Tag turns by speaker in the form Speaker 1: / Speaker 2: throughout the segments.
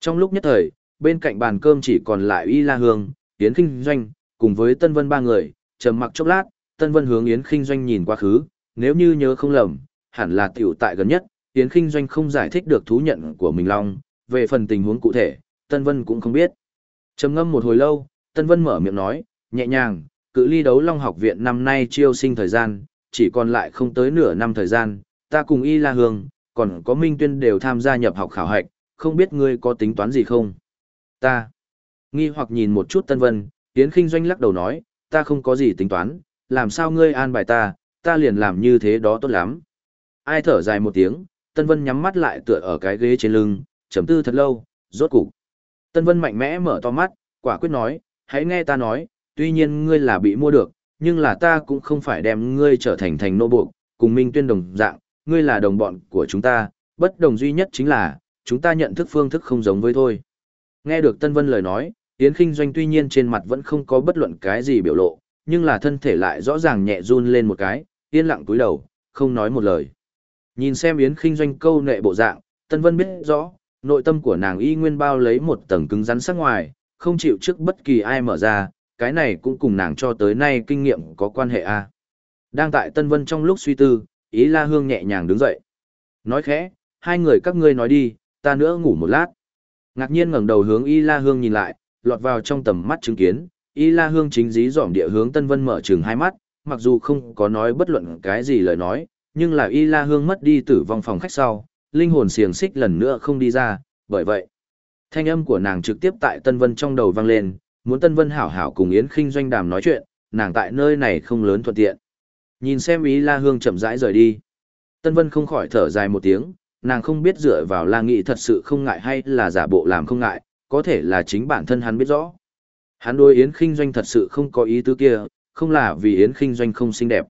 Speaker 1: Trong lúc nhất thời, bên cạnh bàn cơm chỉ còn lại Y La Hương, Yến Kinh Doanh, cùng với Tân Vân ba người, trầm mặc chốc lát, Tân Vân hướng Yến Kinh Doanh nhìn quá khứ, nếu như nhớ không lầm, hẳn là tiểu tại gần nhất, Yến Kinh Doanh không giải thích được thú nhận của mình Long, về phần tình huống cụ thể, Tân Vân cũng không biết. Trầm ngâm một hồi lâu, Tân Vân mở miệng nói, nhẹ nhàng, cự ly đấu Long học viện năm nay chiêu sinh thời gian, chỉ còn lại không tới nửa năm thời gian, ta cùng Y La Hương, còn có Minh Tuyên đều tham gia nhập học khảo hạch, không biết ngươi có tính toán gì không? Ta. Nghi hoặc nhìn một chút Tân Vân, Yến Kinh Doanh lắc đầu nói, ta không có gì tính toán, làm sao ngươi an bài ta, ta liền làm như thế đó tốt lắm. Ai thở dài một tiếng, Tân Vân nhắm mắt lại tựa ở cái ghế trên lưng, trầm tư thật lâu, rốt cục. Tân Vân mạnh mẽ mở to mắt, quả quyết nói, hãy nghe ta nói, tuy nhiên ngươi là bị mua được, nhưng là ta cũng không phải đem ngươi trở thành thành nô buộc, cùng Minh Tuyên đồng dạng, ngươi là đồng bọn của chúng ta, bất đồng duy nhất chính là, chúng ta nhận thức phương thức không giống với thôi. Nghe được Tân Vân lời nói, Yến Kinh Doanh tuy nhiên trên mặt vẫn không có bất luận cái gì biểu lộ, nhưng là thân thể lại rõ ràng nhẹ run lên một cái, yên lặng cúi đầu, không nói một lời. Nhìn xem Yến Kinh Doanh câu nệ bộ dạng, Tân Vân biết rõ, nội tâm của nàng y nguyên bao lấy một tầng cứng rắn sắc ngoài, không chịu trước bất kỳ ai mở ra, cái này cũng cùng nàng cho tới nay kinh nghiệm có quan hệ a. Đang tại Tân Vân trong lúc suy tư, Ý La Hương nhẹ nhàng đứng dậy. Nói khẽ, hai người các ngươi nói đi, ta nữa ngủ một lát. Ngạc nhiên ngẩng đầu hướng Y La Hương nhìn lại, lọt vào trong tầm mắt chứng kiến, Y La Hương chính dí dỏm địa hướng Tân Vân mở trừng hai mắt, mặc dù không có nói bất luận cái gì lời nói, nhưng là Y La Hương mất đi tử vong phòng khách sau, linh hồn xiềng xích lần nữa không đi ra, bởi vậy, thanh âm của nàng trực tiếp tại Tân Vân trong đầu vang lên, muốn Tân Vân hảo hảo cùng Yến Khinh doanh đàm nói chuyện, nàng tại nơi này không lớn thuận tiện. Nhìn xem Y La Hương chậm rãi rời đi. Tân Vân không khỏi thở dài một tiếng, nàng không biết dựa vào La Nghị thật sự không ngại hay là giả bộ làm không ngại, có thể là chính bản thân hắn biết rõ. Hắn đối Yến Kinh Doanh thật sự không có ý tứ kia, không là vì Yến Kinh Doanh không xinh đẹp,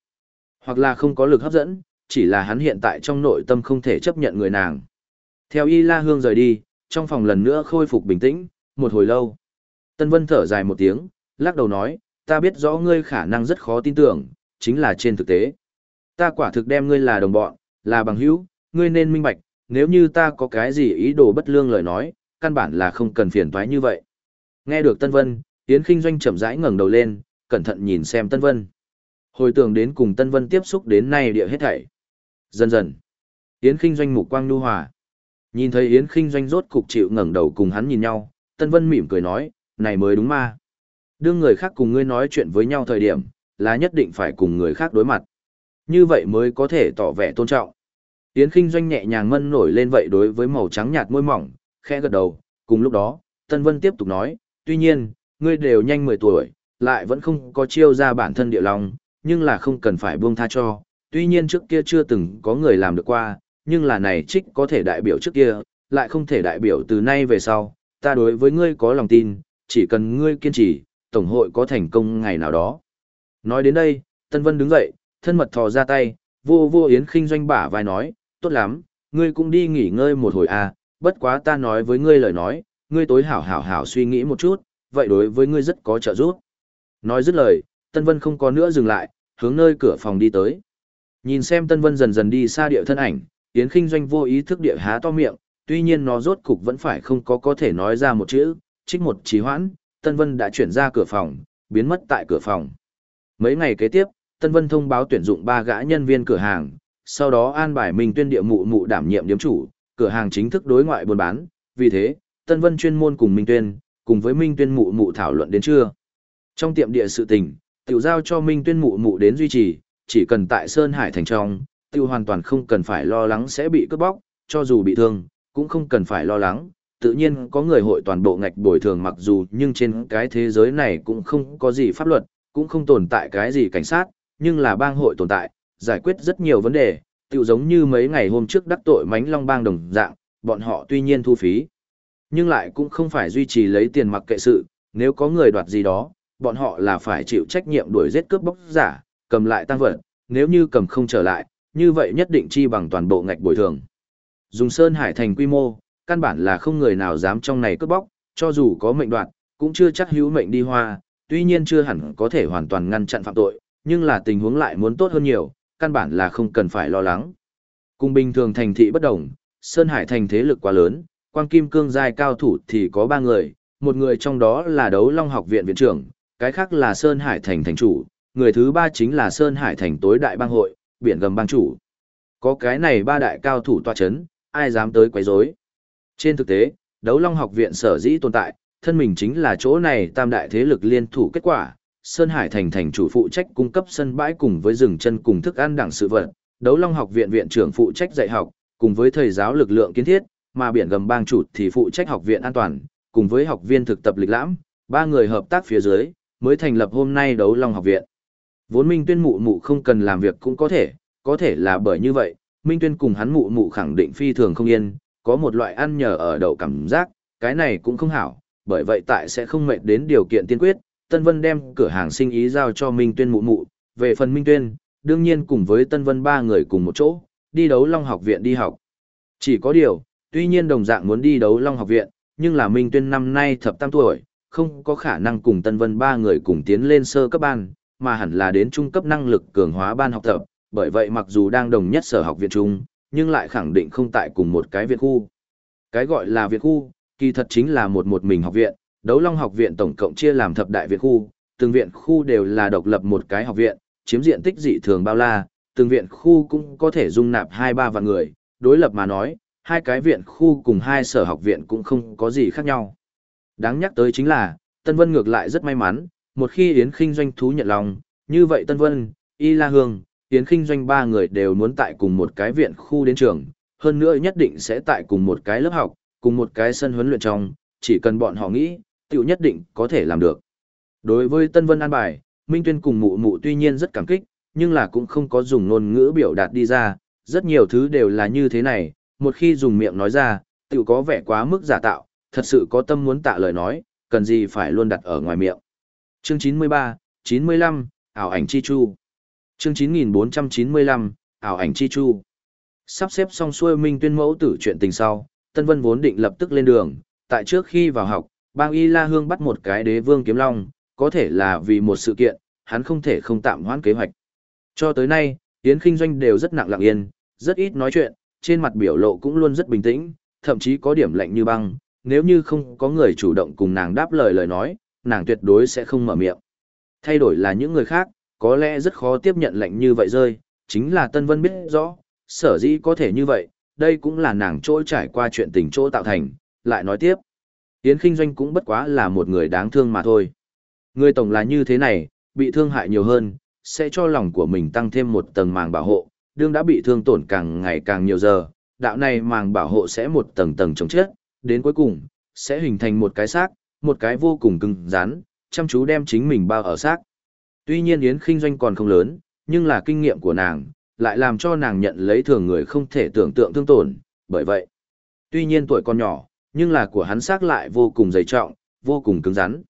Speaker 1: hoặc là không có lực hấp dẫn, chỉ là hắn hiện tại trong nội tâm không thể chấp nhận người nàng. Theo Y La Hương rời đi, trong phòng lần nữa khôi phục bình tĩnh, một hồi lâu. Tân Vân thở dài một tiếng, lắc đầu nói, ta biết rõ ngươi khả năng rất khó tin tưởng, chính là trên thực tế. Ta quả thực đem ngươi là đồng bọn, là bằng hữu, ngươi nên minh bạch, nếu như ta có cái gì ý đồ bất lương lời nói, căn bản là không cần phiền toái như vậy. Nghe được Tân Vân, Yến Kinh Doanh chậm rãi ngẩng đầu lên, cẩn thận nhìn xem Tân Vân. Hồi tưởng đến cùng Tân Vân tiếp xúc đến nay địa hết thảy. Dần dần, Yến Kinh Doanh mục quang nhu hòa. Nhìn thấy Yến Kinh Doanh rốt cục chịu ngẩng đầu cùng hắn nhìn nhau, Tân Vân mỉm cười nói, này mới đúng mà. Đương người khác cùng ngươi nói chuyện với nhau thời điểm, là nhất định phải cùng người khác đối mặt. Như vậy mới có thể tỏ vẻ tôn trọng. Yến Kinh Doanh nhẹ nhàng mân nổi lên vậy đối với màu trắng nhạt môi mỏng, khẽ gật đầu, cùng lúc đó, Tân Vân tiếp tục nói, tuy nhiên, ngươi đều nhanh 10 tuổi, lại vẫn không có chiêu ra bản thân địa lòng, nhưng là không cần phải buông tha cho, tuy nhiên trước kia chưa từng có người làm được qua, nhưng là này trích có thể đại biểu trước kia, lại không thể đại biểu từ nay về sau, ta đối với ngươi có lòng tin, chỉ cần ngươi kiên trì, Tổng hội có thành công ngày nào đó. Nói đến đây, Tân Vân đứng dậy, thân mật thò ra tay, vô vô Yến khinh doanh bả vai nói, tốt lắm, ngươi cũng đi nghỉ ngơi một hồi à, bất quá ta nói với ngươi lời nói, ngươi tối hảo hảo hảo suy nghĩ một chút, vậy đối với ngươi rất có trợ giúp. Nói dứt lời, Tân Vân không có nữa dừng lại, hướng nơi cửa phòng đi tới. Nhìn xem Tân Vân dần dần đi xa địa thân ảnh, Yến Kinh Doanh vô ý thức địa há to miệng, tuy nhiên nó rốt cục vẫn phải không có có thể nói ra một chữ, trích một trí hoãn, Tân Vân đã chuyển ra cửa phòng, biến mất tại cửa phòng. Mấy ngày kế tiếp, Tân Vân thông báo tuyển dụng ba gã nhân viên cửa hàng, sau đó an bài mình tuyên địa mụ mụ đảm nhiệm điếm chủ, cửa hàng chính thức đối ngoại buôn bán, vì thế, Tân Vân chuyên môn cùng Minh Tuyên, cùng với Minh Tuyên mụ mụ thảo luận đến trưa. Trong tiệm địa sự tình, tiểu giao cho Minh Tuyên mụ mụ đến duy trì, chỉ cần tại Sơn Hải thành trong, tiêu hoàn toàn không cần phải lo lắng sẽ bị cướp bóc, cho dù bị thương, cũng không cần phải lo lắng. Tự nhiên có người hội toàn bộ ngạch bồi thường mặc dù nhưng trên cái thế giới này cũng không có gì pháp luật, cũng không tồn tại cái gì cảnh sát, nhưng là bang hội tồn tại, giải quyết rất nhiều vấn đề, tự giống như mấy ngày hôm trước đắc tội mánh long bang đồng dạng, bọn họ tuy nhiên thu phí, nhưng lại cũng không phải duy trì lấy tiền mặc kệ sự, nếu có người đoạt gì đó, bọn họ là phải chịu trách nhiệm đuổi giết cướp bóc giả, cầm lại tăng vật, nếu như cầm không trở lại, như vậy nhất định chi bằng toàn bộ ngạch bồi thường. Dùng Sơn Hải thành quy mô, căn bản là không người nào dám trong này cướp bóc, cho dù có mệnh đoạt, cũng chưa chắc hữu mệnh đi hoa, tuy nhiên chưa hẳn có thể hoàn toàn ngăn chặn phạm tội, nhưng là tình huống lại muốn tốt hơn nhiều, căn bản là không cần phải lo lắng. Cùng bình thường thành thị bất đồng, Sơn Hải thành thế lực quá lớn, quang kim cương giai cao thủ thì có ba người, một người trong đó là đấu long học viện viện trưởng, cái khác là Sơn Hải Thành thành chủ, người thứ ba chính là Sơn Hải Thành tối đại bang hội, biển gầm bang chủ. Có cái này ba đại cao thủ tòa chấn, ai dám tới quấy rối. Trên thực tế, đấu long học viện sở dĩ tồn tại, thân mình chính là chỗ này tam đại thế lực liên thủ kết quả. Sơn Hải Thành thành chủ phụ trách cung cấp sân bãi cùng với rừng chân cùng thức ăn đẳng sự vật, đấu long học viện viện trưởng phụ trách dạy học, cùng với thầy giáo lực lượng kiến thiết, mà biển gầm bang chủ thì phụ trách học viện an toàn, cùng với học viên thực tập lịch lãm, ba người hợp tác phía dưới, mới thành lập hôm nay đấu long học viện. Vốn Minh Tuyên mụ mụ không cần làm việc cũng có thể, có thể là bởi như vậy, Minh Tuyên cùng hắn mụ mụ khẳng định phi thường không yên, có một loại ăn nhờ ở đậu cảm giác, cái này cũng không hảo, bởi vậy tại sẽ không mệt đến điều kiện tiên quyết, Tân Vân đem cửa hàng sinh ý giao cho Minh Tuyên mụ mụ, về phần Minh Tuyên, đương nhiên cùng với Tân Vân ba người cùng một chỗ, đi đấu Long học viện đi học. Chỉ có điều, tuy nhiên đồng dạng muốn đi đấu Long học viện, nhưng là Minh Tuyên năm nay thập tam tuổi, không có khả năng cùng Tân Vân ba người cùng tiến lên sơ cấp ban, mà hẳn là đến trung cấp năng lực cường hóa ban học tập, bởi vậy mặc dù đang đồng nhất sở học viện trung, nhưng lại khẳng định không tại cùng một cái viện khu. Cái gọi là viện khu, kỳ thật chính là một một mình học viện, đấu long học viện tổng cộng chia làm thập đại viện khu, từng viện khu đều là độc lập một cái học viện, chiếm diện tích dị thường bao la, từng viện khu cũng có thể dung nạp 2-3 vạn người, đối lập mà nói, hai cái viện khu cùng hai sở học viện cũng không có gì khác nhau. Đáng nhắc tới chính là, Tân Vân ngược lại rất may mắn, một khi Yến Kinh doanh thú nhận lòng, như vậy Tân Vân, Y La Hương, Yến Kinh doanh ba người đều muốn tại cùng một cái viện khu đến trường, hơn nữa nhất định sẽ tại cùng một cái lớp học, cùng một cái sân huấn luyện trong, chỉ cần bọn họ nghĩ, tiểu nhất định có thể làm được. Đối với Tân Vân an bài, Minh Tuyên cùng mụ mụ tuy nhiên rất cảm kích, nhưng là cũng không có dùng ngôn ngữ biểu đạt đi ra, rất nhiều thứ đều là như thế này, một khi dùng miệng nói ra, tiểu có vẻ quá mức giả tạo, thật sự có tâm muốn tạ lời nói, cần gì phải luôn đặt ở ngoài miệng. Chương 93, 95, ảo ảnh chi chu. Chương 9495, ảo ảnh chi chu. Sắp xếp xong xuôi Minh Tuyên mẫu tử chuyện tình sau, Tân Vân vốn định lập tức lên đường, tại trước khi vào học, bang Y La Hương bắt một cái đế vương kiếm long, có thể là vì một sự kiện, hắn không thể không tạm hoãn kế hoạch. Cho tới nay, Yến Kinh Doanh đều rất nặng lặng yên, rất ít nói chuyện, trên mặt biểu lộ cũng luôn rất bình tĩnh, thậm chí có điểm lạnh như băng, nếu như không có người chủ động cùng nàng đáp lời lời nói, nàng tuyệt đối sẽ không mở miệng. Thay đổi là những người khác, có lẽ rất khó tiếp nhận lệnh như vậy rơi, chính là Tân Vân biết rõ, sở dĩ có thể như vậy, đây cũng là nàng trôi trải qua chuyện tình chỗ tạo thành, lại nói tiếp. Yến Kinh Doanh cũng bất quá là một người đáng thương mà thôi. Người tổng là như thế này, bị thương hại nhiều hơn, sẽ cho lòng của mình tăng thêm một tầng màng bảo hộ, đương đã bị thương tổn càng ngày càng nhiều giờ, đạo này màng bảo hộ sẽ một tầng tầng chống chết, đến cuối cùng, sẽ hình thành một cái xác, một cái vô cùng cứng rắn, chăm chú đem chính mình bao ở xác. Tuy nhiên Yến Kinh Doanh còn không lớn, nhưng là kinh nghiệm của nàng, lại làm cho nàng nhận lấy thường người không thể tưởng tượng thương tổn, bởi vậy. Tuy nhiên tuổi còn nhỏ, nhưng là của hắn xác lại vô cùng dày trọng, vô cùng cứng rắn.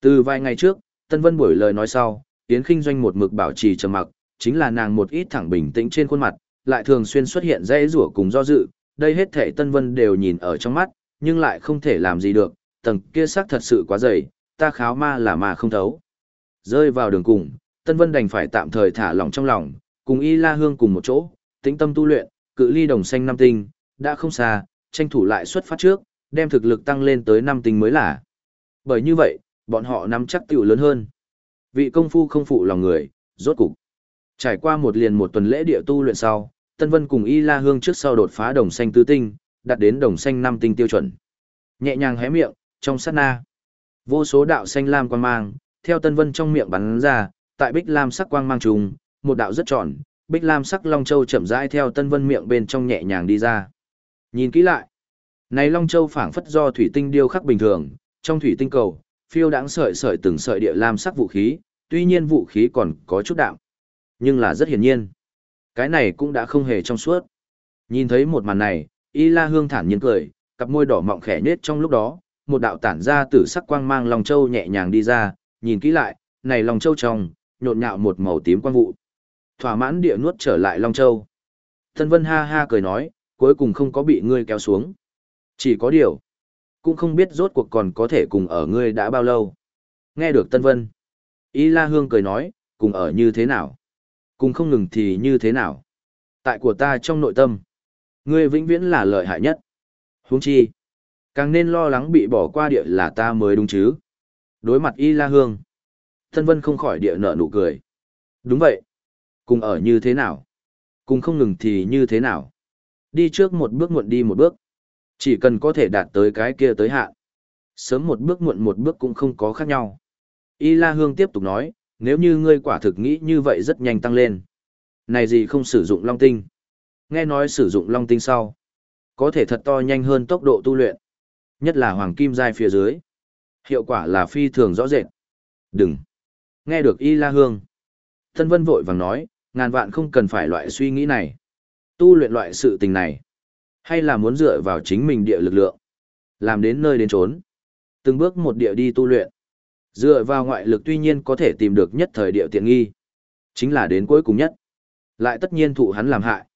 Speaker 1: Từ vài ngày trước, Tân Vân buổi lời nói sau, Yến Kinh Doanh một mực bảo trì trầm mặc, chính là nàng một ít thẳng bình tĩnh trên khuôn mặt, lại thường xuyên xuất hiện dây rủa cùng do dự, đây hết thể Tân Vân đều nhìn ở trong mắt, nhưng lại không thể làm gì được, tầng kia xác thật sự quá dày, ta kháo ma là mà không thấu. Rơi vào đường cùng, Tân Vân đành phải tạm thời thả lỏng trong lòng, cùng Y La Hương cùng một chỗ, tĩnh tâm tu luyện, cự ly đồng xanh năm tinh, đã không xa, tranh thủ lại xuất phát trước, đem thực lực tăng lên tới năm tinh mới là. Bởi như vậy, bọn họ nắm chắc tiểu lớn hơn. Vị công phu không phụ lòng người, rốt cục. Trải qua một liền một tuần lễ địa tu luyện sau, Tân Vân cùng Y La Hương trước sau đột phá đồng xanh tứ tinh, đạt đến đồng xanh năm tinh tiêu chuẩn. Nhẹ nhàng hé miệng, trong sát na, vô số đạo xanh lam quang mang, theo Tân Vân trong miệng bắn ra, tại bích lam sắc quang mang trùng, một đạo rất tròn, bích lam sắc long châu chậm rãi theo Tân Vân miệng bên trong nhẹ nhàng đi ra. Nhìn kỹ lại, này long châu phảng phất do thủy tinh điêu khắc bình thường, trong thủy tinh cầu, phiêu đáng sợi sợi từng sợi địa lam sắc vũ khí, tuy nhiên vũ khí còn có chút đạm, nhưng là rất hiển nhiên. Cái này cũng đã không hề trong suốt. Nhìn thấy một màn này, Y La Hương thản nhiên cười, cặp môi đỏ mọng khẽ nết trong lúc đó, một đạo tản ra tử sắc quang mang long châu nhẹ nhàng đi ra, nhìn kỹ lại, này long châu trong, nhộn nhạo một màu tím quang vụ. Thỏa mãn địa nuốt trở lại Long Châu. thân Vân ha ha cười nói, cuối cùng không có bị ngươi kéo xuống. Chỉ có điều, cũng không biết rốt cuộc còn có thể cùng ở ngươi đã bao lâu. Nghe được Tân Vân. Y La Hương cười nói, cùng ở như thế nào? Cùng không ngừng thì như thế nào? Tại của ta trong nội tâm, ngươi vĩnh viễn là lợi hại nhất. Huống chi, Càng nên lo lắng bị bỏ qua địa là ta mới đúng chứ. Đối mặt Y La Hương. Tân Vân không khỏi địa nợ nụ cười. Đúng vậy. Cùng ở như thế nào? Cùng không ngừng thì như thế nào? Đi trước một bước muộn đi một bước. Chỉ cần có thể đạt tới cái kia tới hạn. Sớm một bước muộn một bước cũng không có khác nhau. Y La Hương tiếp tục nói, nếu như ngươi quả thực nghĩ như vậy rất nhanh tăng lên. Này gì không sử dụng long tinh? Nghe nói sử dụng long tinh sau. Có thể thật to nhanh hơn tốc độ tu luyện. Nhất là hoàng kim giai phía dưới. Hiệu quả là phi thường rõ rệt. Đừng. Nghe được Y La Hương. Thân Vân vội vàng nói, ngàn vạn không cần phải loại suy nghĩ này. Tu luyện loại sự tình này. Hay là muốn dựa vào chính mình địa lực lượng. Làm đến nơi đến trốn. Từng bước một địa đi tu luyện. Dựa vào ngoại lực tuy nhiên có thể tìm được nhất thời địa tiện nghi. Chính là đến cuối cùng nhất. Lại tất nhiên thụ hắn làm hại.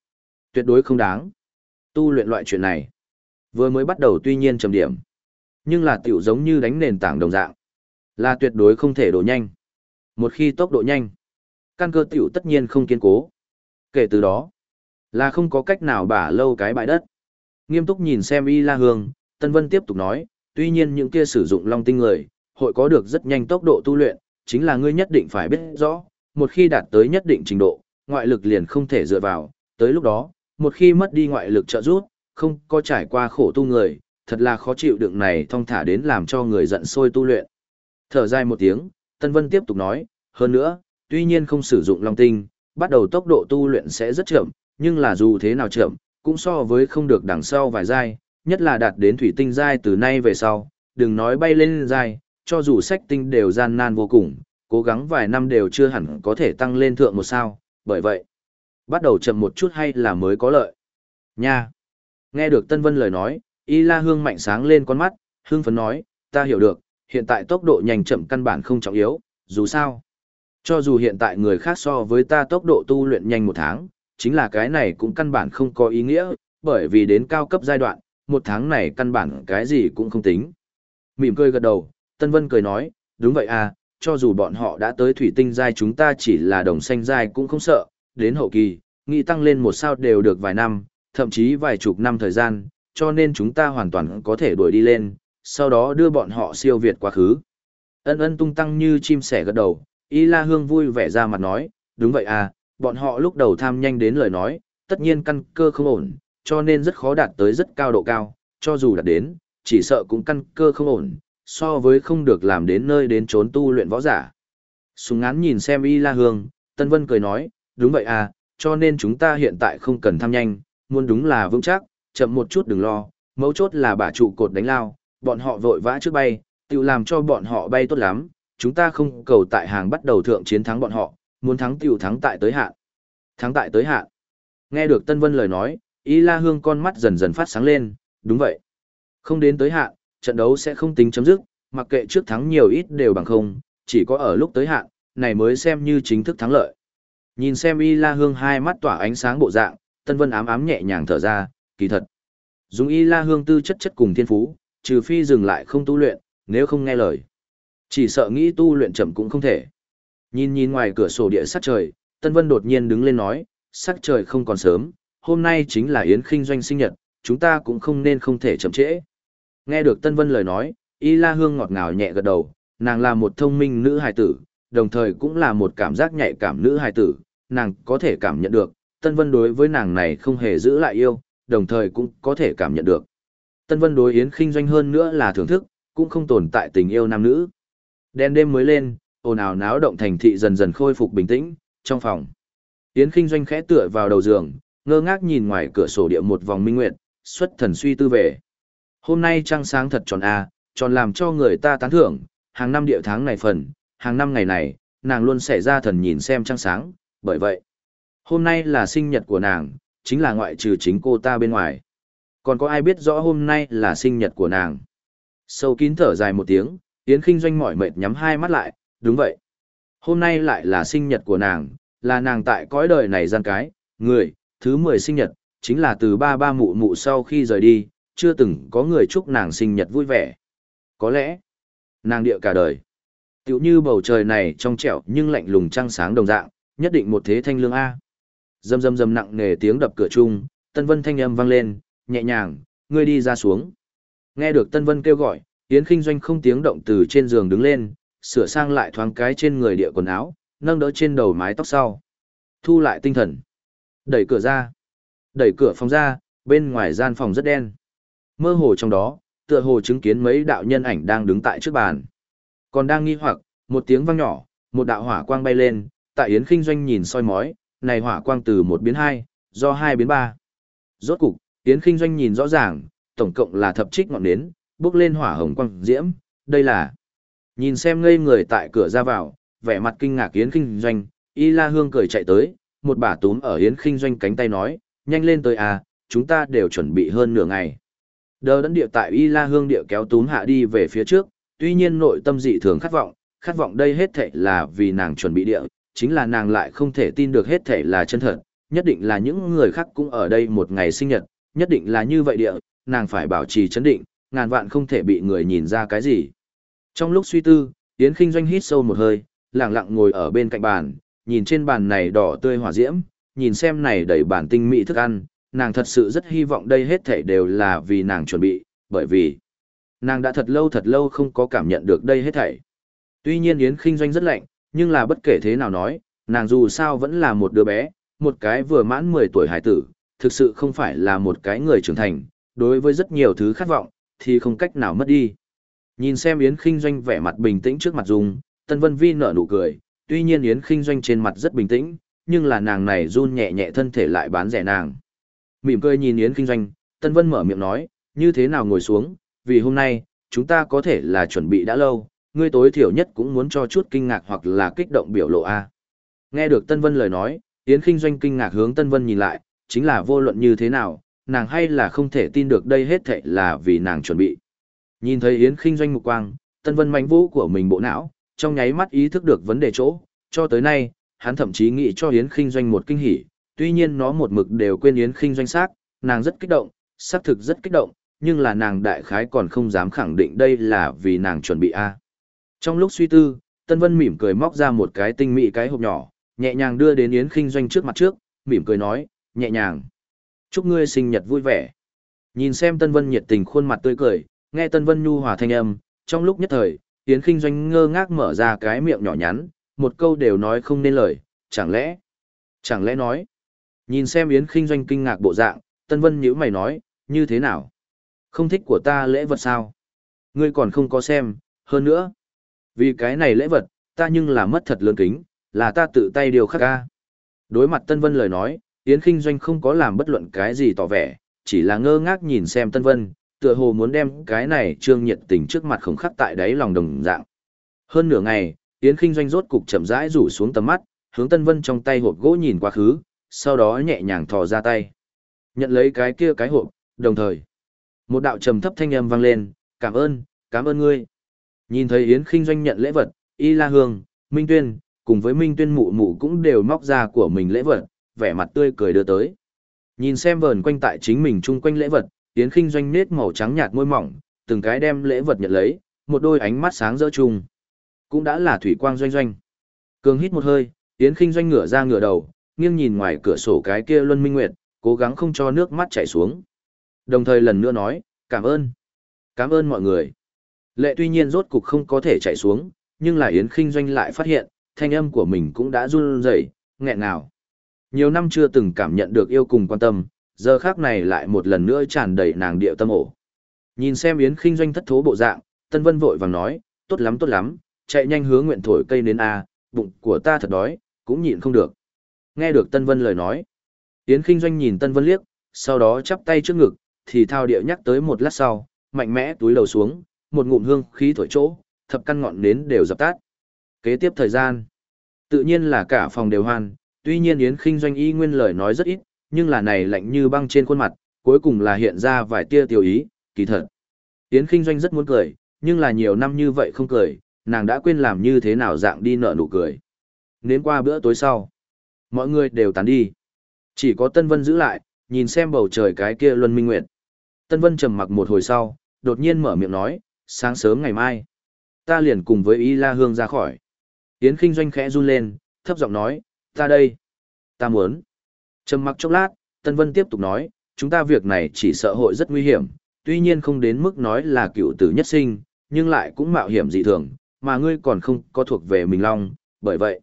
Speaker 1: Tuyệt đối không đáng. Tu luyện loại chuyện này. Vừa mới bắt đầu tuy nhiên trầm điểm. Nhưng là tiểu giống như đánh nền tảng đồng dạng. Là tuyệt đối không thể đổ nhanh. Một khi tốc độ nhanh, căn cơ tiểu tất nhiên không kiên cố. Kể từ đó, là không có cách nào bả lâu cái bãi đất. Nghiêm túc nhìn xem Y La Hương, Tân Vân tiếp tục nói, tuy nhiên những kia sử dụng long tinh người, hội có được rất nhanh tốc độ tu luyện, chính là ngươi nhất định phải biết rõ, một khi đạt tới nhất định trình độ, ngoại lực liền không thể dựa vào, tới lúc đó, một khi mất đi ngoại lực trợ giúp, không có trải qua khổ tu người, thật là khó chịu đựng này thong thả đến làm cho người giận sôi tu luyện. Thở dài một tiếng, Tân Vân tiếp tục nói, hơn nữa, tuy nhiên không sử dụng long tinh, bắt đầu tốc độ tu luyện sẽ rất chậm, nhưng là dù thế nào chậm, cũng so với không được đằng sau vài giai, nhất là đạt đến thủy tinh giai từ nay về sau, đừng nói bay lên giai, cho dù sách tinh đều gian nan vô cùng, cố gắng vài năm đều chưa hẳn có thể tăng lên thượng một sao, bởi vậy, bắt đầu chậm một chút hay là mới có lợi. Nha! Nghe được Tân Vân lời nói, Y La Hương mạnh sáng lên con mắt, hương phấn nói, ta hiểu được, hiện tại tốc độ nhanh chậm căn bản không trọng yếu, dù sao. Cho dù hiện tại người khác so với ta tốc độ tu luyện nhanh một tháng, chính là cái này cũng căn bản không có ý nghĩa, bởi vì đến cao cấp giai đoạn, một tháng này căn bản cái gì cũng không tính. Mỉm cười gật đầu, Tân Vân cười nói, đúng vậy à, cho dù bọn họ đã tới thủy tinh giai chúng ta chỉ là đồng xanh giai cũng không sợ, đến hậu kỳ, nghĩ tăng lên một sao đều được vài năm, thậm chí vài chục năm thời gian, cho nên chúng ta hoàn toàn có thể đuổi đi lên, sau đó đưa bọn họ siêu việt quá khứ. Ân ân tung tăng như chim sẻ gật đầu, Y La Hương vui vẻ ra mặt nói, đúng vậy à, bọn họ lúc đầu tham nhanh đến lời nói, tất nhiên căn cơ không ổn, cho nên rất khó đạt tới rất cao độ cao, cho dù đạt đến, chỉ sợ cũng căn cơ không ổn, so với không được làm đến nơi đến trốn tu luyện võ giả. Súng ngán nhìn xem Y La Hương, Tân Vân cười nói, đúng vậy à, cho nên chúng ta hiện tại không cần tham nhanh, muốn đúng là vững chắc, chậm một chút đừng lo, mấu chốt là bả trụ cột đánh lao, bọn họ vội vã trước bay, tự làm cho bọn họ bay tốt lắm, chúng ta không cầu tại hàng bắt đầu thượng chiến thắng bọn họ, muốn thắng tiểu thắng tại tới hạn. Thắng tại tới hạn. Nghe được Tân Vân lời nói, Y La Hương con mắt dần dần phát sáng lên, đúng vậy. Không đến tới hạn, trận đấu sẽ không tính chấm dứt, mặc kệ trước thắng nhiều ít đều bằng không, chỉ có ở lúc tới hạn, này mới xem như chính thức thắng lợi. Nhìn xem Y La Hương hai mắt tỏa ánh sáng bộ dạng, Tân Vân ám ám nhẹ nhàng thở ra, kỳ thật. Dùng Y La Hương tư chất chất cùng thiên phú, trừ phi dừng lại không tu luyện, nếu không nghe lời. Chỉ sợ nghĩ tu luyện chậm cũng không thể. Nhìn nhìn ngoài cửa sổ địa sắc trời, Tân Vân đột nhiên đứng lên nói, sắc trời không còn sớm, hôm nay chính là Yến Kinh doanh sinh nhật, chúng ta cũng không nên không thể chậm trễ. Nghe được Tân Vân lời nói, Y La Hương ngọt ngào nhẹ gật đầu, nàng là một thông minh nữ hài tử, đồng thời cũng là một cảm giác nhạy cảm nữ hài tử, nàng có thể cảm nhận được, Tân Vân đối với nàng này không hề giữ lại yêu, đồng thời cũng có thể cảm nhận được. Tân Vân đối Yến Kinh doanh hơn nữa là thưởng thức, cũng không tồn tại tình yêu nam nữ. Đen đêm mới lên, ồn ào náo động thành thị dần dần khôi phục bình tĩnh, trong phòng. Yến Kinh doanh khẽ tựa vào đầu giường, ngơ ngác nhìn ngoài cửa sổ địa một vòng minh nguyệt, xuất thần suy tư về. Hôm nay trăng sáng thật tròn a, tròn làm cho người ta tán thưởng, hàng năm địa tháng này phần, hàng năm ngày này, nàng luôn xảy ra thần nhìn xem trăng sáng, bởi vậy, hôm nay là sinh nhật của nàng, chính là ngoại trừ chính cô ta bên ngoài. Còn có ai biết rõ hôm nay là sinh nhật của nàng? Sâu kín thở dài một tiếng, Yến Kinh doanh mỏi mệt nhắm hai mắt lại, đúng vậy. Hôm nay lại là sinh nhật của nàng, là nàng tại cõi đời này gian cái, người, thứ 10 sinh nhật, chính là từ ba ba mụ mụ sau khi rời đi, chưa từng có người chúc nàng sinh nhật vui vẻ. Có lẽ, nàng địa cả đời. Tiểu như bầu trời này trong trẻo nhưng lạnh lùng trăng sáng đồng dạng, nhất định một thế thanh lương A. Dâm dâm dâm nặng nề tiếng đập cửa chung, tân vân thanh âm vang lên, nhẹ nhàng, ngươi đi ra xuống. Nghe được Tân Vân kêu gọi, Yến Kinh Doanh không tiếng động từ trên giường đứng lên, sửa sang lại thoáng cái trên người địa quần áo, nâng đỡ trên đầu mái tóc sau. Thu lại tinh thần. Đẩy cửa ra. Đẩy cửa phòng ra, bên ngoài gian phòng rất đen. Mơ hồ trong đó, tựa hồ chứng kiến mấy đạo nhân ảnh đang đứng tại trước bàn. Còn đang nghi hoặc, một tiếng vang nhỏ, một đạo hỏa quang bay lên, tại Yến Kinh Doanh nhìn soi mói, này hỏa quang từ một biến hai, do hai biến ba. Rốt cục, Yến Kinh Doanh nhìn rõ ràng, tổng cộng là thập trích ngọn nến, bước lên hỏa hồng quang diễm, đây là. Nhìn xem ngây người tại cửa ra vào, vẻ mặt kinh ngạc Yến Kinh Doanh, Y La Hương cười chạy tới, một bà túm ở Yến Kinh Doanh cánh tay nói, nhanh lên tới à, chúng ta đều chuẩn bị hơn nửa ngày. Đờ đẫn địa tại Y La Hương địa kéo túm hạ đi về phía trước, tuy nhiên nội tâm dị thường khát vọng, khát vọng đây hết thảy là vì nàng chuẩn bị địa, chính là nàng lại không thể tin được hết thảy là chân thật, nhất định là những người khác cũng ở đây một ngày sinh nhật, nhất định là như vậy địa, nàng phải bảo trì chấn định, ngàn vạn không thể bị người nhìn ra cái gì. Trong lúc suy tư, Yến Kinh Doanh hít sâu một hơi, lặng lặng ngồi ở bên cạnh bàn, nhìn trên bàn này đỏ tươi hỏa diễm, nhìn xem này đầy bản tinh mỹ thức ăn, nàng thật sự rất hy vọng đây hết thảy đều là vì nàng chuẩn bị, bởi vì nàng đã thật lâu thật lâu không có cảm nhận được đây hết thảy. Tuy nhiên Yến Kinh Doanh rất lạnh, nhưng là bất kể thế nào nói, nàng dù sao vẫn là một đứa bé, một cái vừa mãn 10 tuổi hải tử, thực sự không phải là một cái người trưởng thành, đối với rất nhiều thứ khát vọng, thì không cách nào mất đi. Nhìn xem Yến Kinh Doanh vẻ mặt bình tĩnh trước mặt Dung, Tân Vân Vi nở nụ cười, tuy nhiên Yến Kinh Doanh trên mặt rất bình tĩnh, nhưng là nàng này run nhẹ nhẹ thân thể lại bán rẻ nàng. Mỉm cười nhìn Yến Kinh Doanh, Tân Vân mở miệng nói, như thế nào ngồi xuống, vì hôm nay, chúng ta có thể là chuẩn bị đã lâu, ngươi tối thiểu nhất cũng muốn cho chút kinh ngạc hoặc là kích động biểu lộ A. Nghe được Tân Vân lời nói, Yến Kinh Doanh kinh ngạc hướng Tân Vân nhìn lại, chính là vô luận như thế nào, nàng hay là không thể tin được đây hết thảy là vì nàng chuẩn bị. Nhìn thấy Yến Kinh Doanh mục quang, Tân Vân manh vũ của mình bộ não, trong nháy mắt ý thức được vấn đề chỗ, cho tới nay, hắn thậm chí nghĩ cho Yến Kinh Doanh một kinh hỉ, tuy nhiên nó một mực đều quên Yến Kinh Doanh xác, nàng rất kích động, xác thực rất kích động, nhưng là nàng đại khái còn không dám khẳng định đây là vì nàng chuẩn bị a. Trong lúc suy tư, Tân Vân mỉm cười móc ra một cái tinh mỹ cái hộp nhỏ, nhẹ nhàng đưa đến Yến Kinh Doanh trước mặt trước, mỉm cười nói, nhẹ nhàng. Chúc ngươi sinh nhật vui vẻ. Nhìn xem Tân Vân nhiệt tình khuôn mặt tươi cười, nghe Tân Vân nhu hòa thanh âm, trong lúc nhất thời, Yến Kinh Doanh ngơ ngác mở ra cái miệng nhỏ nhắn, một câu đều nói không nên lời, chẳng lẽ, chẳng lẽ nói. Nhìn xem Yến Kinh Doanh kinh ngạc bộ dạng, Tân Vân nhíu mày nói, như thế nào? Không thích của ta lễ vật sao? Ngươi còn không có xem, hơn nữa. Vì cái này lễ vật, ta nhưng là mất thật lớn kính, là ta tự tay điều khắc ca. Đối mặt Tân Vân lời nói, Yến Kinh Doanh không có làm bất luận cái gì tỏ vẻ, chỉ là ngơ ngác nhìn xem Tân Vân, tựa hồ muốn đem cái này trương nhiệt tình trước mặt khổng khắc tại đáy lòng đồng dạng. Hơn nửa ngày, Yến Kinh Doanh rốt cục chậm rãi rủ xuống tầm mắt, hướng Tân Vân trong tay hộp gỗ nhìn quá khứ, sau đó nhẹ nhàng thò ra tay. Nhận lấy cái kia cái hộp, đồng thời. Một đạo trầm thấp thanh âm vang lên, cảm ơn, cảm ơn ngươi. Nhìn thấy Yến Kinh Doanh nhận lễ vật, Y La Hương, Minh Tuyên, cùng với Minh Tuyên mụ mụ cũng đều móc ra của mình lễ vật, vẻ mặt tươi cười đưa tới. Nhìn xem vờn quanh tại chính mình chung quanh lễ vật, Yến Kinh Doanh nết màu trắng nhạt môi mỏng, từng cái đem lễ vật nhận lấy, một đôi ánh mắt sáng rỡ chung. Cũng đã là thủy quang doanh doanh. Cường hít một hơi, Yến Kinh Doanh ngửa ra ngửa đầu, nghiêng nhìn ngoài cửa sổ cái kia Luân Minh Nguyệt, cố gắng không cho nước mắt chảy xuống. Đồng thời lần nữa nói, cảm ơn. Cảm ơn mọi người. Lệ tuy nhiên rốt cục không có thể chảy xuống, nhưng là Yến Kinh Doanh lại phát hiện, thanh âm của mình cũng đã run rẩy, nghẹn ngào. Nhiều năm chưa từng cảm nhận được yêu cùng quan tâm, giờ khác này lại một lần nữa tràn đầy nàng điệu tâm ổ. Nhìn xem Yến Kinh Doanh thất thố bộ dạng, Tân Vân vội vàng nói, tốt lắm tốt lắm, chạy nhanh hướng nguyện thổi cây đến A, bụng của ta thật đói, cũng nhịn không được. Nghe được Tân Vân lời nói, Yến Kinh Doanh nhìn Tân Vân liếc, sau đó chắp tay trước ngực, thì thao điệu nhắc tới một lát sau, mạnh mẽ túi đầu xuống, một ngụm hương khí thổi chỗ, thập căn ngọn nến đều dập tắt. Kế tiếp thời gian, tự nhiên là cả phòng đều hoan, tuy nhiên Yến Kinh Doanh y nguyên lời nói rất ít, nhưng là này lạnh như băng trên khuôn mặt, cuối cùng là hiện ra vài tia tiểu ý, kỳ thật. Yến Kinh Doanh rất muốn cười, nhưng là nhiều năm như vậy không cười, nàng đã quên làm như thế nào dạng đi nợ nụ cười. Nếm qua bữa tối sau, mọi người đều tán đi. Chỉ có Tân Vân giữ lại, nhìn xem bầu trời cái kia luân minh nguyệt. Tân Vân trầm mặc một hồi sau, đột nhiên mở miệng nói, sáng sớm ngày mai, ta liền cùng với Y La Hương ra khỏi. Yến Kinh Doanh khẽ run lên, thấp giọng nói, ta đây, ta muốn. Trầm mặc chốc lát, Tân Vân tiếp tục nói, chúng ta việc này chỉ sợ hội rất nguy hiểm, tuy nhiên không đến mức nói là cựu tử nhất sinh, nhưng lại cũng mạo hiểm dị thường, mà ngươi còn không có thuộc về mình long, bởi vậy,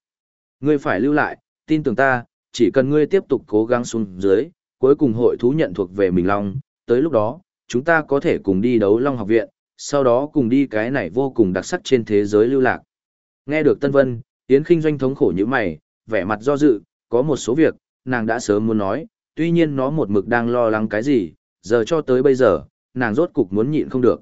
Speaker 1: ngươi phải lưu lại, tin tưởng ta, chỉ cần ngươi tiếp tục cố gắng xuống dưới, cuối cùng hội thú nhận thuộc về mình long, tới lúc đó, chúng ta có thể cùng đi đấu long học viện, sau đó cùng đi cái này vô cùng đặc sắc trên thế giới lưu lạc. Nghe được Tân Vân, Yến Kinh doanh thống khổ như mày, vẻ mặt do dự, có một số việc, nàng đã sớm muốn nói, tuy nhiên nó một mực đang lo lắng cái gì, giờ cho tới bây giờ, nàng rốt cục muốn nhịn không được.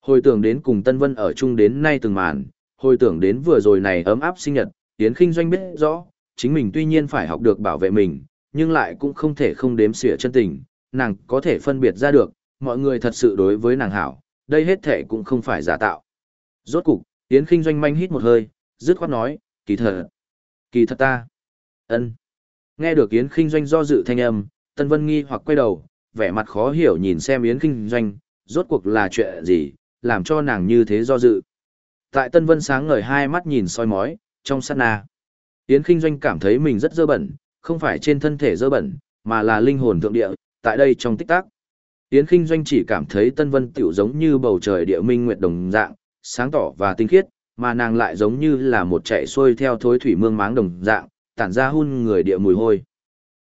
Speaker 1: Hồi tưởng đến cùng Tân Vân ở chung đến nay từng màn, hồi tưởng đến vừa rồi này ấm áp sinh nhật, Yến Kinh doanh biết rõ, chính mình tuy nhiên phải học được bảo vệ mình, nhưng lại cũng không thể không đếm xỉa chân tình, nàng có thể phân biệt ra được, mọi người thật sự đối với nàng hảo, đây hết thể cũng không phải giả tạo. Rốt cục, Yến Kinh doanh manh hít một hơi, dứt khoát nói, kỳ thật, kỳ thật ta, ân. Nghe được Yến Kinh doanh do dự thanh âm, Tân Vân nghi hoặc quay đầu, vẻ mặt khó hiểu nhìn xem Yến Kinh doanh, rốt cuộc là chuyện gì, làm cho nàng như thế do dự. Tại Tân Vân sáng ngời hai mắt nhìn soi mói, trong sát na. Yến Kinh doanh cảm thấy mình rất dơ bẩn, không phải trên thân thể dơ bẩn, mà là linh hồn thượng địa, tại đây trong tích tắc. Yến Kinh doanh chỉ cảm thấy Tân Vân tiểu giống như bầu trời địa minh nguyệt đồng dạng, sáng tỏ và tinh khiết, mà nàng lại giống như là một chạy xuôi theo thối thủy mương máng đồng dạng, tản ra hun người địa mùi hôi.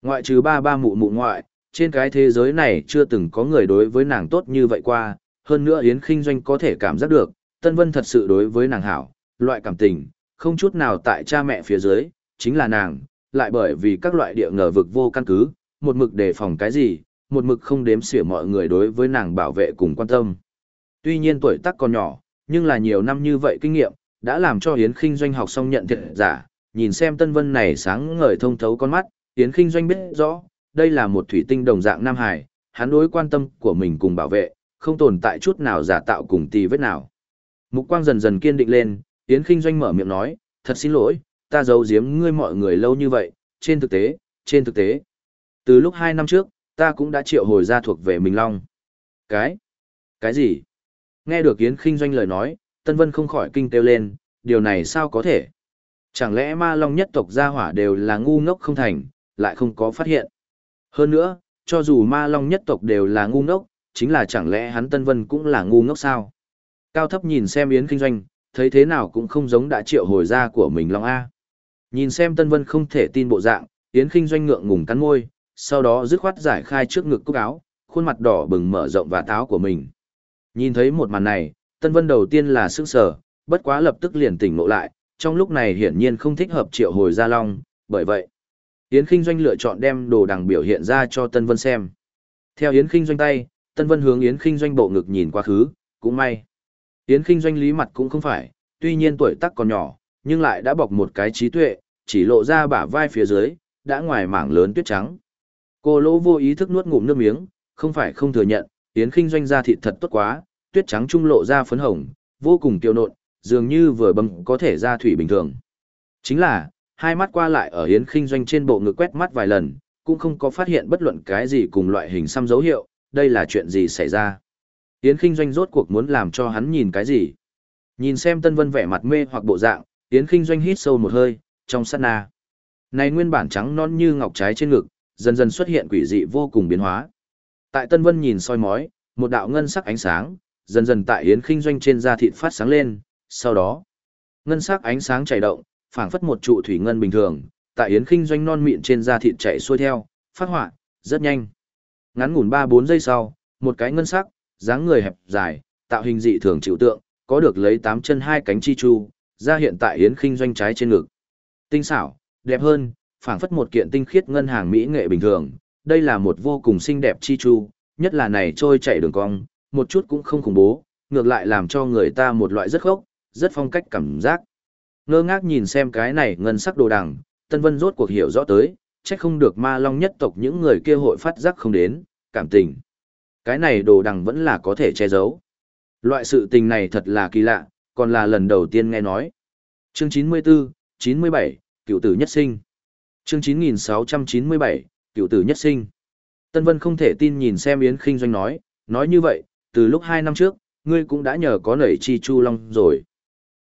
Speaker 1: Ngoại trừ ba ba mụ mụ ngoại, trên cái thế giới này chưa từng có người đối với nàng tốt như vậy qua, hơn nữa Yến Kinh Doanh có thể cảm giác được, Tân Vân thật sự đối với nàng hảo, loại cảm tình, không chút nào tại cha mẹ phía dưới, chính là nàng, lại bởi vì các loại địa ngờ vực vô căn cứ, một mực đề phòng cái gì, một mực không đếm xỉa mọi người đối với nàng bảo vệ cùng quan tâm. Tuy nhiên tuổi tác còn nhỏ, nhưng là nhiều năm như vậy kinh nghiệm, đã làm cho Yến Kinh Doanh học xong nhận thiệt giả, nhìn xem Tân Vân này sáng ngời thông thấu con mắt, Yến Kinh Doanh biết rõ, đây là một thủy tinh đồng dạng Nam Hải, hắn đối quan tâm của mình cùng bảo vệ, không tồn tại chút nào giả tạo cùng tì vết nào. Mục quang dần dần kiên định lên, Yến Kinh Doanh mở miệng nói, thật xin lỗi, ta giấu giếm ngươi mọi người lâu như vậy, trên thực tế, trên thực tế. Từ lúc hai năm trước, ta cũng đã triệu hồi ra thuộc về mình Long. Cái? Cái gì? Nghe được Yến Kinh Doanh lời nói, Tân Vân không khỏi kinh kêu lên, điều này sao có thể? Chẳng lẽ ma long nhất tộc gia hỏa đều là ngu ngốc không thành, lại không có phát hiện. Hơn nữa, cho dù ma long nhất tộc đều là ngu ngốc, chính là chẳng lẽ hắn Tân Vân cũng là ngu ngốc sao? Cao thấp nhìn xem Yến Kinh Doanh, thấy thế nào cũng không giống đã triệu hồi ra của mình Long A. Nhìn xem Tân Vân không thể tin bộ dạng, Yến Kinh Doanh ngượng ngùng cắn môi, sau đó dứt khoát giải khai trước ngực cúc áo, khuôn mặt đỏ bừng mở rộng và táo của mình. Nhìn thấy một màn này, Tân Vân đầu tiên là sững sờ, bất quá lập tức liền tỉnh ngộ lại, trong lúc này hiển nhiên không thích hợp triệu hồi gia long, bởi vậy, Yến Kinh Doanh lựa chọn đem đồ đằng biểu hiện ra cho Tân Vân xem. Theo Yến Kinh Doanh tay, Tân Vân hướng Yến Kinh Doanh bộ ngực nhìn quá khứ, cũng may. Yến Kinh Doanh lý mặt cũng không phải, tuy nhiên tuổi tác còn nhỏ, nhưng lại đã bọc một cái trí tuệ, chỉ lộ ra bả vai phía dưới, đã ngoài mảng lớn tuyết trắng. Cô lỗ vô ý thức nuốt ngụm nước miếng, không phải không thừa nhận, Yến Kinh Doanh ra thịt thật tốt quá, tuyết trắng trung lộ ra phấn hồng, vô cùng tiêu nộn, dường như vừa bấm có thể ra thủy bình thường. Chính là, hai mắt qua lại ở Yến Kinh Doanh trên bộ ngực quét mắt vài lần, cũng không có phát hiện bất luận cái gì cùng loại hình xăm dấu hiệu, đây là chuyện gì xảy ra. Yến Kinh Doanh rốt cuộc muốn làm cho hắn nhìn cái gì. Nhìn xem Tân Vân vẻ mặt mê hoặc bộ dạng, Yến Kinh Doanh hít sâu một hơi, trong sát na. Này nguyên bản trắng non như ngọc trái trên ngực, dần dần xuất hiện quỷ dị vô cùng biến hóa. Tại Tân Vân nhìn soi mói, một đạo ngân sắc ánh sáng, dần dần tại Yến Kinh Doanh trên da thịt phát sáng lên, sau đó, ngân sắc ánh sáng chảy động, phảng phất một trụ thủy ngân bình thường, tại Yến Kinh Doanh non mịn trên da thịt chạy xuôi theo, phát họa, rất nhanh. Ngắn ngủn 3-4 giây sau, một cái ngân sắc, dáng người hẹp dài, tạo hình dị thường chịu tượng, có được lấy tám chân hai cánh chi chu, ra hiện tại Yến Kinh Doanh trái trên ngực. Tinh xảo, đẹp hơn, phảng phất một kiện tinh khiết ngân hàng mỹ nghệ bình thường, đây là một vô cùng xinh đẹp chi chu, nhất là này trôi chạy đường cong, một chút cũng không khủng bố, ngược lại làm cho người ta một loại rất khốc, rất phong cách cảm giác. Ngơ ngác nhìn xem cái này ngân sắc đồ đằng, Tân Vân rốt cuộc hiểu rõ tới, chắc không được ma long nhất tộc những người kia hội phát giác không đến, cảm tình. Cái này đồ đằng vẫn là có thể che giấu. Loại sự tình này thật là kỳ lạ, còn là lần đầu tiên nghe nói. Chương 94, 97, cựu tử nhất sinh. Chương 9697, cựu tử nhất sinh. Tân Vân không thể tin nhìn xem Yến Kinh Doanh nói, nói như vậy, từ lúc 2 năm trước, ngươi cũng đã nhờ có nảy chi chu long rồi.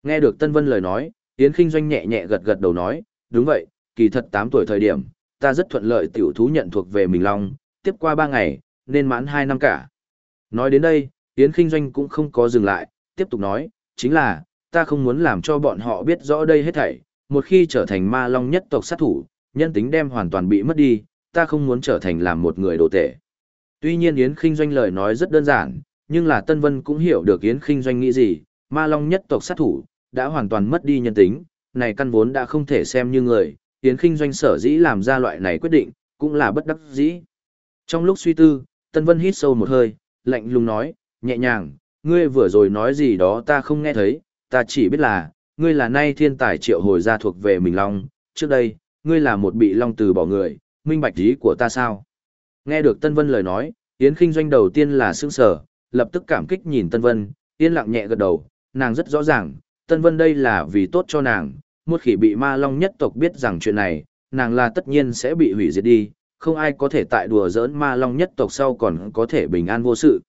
Speaker 1: Nghe được Tân Vân lời nói, Yến Kinh Doanh nhẹ nhẹ gật gật đầu nói, đúng vậy, kỳ thật 8 tuổi thời điểm, ta rất thuận lợi tiểu thú nhận thuộc về mình long, tiếp qua 3 ngày, nên mãn 2 năm cả. Nói đến đây, Yến Kinh Doanh cũng không có dừng lại, tiếp tục nói, chính là, ta không muốn làm cho bọn họ biết rõ đây hết thảy, một khi trở thành ma long nhất tộc sát thủ, nhân tính đem hoàn toàn bị mất đi, ta không muốn trở thành làm một người đồ tệ. Tuy nhiên Yến Kinh Doanh lời nói rất đơn giản, nhưng là Tân Vân cũng hiểu được Yến Kinh Doanh nghĩ gì, ma long nhất tộc sát thủ, đã hoàn toàn mất đi nhân tính, này căn vốn đã không thể xem như người, Yến Kinh Doanh sở dĩ làm ra loại này quyết định, cũng là bất đắc dĩ. Trong lúc suy tư, Tân Vân hít sâu một hơi, lạnh lùng nói, nhẹ nhàng, ngươi vừa rồi nói gì đó ta không nghe thấy, ta chỉ biết là, ngươi là nay thiên tài triệu hồi gia thuộc về mình Long, trước đây, ngươi là một bị Long từ bỏ người, minh bạch ý của ta sao? Nghe được Tân Vân lời nói, Yến Kinh Doanh đầu tiên là sững sở, lập tức cảm kích nhìn Tân Vân, yên lặng nhẹ gật đầu, nàng rất rõ ràng, Tân Vân đây là vì tốt cho nàng, một khi bị ma long nhất tộc biết rằng chuyện này, nàng là tất nhiên sẽ bị hủy diệt đi, không ai có thể tại đùa giỡn ma long nhất tộc sau còn có thể bình an vô sự.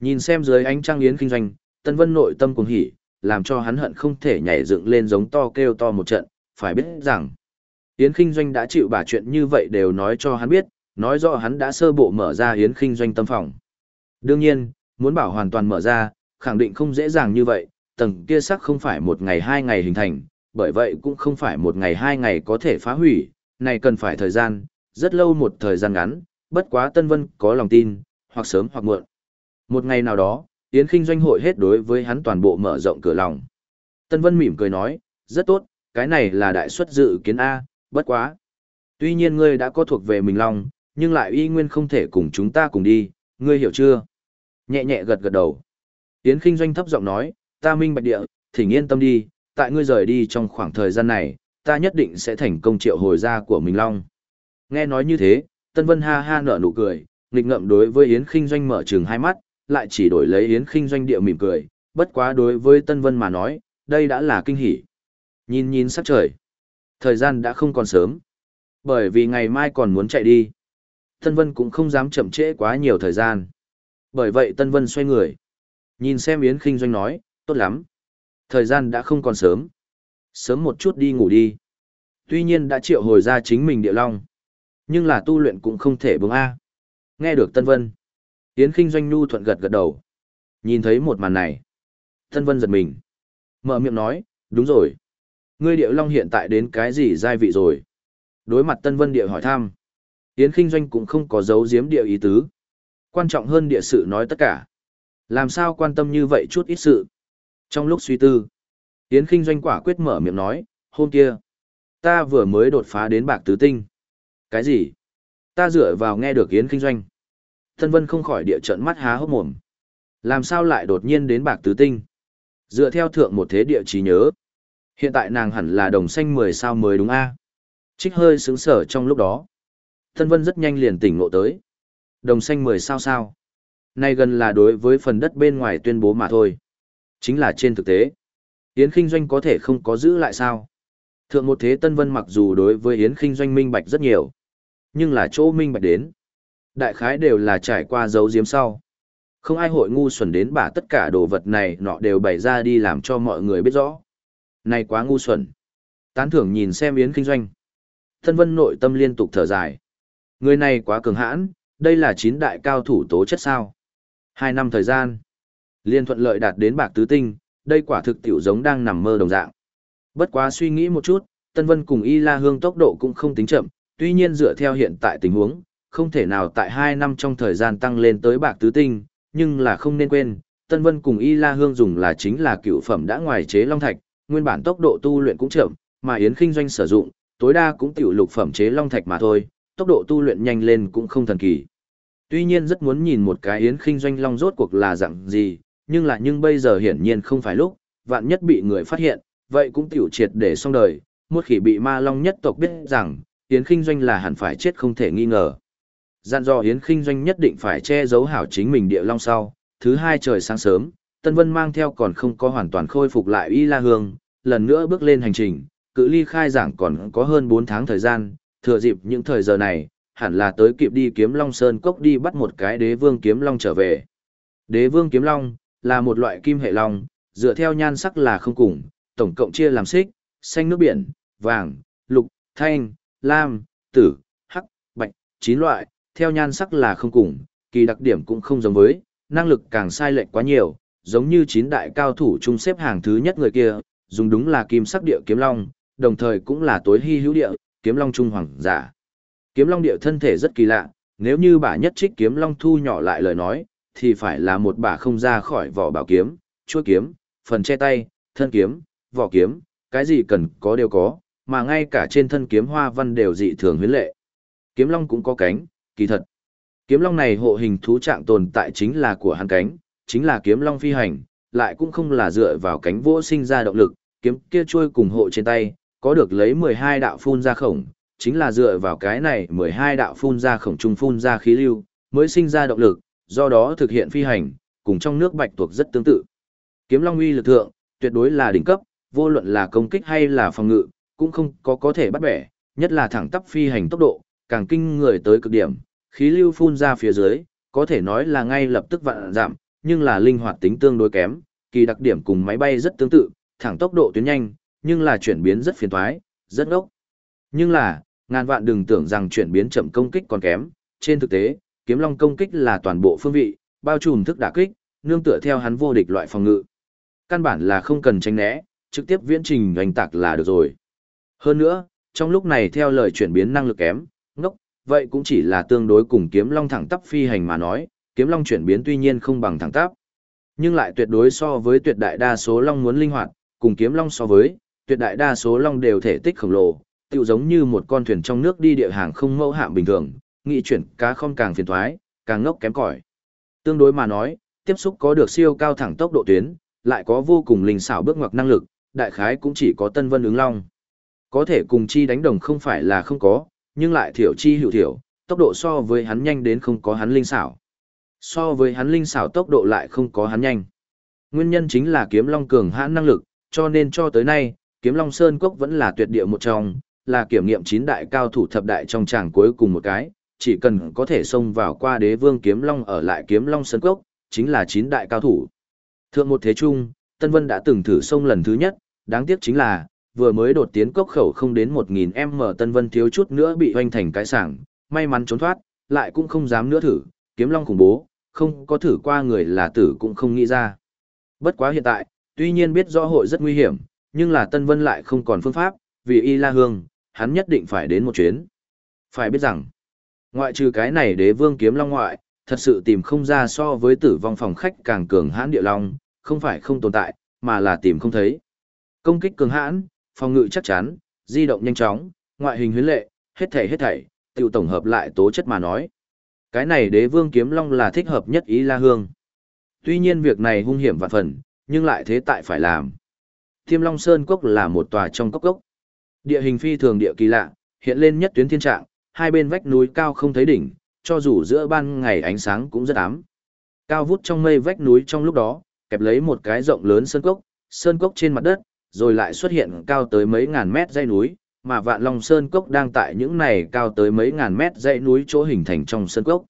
Speaker 1: Nhìn xem dưới ánh trăng yến kinh doanh, Tân Vân nội tâm cuồng hỉ, làm cho hắn hận không thể nhảy dựng lên giống to kêu to một trận, phải biết rằng Yến Kinh Doanh đã chịu bà chuyện như vậy đều nói cho hắn biết, nói rõ hắn đã sơ bộ mở ra Yến Kinh Doanh tâm phòng. Đương nhiên, muốn bảo hoàn toàn mở ra, khẳng định không dễ dàng như vậy, tầng kia sắc không phải một ngày hai ngày hình thành, bởi vậy cũng không phải một ngày hai ngày có thể phá hủy, này cần phải thời gian, rất lâu một thời gian ngắn, bất quá Tân Vân có lòng tin, hoặc sớm hoặc muộn. Một ngày nào đó, Yến Kinh doanh hội hết đối với hắn toàn bộ mở rộng cửa lòng. Tân Vân mỉm cười nói, rất tốt, cái này là đại suất dự kiến A, bất quá. Tuy nhiên ngươi đã có thuộc về mình lòng, nhưng lại y nguyên không thể cùng chúng ta cùng đi, ngươi hiểu chưa? Nhẹ nhẹ gật gật đầu. Yến Kinh doanh thấp giọng nói, ta minh bạch địa, thỉnh yên tâm đi, tại ngươi rời đi trong khoảng thời gian này, ta nhất định sẽ thành công triệu hồi ra của mình long. Nghe nói như thế, Tân Vân ha ha nở nụ cười, nghịch ngậm đối với Yến Kinh Doanh mở trường hai mắt, lại chỉ đổi lấy Yến Kinh Doanh địa mỉm cười, bất quá đối với Tân Vân mà nói, đây đã là kinh hỉ. Nhìn nhìn sắc trời, thời gian đã không còn sớm, bởi vì ngày mai còn muốn chạy đi. Tân Vân cũng không dám chậm trễ quá nhiều thời gian. Bởi vậy Tân Vân xoay người, nhìn xem Yến Kinh Doanh nói, tốt lắm. Thời gian đã không còn sớm. Sớm một chút đi ngủ đi. Tuy nhiên đã triệu hồi ra chính mình địa long. Nhưng là tu luyện cũng không thể bướng A. Nghe được Tân Vân. Yến Kinh Doanh Nhu thuận gật gật đầu. Nhìn thấy một màn này. Tân Vân giật mình. Mở miệng nói, đúng rồi. Ngươi địa long hiện tại đến cái gì giai vị rồi? Đối mặt Tân Vân địa hỏi thăm. Yến Kinh Doanh cũng không có giấu giếm địa ý tứ. Quan trọng hơn địa sự nói tất cả. Làm sao quan tâm như vậy chút ít sự. Trong lúc suy tư, Yến Kinh Doanh quả quyết mở miệng nói, hôm kia, ta vừa mới đột phá đến bạc tứ tinh. Cái gì? Ta dựa vào nghe được Yến Kinh Doanh. Thân Vân không khỏi địa trận mắt há hốc mồm. Làm sao lại đột nhiên đến bạc tứ tinh? Dựa theo thượng một thế địa trí nhớ. Hiện tại nàng hẳn là đồng xanh 10 sao mới đúng a Trích hơi sướng sở trong lúc đó. Thân Vân rất nhanh liền tỉnh ngộ tới. Đồng xanh 10 sao sao? Nay gần là đối với phần đất bên ngoài tuyên bố mà thôi. Chính là trên thực tế. Yến Kinh Doanh có thể không có giữ lại sao? Thượng một thế Tân Vân mặc dù đối với Yến Kinh Doanh minh bạch rất nhiều, nhưng là chỗ minh bạch đến. Đại khái đều là trải qua dấu diếm sau. Không ai hội ngu xuẩn đến bả tất cả đồ vật này nọ đều bày ra đi làm cho mọi người biết rõ. Này quá ngu xuẩn. Tán thưởng nhìn xem Yến Kinh Doanh. Tân Vân nội tâm liên tục thở dài. Người này quá cường hãn, đây là chín đại cao thủ tố chất sao. Hai năm thời gian. Liên thuận lợi đạt đến bạc tứ tinh, đây quả thực tiểu giống đang nằm mơ đồng dạng. Bất quá suy nghĩ một chút, Tân Vân cùng Y La Hương tốc độ cũng không tính chậm, tuy nhiên dựa theo hiện tại tình huống, không thể nào tại 2 năm trong thời gian tăng lên tới bạc tứ tinh, nhưng là không nên quên, Tân Vân cùng Y La Hương dùng là chính là cựu phẩm đã ngoài chế long thạch, nguyên bản tốc độ tu luyện cũng chậm, mà Yến Kinh doanh sử dụng, tối đa cũng tiểu lục phẩm chế long thạch mà thôi, tốc độ tu luyện nhanh lên cũng không thần kỳ. Tuy nhiên rất muốn nhìn một cái Yến Kinh doanh long rốt cuộc là dạng gì, nhưng là nhưng bây giờ hiển nhiên không phải lúc, vạn nhất bị người phát hiện, vậy cũng tiểu triệt để xong đời, một khi bị ma long nhất tộc biết rằng, Yến Kinh Doanh là hẳn phải chết không thể nghi ngờ. Dặn dò Yến Kinh Doanh nhất định phải che giấu hảo chính mình địa long sau, thứ hai trời sáng sớm, Tân Vân mang theo còn không có hoàn toàn khôi phục lại Y La Hương, lần nữa bước lên hành trình, cự ly khai giảng còn có hơn 4 tháng thời gian, thừa dịp những thời giờ này, hẳn là tới kịp đi kiếm Long Sơn Cốc đi bắt một cái đế vương kiếm long trở về. Đế vương kiếm long, là một loại kim hệ long, dựa theo nhan sắc là không cùng, tổng cộng chia làm xích, xanh nước biển, vàng, lục, thanh, lam, tử, hắc, bạch, chín loại, theo nhan sắc là không cùng, kỳ đặc điểm cũng không giống với, năng lực càng sai lệch quá nhiều, giống như chín đại cao thủ chung xếp hàng thứ nhất người kia, dùng đúng là kim sắc địa kiếm long, đồng thời cũng là tối hy hữu địa, kiếm long trung hoàng giả. Kiếm long địa thân thể rất kỳ lạ, nếu như bả nhất trích kiếm long thu nhỏ lại lời nói, thì phải là một bả không ra khỏi vỏ bảo kiếm, chuôi kiếm, phần che tay, thân kiếm, vỏ kiếm, cái gì cần có đều có, mà ngay cả trên thân kiếm hoa văn đều dị thường huyến lệ. Kiếm long cũng có cánh, kỳ thật. Kiếm long này hộ hình thú trạng tồn tại chính là của hắn cánh, chính là kiếm long phi hành, lại cũng không là dựa vào cánh vỗ sinh ra động lực, kiếm kia trôi cùng hộ trên tay, có được lấy 12 đạo phun ra khổng, chính là dựa vào cái này 12 đạo phun ra khổng trung phun ra khí lưu, mới sinh ra động lực, do đó thực hiện phi hành, cùng trong nước bạch tuộc rất tương tự. Kiếm long uy lực thượng, tuyệt đối là đỉnh cấp, vô luận là công kích hay là phòng ngự, cũng không có có thể bắt bẻ, nhất là thẳng tắp phi hành tốc độ, càng kinh người tới cực điểm, khí lưu phun ra phía dưới, có thể nói là ngay lập tức vạn giảm, nhưng là linh hoạt tính tương đối kém, kỳ đặc điểm cùng máy bay rất tương tự, thẳng tốc độ tuyến nhanh, nhưng là chuyển biến rất phiền toái, rất ngốc. Nhưng là, ngàn vạn đừng tưởng rằng chuyển biến chậm công kích còn kém, trên thực tế, kiếm long công kích là toàn bộ phương vị, bao trùm thức đả kích, nương tựa theo hắn vô địch loại phòng ngự. Căn bản là không cần tránh né, trực tiếp viễn trình hành tạc là được rồi. Hơn nữa, trong lúc này theo lời chuyển biến năng lực kém, ngốc, vậy cũng chỉ là tương đối cùng kiếm long thẳng tắp phi hành mà nói, kiếm long chuyển biến tuy nhiên không bằng thẳng tắp, nhưng lại tuyệt đối so với tuyệt đại đa số long muốn linh hoạt, cùng kiếm long so với, tuyệt đại đa số long đều thể tích khổng lồ, tựu giống như một con thuyền trong nước đi địa hàng không mẫu hạm bình thường, nghị chuyển cá không càng phiền thoái, càng ngốc kém cỏi. Tương đối mà nói, tiếp xúc có được siêu cao thẳng tốc độ tuyến, lại có vô cùng linh xảo bước ngoặt năng lực, đại khái cũng chỉ có Tân Vân ứng long. Có thể cùng chi đánh đồng không phải là không có, nhưng lại thiểu chi hữu thiểu, tốc độ so với hắn nhanh đến không có hắn linh xảo. So với hắn linh xảo tốc độ lại không có hắn nhanh. Nguyên nhân chính là kiếm long cường hãn năng lực, cho nên cho tới nay, kiếm long sơn cốc vẫn là tuyệt địa một trong, là kiểm nghiệm chín đại cao thủ thập đại trong tràng cuối cùng một cái, chỉ cần có thể xông vào qua đế vương kiếm long ở lại kiếm long sơn cốc, chính là chín đại cao thủ. Thượng một thế trung, Tân Vân đã từng thử xông lần thứ nhất, đáng tiếc chính là, vừa mới đột tiến cốc khẩu không đến 1000m Tân Vân thiếu chút nữa bị hoành thành cái sảng, may mắn trốn thoát, lại cũng không dám nữa thử, kiếm long khủng bố, không có thử qua người là tử cũng không nghĩ ra. Bất quá hiện tại, tuy nhiên biết rõ hội rất nguy hiểm, nhưng là Tân Vân lại không còn phương pháp, vì Y La Hương, hắn nhất định phải đến một chuyến. Phải biết rằng, ngoại trừ cái này đế vương kiếm long ngoại, thật sự tìm không ra so với tử vong phòng khách càng cường hãn địa long, không phải không tồn tại, mà là tìm không thấy. Công kích cường hãn, phòng ngự chắc chắn, di động nhanh chóng, ngoại hình huyến lệ, hết thảy hết thảy, tiểu tổng hợp lại tố chất mà nói. Cái này đế vương kiếm long là thích hợp nhất ý la hương. Tuy nhiên việc này hung hiểm vạn phần, nhưng lại thế tại phải làm. Thiêm Long Sơn Cốc là một tòa trong cốc cốc. Địa hình phi thường địa kỳ lạ, hiện lên nhất tuyến thiên trạng, hai bên vách núi cao không thấy đỉnh, cho dù giữa ban ngày ánh sáng cũng rất ám. Cao vút trong mây vách núi trong lúc đó, kẹp lấy một cái rộng lớn sơn cốc, sơn cốc trên mặt đất, rồi lại xuất hiện cao tới mấy ngàn mét dãy núi, mà Vạn Long Sơn Cốc đang tại những này cao tới mấy ngàn mét dãy núi chỗ hình thành trong sơn cốc.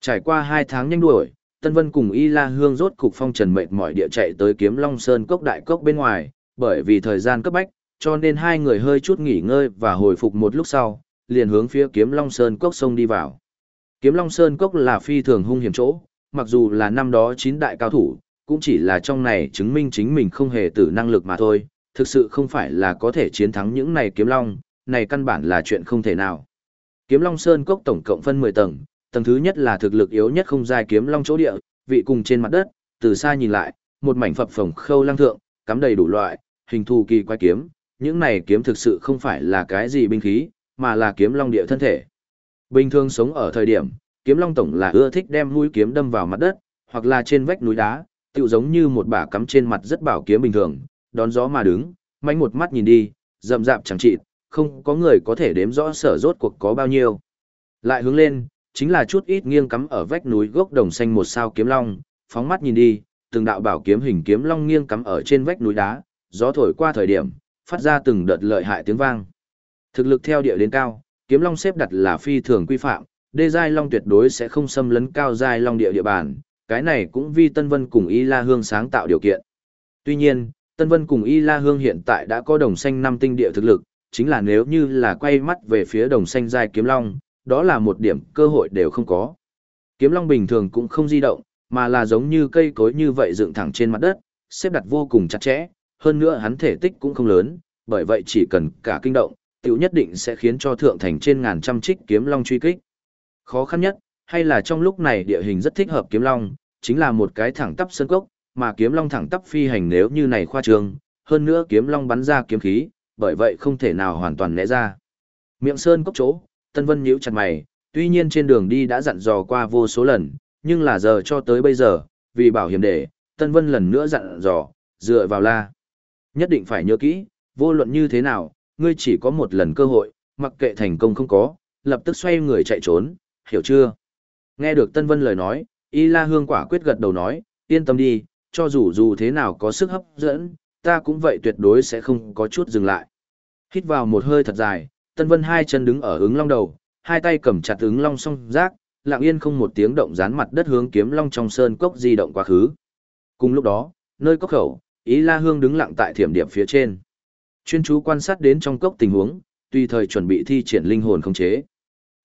Speaker 1: Trải qua hai tháng nhanh đuổi, Tân Vân cùng Y La Hương rốt cục phong trần mệt mỏi địa chạy tới kiếm Long Sơn Cốc đại cốc bên ngoài, bởi vì thời gian cấp bách, cho nên hai người hơi chút nghỉ ngơi và hồi phục một lúc sau, liền hướng phía kiếm Long Sơn Cốc sông đi vào. Kiếm Long Sơn Cốc là phi thường hung hiểm chỗ, mặc dù là năm đó chín đại cao thủ, cũng chỉ là trong này chứng minh chính mình không hề tử năng lực mà thôi, thực sự không phải là có thể chiến thắng những này kiếm long, này căn bản là chuyện không thể nào. Kiếm Long Sơn Cốc tổng cộng phân 10 tầng, tầng thứ nhất là thực lực yếu nhất không dài kiếm long chỗ địa, vị cùng trên mặt đất, từ xa nhìn lại, một mảnh phập phồng khâu lăng thượng, cắm đầy đủ loại, hình thù kỳ quái kiếm, những này kiếm thực sự không phải là cái gì binh khí, mà là kiếm long địa thân thể. Bình thường sống ở thời điểm, kiếm long tổng là ưa thích đem mũi kiếm đâm vào mặt đất, hoặc là trên vách núi đá, tựu giống như một bả cắm trên mặt rất bảo kiếm bình thường, đón gió mà đứng, mánh một mắt nhìn đi, rậm rạp chẳng trị, không có người có thể đếm rõ sở rốt cuộc có bao nhiêu. Lại hướng lên, chính là chút ít nghiêng cắm ở vách núi gốc đồng xanh một sao kiếm long, phóng mắt nhìn đi, từng đạo bảo kiếm hình kiếm long nghiêng cắm ở trên vách núi đá, gió thổi qua thời điểm, phát ra từng đợt lợi hại tiếng vang. Thực lực theo địa đến cao, kiếm long xếp đặt là phi thường quy phạm, đê giai long tuyệt đối sẽ không xâm lấn cao giai long địa địa bàn, cái này cũng vì Tân Vân cùng Y La Hương sáng tạo điều kiện. Tuy nhiên, Tân Vân cùng Y La Hương hiện tại đã có đồng xanh năm tinh địa thực lực, chính là nếu như là quay mắt về phía đồng xanh giai kiếm long, đó là một điểm cơ hội đều không có. Kiếm long bình thường cũng không di động, mà là giống như cây cối như vậy dựng thẳng trên mặt đất, xếp đặt vô cùng chặt chẽ, hơn nữa hắn thể tích cũng không lớn, bởi vậy chỉ cần cả kinh động, tiểu nhất định sẽ khiến cho thượng thành trên ngàn trăm trích kiếm long truy kích. Khó khăn nhất, hay là trong lúc này địa hình rất thích hợp kiếm long, chính là một cái thẳng tắp sơn cốc, mà kiếm long thẳng tắp phi hành nếu như này khoa trương, hơn nữa kiếm long bắn ra kiếm khí, bởi vậy không thể nào hoàn toàn né ra. Miệng sơn cốc chỗ, Tân Vân nhíu chặt mày, tuy nhiên trên đường đi đã dặn dò qua vô số lần, nhưng là giờ cho tới bây giờ, vì bảo hiểm để, Tân Vân lần nữa dặn dò, dựa vào la. Nhất định phải nhớ kỹ, vô luận như thế nào, ngươi chỉ có một lần cơ hội, mặc kệ thành công không có, lập tức xoay người chạy trốn, hiểu chưa? Nghe được Tân Vân lời nói, Y La Hương quả quyết gật đầu nói, yên tâm đi, cho dù dù thế nào có sức hấp dẫn, ta cũng vậy tuyệt đối sẽ không có chút dừng lại. Hít vào một hơi thật dài, Tân Vân hai chân đứng ở ứng long đầu, hai tay cầm chặt ứng long song giác, lặng yên không một tiếng động dán mặt đất hướng kiếm long trong sơn cốc di động quá khứ. Cùng lúc đó, nơi cốc khẩu, Ý La Hương đứng lặng tại thiểm điểm phía trên. Chuyên chú quan sát đến trong cốc tình huống, tùy thời chuẩn bị thi triển linh hồn khống chế.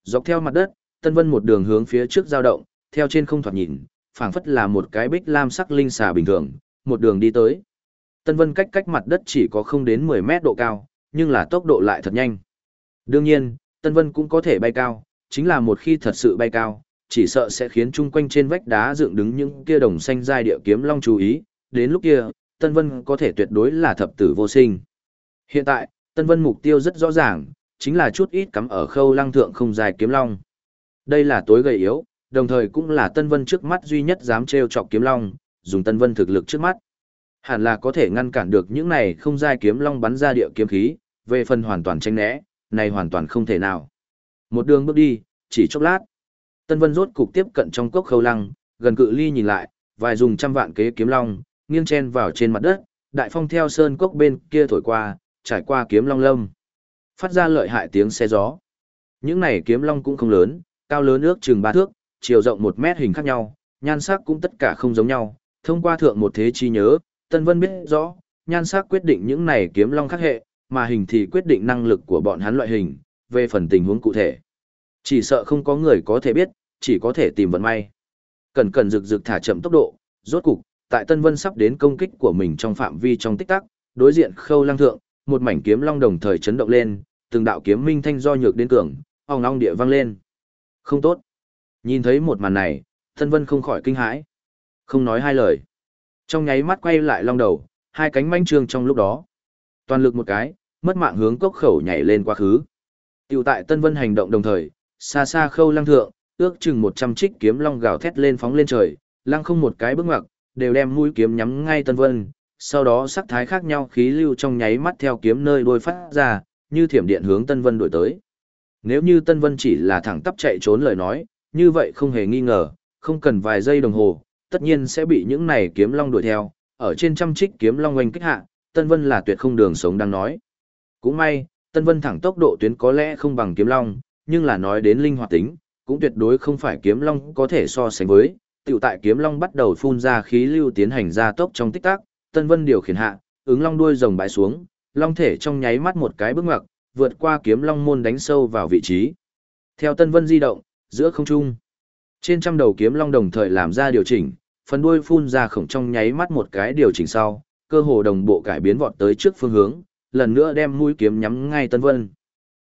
Speaker 1: Dọc theo mặt đất, Tân Vân một đường hướng phía trước dao động, theo trên không thoạt nhìn, phảng phất là một cái bích lam sắc linh xà bình thường, một đường đi tới. Tân Vân cách cách mặt đất chỉ có không đến 10 mét độ cao, nhưng là tốc độ lại thật nhanh. Đương nhiên, Tân Vân cũng có thể bay cao, chính là một khi thật sự bay cao, chỉ sợ sẽ khiến chung quanh trên vách đá dựng đứng những kia đồng xanh giai địa kiếm long chú ý, đến lúc kia, Tân Vân có thể tuyệt đối là thập tử vô sinh. Hiện tại, Tân Vân mục tiêu rất rõ ràng, chính là chút ít cắm ở khâu lăng thượng không dài kiếm long. Đây là tối gầy yếu, đồng thời cũng là Tân Vân trước mắt duy nhất dám trêu chọc kiếm long, dùng Tân Vân thực lực trước mắt. Hẳn là có thể ngăn cản được những này không dài kiếm long bắn ra địa kiếm khí, về phần hoàn toàn tranh né, này hoàn toàn không thể nào. Một đường bước đi, chỉ chốc lát. Tân Vân rốt cục tiếp cận trong cốc khâu lăng, gần cự ly nhìn lại, vài dùng trăm vạn kế kiếm long, nghiêng chen vào trên mặt đất, đại phong theo sơn cốc bên kia thổi qua, trải qua kiếm long lâm. Phát ra lợi hại tiếng xe gió. Những này kiếm long cũng không lớn, cao lớn ước chừng ba thước, chiều rộng một mét hình khác nhau, nhan sắc cũng tất cả không giống nhau. Thông qua thượng một thế chi nhớ, Tân Vân biết rõ, nhan sắc quyết định những này kiếm long khác hệ, mà hình thì quyết định năng lực của bọn hắn loại hình, về phần tình huống cụ thể. Chỉ sợ không có người có thể biết, chỉ có thể tìm vận may. Cần cần rực rực thả chậm tốc độ, rốt cục, tại Tân Vân sắp đến công kích của mình trong phạm vi trong tích tắc, đối diện Khâu Lăng thượng, một mảnh kiếm long đồng thời chấn động lên, từng đạo kiếm minh thanh do nhược đến cường, ong ong địa vang lên. Không tốt. Nhìn thấy một màn này, thân Vân không khỏi kinh hãi. Không nói hai lời. Trong nháy mắt quay lại long đầu, hai cánh manh trương trong lúc đó. Toàn lực một cái, mất mạng hướng cốc khẩu nhảy lên quá khứ. Tiểu tại Tân Vân hành động đồng thời, xa xa khâu lăng thượng, ước chừng 100 trích kiếm long gào thét lên phóng lên trời, lăng không một cái bước ngoặt, đều đem mũi kiếm nhắm ngay Tân Vân, sau đó sắc thái khác nhau khí lưu trong nháy mắt theo kiếm nơi đôi phát ra, như thiểm điện hướng Tân Vân đuổi tới. Nếu như Tân Vân chỉ là thẳng tắp chạy trốn lời nói, như vậy không hề nghi ngờ, không cần vài giây đồng hồ, tất nhiên sẽ bị những này kiếm long đuổi theo, ở trên trăm trích kiếm long oanh kích hạ, Tân Vân là tuyệt không đường sống đang nói. Cũng may, Tân Vân thẳng tốc độ tuyến có lẽ không bằng kiếm long, nhưng là nói đến linh hoạt tính, cũng tuyệt đối không phải kiếm long có thể so sánh với. Tiểu tại kiếm long bắt đầu phun ra khí lưu tiến hành ra tốc trong tích tắc, Tân Vân điều khiển hạ, ứng long đuôi rồng bãi xuống, long thể trong nháy mắt một cái bước ngoặt, vượt qua kiếm long môn đánh sâu vào vị trí. Theo Tân Vân di động, giữa không trung, trên trăm đầu kiếm long đồng thời làm ra điều chỉnh, phần đuôi phun ra khổng trong nháy mắt một cái điều chỉnh sau, cơ hồ đồng bộ cải biến vọt tới trước phương hướng, lần nữa đem mũi kiếm nhắm ngay Tân Vân.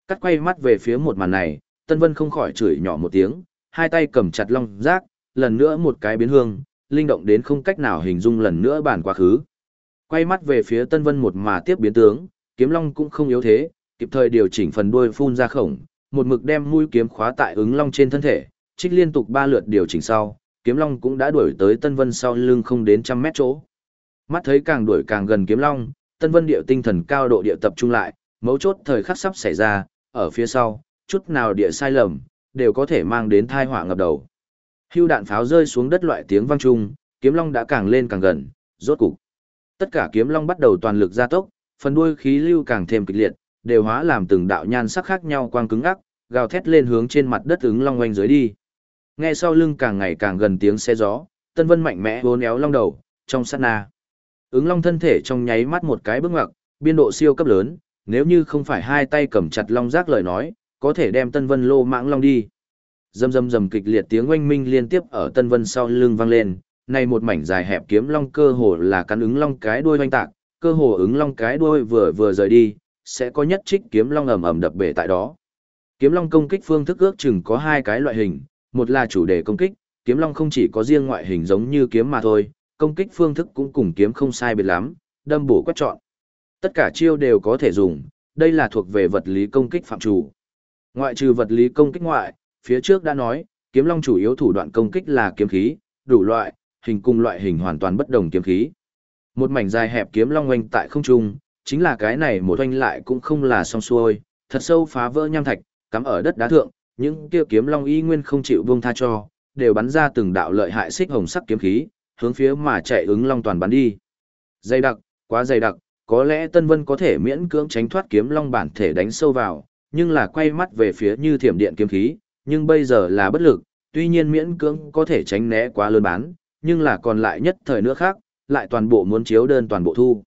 Speaker 1: Cắt quay mắt về phía một màn này, Tân Vân không khỏi chửi nhỏ một tiếng, hai tay cầm chặt long giác, lần nữa một cái biến hương, linh động đến không cách nào hình dung lần nữa bản quá khứ. Quay mắt về phía Tân Vân một mà tiếp biến tướng, kiếm long cũng không yếu thế, kịp thời điều chỉnh phần đuôi phun ra khổng, một mực đem mũi kiếm khóa tại ứng long trên thân thể, trích liên tục ba lượt điều chỉnh sau, kiếm long cũng đã đuổi tới Tân Vân sau lưng không đến trăm mét chỗ. Mắt thấy càng đuổi càng gần kiếm long, Tân Vân điệu tinh thần cao độ địa tập trung lại, mấu chốt thời khắc sắp xảy ra, ở phía sau, chút nào địa sai lầm, đều có thể mang đến tai họa ngập đầu. Hưu đạn pháo rơi xuống đất loại tiếng vang trung, kiếm long đã càng lên càng gần, rốt cục. Tất cả kiếm long bắt đầu toàn lực gia tốc, phần đuôi khí lưu càng thêm kịch liệt, đều hóa làm từng đạo nhan sắc khác nhau quang cứng ác, gào thét lên hướng trên mặt đất ứng long oanh dưới đi. Nghe sau lưng càng ngày càng gần tiếng xe gió, Tân Vân mạnh mẽ vốn éo long đầu, trong sát na. Ứng long thân thể trong nháy mắt một cái bước ngoặt, biên độ siêu cấp lớn, nếu như không phải hai tay cầm chặt long giác lời nói, có thể đem Tân Vân lô mãng long đi. Dầm dầm dầm kịch liệt tiếng oanh minh liên tiếp ở Tân Vân sau lưng vang lên, này một mảnh dài hẹp kiếm long cơ hồ là cắn ứng long cái đuôi oanh tạc, cơ hồ ứng long cái đuôi vừa vừa rời đi, sẽ có nhất trích kiếm long ầm ầm đập bể tại đó. Kiếm long công kích phương thức ước chừng có hai cái loại hình, một là chủ đề công kích, kiếm long không chỉ có riêng ngoại hình giống như kiếm mà thôi, công kích phương thức cũng cùng kiếm không sai biệt lắm, đâm bổ quét chọn. Tất cả chiêu đều có thể dùng, đây là thuộc về vật lý công kích phạm chủ. Ngoại trừ vật lý công kích ngoại, phía trước đã nói, kiếm long chủ yếu thủ đoạn công kích là kiếm khí, đủ loại, hình cung loại hình hoàn toàn bất đồng kiếm khí. Một mảnh dài hẹp kiếm long oanh tại không trung, chính là cái này một oanh lại cũng không là song xuôi, thật sâu phá vỡ nham thạch, cắm ở đất đá thượng, những kia kiếm long y nguyên không chịu buông tha cho, đều bắn ra từng đạo lợi hại xích hồng sắc kiếm khí, hướng phía mà chạy ứng long toàn bắn đi. Dày đặc, quá dày đặc, có lẽ Tân Vân có thể miễn cưỡng tránh thoát kiếm long bản thể đánh sâu vào, nhưng là quay mắt về phía như thiểm điện kiếm khí, nhưng bây giờ là bất lực, tuy nhiên miễn cưỡng có thể tránh né quá lớn bán, nhưng là còn lại nhất thời nữa khác, lại toàn bộ muốn chiếu đơn toàn bộ thu.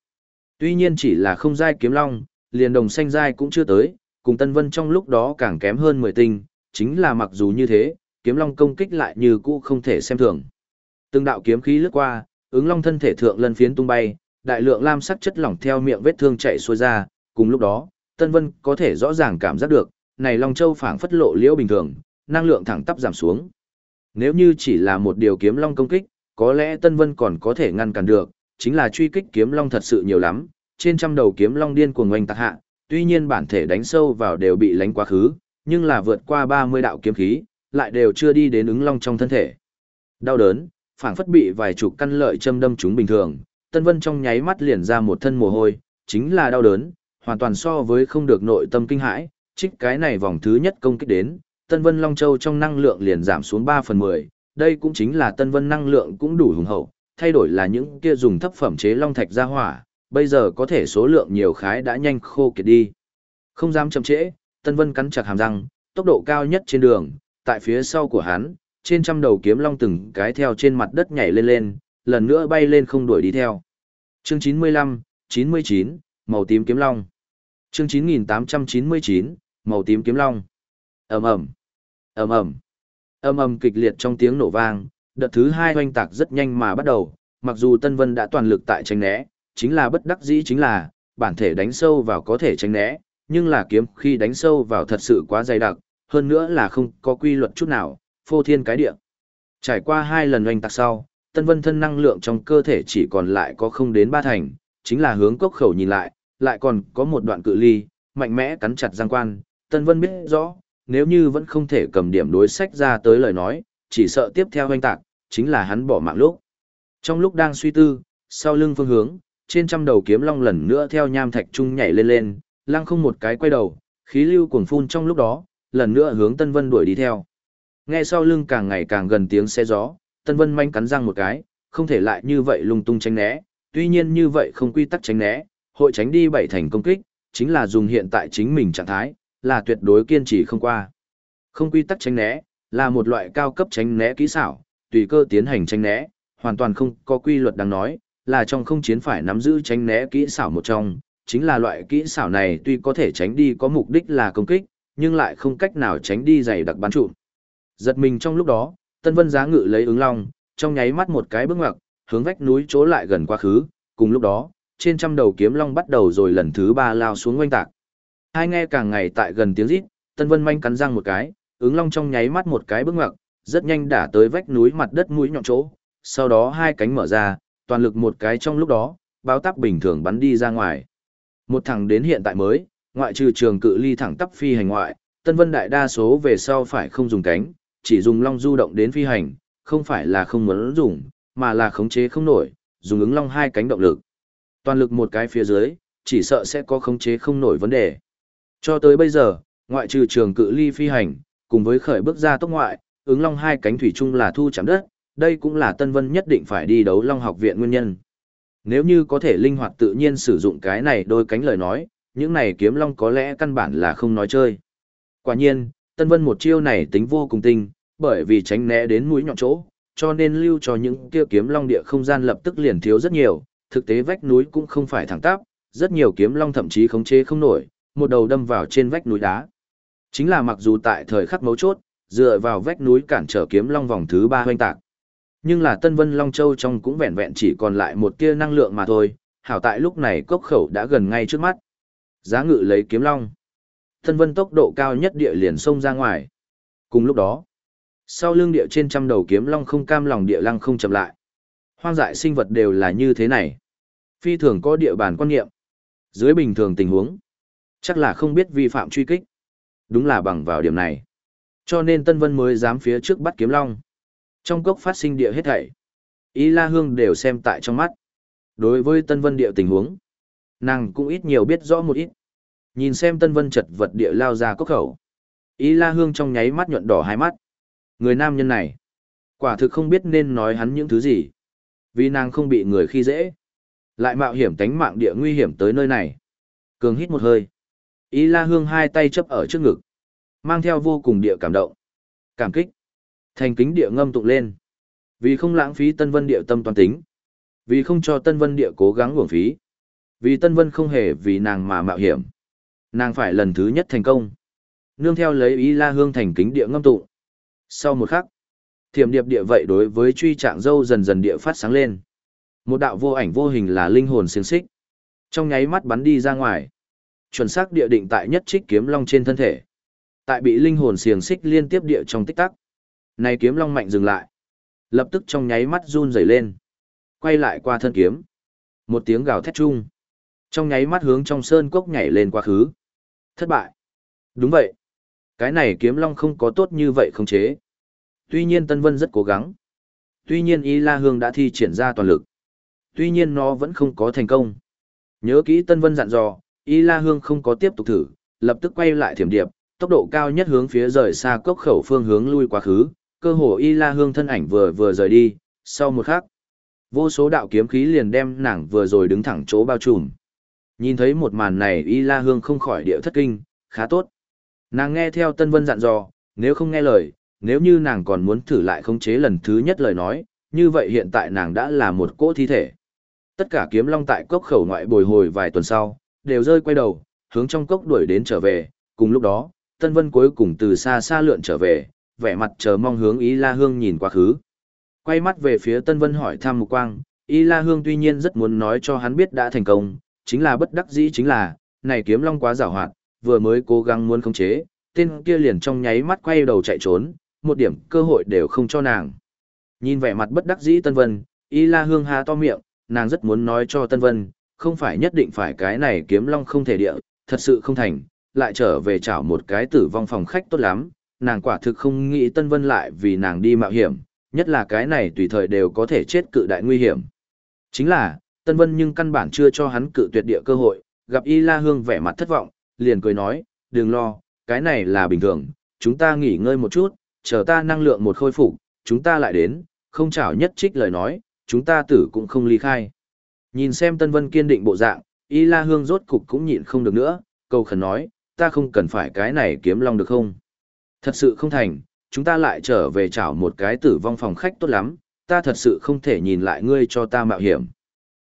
Speaker 1: Tuy nhiên chỉ là không giai kiếm long, liền đồng xanh giai cũng chưa tới, cùng Tân Vân trong lúc đó càng kém hơn 10 tinh, chính là mặc dù như thế, kiếm long công kích lại như cũ không thể xem thường. Từng đạo kiếm khí lướt qua, ứng long thân thể thượng lân phiến tung bay, đại lượng lam sắc chất lỏng theo miệng vết thương chảy xuôi ra, cùng lúc đó, Tân Vân có thể rõ ràng cảm giác được, này Long Châu phảng phất lộ liễu bình thường, năng lượng thẳng tắp giảm xuống. Nếu như chỉ là một điều kiếm long công kích, có lẽ Tân Vân còn có thể ngăn cản được, chính là truy kích kiếm long thật sự nhiều lắm, trên trăm đầu kiếm long điên cuồng oanh tạc hạ, tuy nhiên bản thể đánh sâu vào đều bị lánh quá khứ, nhưng là vượt qua 30 đạo kiếm khí, lại đều chưa đi đến ứng long trong thân thể. Đau đớn, phảng phất bị vài chục căn lợi châm đâm chúng bình thường, Tân Vân trong nháy mắt liền ra một thân mồ hôi, chính là đau đớn, hoàn toàn so với không được nội tâm kinh hãi, trích cái này vòng thứ nhất công kích đến, Tân Vân Long Châu trong năng lượng liền giảm xuống 3 phần 10, đây cũng chính là Tân Vân năng lượng cũng đủ hùng hậu, thay đổi là những kia dùng thấp phẩm chế long thạch ra hỏa, bây giờ có thể số lượng nhiều khái đã nhanh khô kiệt đi. Không dám chậm trễ, Tân Vân cắn chặt hàm răng, tốc độ cao nhất trên đường, tại phía sau của hắn, trên trăm đầu kiếm long từng cái theo trên mặt đất nhảy lên lên, lần nữa bay lên không đuổi đi theo. Chương 95, 99, màu tím kiếm long. Chương 9899, màu tím kiếm long. Ầm ầm. Ầm ầm. Ầm ầm kịch liệt trong tiếng nổ vang, đợt thứ hai hoanh tạc rất nhanh mà bắt đầu, mặc dù Tân Vân đã toàn lực tại tránh né, chính là bất đắc dĩ chính là, bản thể đánh sâu vào có thể tránh né, nhưng là kiếm khi đánh sâu vào thật sự quá dày đặc, hơn nữa là không có quy luật chút nào, phô thiên cái địa. Trải qua hai lần hoanh tạc sau, Tân Vân thân năng lượng trong cơ thể chỉ còn lại có không đến ba thành, chính là hướng cốc khẩu nhìn lại, lại còn có một đoạn cự ly, mạnh mẽ cắn chặt giang quan, Tân Vân biết rõ, nếu như vẫn không thể cầm điểm đối sách ra tới lời nói, chỉ sợ tiếp theo hoanh tạc, chính là hắn bỏ mạng lúc. Trong lúc đang suy tư, sau lưng phương hướng, trên trăm đầu kiếm long lần nữa theo nham thạch trung nhảy lên lên, lăng không một cái quay đầu, khí lưu cuồng phun trong lúc đó, lần nữa hướng Tân Vân đuổi đi theo. Nghe sau lưng càng ngày càng gần tiếng xe gió, Tân Vân manh cắn răng một cái, không thể lại như vậy lung tung tránh né, tuy nhiên như vậy không quy tắc tránh né, hội tránh đi bảy thành công kích, chính là dùng hiện tại chính mình trạng thái, là tuyệt đối kiên trì không qua. Không quy tắc tránh né, là một loại cao cấp tránh né kỹ xảo, tùy cơ tiến hành tránh né, hoàn toàn không có quy luật đáng nói, là trong không chiến phải nắm giữ tránh né kỹ xảo một trong, chính là loại kỹ xảo này tuy có thể tránh đi có mục đích là công kích, nhưng lại không cách nào tránh đi dày đặc bắn trụ. Giật mình trong lúc đó, Tân Vân giá ngự lấy ứng long, trong nháy mắt một cái bước ngoặt, hướng vách núi chỗ lại gần quá khứ, cùng lúc đó, trên trăm đầu kiếm long bắt đầu rồi lần thứ ba lao xuống oanh tạc. Hai nghe càng ngày tại gần tiếng rít, Tân Vân manh cắn răng một cái, ứng long trong nháy mắt một cái bước ngoặt, rất nhanh đả tới vách núi mặt đất mũi nhọn chỗ, sau đó hai cánh mở ra, toàn lực một cái trong lúc đó, báo tắc bình thường bắn đi ra ngoài. Một thằng đến hiện tại mới, ngoại trừ trường cự ly thẳng tắp phi hành ngoại, Tân Vân đại đa số về sau phải không dùng cánh, chỉ dùng long du động đến phi hành, không phải là không muốn dùng, mà là khống chế không nổi, dùng ứng long hai cánh động lực. Toàn lực một cái phía dưới, chỉ sợ sẽ có khống chế không nổi vấn đề. Cho tới bây giờ, ngoại trừ trường cự ly phi hành, cùng với khởi bước ra tốc ngoại, ứng long hai cánh thủy chung là thu chạm đất, đây cũng là Tân Vân nhất định phải đi đấu long học viện nguyên nhân. Nếu như có thể linh hoạt tự nhiên sử dụng cái này đôi cánh lời nói, những này kiếm long có lẽ căn bản là không nói chơi. Quả nhiên, Tân Vân một chiêu này tính vô cùng tinh, bởi vì tránh né đến mũi nhọn chỗ, cho nên lưu cho những kia kiếm long địa không gian lập tức liền thiếu rất nhiều, thực tế vách núi cũng không phải thẳng tắp, rất nhiều kiếm long thậm chí khống chế không nổi, một đầu đâm vào trên vách núi đá. Chính là mặc dù tại thời khắc mấu chốt, dựa vào vách núi cản trở kiếm long vòng thứ ba hoanh tạc. Nhưng là Tân Vân Long Châu trong cũng vẹn vẹn chỉ còn lại một tia năng lượng mà thôi, hảo tại lúc này cốc khẩu đã gần ngay trước mắt. Giá ngự lấy kiếm long. Tân Vân tốc độ cao nhất địa liền xông ra ngoài. Cùng lúc đó, sau lưng địa trên trăm đầu kiếm long không cam lòng địa lăng không chậm lại. Hoang dại sinh vật đều là như thế này. Phi thường có địa bàn quan niệm. Dưới bình thường tình huống, chắc là không biết vi phạm truy kích. Đúng là bằng vào điểm này. Cho nên Tân Vân mới dám phía trước bắt kiếm long. Trong cốc phát sinh địa hết thảy. Ý La Hương đều xem tại trong mắt. Đối với Tân Vân địa tình huống, nàng cũng ít nhiều biết rõ một ít. Nhìn xem Tân Vân chật vật địa lao ra cốc khẩu. Ý La Hương trong nháy mắt nhuận đỏ hai mắt. Người nam nhân này, quả thực không biết nên nói hắn những thứ gì. Vì nàng không bị người khi dễ. Lại mạo hiểm tánh mạng địa nguy hiểm tới nơi này. Cường hít một hơi. Ý La Hương hai tay chấp ở trước ngực. Mang theo vô cùng địa cảm động. Cảm kích. Thành kính địa ngâm tụng lên. Vì không lãng phí Tân Vân địa tâm toàn tính. Vì không cho Tân Vân địa cố gắng uổng phí. Vì Tân Vân không hề vì nàng mà mạo hiểm. Nàng phải lần thứ nhất thành công. Nương theo lấy ý la hương thành kính địa ngâm tụng. Sau một khắc, thiểm điệp địa vậy đối với truy trạng dâu dần dần địa phát sáng lên. Một đạo vô ảnh vô hình là linh hồn xiên xích. Trong nháy mắt bắn đi ra ngoài. Chuẩn xác địa định tại nhất trích kiếm long trên thân thể. Tại bị linh hồn xiềng xích liên tiếp địa trong tích tắc. Này kiếm long mạnh dừng lại. Lập tức trong nháy mắt run rẩy lên. Quay lại qua thân kiếm. Một tiếng gào thét chung. Trong nháy mắt hướng trong sơn cốc nhảy lên quá khứ. Thất bại. Đúng vậy. Cái này kiếm long không có tốt như vậy không chế. Tuy nhiên Tân Vân rất cố gắng. Tuy nhiên Y La Hương đã thi triển ra toàn lực. Tuy nhiên nó vẫn không có thành công. Nhớ kỹ Tân Vân dặn dò, Y La Hương không có tiếp tục thử, lập tức quay lại thiểm điệp, tốc độ cao nhất hướng phía rời xa cốc khẩu phương hướng lui quá khứ, cơ hồ Y La Hương thân ảnh vừa vừa rời đi, sau một khắc, vô số đạo kiếm khí liền đem nàng vừa rồi đứng thẳng chỗ bao trùm. Nhìn thấy một màn này Y La Hương không khỏi điệu thất kinh, khá tốt. Nàng nghe theo Tân Vân dặn dò, nếu không nghe lời, nếu như nàng còn muốn thử lại khống chế lần thứ nhất lời nói, như vậy hiện tại nàng đã là một cỗ thi thể. Tất cả kiếm long tại cốc khẩu ngoại bồi hồi vài tuần sau, đều rơi quay đầu, hướng trong cốc đuổi đến trở về, cùng lúc đó, Tân Vân cuối cùng từ xa xa lượn trở về, vẻ mặt chờ mong hướng Y La Hương nhìn quá khứ. Quay mắt về phía Tân Vân hỏi thăm Mục Quang, Y La Hương tuy nhiên rất muốn nói cho hắn biết đã thành công, chính là bất đắc dĩ chính là, này kiếm long quá giàu hoạt, vừa mới cố gắng muốn khống chế, tên kia liền trong nháy mắt quay đầu chạy trốn, một điểm cơ hội đều không cho nàng. Nhìn vẻ mặt bất đắc dĩ Tân Vân, Y La Hương há to miệng, nàng rất muốn nói cho Tân Vân, không phải nhất định phải cái này kiếm long không thể địa, thật sự không thành, lại trở về chảo một cái tử vong phòng khách tốt lắm, nàng quả thực không nghĩ Tân Vân lại vì nàng đi mạo hiểm, nhất là cái này tùy thời đều có thể chết cự đại nguy hiểm. Chính là, Tân Vân nhưng căn bản chưa cho hắn cự tuyệt địa cơ hội, gặp Y La Hương vẻ mặt thất vọng, liền cười nói, đừng lo, cái này là bình thường, chúng ta nghỉ ngơi một chút, chờ ta năng lượng một khôi phục, chúng ta lại đến, không chảo nhất trích lời nói, chúng ta tử cũng không ly khai. Nhìn xem Tân Vân kiên định bộ dạng, Y La Hương rốt cục cũng nhịn không được nữa, cầu khẩn nói, ta không cần phải cái này kiếm long được không? Thật sự không thành, chúng ta lại trở về chảo một cái tử vong phòng khách tốt lắm, ta thật sự không thể nhìn lại ngươi cho ta mạo hiểm.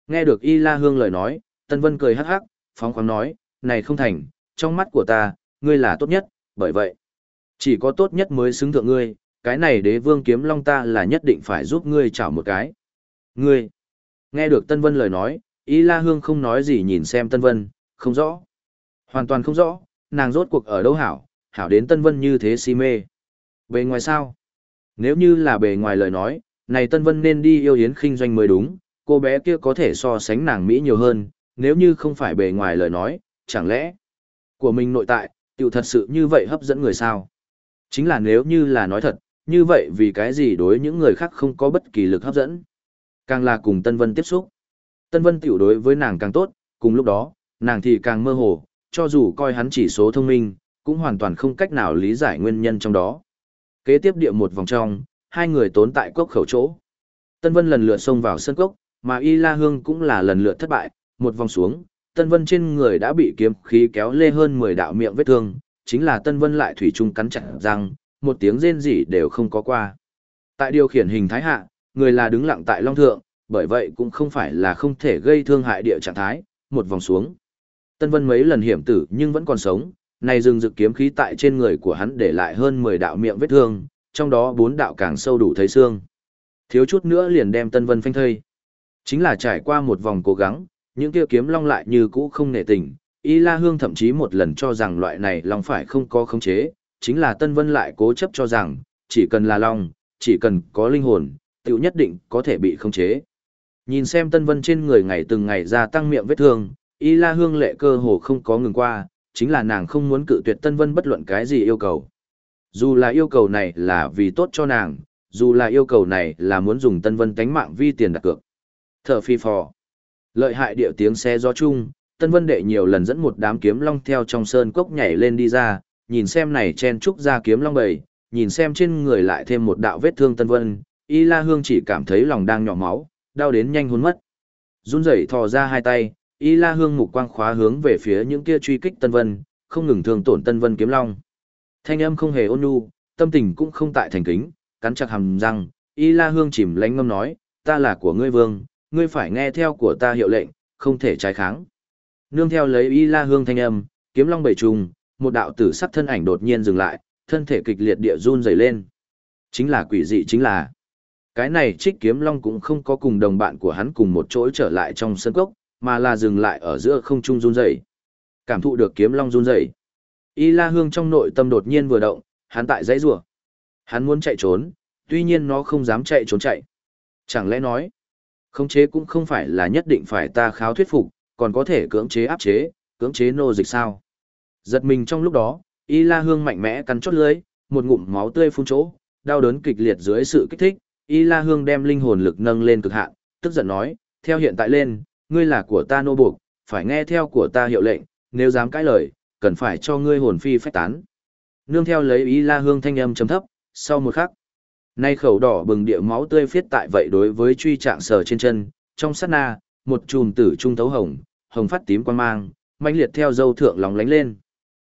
Speaker 1: Nghe được Y La Hương lời nói, Tân Vân cười hắc hắc, phóng khoáng nói, này không thành, trong mắt của ta, ngươi là tốt nhất, bởi vậy, chỉ có tốt nhất mới xứng thượng ngươi, cái này đế vương kiếm long ta là nhất định phải giúp ngươi chảo một cái. Ngươi, nghe được Tân Vân lời nói, Y La Hương không nói gì nhìn xem Tân Vân, không rõ. Hoàn toàn không rõ, nàng rốt cuộc ở đâu hảo, hảo đến Tân Vân như thế si mê. Bề ngoài sao? Nếu như là bề ngoài lời nói, này Tân Vân nên đi yêu Yến khinh doanh mới đúng, cô bé kia có thể so sánh nàng Mỹ nhiều hơn, nếu như không phải bề ngoài lời nói, chẳng lẽ của mình nội tại, tiểu thật sự như vậy hấp dẫn người sao? Chính là nếu như là nói thật, như vậy vì cái gì đối những người khác không có bất kỳ lực hấp dẫn? Càng là cùng Tân Vân tiếp xúc. Tân Vân tiểu đối với nàng càng tốt, cùng lúc đó, nàng thì càng mơ hồ, cho dù coi hắn chỉ số thông minh, cũng hoàn toàn không cách nào lý giải nguyên nhân trong đó. Kế tiếp địa một vòng trong, hai người tốn tại cốc khẩu chỗ. Tân Vân lần lượt xông vào sân cốc, mà Y La Hương cũng là lần lượt thất bại, một vòng xuống, Tân Vân trên người đã bị kiếm khí kéo lê hơn 10 đạo miệng vết thương, chính là Tân Vân lại thủy chung cắn chặt răng, một tiếng rên rỉ đều không có qua. Tại điều khiển hình thái hạ, người là đứng lặng tại long thượng, bởi vậy cũng không phải là không thể gây thương hại địa trạng thái, một vòng xuống. Tân Vân mấy lần hiểm tử nhưng vẫn còn sống, này dừng dự kiếm khí tại trên người của hắn để lại hơn 10 đạo miệng vết thương, trong đó bốn đạo càng sâu đủ thấy xương. thiếu chút nữa liền đem Tân Vân phanh thây. Chính là trải qua một vòng cố gắng, những kia kiếm long lại như cũ không nể tình, Y La Hương thậm chí một lần cho rằng loại này long phải không có khống chế, chính là Tân Vân lại cố chấp cho rằng, chỉ cần là long, chỉ cần có linh hồn, tiểu nhất định có thể bị khống chế. Nhìn xem Tân Vân trên người ngày từng ngày gia tăng miệng vết thương, Y La Hương lệ cơ hồ không có ngừng qua, chính là nàng không muốn cự tuyệt Tân Vân bất luận cái gì yêu cầu. Dù là yêu cầu này là vì tốt cho nàng, dù là yêu cầu này là muốn dùng Tân Vân tánh mạng vi tiền đặt cược. Thở phi phò. Lợi hại điệu tiếng xe gió chung, Tân Vân đệ nhiều lần dẫn một đám kiếm long theo trong sơn cốc nhảy lên đi ra, nhìn xem này chen trúc ra kiếm long bầy, nhìn xem trên người lại thêm một đạo vết thương Tân Vân, Y La Hương chỉ cảm thấy lòng đang nhỏ máu, đau đến nhanh hôn mất. Run rẩy thò ra hai tay, Y La Hương mục quang khóa hướng về phía những kia truy kích Tân Vân, không ngừng thương tổn Tân Vân kiếm long. Thanh âm không hề ôn nhu, tâm tình cũng không tại thành kính, cắn chặt hàm răng, Y La Hương chìm lánh ngâm nói, ta là của ngươi vương, ngươi phải nghe theo của ta hiệu lệnh, không thể trái kháng. Nương theo lấy Y La Hương thanh âm, kiếm long bảy trùng, một đạo tử sắc thân ảnh đột nhiên dừng lại, thân thể kịch liệt địa run rẩy lên. Chính là quỷ dị chính là. Cái này trích kiếm long cũng không có cùng đồng bạn của hắn cùng một chỗ trở lại trong sân cốc, mà là dừng lại ở giữa không trung run rẩy. Cảm thụ được kiếm long run rẩy. Y La Hương trong nội tâm đột nhiên vừa động, hắn tại dãy rủa. Hắn muốn chạy trốn, tuy nhiên nó không dám chạy trốn chạy. Chẳng lẽ nói, khống chế cũng không phải là nhất định phải ta kháo thuyết phục, còn có thể cưỡng chế áp chế, cưỡng chế nô dịch sao? Giật mình trong lúc đó, Y La Hương mạnh mẽ cắn chót lưỡi, một ngụm máu tươi phun chỗ, đau đớn kịch liệt dưới sự kích thích, Y La Hương đem linh hồn lực nâng lên cực hạn, tức giận nói, theo hiện tại lên, ngươi là của ta nô buộc, phải nghe theo của ta hiệu lệnh, nếu dám cãi lời, cần phải cho ngươi hồn phi phách tán. Nương theo lấy Y La Hương thanh âm trầm thấp, sau một khắc, nay khẩu đỏ bừng địa máu tươi phiết tại vậy đối với truy trạng sờ trên chân, trong sát na, một chùm tử trung thấu hồng, hồng phát tím quan mang, mãnh liệt theo dâu thượng lóng lánh lên.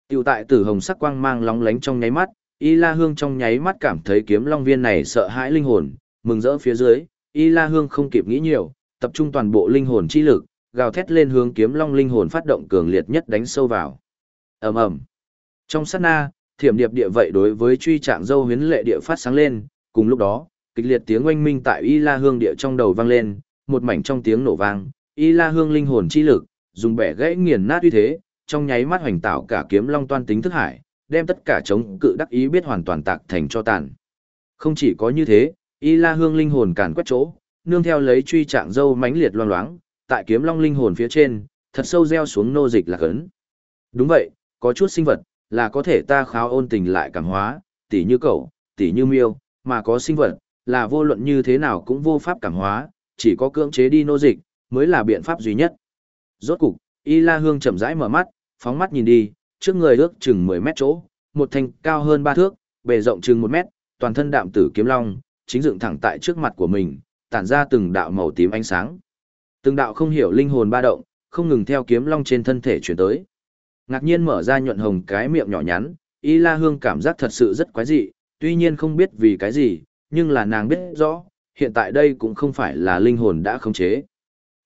Speaker 1: Tiểu tại tử hồng sắc quang mang lóng lánh trong nháy mắt, Y La Hương trong nháy mắt cảm thấy kiếm long viên này sợ hãi linh hồn, mừng rỡ phía dưới, Y La Hương không kịp nghĩ nhiều, tập trung toàn bộ linh hồn chi lực, gào thét lên hướng kiếm long linh hồn phát động cường liệt nhất đánh sâu vào. Ầm ầm. Trong sát na, thiểm điệp địa vậy đối với truy trạng dâu huyến lệ địa phát sáng lên, cùng lúc đó, kịch liệt tiếng oanh minh tại Y La Hương địa trong đầu vang lên, một mảnh trong tiếng nổ vang, Y La Hương linh hồn chi lực, dùng bẻ gãy nghiền nát uy thế, trong nháy mắt hoành tạo cả kiếm long toan tính thức hải, đem tất cả chống cự đắc ý biết hoàn toàn tạc thành cho tàn. Không chỉ có như thế, Y La Hương linh hồn càn quét chỗ, nương theo lấy truy trạng dâu mãnh liệt loang loáng, tại kiếm long linh hồn phía trên, thật sâu gieo xuống nô dịch là ấn. Đúng vậy, có chút sinh vật là có thể ta kháo ôn tình lại cảm hóa, tỉ như cậu, tỉ như miêu, mà có sinh vật là vô luận như thế nào cũng vô pháp cảm hóa, chỉ có cưỡng chế đi nô dịch mới là biện pháp duy nhất. Rốt cục, Y La Hương chậm rãi mở mắt, phóng mắt nhìn đi, trước người ước chừng 10 mét chỗ, một thanh cao hơn 3 thước, bề rộng chừng 1 mét, toàn thân đạm tử kiếm long, chính dựng thẳng tại trước mặt của mình, tản ra từng đạo màu tím ánh sáng. Từng đạo không hiểu linh hồn ba động, không ngừng theo kiếm long trên thân thể chuyển tới. Ngạc nhiên mở ra nhuận hồng cái miệng nhỏ nhắn, Y La Hương cảm giác thật sự rất quái dị, tuy nhiên không biết vì cái gì, nhưng là nàng biết rõ, hiện tại đây cũng không phải là linh hồn đã khống chế.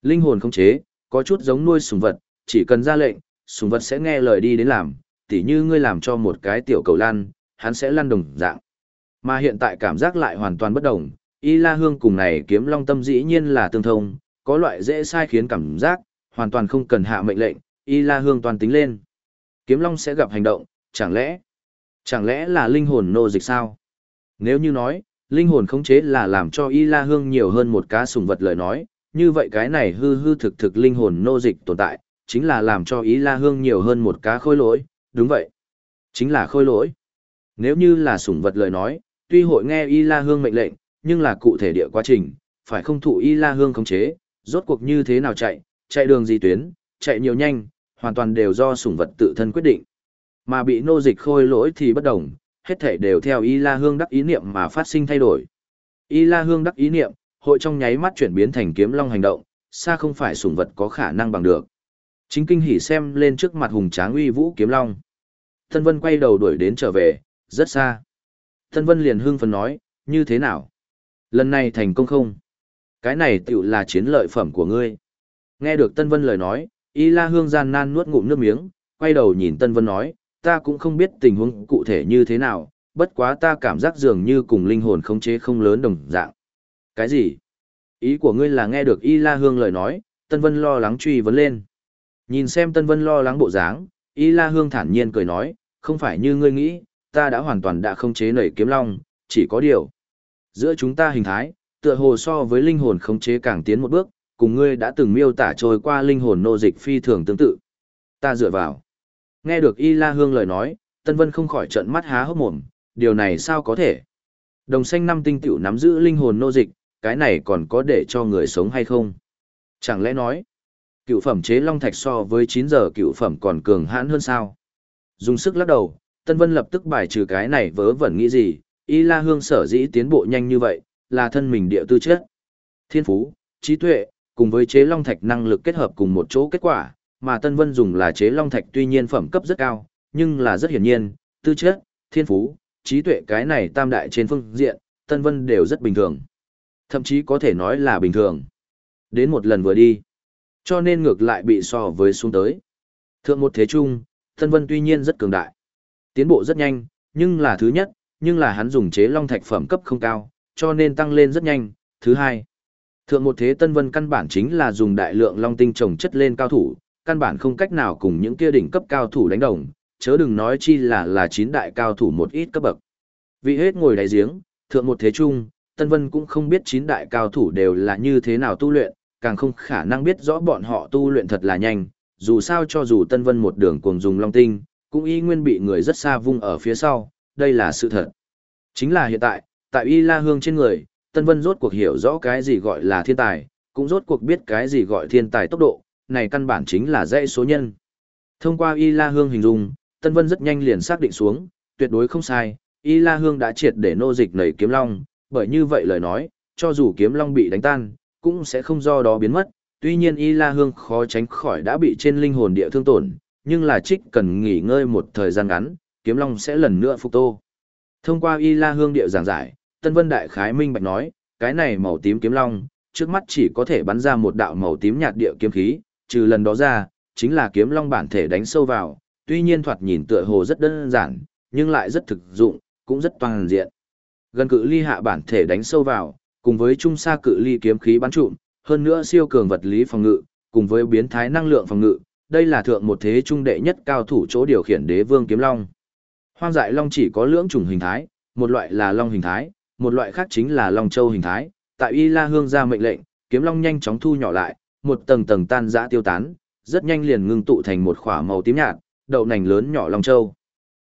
Speaker 1: Linh hồn khống chế, có chút giống nuôi sùng vật, chỉ cần ra lệnh, sùng vật sẽ nghe lời đi đến làm, tỉ như ngươi làm cho một cái tiểu cầu lăn, hắn sẽ lăn đồng dạng. Mà hiện tại cảm giác lại hoàn toàn bất đồng, Y La Hương cùng này kiếm long tâm dĩ nhiên là tương thông, có loại dễ sai khiến cảm giác, hoàn toàn không cần hạ mệnh lệnh, Y La Hương toàn tính lên. Kiếm long sẽ gặp hành động, chẳng lẽ, chẳng lẽ là linh hồn nô dịch sao? Nếu như nói, linh hồn khống chế là làm cho Y La Hương nhiều hơn một cá sùng vật lời nói, như vậy cái này hư hư thực thực linh hồn nô dịch tồn tại, chính là làm cho ý la hương nhiều hơn một cá khôi lỗi, đúng vậy. Chính là khôi lỗi. Nếu như là sủng vật lời nói, tuy hội nghe y la hương mệnh lệnh, nhưng là cụ thể địa quá trình, phải không thụ y la hương khống chế, rốt cuộc như thế nào chạy, chạy đường gì tuyến, chạy nhiều nhanh, hoàn toàn đều do sủng vật tự thân quyết định. Mà bị nô dịch khôi lỗi thì bất đồng, hết thể đều theo y la hương đắc ý niệm mà phát sinh thay đổi. Y la hương đắc ý niệm, hội trong nháy mắt chuyển biến thành kiếm long hành động, xa không phải sủng vật có khả năng bằng được. Chính kinh hỉ xem lên trước mặt hùng tráng uy vũ kiếm long. thân Vân quay đầu đuổi đến trở về, rất xa. Tân Vân liền hưng phấn nói, như thế nào? Lần này thành công không? Cái này tựu là chiến lợi phẩm của ngươi. Nghe được Tân Vân lời nói, Y La Hương gian nan nuốt ngụm nước miếng, quay đầu nhìn Tân Vân nói, ta cũng không biết tình huống cụ thể như thế nào, bất quá ta cảm giác dường như cùng linh hồn khống chế không lớn đồng dạng. Cái gì? Ý của ngươi là nghe được Y La Hương lời nói, Tân Vân lo lắng truy vấn lên. Nhìn xem Tân Vân lo lắng bộ dáng, Y La Hương thản nhiên cười nói, không phải như ngươi nghĩ, ta đã hoàn toàn đã không chế nảy kiếm long, chỉ có điều. Giữa chúng ta hình thái, tựa hồ so với linh hồn không chế càng tiến một bước, cùng ngươi đã từng miêu tả trôi qua linh hồn nô dịch phi thường tương tự. Ta dựa vào. Nghe được Y La Hương lời nói, Tân Vân không khỏi trợn mắt há hốc mồm, điều này sao có thể? Đồng xanh năm tinh tiểu nắm giữ linh hồn nô dịch, cái này còn có để cho người sống hay không? Chẳng lẽ nói, cựu phẩm chế long thạch so với 9 giờ cựu phẩm còn cường hãn hơn sao? Dùng sức lắc đầu, Tân Vân lập tức bài trừ cái này vớ vẩn nghĩ gì, Y La Hương sở dĩ tiến bộ nhanh như vậy, là thân mình địa tư chất. Thiên phú, trí tuệ, cùng với chế long thạch năng lực kết hợp cùng một chỗ kết quả, mà Tân Vân dùng là chế long thạch tuy nhiên phẩm cấp rất cao, nhưng là rất hiển nhiên, tư chất, thiên phú, trí tuệ cái này tam đại trên phương diện, Tân Vân đều rất bình thường. Thậm chí có thể nói là bình thường. Đến một lần vừa đi, cho nên ngược lại bị so với xuống tới. Thượng một thế trung, Tân Vân tuy nhiên rất cường đại. Tiến bộ rất nhanh, nhưng là thứ nhất, nhưng là hắn dùng chế long thạch phẩm cấp không cao, cho nên tăng lên rất nhanh. Thứ hai, thượng một thế Tân Vân căn bản chính là dùng đại lượng long tinh trồng chất lên cao thủ, căn bản không cách nào cùng những kia đỉnh cấp cao thủ đánh đồng, chớ đừng nói chi là là chín đại cao thủ một ít cấp bậc. Vì hết ngồi đáy giếng, thượng một thế trung, Tân Vân cũng không biết chín đại cao thủ đều là như thế nào tu luyện, càng không khả năng biết rõ bọn họ tu luyện thật là nhanh, dù sao cho dù Tân Vân một đường cuồng dùng long tinh, cũng y nguyên bị người rất xa vung ở phía sau, đây là sự thật. Chính là hiện tại, tại Y La Hương trên người, Tân Vân rốt cuộc hiểu rõ cái gì gọi là thiên tài, cũng rốt cuộc biết cái gì gọi thiên tài tốc độ, này căn bản chính là dãy số nhân. Thông qua Y La Hương hình dung, Tân Vân rất nhanh liền xác định xuống, tuyệt đối không sai, Y La Hương đã triệt để nô dịch nảy kiếm long, bởi như vậy lời nói, cho dù kiếm long bị đánh tan, cũng sẽ không do đó biến mất. Tuy nhiên Y La Hương khó tránh khỏi đã bị trên linh hồn địa thương tổn, nhưng là trích cần nghỉ ngơi một thời gian ngắn, kiếm long sẽ lần nữa phục tô. Thông qua Y La Hương địa giảng giải, Tân Vân Đại Khái Minh Bạch nói, cái này màu tím kiếm long, trước mắt chỉ có thể bắn ra một đạo màu tím nhạt địa kiếm khí, trừ lần đó ra, chính là kiếm long bản thể đánh sâu vào, tuy nhiên thoạt nhìn tựa hồ rất đơn giản, nhưng lại rất thực dụng, cũng rất toàn diện. Gần cự ly hạ bản thể đánh sâu vào, cùng với trung xa cự ly kiếm khí bắn trụm, hơn nữa siêu cường vật lý phòng ngự, cùng với biến thái năng lượng phòng ngự, đây là thượng một thế trung đệ nhất cao thủ chỗ điều khiển đế vương kiếm long. Hoang dại long chỉ có lưỡng chủng hình thái, một loại là long hình thái, một loại khác chính là long châu hình thái. Tại Y La Hương ra mệnh lệnh, kiếm long nhanh chóng thu nhỏ lại, một tầng tầng tan rã tiêu tán, rất nhanh liền ngưng tụ thành một khỏa màu tím nhạt, đậu nành lớn nhỏ long châu.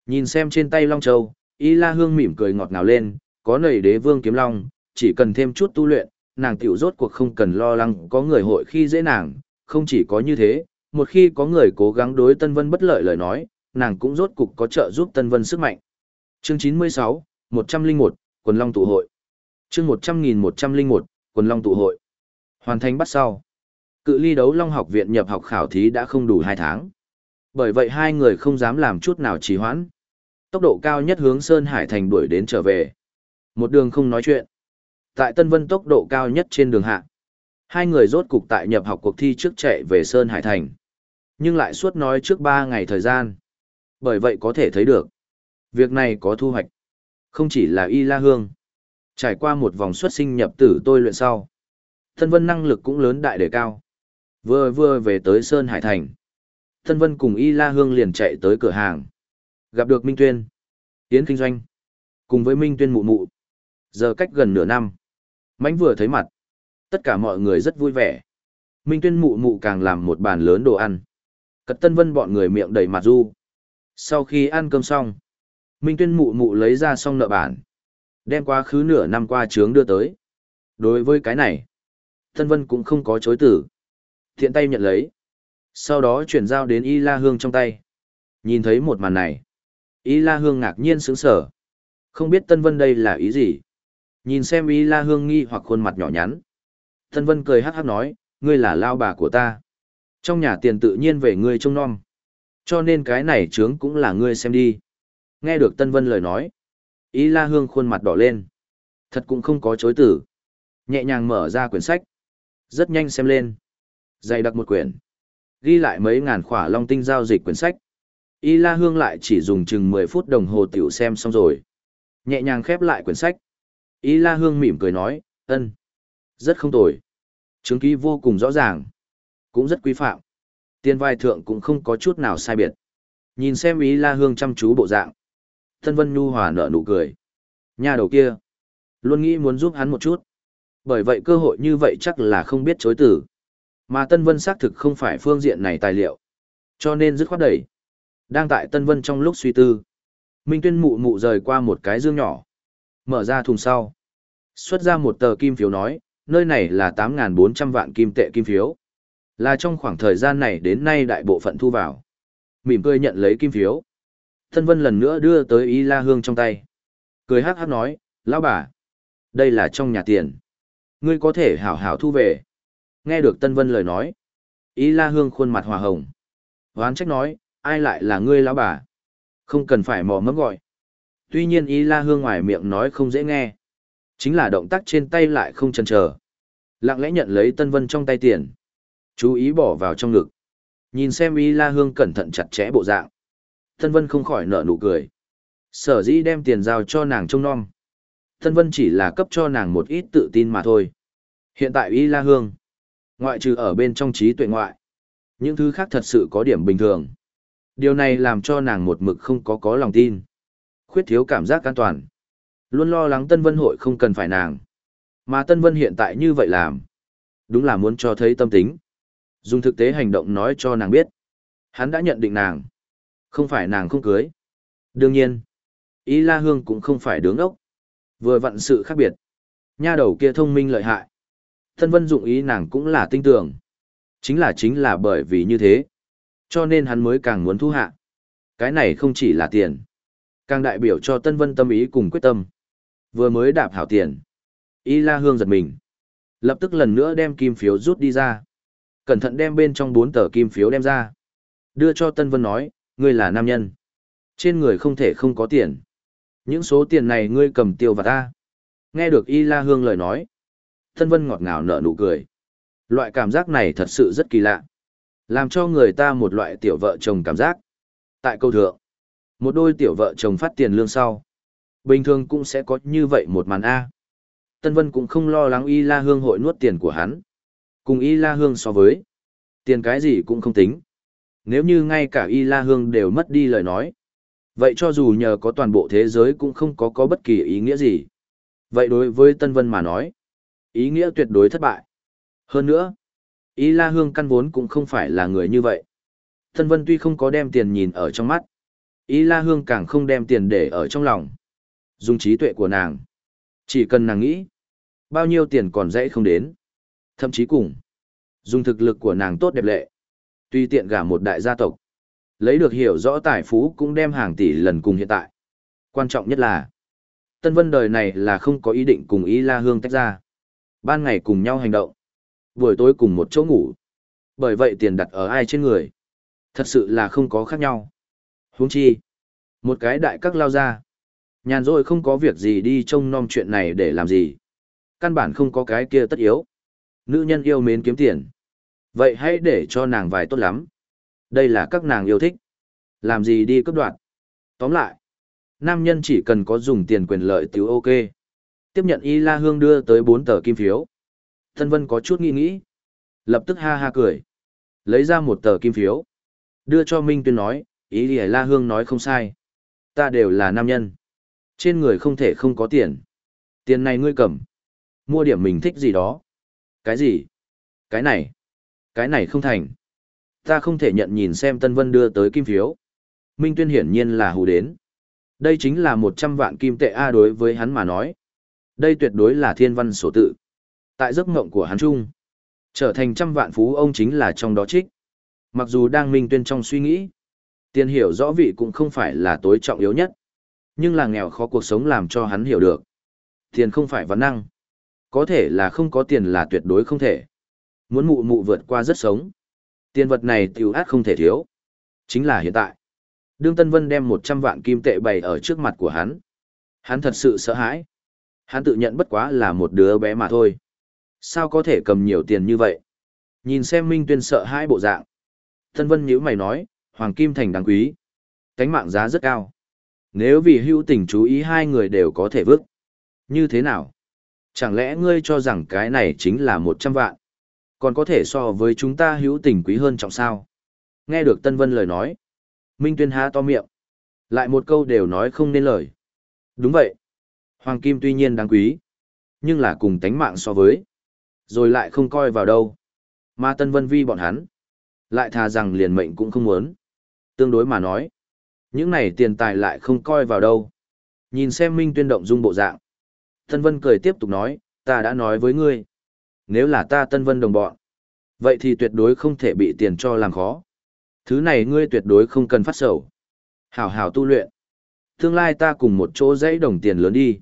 Speaker 1: Nhìn xem trên tay long châu, Y La Hương mỉm cười ngọt ngào lên, có nầy đế vương kiếm long, chỉ cần thêm chút tu luyện, nàng tiểu rốt cuộc không cần lo lắng có người hội khi dễ nàng, không chỉ có như thế, một khi có người cố gắng đối Tân Vân bất lợi lời nói, nàng cũng rốt cục có trợ giúp Tân Vân sức mạnh. Chương 96, 101, Quần Long tụ hội. Chương 100.101, Quần Long tụ hội. Hoàn thành bắt sau. Cự ly đấu Long học viện nhập học khảo thí đã không đủ 2 tháng. Bởi vậy hai người không dám làm chút nào trì hoãn. Tốc độ cao nhất hướng Sơn Hải Thành đuổi đến trở về. Một đường không nói chuyện. Tại Tân Vân tốc độ cao nhất trên đường hạ. Hai người rốt cục tại nhập học cuộc thi trước chạy về Sơn Hải Thành. Nhưng lại suốt nói trước 3 ngày thời gian. Bởi vậy có thể thấy được. Việc này có thu hoạch. Không chỉ là Y La Hương. Trải qua một vòng xuất sinh nhập tử tôi luyện sau. thân Vân năng lực cũng lớn đại đề cao. Vừa vừa về tới Sơn Hải Thành. thân Vân cùng Y La Hương liền chạy tới cửa hàng. Gặp được Minh Tuyên. Tiến kinh doanh. Cùng với Minh Tuyên mụ mụ. Giờ cách gần nửa năm. Mánh vừa thấy mặt. Tất cả mọi người rất vui vẻ. Minh Tuyên mụ mụ càng làm một bàn lớn đồ ăn. Cật Tân Vân bọn người miệng đầy mặt du. Sau khi ăn cơm xong, Minh Tuyên mụ mụ lấy ra xong nợ bản. Đem quá khứ nửa năm qua trướng đưa tới. Đối với cái này, Tân Vân cũng không có chối tử. Thiện tay nhận lấy. Sau đó chuyển giao đến Y La Hương trong tay. Nhìn thấy một màn này. Y La Hương ngạc nhiên sững sở. Không biết Tân Vân đây là ý gì. Nhìn xem Y La Hương nghi hoặc khuôn mặt nhỏ nhắn. Tân Vân cười hắc hắc nói, ngươi là lao bà của ta. Trong nhà tiền tự nhiên về ngươi trông non. Cho nên cái này trướng cũng là ngươi xem đi. Nghe được Tân Vân lời nói. Y La Hương khuôn mặt đỏ lên. Thật cũng không có chối tử. Nhẹ nhàng mở ra quyển sách. Rất nhanh xem lên. Dày đặc một quyển. Ghi lại mấy ngàn khỏa long tinh giao dịch quyển sách. Y La Hương lại chỉ dùng chừng 10 phút đồng hồ tiểu xem xong rồi. Nhẹ nhàng khép lại quyển sách. Y La Hương mỉm cười nói, ân. Rất không tồi. Chứng ký vô cùng rõ ràng. Cũng rất quý phạm. tiên vai thượng cũng không có chút nào sai biệt. Nhìn xem ý la hương chăm chú bộ dạng. Tân Vân Nhu hòa nở nụ cười. Nhà đầu kia. Luôn nghĩ muốn giúp hắn một chút. Bởi vậy cơ hội như vậy chắc là không biết chối từ. Mà Tân Vân xác thực không phải phương diện này tài liệu. Cho nên dứt khoát đẩy. Đang tại Tân Vân trong lúc suy tư. Minh Tuyên mụ mụ rời qua một cái dương nhỏ. Mở ra thùng sau. Xuất ra một tờ kim phiếu nói, nơi này là 8.400 vạn kim tệ kim phiếu. Là trong khoảng thời gian này đến nay đại bộ phận thu vào. Mỉm cười nhận lấy kim phiếu. Tân Vân lần nữa đưa tới Y La Hương trong tay. Cười hát hát nói, lão bà. Đây là trong nhà tiền. Ngươi có thể hảo hảo thu về. Nghe được Tân Vân lời nói. Y La Hương khuôn mặt hòa hồng. Hoán trách nói, ai lại là ngươi lão bà? Không cần phải mò mẫm gọi. Tuy nhiên Y La Hương ngoài miệng nói không dễ nghe. Chính là động tác trên tay lại không chần chờ. Lặng lẽ nhận lấy Tân Vân trong tay tiền. Chú ý bỏ vào trong ngực. Nhìn xem Y La Hương cẩn thận chặt chẽ bộ dạng. Tân Vân không khỏi nở nụ cười. Sở dĩ đem tiền giao cho nàng trông nom. Tân Vân chỉ là cấp cho nàng một ít tự tin mà thôi. Hiện tại Y La Hương, ngoại trừ ở bên trong trí tuệ ngoại, những thứ khác thật sự có điểm bình thường. Điều này làm cho nàng một mực không có có lòng tin. Khuyết thiếu cảm giác an toàn. Luôn lo lắng Tân Vân hội không cần phải nàng. Mà Tân Vân hiện tại như vậy làm. Đúng là muốn cho thấy tâm tính. Dùng thực tế hành động nói cho nàng biết. Hắn đã nhận định nàng. Không phải nàng không cưới. Đương nhiên, Y La Hương cũng không phải đứng ốc. Vừa vặn sự khác biệt. Nha đầu kia thông minh lợi hại. Tân Vân dụng ý nàng cũng là tinh tưởng. Chính là chính là bởi vì như thế. Cho nên hắn mới càng muốn thu hạ. Cái này không chỉ là tiền. Càng đại biểu cho Tân Vân tâm ý cùng quyết tâm. Vừa mới đạp hảo tiền. Y La Hương giật mình. Lập tức lần nữa đem kim phiếu rút đi ra. Cẩn thận đem bên trong bốn tờ kim phiếu đem ra. Đưa cho Tân Vân nói, ngươi là nam nhân. Trên người không thể không có tiền. Những số tiền này ngươi cầm tiêu vào ta. Nghe được Y La Hương lời nói. Tân Vân ngọt ngào nở nụ cười. Loại cảm giác này thật sự rất kỳ lạ. Làm cho người ta một loại tiểu vợ chồng cảm giác. Tại câu thượng, một đôi tiểu vợ chồng phát tiền lương sau. Bình thường cũng sẽ có như vậy một màn A. Tân Vân cũng không lo lắng Y La Hương hội nuốt tiền của hắn. Cùng Y La Hương so với, tiền cái gì cũng không tính. Nếu như ngay cả Y La Hương đều mất đi lời nói, vậy cho dù nhờ có toàn bộ thế giới cũng không có có bất kỳ ý nghĩa gì. Vậy đối với Tân Vân mà nói, ý nghĩa tuyệt đối thất bại. Hơn nữa, Y La Hương căn vốn cũng không phải là người như vậy. Tân Vân tuy không có đem tiền nhìn ở trong mắt, Y La Hương càng không đem tiền để ở trong lòng. Dùng trí tuệ của nàng. Chỉ cần nàng nghĩ, bao nhiêu tiền còn dễ không đến. Thậm chí cùng, dùng thực lực của nàng tốt đẹp lệ. Tuy tiện gả một đại gia tộc, lấy được hiểu rõ tài phú cũng đem hàng tỷ lần cùng hiện tại. Quan trọng nhất là, Tân Vân đời này là không có ý định cùng ý La Hương tách ra. Ban ngày cùng nhau hành động, buổi tối cùng một chỗ ngủ. Bởi vậy tiền đặt ở ai trên người, thật sự là không có khác nhau. Huống chi, một cái đại các lao ra, nhàn rỗi không có việc gì đi trông nom chuyện này để làm gì. Căn bản không có cái kia tất yếu. Nữ nhân yêu mến kiếm tiền. Vậy hãy để cho nàng vài tốt lắm. Đây là các nàng yêu thích. Làm gì đi cấp đoạn. Tóm lại, nam nhân chỉ cần có dùng tiền quyền lợi tiểu ok. Tiếp nhận Y La Hương đưa tới bốn tờ kim phiếu. Thân Vân có chút nghĩ nghĩ. Lập tức ha ha cười. Lấy ra một tờ kim phiếu. Đưa cho Minh Tuyên nói, ý La Hương nói không sai. Ta đều là nam nhân. Trên người không thể không có tiền. Tiền này ngươi cầm. Mua điểm mình thích gì đó. Cái gì? Cái này. Cái này không thành. Ta không thể nhận nhìn xem Tân Vân đưa tới kim phiếu. Minh Tuyên hiển nhiên là hù đến. Đây chính là 100 vạn kim tệ A đối với hắn mà nói. Đây tuyệt đối là thiên văn sổ tự. Tại giấc mộng của hắn chung, trở thành trăm vạn phú ông chính là trong đó trích. Mặc dù đang Minh Tuyên trong suy nghĩ, tiền hiểu rõ vị cũng không phải là tối trọng yếu nhất. Nhưng là nghèo khó cuộc sống làm cho hắn hiểu được. Tiền không phải vấn năng. Có thể là không có tiền là tuyệt đối không thể. Muốn mụ mụ vượt qua rất sống. Tiền vật này tiểu át không thể thiếu. Chính là hiện tại. Đương Tân Vân đem 100 vạn kim tệ bày ở trước mặt của hắn. Hắn thật sự sợ hãi. Hắn tự nhận bất quá là một đứa bé mà thôi. Sao có thể cầm nhiều tiền như vậy? Nhìn xem Minh Tuyên sợ hãi bộ dạng. Tân Vân nhíu mày nói, Hoàng Kim Thành đáng quý. Cánh mạng giá rất cao. Nếu vì hữu tình chú ý hai người đều có thể vứt. Như thế nào? Chẳng lẽ ngươi cho rằng cái này chính là một trăm vạn? Còn có thể so với chúng ta hữu tình quý hơn trọng sao? Nghe được Tân Vân lời nói. Minh Tuyên há to miệng. Lại một câu đều nói không nên lời. Đúng vậy. Hoàng Kim tuy nhiên đáng quý. Nhưng là cùng tánh mạng so với. Rồi lại không coi vào đâu. Mà Tân Vân Vi bọn hắn. Lại thà rằng liền mệnh cũng không muốn. Tương đối mà nói. Những này tiền tài lại không coi vào đâu. Nhìn xem Minh Tuyên động dung bộ dạng. Tân Vân cười tiếp tục nói, ta đã nói với ngươi. Nếu là ta Tân Vân đồng bọn. Vậy thì tuyệt đối không thể bị tiền cho làm khó. Thứ này ngươi tuyệt đối không cần phát sầu. Hảo hảo tu luyện. Tương lai ta cùng một chỗ dãy đồng tiền lớn đi.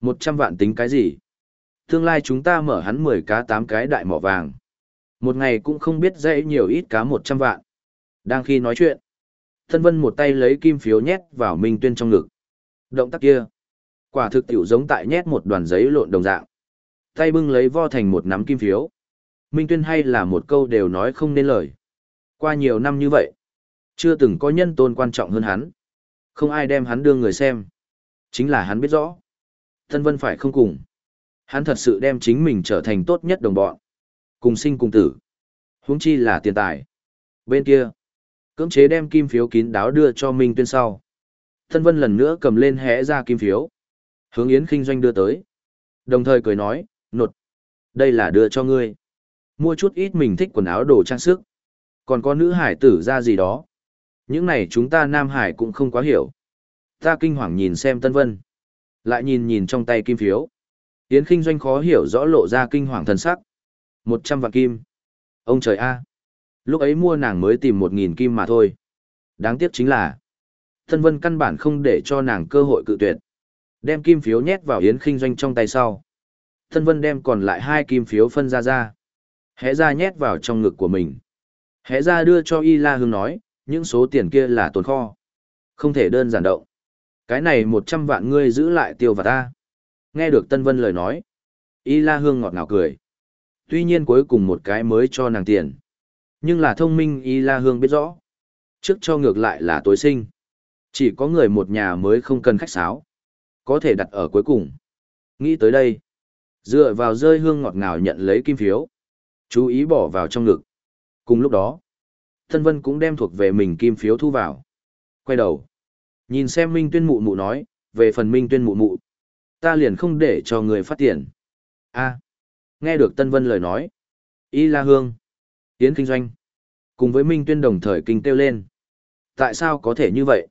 Speaker 1: Một trăm vạn tính cái gì? Tương lai chúng ta mở hắn mười cá tám cái đại mỏ vàng. Một ngày cũng không biết dãy nhiều ít cá một trăm vạn. Đang khi nói chuyện, Thân Vân một tay lấy kim phiếu nhét vào Minh Tuyên trong ngực. Động tác kia, quả thực tiểu giống tại nhét một đoàn giấy lộn đồng dạng. Tay bưng lấy vo thành một nắm kim phiếu. Minh Tuyên hay là một câu đều nói không nên lời. Qua nhiều năm như vậy, chưa từng có nhân tôn quan trọng hơn hắn. Không ai đem hắn đưa người xem. Chính là hắn biết rõ. Thân Vân phải không cùng. Hắn thật sự đem chính mình trở thành tốt nhất đồng bọn. Cùng sinh cùng tử. huống chi là tiền tài. Bên kia, cưỡng chế đem kim phiếu kín đáo đưa cho Minh Tuyên sau. Thân Vân lần nữa cầm lên hẽ ra kim phiếu. Hướng Yến Kinh Doanh đưa tới. Đồng thời cười nói, nột. Đây là đưa cho ngươi. Mua chút ít mình thích quần áo đồ trang sức. Còn có nữ hải tử ra gì đó. Những này chúng ta Nam Hải cũng không quá hiểu. Ta kinh hoàng nhìn xem Tân Vân. Lại nhìn nhìn trong tay kim phiếu. Yến Kinh Doanh khó hiểu rõ lộ ra kinh hoàng thần sắc. Một trăm vạn kim. Ông trời a. Lúc ấy mua nàng mới tìm một nghìn kim mà thôi. Đáng tiếc chính là. Tân Vân căn bản không để cho nàng cơ hội cự tuyệt. Đem kim phiếu nhét vào Yến Kinh Doanh trong tay sau. Tân Vân đem còn lại hai kim phiếu phân ra ra. Hẽ ra nhét vào trong ngực của mình. Hẽ ra đưa cho Y La Hương nói, những số tiền kia là tồn kho. Không thể đơn giản động. Cái này một trăm vạn ngươi giữ lại tiêu và ta. Nghe được Tân Vân lời nói. Y La Hương ngọt ngào cười. Tuy nhiên cuối cùng một cái mới cho nàng tiền. Nhưng là thông minh Y La Hương biết rõ. Trước cho ngược lại là tối sinh. Chỉ có người một nhà mới không cần khách sáo. Có thể đặt ở cuối cùng. Nghĩ tới đây. Dựa vào rơi hương ngọt ngào nhận lấy kim phiếu. Chú ý bỏ vào trong ngực. Cùng lúc đó. Tân Vân cũng đem thuộc về mình kim phiếu thu vào. Quay đầu. Nhìn xem Minh Tuyên mụ mụ nói, về phần Minh Tuyên mụ mụ. Ta liền không để cho người phát tiền. a nghe được Tân Vân lời nói. Y La Hương. Yến Kinh Doanh. Cùng với Minh Tuyên đồng thời kinh tiêu lên. Tại sao có thể như vậy?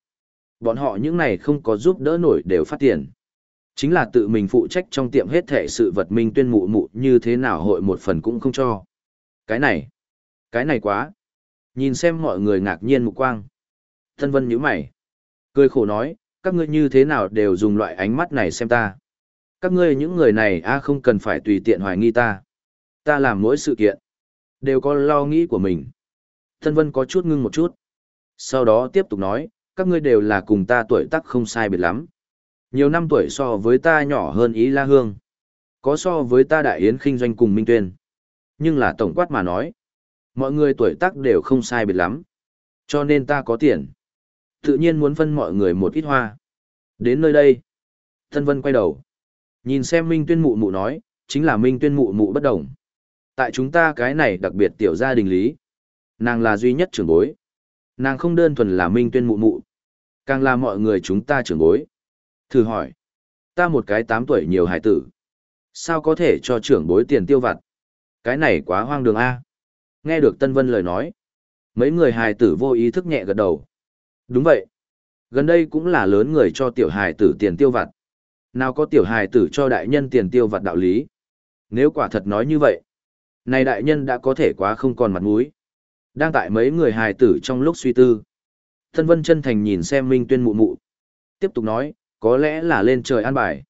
Speaker 1: Bọn họ những này không có giúp đỡ nổi đều phát tiền. Chính là tự mình phụ trách trong tiệm hết thể sự vật Minh Tuyên mụ mụ như thế nào hội một phần cũng không cho. Cái này. Cái này quá. Nhìn xem mọi người ngạc nhiên mục quang. thân Vân nhíu mày. Cười khổ nói, các ngươi như thế nào đều dùng loại ánh mắt này xem ta. Các ngươi những người này a không cần phải tùy tiện hoài nghi ta. Ta làm mỗi sự kiện. Đều có lo nghĩ của mình. thân Vân có chút ngưng một chút. Sau đó tiếp tục nói, các ngươi đều là cùng ta tuổi tác không sai biệt lắm. Nhiều năm tuổi so với ta nhỏ hơn ý la hương. Có so với ta đại yến khinh doanh cùng Minh Tuyên. Nhưng là tổng quát mà nói. Mọi người tuổi tác đều không sai biệt lắm. Cho nên ta có tiền. Tự nhiên muốn phân mọi người một ít hoa. Đến nơi đây. Thân Vân quay đầu. Nhìn xem Minh Tuyên mụ mụ nói, chính là Minh Tuyên mụ mụ bất đồng. Tại chúng ta cái này đặc biệt tiểu gia đình lý. Nàng là duy nhất trưởng bối. Nàng không đơn thuần là Minh Tuyên mụ mụ. Càng là mọi người chúng ta trưởng bối. Thử hỏi. Ta một cái 8 tuổi nhiều hải tử. Sao có thể cho trưởng bối tiền tiêu vặt? Cái này quá hoang đường A. Nghe được Tân Vân lời nói. Mấy người hài tử vô ý thức nhẹ gật đầu. Đúng vậy. Gần đây cũng là lớn người cho tiểu hài tử tiền tiêu vặt. Nào có tiểu hài tử cho đại nhân tiền tiêu vặt đạo lý. Nếu quả thật nói như vậy. Này đại nhân đã có thể quá không còn mặt mũi. Đang tại mấy người hài tử trong lúc suy tư. Tân Vân chân thành nhìn xem Minh Tuyên mụ mụ. Tiếp tục nói, có lẽ là lên trời an bài.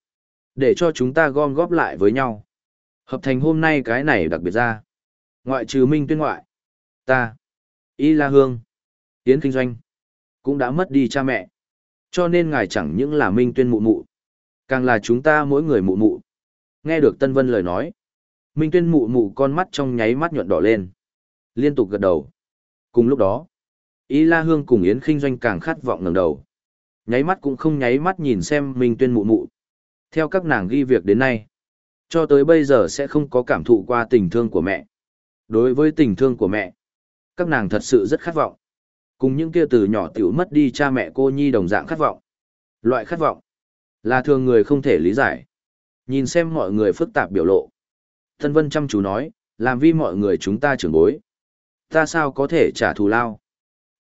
Speaker 1: Để cho chúng ta gom góp lại với nhau. Hợp thành hôm nay cái này đặc biệt ra. Ngoại trừ Minh Tuyên ngoại. Ta. Y La Hương. Tiến Kinh Doanh. Cũng đã mất đi cha mẹ. Cho nên ngài chẳng những là Minh Tuyên mụ mụ. Càng là chúng ta mỗi người mụ mụ. Nghe được Tân Vân lời nói. Minh Tuyên mụ mụ con mắt trong nháy mắt nhuận đỏ lên. Liên tục gật đầu. Cùng lúc đó. Y La Hương cùng Yến Kinh Doanh càng khát vọng ngẩng đầu. Nháy mắt cũng không nháy mắt nhìn xem Minh Tuyên mụ mụ. Theo các nàng ghi việc đến nay. Cho tới bây giờ sẽ không có cảm thụ qua tình thương của mẹ. Đối với tình thương của mẹ, các nàng thật sự rất khát vọng. Cùng những kia từ nhỏ tiểu mất đi cha mẹ cô nhi đồng dạng khát vọng. Loại khát vọng là thường người không thể lý giải. Nhìn xem mọi người phức tạp biểu lộ. Thân Vân chăm chú nói, làm vi mọi người chúng ta trưởng bối. Ta sao có thể trả thù lao?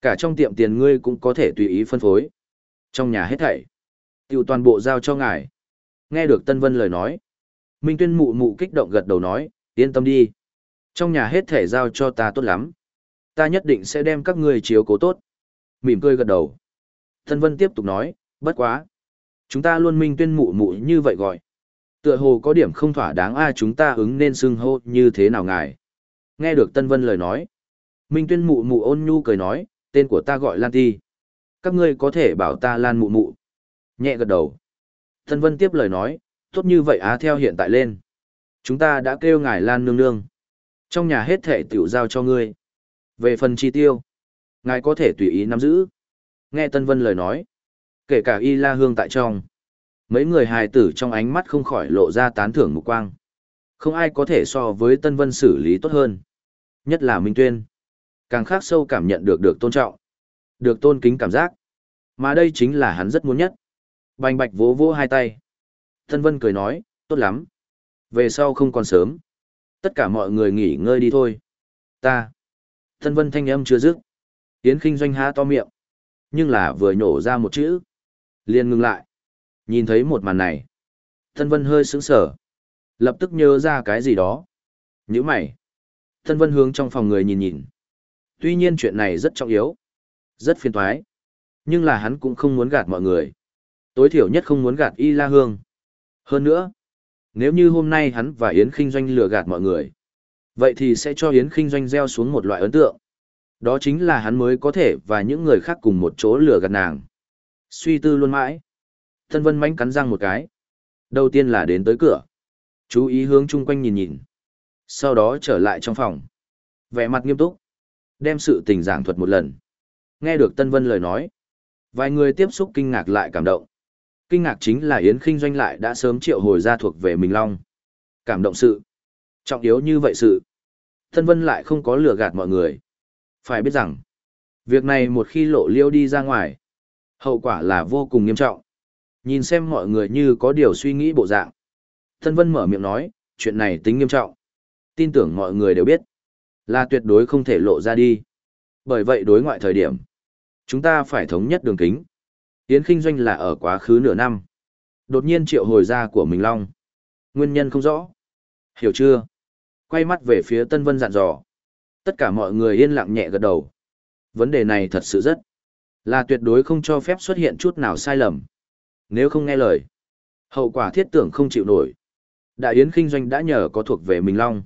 Speaker 1: Cả trong tiệm tiền ngươi cũng có thể tùy ý phân phối. Trong nhà hết thảy. Tiểu toàn bộ giao cho ngài. Nghe được Tân Vân lời nói. Minh Tuyên mụ mụ kích động gật đầu nói, yên tâm đi. Trong nhà hết thảy giao cho ta tốt lắm. Ta nhất định sẽ đem các ngươi chiếu cố tốt. Mỉm cười gật đầu. Tân Vân tiếp tục nói, bất quá. Chúng ta luôn Minh Tuyên mụ mụ như vậy gọi. Tựa hồ có điểm không thỏa đáng ai chúng ta ứng nên xưng hô như thế nào ngài. Nghe được Tân Vân lời nói. Minh Tuyên mụ mụ ôn nhu cười nói, tên của ta gọi Lan Ti. Các ngươi có thể bảo ta Lan mụ mụ. Nhẹ gật đầu. Tân Vân tiếp lời nói, tốt như vậy á theo hiện tại lên. Chúng ta đã kêu ngài Lan nương nương. Trong nhà hết thể tiểu giao cho ngươi. Về phần chi tiêu, ngài có thể tùy ý nắm giữ. Nghe Tân Vân lời nói, kể cả Y La Hương tại trong. Mấy người hài tử trong ánh mắt không khỏi lộ ra tán thưởng mục quang. Không ai có thể so với Tân Vân xử lý tốt hơn. Nhất là Minh Tuyên. Càng khác sâu cảm nhận được được tôn trọng. Được tôn kính cảm giác. Mà đây chính là hắn rất muốn nhất. Bành bạch vỗ vỗ hai tay. thân Vân cười nói, tốt lắm. Về sau không còn sớm. Tất cả mọi người nghỉ ngơi đi thôi. Ta. thân Vân thanh âm chưa dứt. Tiến khinh doanh há to miệng. Nhưng là vừa nhổ ra một chữ. liền ngừng lại. Nhìn thấy một màn này. thân Vân hơi sững sờ. Lập tức nhớ ra cái gì đó. Nhữ mày. thân Vân hướng trong phòng người nhìn nhìn. Tuy nhiên chuyện này rất trọng yếu. Rất phiền toái. Nhưng là hắn cũng không muốn gạt mọi người. Tối thiểu nhất không muốn gạt Y La Hương. Hơn nữa, nếu như hôm nay hắn và Yến Kinh Doanh lừa gạt mọi người, vậy thì sẽ cho Yến Kinh Doanh gieo xuống một loại ấn tượng. Đó chính là hắn mới có thể và những người khác cùng một chỗ lừa gạt nàng. Suy tư luôn mãi. Thân Vân mánh cắn răng một cái. Đầu tiên là đến tới cửa. Chú ý hướng chung quanh nhìn nhìn. Sau đó trở lại trong phòng. Vẻ mặt nghiêm túc. Đem sự tình giảng thuật một lần. Nghe được Tân Vân lời nói. Vài người tiếp xúc kinh ngạc lại cảm động. Kinh ngạc chính là Yến Kinh Doanh lại đã sớm triệu hồi ra thuộc về Minh Long. Cảm động sự. Trọng yếu như vậy sự. Tân Vân lại không có lừa gạt mọi người. Phải biết rằng, việc này một khi lộ liêu đi ra ngoài, hậu quả là vô cùng nghiêm trọng. Nhìn xem mọi người như có điều suy nghĩ bộ dạng. Tân Vân mở miệng nói, chuyện này tính nghiêm trọng. Tin tưởng mọi người đều biết, là tuyệt đối không thể lộ ra đi. Bởi vậy đối ngoại thời điểm, chúng ta phải thống nhất đường kính. Yến Kinh Doanh là ở quá khứ nửa năm. Đột nhiên triệu hồi ra của mình Long. Nguyên nhân không rõ. Hiểu chưa? Quay mắt về phía Tân Vân dặn dò. Tất cả mọi người yên lặng nhẹ gật đầu. Vấn đề này thật sự rất là tuyệt đối không cho phép xuất hiện chút nào sai lầm. Nếu không nghe lời, hậu quả thiết tưởng không chịu nổi. Đại Yến Kinh Doanh đã nhờ có thuộc về mình Long.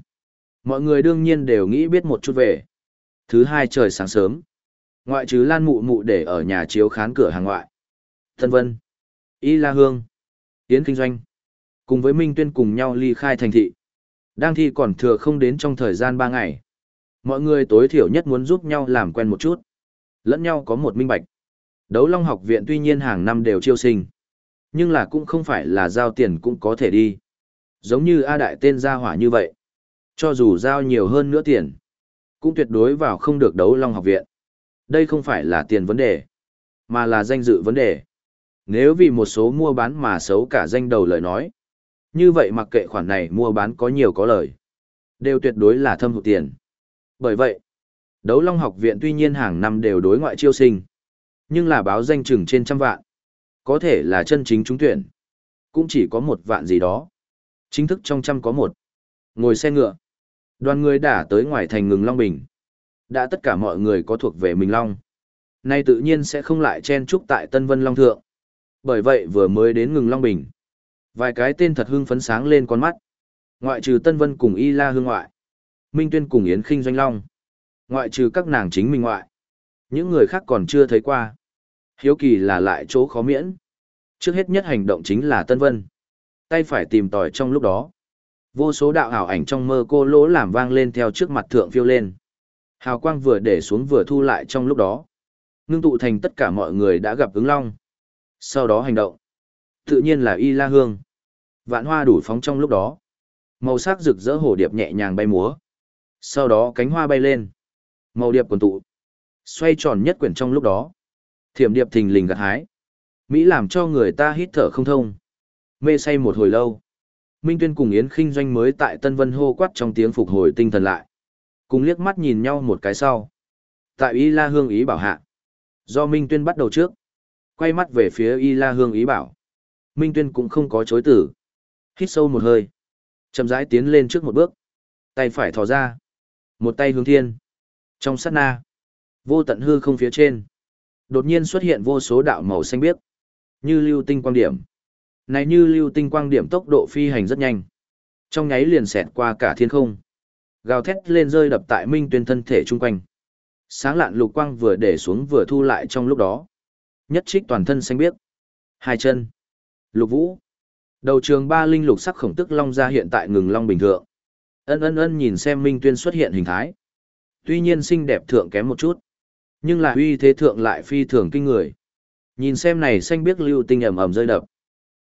Speaker 1: Mọi người đương nhiên đều nghĩ biết một chút về. Thứ hai trời sáng sớm. Ngoại trừ Lan Mụ Mụ để ở nhà chiếu khán cửa hàng ngoại. Thân Vân, Y La Hương, Yến Kinh Doanh, cùng với Minh Tuyên cùng nhau ly khai thành thị. Đang thi còn thừa không đến trong thời gian 3 ngày. Mọi người tối thiểu nhất muốn giúp nhau làm quen một chút. Lẫn nhau có một minh bạch. Đấu Long học viện tuy nhiên hàng năm đều chiêu sinh. Nhưng là cũng không phải là giao tiền cũng có thể đi. Giống như A Đại tên gia hỏa như vậy. Cho dù giao nhiều hơn nữa tiền, cũng tuyệt đối vào không được đấu Long học viện. Đây không phải là tiền vấn đề, mà là danh dự vấn đề. Nếu vì một số mua bán mà xấu cả danh đầu lời nói, như vậy mặc kệ khoản này mua bán có nhiều có lời, đều tuyệt đối là thâm hụt tiền. Bởi vậy, đấu long học viện tuy nhiên hàng năm đều đối ngoại chiêu sinh, nhưng là báo danh chừng trên trăm vạn. Có thể là chân chính trúng tuyển, cũng chỉ có một vạn gì đó. Chính thức trong trăm có một. Ngồi xe ngựa, đoàn người đã tới ngoài thành ngừng Long Bình. Đã tất cả mọi người có thuộc về mình Long. Nay tự nhiên sẽ không lại chen chúc tại Tân Vân Long Thượng. Bởi vậy vừa mới đến ngừng Long Bình. Vài cái tên thật hưng phấn sáng lên con mắt. Ngoại trừ Tân Vân cùng Y La Hương ngoại. Minh Tuyên cùng Yến Kinh Doanh Long. Ngoại trừ các nàng chính mình ngoại. Những người khác còn chưa thấy qua. Hiếu kỳ là lại chỗ khó miễn. Trước hết nhất hành động chính là Tân Vân. Tay phải tìm tòi trong lúc đó. Vô số đạo ảo ảnh trong mơ cô lỗ làm vang lên theo trước mặt thượng phiêu lên. Hào quang vừa để xuống vừa thu lại trong lúc đó. Ngưng tụ thành tất cả mọi người đã gặp ứng long sau đó hành động. Tự nhiên là Y La Hương. Vạn hoa đủ phóng trong lúc đó. Màu sắc rực rỡ hồ điệp nhẹ nhàng bay múa. Sau đó cánh hoa bay lên. Màu điệp quần tụ. Xoay tròn nhất quyển trong lúc đó. Thiểm điệp thình lình gặt hái. Mỹ làm cho người ta hít thở không thông. Mê say một hồi lâu. Minh Tuyên cùng Yến Kinh Doanh mới tại Tân Vân hô quát trong tiếng phục hồi tinh thần lại. Cùng liếc mắt nhìn nhau một cái sau. Tại Y La Hương ý bảo hạ. Do Minh Tuyên bắt đầu trước. Quay mắt về phía Y La Hương ý bảo. Minh Tuyên cũng không có chối tử. Hít sâu một hơi. Chậm rãi tiến lên trước một bước. Tay phải thò ra. Một tay hướng thiên. Trong sát na. Vô tận hư không phía trên. Đột nhiên xuất hiện vô số đạo màu xanh biếc. Như lưu tinh quang điểm. Này như lưu tinh quang điểm tốc độ phi hành rất nhanh. Trong nháy liền xẹt qua cả thiên không. Gào thét lên rơi đập tại Minh Tuyên thân thể chung quanh. Sáng lạn lục quang vừa để xuống vừa thu lại trong lúc đó. Nhất trích toàn thân xanh biếc. Hai chân. Lục vũ. Đầu trường ba linh lục sắc khổng tức long ra hiện tại ngừng long bình thượng. Ân ân ân nhìn xem Minh Tuyên xuất hiện hình thái. Tuy nhiên xinh đẹp thượng kém một chút. Nhưng là uy thế thượng lại phi thường kinh người. Nhìn xem này xanh biếc lưu tinh ầm ầm rơi đập.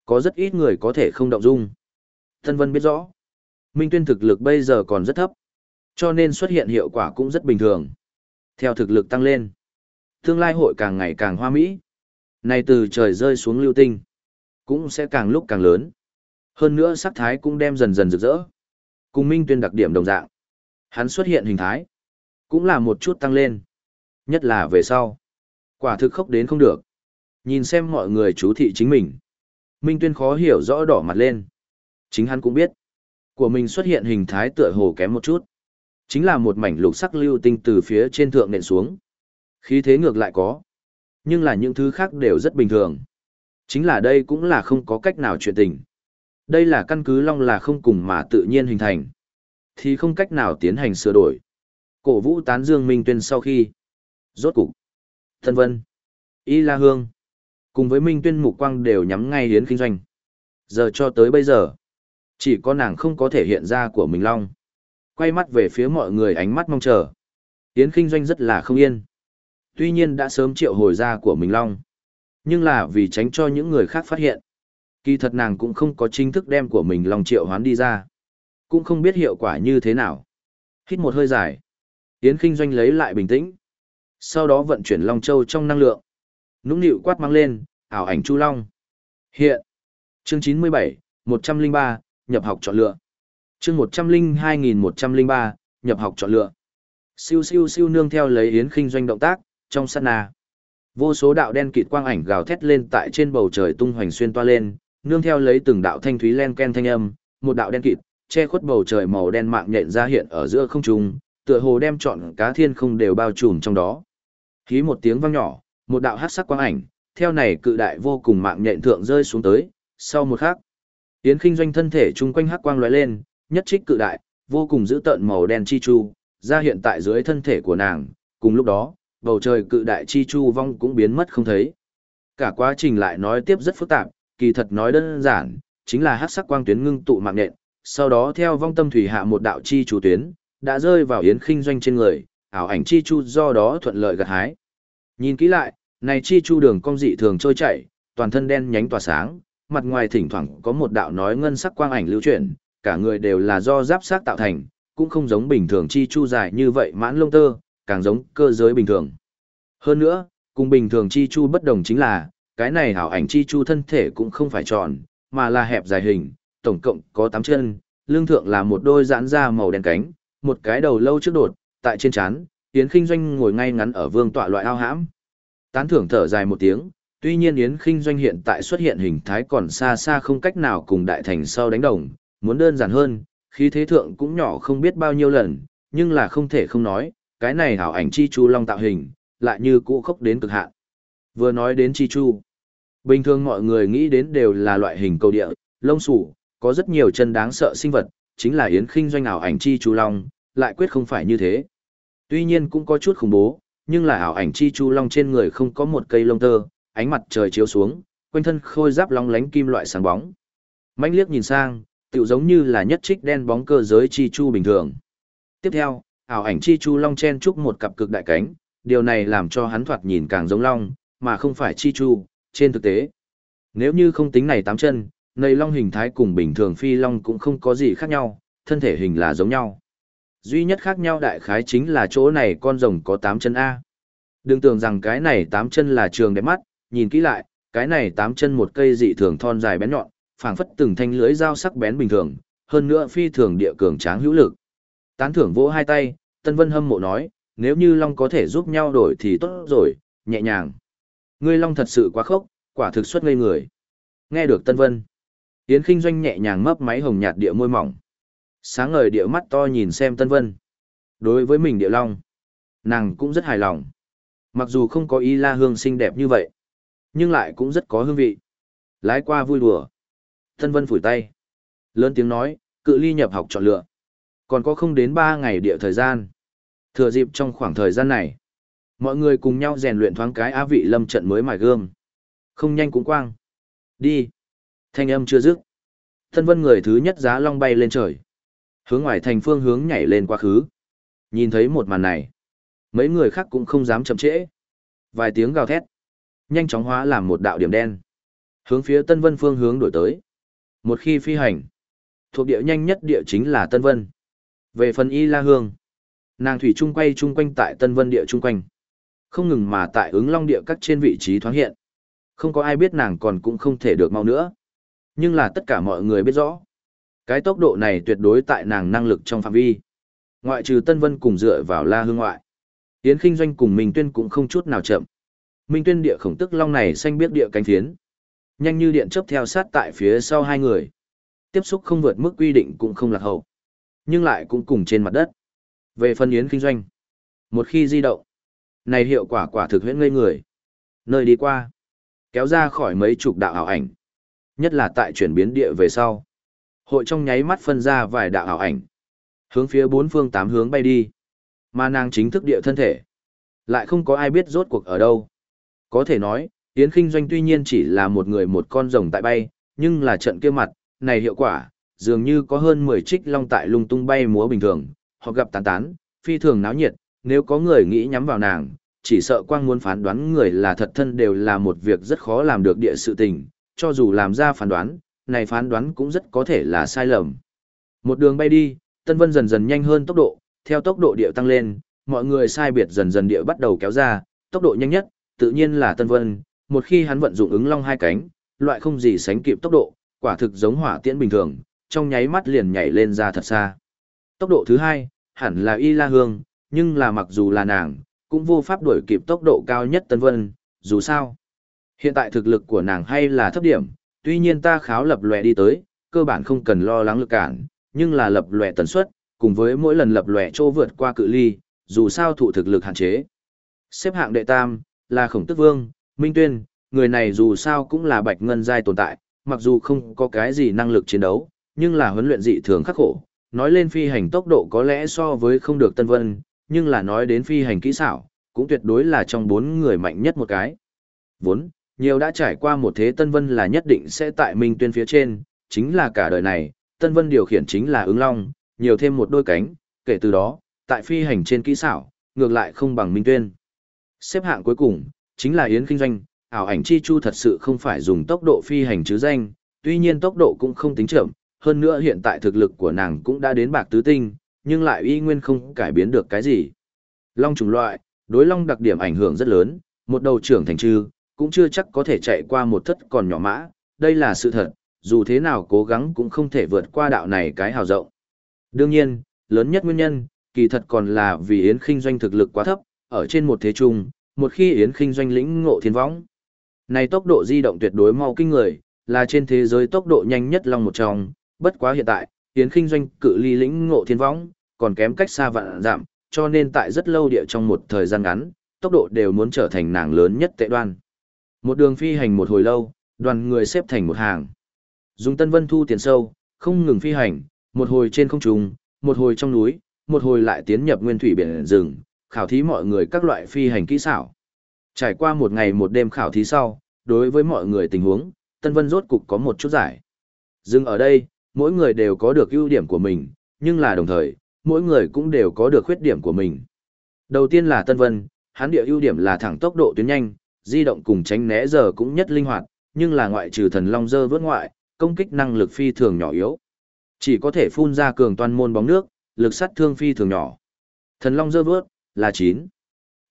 Speaker 1: Có rất ít người có thể không động dung. thân Vân biết rõ. Minh Tuyên thực lực bây giờ còn rất thấp. Cho nên xuất hiện hiệu quả cũng rất bình thường. Theo thực lực tăng lên. Tương lai hội càng ngày càng hoa mỹ. Này từ trời rơi xuống lưu tinh. Cũng sẽ càng lúc càng lớn. Hơn nữa sắc thái cũng đem dần dần rực rỡ. Cùng Minh Tuyên đặc điểm đồng dạng. Hắn xuất hiện hình thái. Cũng là một chút tăng lên. Nhất là về sau. Quả thực khốc đến không được. Nhìn xem mọi người chú thị chính mình. Minh Tuyên khó hiểu rõ đỏ mặt lên. Chính hắn cũng biết. Của mình xuất hiện hình thái tựa hồ kém một chút. Chính là một mảnh lục sắc lưu tinh từ phía trên thượng nện xuống. Khí thế ngược lại có. Nhưng là những thứ khác đều rất bình thường. Chính là đây cũng là không có cách nào chuyện tình. Đây là căn cứ long là không cùng mà tự nhiên hình thành. Thì không cách nào tiến hành sửa đổi. Cổ vũ tán dương Minh Tuyên sau khi. Rốt cục. Thân Vân. Y La Hương. Cùng với Minh Tuyên mục quang đều nhắm ngay hiến kinh doanh. Giờ cho tới bây giờ. Chỉ có nàng không có thể hiện ra của mình long. Quay mắt về phía mọi người ánh mắt mong chờ. Hiến kinh doanh rất là không yên. Tuy nhiên đã sớm triệu hồi ra của mình long. Nhưng là vì tránh cho những người khác phát hiện. Kỳ thật nàng cũng không có chính thức đem của mình long triệu hoán đi ra. Cũng không biết hiệu quả như thế nào. Hít một hơi dài. Yến Kinh Doanh lấy lại bình tĩnh. Sau đó vận chuyển Long Châu trong năng lượng. Nũng nịu quát mang lên, ảo ảnh Chu Long. Hiện. Chương 97, 103, nhập học chọn lựa. Chương 102.103, nhập học chọn lựa. Siêu siêu siêu nương theo lấy Yến Kinh Doanh động tác, trong sát na. Vô số đạo đen kịt quang ảnh gào thét lên tại trên bầu trời tung hoành xuyên toa lên, nương theo lấy từng đạo thanh thúy len ken thanh âm, một đạo đen kịt, che khuất bầu trời màu đen mạng nhện ra hiện ở giữa không trung, tựa hồ đem trọn cá thiên không đều bao trùm trong đó. Khí một tiếng vang nhỏ, một đạo hắc sắc quang ảnh, theo này cự đại vô cùng mạng nhện thượng rơi xuống tới, sau một khắc, Yến Khinh Doanh thân thể trung quanh hắc quang lóe lên, nhất trích cự đại, vô cùng dữ tợn màu đen chi chu, ra hiện tại dưới thân thể của nàng, cùng lúc đó, bầu trời cự đại chi chu vong cũng biến mất không thấy. Cả quá trình lại nói tiếp rất phức tạp, kỳ thật nói đơn giản, chính là hắc sắc quang tuyến ngưng tụ mạng nhện, sau đó theo vong tâm thủy hạ một đạo chi chu tuyến, đã rơi vào yến khinh doanh trên người, ảo ảnh chi chu do đó thuận lợi gặt hái. Nhìn kỹ lại, này chi chu đường cong dị thường trôi chảy, toàn thân đen nhánh tỏa sáng, mặt ngoài thỉnh thoảng có một đạo nói ngân sắc quang ảnh lưu chuyển, cả người đều là do giáp xác tạo thành, cũng không giống bình thường chi chu dài như vậy mãn lông tơ, càng giống cơ giới bình thường. Hơn nữa, cùng bình thường chi chu bất đồng chính là, cái này hảo ảnh chi chu thân thể cũng không phải tròn, mà là hẹp dài hình, tổng cộng có 8 chân, lưng thượng là một đôi giãn ra màu đen cánh, một cái đầu lâu trước đột, tại trên chán, Yến Kinh Doanh ngồi ngay ngắn ở vương tọa loại ao hãm. Tán thưởng thở dài một tiếng, tuy nhiên Yến Kinh Doanh hiện tại xuất hiện hình thái còn xa xa không cách nào cùng đại thành sau đánh đồng, muốn đơn giản hơn, khí thế thượng cũng nhỏ không biết bao nhiêu lần, nhưng là không thể không nói, cái này hảo ảnh chi chu long tạo hình, lại như cũ khốc đến cực hạn. Vừa nói đến chi chu, bình thường mọi người nghĩ đến đều là loại hình cầu địa, lông sủ, có rất nhiều chân đáng sợ sinh vật, chính là yến kinh doanh ảo ảnh chi chu long, lại quyết không phải như thế. Tuy nhiên cũng có chút khủng bố, nhưng là ảo ảnh chi chu long trên người không có một cây lông tơ, ánh mặt trời chiếu xuống, quanh thân khôi giáp long lánh kim loại sáng bóng. mãnh liếc nhìn sang, tựu giống như là nhất trích đen bóng cơ giới chi chu bình thường. Tiếp theo, ảo ảnh chi chu long chen chúc một cặp cực đại cánh, điều này làm cho hắn thoạt nhìn càng giống long, mà không phải chi chu, trên thực tế. Nếu như không tính này tám chân, nầy long hình thái cùng bình thường phi long cũng không có gì khác nhau, thân thể hình là giống nhau. Duy nhất khác nhau đại khái chính là chỗ này con rồng có tám chân A. Đừng tưởng rằng cái này tám chân là trường đẹp mắt, nhìn kỹ lại, cái này tám chân một cây dị thường thon dài bén nhọn, phảng phất từng thanh lưới dao sắc bén bình thường, hơn nữa phi thường địa cường tráng hữu lực. Tán thưởng vỗ hai tay, Tân Vân hâm mộ nói, nếu như Long có thể giúp nhau đổi thì tốt rồi, nhẹ nhàng. Ngươi Long thật sự quá khốc, quả thực xuất ngây người. Nghe được Tân Vân. Yến Kinh Doanh nhẹ nhàng mấp máy hồng nhạt địa môi mỏng. Sáng ngời địa mắt to nhìn xem Tân Vân. Đối với mình địa Long, nàng cũng rất hài lòng. Mặc dù không có y la hương xinh đẹp như vậy, nhưng lại cũng rất có hương vị. Lái qua vui đùa. Tân Vân phủi tay. Lớn tiếng nói, cự ly nhập học chọn lựa. Còn có không đến 3 ngày địa thời gian. Thừa dịp trong khoảng thời gian này, mọi người cùng nhau rèn luyện thoáng cái á vị lâm trận mới mài gương. Không nhanh cũng quang. Đi. Thanh âm chưa dứt. Thân vân người thứ nhất giá long bay lên trời. Hướng ngoài thành phương hướng nhảy lên quá khứ. Nhìn thấy một màn này. Mấy người khác cũng không dám chậm trễ. Vài tiếng gào thét. Nhanh chóng hóa làm một đạo điểm đen. Hướng phía Tân Vân phương hướng đổi tới. Một khi phi hành, thuộc địa nhanh nhất địa chính là Tân Vân. Về phần Y La Hương, nàng thủy trung quay trung quanh tại Tân Vân địa trung quanh. Không ngừng mà tại ứng long địa các trên vị trí thoáng hiện. Không có ai biết nàng còn cũng không thể được mau nữa. Nhưng là tất cả mọi người biết rõ. Cái tốc độ này tuyệt đối tại nàng năng lực trong phạm vi. Ngoại trừ Tân Vân cùng dựa vào La Hương ngoại. Yến Kinh Doanh cùng Minh Tuyên cũng không chút nào chậm. Minh Tuyên địa khổng tức long này xanh biết địa cánh phiến. Nhanh như điện chớp theo sát tại phía sau hai người. Tiếp xúc không vượt mức quy định cũng không lạc hậu. Nhưng lại cũng cùng trên mặt đất. Về phân Yến Kinh Doanh. Một khi di động. Này hiệu quả quả thực huyễn ngây người. Nơi đi qua. Kéo ra khỏi mấy chục đạo ảo ảnh. Nhất là tại chuyển biến địa về sau. Hội trong nháy mắt phân ra vài đạo ảo ảnh. Hướng phía bốn phương tám hướng bay đi. Mà nàng chính thức địa thân thể. Lại không có ai biết rốt cuộc ở đâu. Có thể nói, Yến Kinh Doanh tuy nhiên chỉ là một người một con rồng tại bay, nhưng là trận kia mặt, này hiệu quả, dường như có hơn 10 trích long tại lung tung bay múa bình thường, họ gặp tán tán, phi thường náo nhiệt, nếu có người nghĩ nhắm vào nàng, chỉ sợ quang muốn phán đoán người là thật thân đều là một việc rất khó làm được địa sự tình, cho dù làm ra phán đoán, này phán đoán cũng rất có thể là sai lầm. Một đường bay đi, Tân Vân dần dần nhanh hơn tốc độ, theo tốc độ địa tăng lên, mọi người sai biệt dần dần địa bắt đầu kéo ra, tốc độ nhanh nhất, tự nhiên là Tân Vân, một khi hắn vận dụng ứng long hai cánh, loại không gì sánh kịp tốc độ, quả thực giống hỏa tiễn bình thường, trong nháy mắt liền nhảy lên ra thật xa. Tốc độ thứ hai, hẳn là Y La Hương, nhưng là mặc dù là nàng, cũng vô pháp đuổi kịp tốc độ cao nhất Tân Vân, dù sao. Hiện tại thực lực của nàng hay là thấp điểm, tuy nhiên ta kháo lập lòe đi tới, cơ bản không cần lo lắng lực cản, nhưng là lập lòe tần suất, cùng với mỗi lần lập lòe chỗ vượt qua cự ly, dù sao thụ thực lực hạn chế. Xếp hạng đệ tam, là khổng tức vương, Minh Tuyên, người này dù sao cũng là bạch ngân giai tồn tại, mặc dù không có cái gì năng lực chiến đấu, nhưng là huấn luyện dị thường khắc khổ. Nói lên phi hành tốc độ có lẽ so với không được Tân Vân, nhưng là nói đến phi hành kỹ xảo, cũng tuyệt đối là trong bốn người mạnh nhất một cái. Vốn, nhiều đã trải qua một thế Tân Vân là nhất định sẽ tại Minh Tuyên phía trên, chính là cả đời này, Tân Vân điều khiển chính là ứng long, nhiều thêm một đôi cánh, kể từ đó, tại phi hành trên kỹ xảo, ngược lại không bằng Minh Tuyên. Xếp hạng cuối cùng, chính là Yến Kinh Doanh, ảo ảnh chi chu thật sự không phải dùng tốc độ phi hành chứ danh, tuy nhiên tốc độ cũng không tính chậm, hơn nữa hiện tại thực lực của nàng cũng đã đến bạc tứ tinh, nhưng lại y nguyên không cải biến được cái gì. Long trùng loại, đối long đặc điểm ảnh hưởng rất lớn, một đầu trưởng thành trư, cũng chưa chắc có thể chạy qua một thất còn nhỏ mã, đây là sự thật, dù thế nào cố gắng cũng không thể vượt qua đạo này cái hào rộng. Đương nhiên, lớn nhất nguyên nhân, kỳ thật còn là vì Yến Kinh doanh thực lực quá thấp, ở trên một thế trung, một khi Yến Kinh doanh lĩnh ngộ thiên võng. Này tốc độ di động tuyệt đối mau kinh người, là trên thế giới tốc độ nhanh nhất long một trong, bất quá hiện tại, Yến Kinh doanh cự ly lĩnh ngộ thiên võng, còn kém cách xa vạn giảm, cho nên tại rất lâu địa trong một thời gian ngắn, tốc độ đều muốn trở thành nàng lớn nhất tệ đoan. Một đường phi hành một hồi lâu, đoàn người xếp thành một hàng. Dùng Tân Vân thu tiền sâu, không ngừng phi hành, một hồi trên không trung, một hồi trong núi, một hồi lại tiến nhập nguyên thủy biển rừng, khảo thí mọi người các loại phi hành kỹ xảo. Trải qua một ngày một đêm khảo thí sau, đối với mọi người tình huống, Tân Vân rốt cục có một chút giải. Dừng ở đây, mỗi người đều có được ưu điểm của mình, nhưng là đồng thời, mỗi người cũng đều có được khuyết điểm của mình. Đầu tiên là Tân Vân, hắn địa ưu điểm là thẳng tốc độ tuyến nhanh, di động cùng tránh né giờ cũng nhất linh hoạt, nhưng là ngoại trừ thần long dơ vớt ngoại, công kích năng lực phi thường nhỏ yếu. Chỉ có thể phun ra cường toàn môn bóng nước, lực sát thương phi thường nhỏ. Thần Long dơ vớt, là 9.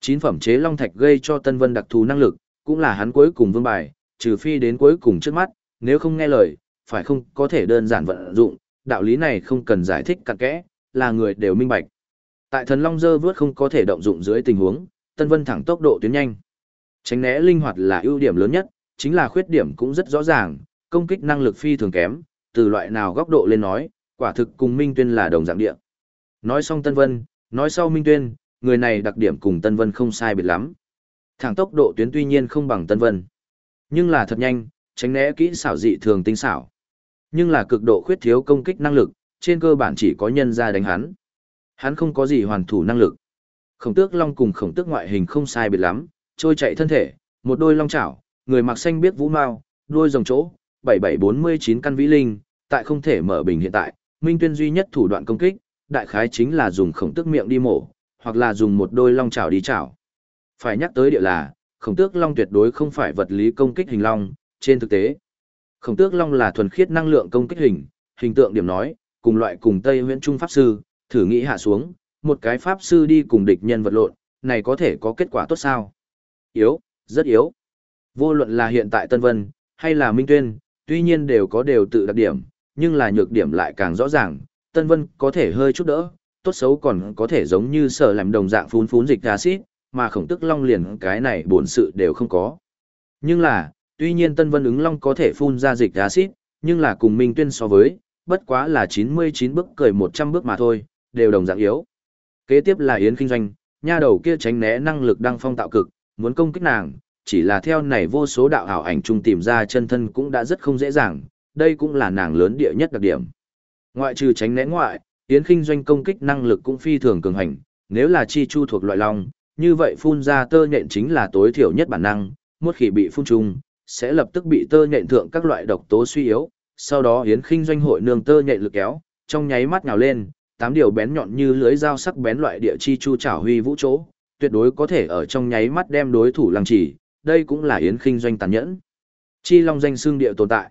Speaker 1: Chín phẩm chế Long Thạch gây cho Tân Vân đặc thù năng lực, cũng là hắn cuối cùng vương bài, trừ phi đến cuối cùng trước mắt, nếu không nghe lời, phải không có thể đơn giản vận dụng, đạo lý này không cần giải thích cặn kẽ, là người đều minh bạch. Tại thần long dơ vớt không có thể động dụng dưới tình huống, Tân Vân thẳng tốc độ tiến nhanh. Tránh né linh hoạt là ưu điểm lớn nhất, chính là khuyết điểm cũng rất rõ ràng, công kích năng lực phi thường kém, từ loại nào góc độ lên nói, quả thực cùng Minh Tuyên là đồng dạng địa. Nói xong Tân Vân, nói sau Minh Tuyên, người này đặc điểm cùng Tân Vân không sai biệt lắm. Thẳng tốc độ tuyến tuy nhiên không bằng Tân Vân, nhưng là thật nhanh, tránh né kỹ xảo dị thường tinh xảo. Nhưng là cực độ khuyết thiếu công kích năng lực, trên cơ bản chỉ có nhân ra đánh hắn. Hắn không có gì hoàn thủ năng lực. Khổng tước long cùng khổng tước ngoại hình không sai biệt lắm, trôi chạy thân thể, một đôi long chảo, người mặc xanh biết vũ mao, đôi rồng chỗ, 7749 căn vĩ linh, tại không thể mở bình hiện tại, Minh Tuyên duy nhất thủ đoạn công kích, đại khái chính là dùng khổng tước miệng đi mổ, hoặc là dùng một đôi long chảo đi chảo. Phải nhắc tới địa là, khổng tước long tuyệt đối không phải vật lý công kích hình long, trên thực tế. Khổng tước long là thuần khiết năng lượng công kích hình, hình tượng điểm nói, cùng loại cùng Tây Huyễn Trung Pháp Sư, thử nghĩ hạ xuống, một cái Pháp Sư đi cùng địch nhân vật lộn, này có thể có kết quả tốt sao? Yếu, rất yếu. Vô luận là hiện tại Tân Vân, hay là Minh Tuyên, tuy nhiên đều có đều tự đặc điểm, nhưng là nhược điểm lại càng rõ ràng, Tân Vân có thể hơi chút đỡ, tốt xấu còn có thể giống như sở làm đồng dạng phun phun dịch acid, mà khổng tức long liền cái này bổn sự đều không có. Nhưng là, tuy nhiên Tân Vân ứng long có thể phun ra dịch acid, nhưng là cùng Minh Tuyên so với, bất quá là 99 bước cười 100 bước mà thôi, đều đồng dạng yếu. Kế tiếp là Yến Kinh Doanh, nha đầu kia tránh né năng lực đăng phong tạo cực, muốn công kích nàng, chỉ là theo này vô số đạo ảo ảnh chung tìm ra chân thân cũng đã rất không dễ dàng, đây cũng là nàng lớn địa nhất đặc điểm. Ngoại trừ tránh né ngoại, Yến Kinh Doanh công kích năng lực cũng phi thường cường hành, nếu là chi chu thuộc loại long, như vậy phun ra tơ nhện chính là tối thiểu nhất bản năng, một khi bị phun trùng, sẽ lập tức bị tơ nhện thượng các loại độc tố suy yếu, sau đó Yến Kinh Doanh hội nương tơ nhện lực kéo, trong nháy mắt nhào lên, tám điều bén nhọn như lưới dao sắc bén loại địa chi chu chảo huy vũ chỗ, tuyệt đối có thể ở trong nháy mắt đem đối thủ lăng trì, đây cũng là Yến Kinh Doanh tàn nhẫn. Chi Long danh xương địa tồn tại.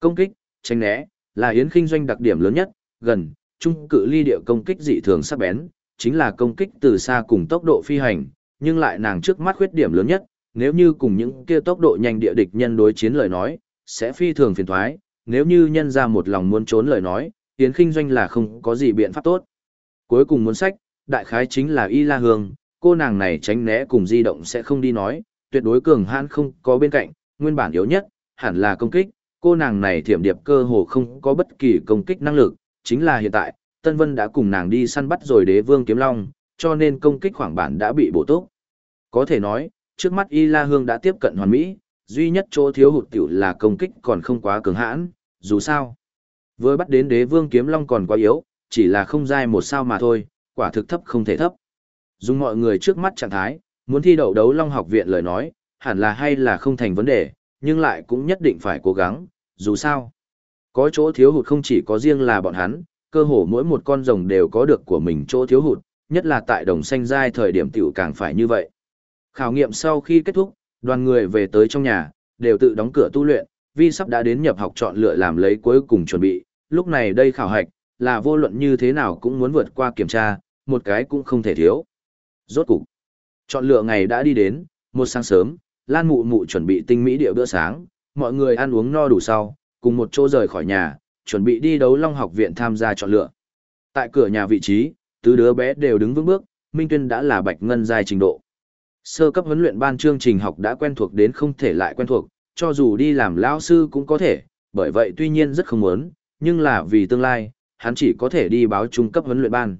Speaker 1: Công kích, tránh né, là Yến Kinh Doanh đặc điểm lớn nhất, gần, trung cự ly địa công kích dị thường sắc bén, chính là công kích từ xa cùng tốc độ phi hành, nhưng lại nàng trước mắt khuyết điểm lớn nhất, nếu như cùng những kia tốc độ nhanh địa địch nhân đối chiến lời nói, sẽ phi thường phiền thoái, nếu như nhân ra một lòng muốn trốn lời nói, Yến Kinh Doanh là không có gì biện pháp tốt. Cuối cùng muốn sách, đại khái chính là Y La Hương, cô nàng này tránh né cùng di động sẽ không đi nói, tuyệt đối cường hãn không có bên cạnh, nguyên bản yếu nhất, hẳn là công kích, cô nàng này thiểm điệp cơ hồ không có bất kỳ công kích năng lực, chính là hiện tại, Tân Vân đã cùng nàng đi săn bắt rồi đế vương kiếm long, cho nên công kích khoảng bản đã bị bổ túc. Có thể nói, trước mắt Y La Hương đã tiếp cận hoàn mỹ, duy nhất chỗ thiếu hụt tiểu là công kích còn không quá cường hãn, dù sao. Với bắt đến đế vương kiếm long còn quá yếu, chỉ là không dai một sao mà thôi, quả thực thấp không thể thấp. Dùng mọi người trước mắt trạng thái, muốn thi đậu đấu long học viện lời nói, hẳn là hay là không thành vấn đề, nhưng lại cũng nhất định phải cố gắng, dù sao. Có chỗ thiếu hụt không chỉ có riêng là bọn hắn, cơ hồ mỗi một con rồng đều có được của mình chỗ thiếu hụt, nhất là tại đồng xanh giai thời điểm tiểu càng phải như vậy. Khảo nghiệm sau khi kết thúc, đoàn người về tới trong nhà, đều tự đóng cửa tu luyện, vì sắp đã đến nhập học chọn lựa làm lấy cuối cùng chuẩn bị, lúc này đây khảo hạch, là vô luận như thế nào cũng muốn vượt qua kiểm tra, một cái cũng không thể thiếu. Rốt cục, chọn lựa ngày đã đi đến, một sáng sớm, Lan Mụ Mụ chuẩn bị tinh mỹ địa bữa sáng, mọi người ăn uống no đủ sau, cùng một chỗ rời khỏi nhà, chuẩn bị đi đấu Long học viện tham gia chọn lựa. Tại cửa nhà vị trí, tứ đứa bé đều đứng vững bước, Minh Tuyên đã là bạch ngân dài trình độ. Sơ cấp huấn luyện ban chương trình học đã quen thuộc đến không thể lại quen thuộc, cho dù đi làm lão sư cũng có thể, bởi vậy tuy nhiên rất không muốn, nhưng là vì tương lai, hắn chỉ có thể đi báo trung cấp huấn luyện ban.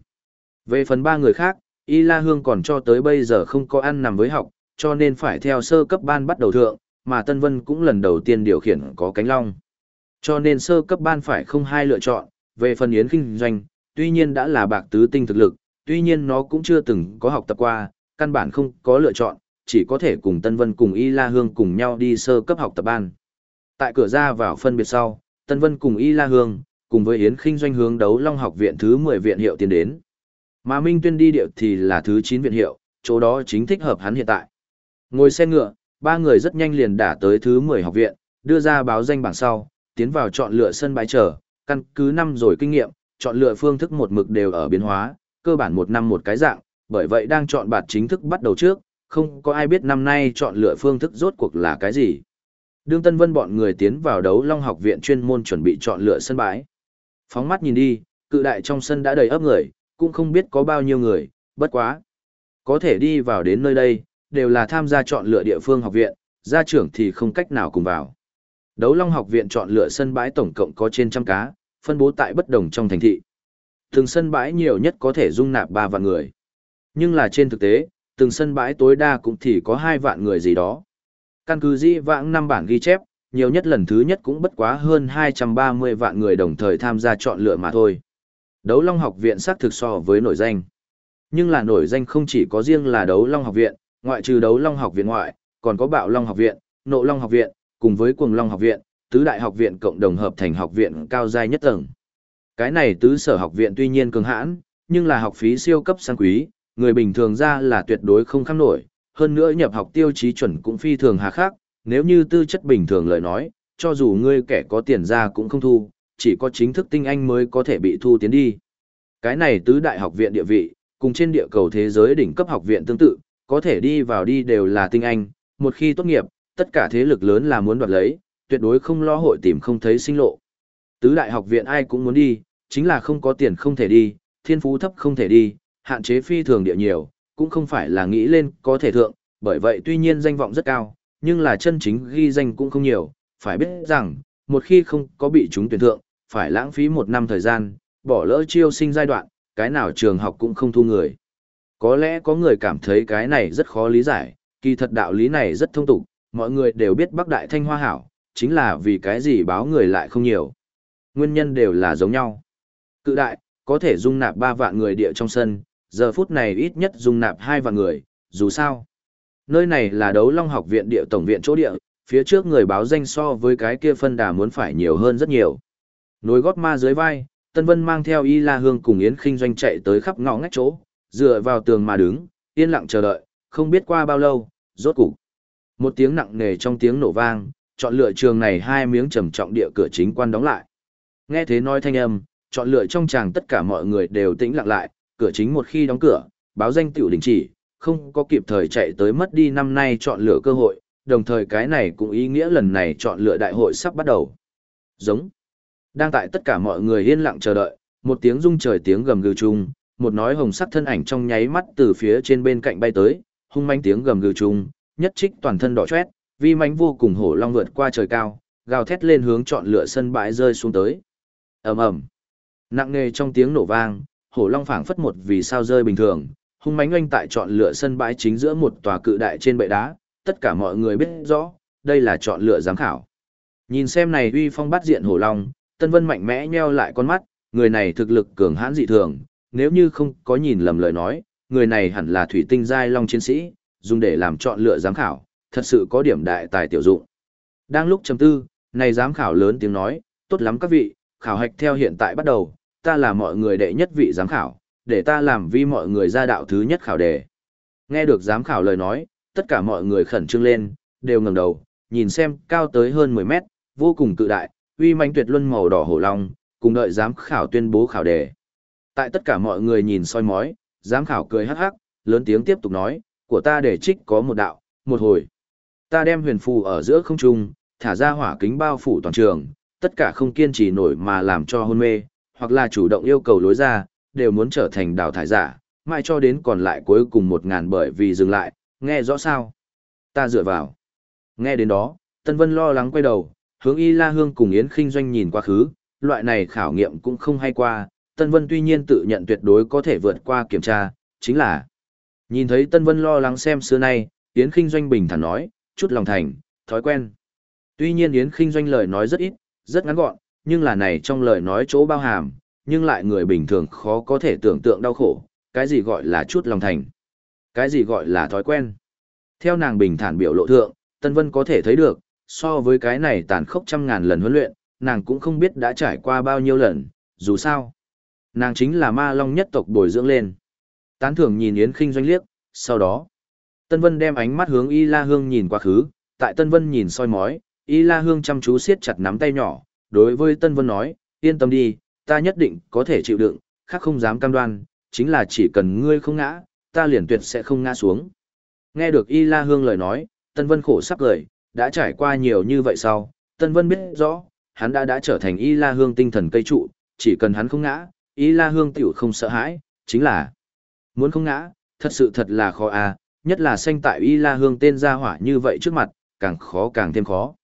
Speaker 1: Về phần ba người khác, Y La Hương còn cho tới bây giờ không có ăn nằm với học, cho nên phải theo sơ cấp ban bắt đầu thượng, mà Tân Vân cũng lần đầu tiên điều khiển có cánh long. Cho nên sơ cấp ban phải không hai lựa chọn, về phần yến kinh doanh, tuy nhiên đã là bạc tứ tinh thực lực, tuy nhiên nó cũng chưa từng có học tập qua, căn bản không có lựa chọn, chỉ có thể cùng Tân Vân cùng Y La Hương cùng nhau đi sơ cấp học tập ban. Tại cửa ra vào phân biệt sau, Tân Vân cùng Y La Hương, cùng với Yến Kinh doanh hướng đấu Long học viện thứ 10 viện hiệu tiến đến. Mà Minh Tuyên đi điệu thì là thứ 9 viện hiệu, chỗ đó chính thích hợp hắn hiện tại. Ngồi xe ngựa, ba người rất nhanh liền đả tới thứ 10 học viện, đưa ra báo danh bảng sau, tiến vào chọn lựa sân bãi chờ, căn cứ năm rồi kinh nghiệm, chọn lựa phương thức một mực đều ở biến hóa, cơ bản một năm một cái dạng, bởi vậy đang chọn bạt chính thức bắt đầu trước, không có ai biết năm nay chọn lựa phương thức rốt cuộc là cái gì. Đương Tân Vân bọn người tiến vào đấu Long học viện chuyên môn chuẩn bị chọn lựa sân bãi. Phóng mắt nhìn đi, cự đại trong sân đã đầy ấp người, cũng không biết có bao nhiêu người, bất quá. Có thể đi vào đến nơi đây, đều là tham gia chọn lựa địa phương học viện, gia trưởng thì không cách nào cùng vào. Đấu Long học viện chọn lựa sân bãi tổng cộng có trên trăm cá, phân bố tại bất đồng trong thành thị. Từng sân bãi nhiều nhất có thể dung nạp 3 vạn người. Nhưng là trên thực tế, từng sân bãi tối đa cũng thì có 2 vạn người gì đó. Căn cứ di vãng năm bản ghi chép, nhiều nhất lần thứ nhất cũng bất quá hơn 230 vạn người đồng thời tham gia chọn lựa mà thôi. Đấu Long học viện xác thực so với nổi danh. Nhưng là nổi danh không chỉ có riêng là đấu Long học viện, ngoại trừ đấu Long học viện ngoại, còn có Bạo Long học viện, Nộ Long học viện, cùng với Cuồng Long học viện, tứ đại học viện cộng đồng hợp thành học viện cao giai nhất tầng. Cái này tứ sở học viện tuy nhiên cường hãn, nhưng là học phí siêu cấp sang quý, người bình thường ra là tuyệt đối không kham nổi, hơn nữa nhập học tiêu chí chuẩn cũng phi thường hà khắc, nếu như tư chất bình thường lời nói, cho dù ngươi kẻ có tiền ra cũng không thu, chỉ có chính thức tinh anh mới có thể bị thu tiến đi. Cái này tứ đại học viện địa vị, cùng trên địa cầu thế giới đỉnh cấp học viện tương tự, có thể đi vào đi đều là tinh anh, một khi tốt nghiệp, tất cả thế lực lớn là muốn đoạt lấy, tuyệt đối không lo hội tìm không thấy sinh lộ. Tứ đại học viện ai cũng muốn đi, chính là không có tiền không thể đi, thiên phú thấp không thể đi, hạn chế phi thường địa nhiều, cũng không phải là nghĩ lên có thể thượng, bởi vậy tuy nhiên danh vọng rất cao, nhưng là chân chính ghi danh cũng không nhiều, phải biết rằng, một khi không có bị chúng tuyển thượng, phải lãng phí một năm thời gian, bỏ lỡ chiêu sinh giai đoạn, cái nào trường học cũng không thu người. Có lẽ có người cảm thấy cái này rất khó lý giải, kỳ thật đạo lý này rất thông tục, mọi người đều biết Bắc Đại Thanh Hoa hảo, chính là vì cái gì báo người lại không nhiều. Nguyên nhân đều là giống nhau. Cự đại, có thể dung nạp 3 vạn người địa trong sân, giờ phút này ít nhất dung nạp 2 vạn người, dù sao. Nơi này là đấu long học viện địa tổng viện chỗ địa, phía trước người báo danh so với cái kia phân đà muốn phải nhiều hơn rất nhiều. Nối gót ma dưới vai, Tân Vân mang theo Y La Hương cùng Yến Kinh Doanh chạy tới khắp ngõ ngách chỗ, dựa vào tường mà đứng, yên lặng chờ đợi, không biết qua bao lâu, rốt cục. Một tiếng nặng nề trong tiếng nổ vang, chọn lựa trường này hai miếng trầm trọng địa cửa chính quan đóng lại. Nghe thế nói thanh âm, chọn lựa trong tràng tất cả mọi người đều tĩnh lặng lại, cửa chính một khi đóng cửa, báo danh tiểu đình chỉ, không có kịp thời chạy tới mất đi năm nay chọn lựa cơ hội, đồng thời cái này cũng ý nghĩa lần này chọn lựa đại hội sắp bắt đầu. Giống. Đang tại tất cả mọi người yên lặng chờ đợi, một tiếng rung trời tiếng gầm gừ chung, một nói hồng sắc thân ảnh trong nháy mắt từ phía trên bên cạnh bay tới, hung manh tiếng gầm gừ chung, nhất trích toàn thân đỏ chót, vi mãnh vô cùng hổ long vượt qua trời cao, gào thét lên hướng chọn lựa sân bãi rơi xuống tới. Ầm ầm. Nặng nề trong tiếng nổ vang, hổ long phảng phất một vì sao rơi bình thường, hung mãnh oanh tại chọn lựa sân bãi chính giữa một tòa cự đại trên bệ đá, tất cả mọi người biết rõ, đây là chọn lựa giám khảo. Nhìn xem này uy phong bắt diện hổ long, Tân Vân mạnh mẽ nheo lại con mắt, người này thực lực cường hãn dị thường, nếu như không có nhìn lầm lời nói, người này hẳn là thủy tinh giai long chiến sĩ, dùng để làm chọn lựa giám khảo, thật sự có điểm đại tài tiểu dụng. Đang lúc trầm tư, này giám khảo lớn tiếng nói, tốt lắm các vị, khảo hạch theo hiện tại bắt đầu, ta là mọi người đệ nhất vị giám khảo, để ta làm vi mọi người ra đạo thứ nhất khảo đề. Nghe được giám khảo lời nói, tất cả mọi người khẩn trương lên, đều ngẩng đầu, nhìn xem cao tới hơn 10 mét, vô cùng cự đại, uy manh tuyệt luân màu đỏ hổ long, cùng đợi giám khảo tuyên bố khảo đề. Tại tất cả mọi người nhìn soi mói, giám khảo cười hắc hắc, lớn tiếng tiếp tục nói, của ta để trích có một đạo, một hồi. Ta đem huyền phù ở giữa không trung, thả ra hỏa kính bao phủ toàn trường, tất cả không kiên trì nổi mà làm cho hôn mê, hoặc là chủ động yêu cầu lối ra, đều muốn trở thành đào thải giả, mãi cho đến còn lại cuối cùng một ngàn bởi vì dừng lại, nghe rõ sao? Ta dựa vào. Nghe đến đó, Tân Vân lo lắng quay đầu, hướng Y La Hương cùng Yến Kinh Doanh nhìn quá khứ, loại này khảo nghiệm cũng không hay qua, Tân Vân tuy nhiên tự nhận tuyệt đối có thể vượt qua kiểm tra, chính là nhìn thấy Tân Vân lo lắng xem xưa nay, Yến Kinh Doanh bình thản nói, chút lòng thành, thói quen. Tuy nhiên Yến Kinh Doanh lời nói rất ít, rất ngắn gọn, nhưng là này trong lời nói chỗ bao hàm, nhưng lại người bình thường khó có thể tưởng tượng đau khổ, cái gì gọi là chút lòng thành, cái gì gọi là thói quen. Theo nàng bình thản biểu lộ thượng, Tân Vân có thể thấy được, so với cái này tàn khốc trăm ngàn lần huấn luyện, nàng cũng không biết đã trải qua bao nhiêu lần, dù sao. Nàng chính là ma long nhất tộc bồi dưỡng lên. Tán thưởng nhìn Yến Kinh doanh liếc, sau đó. Tân Vân đem ánh mắt hướng Y La Hương nhìn quá khứ, tại Tân Vân nhìn soi mói, Y La Hương chăm chú siết chặt nắm tay nhỏ, đối với Tân Vân nói, yên tâm đi, ta nhất định có thể chịu đựng, khác không dám cam đoan, chính là chỉ cần ngươi không ngã, ta liền tuyệt sẽ không ngã xuống. Nghe được Y La Hương lời nói, Tân Vân khổ sắp cười, đã trải qua nhiều như vậy sau, Tân Vân biết rõ, hắn đã đã trở thành Y La Hương tinh thần cây trụ, chỉ cần hắn không ngã, Y La Hương tiểu không sợ hãi, chính là muốn không ngã, thật sự thật là khó à, nhất là xanh tại Y La Hương tên gia hỏa như vậy trước mặt, càng khó càng thêm khó.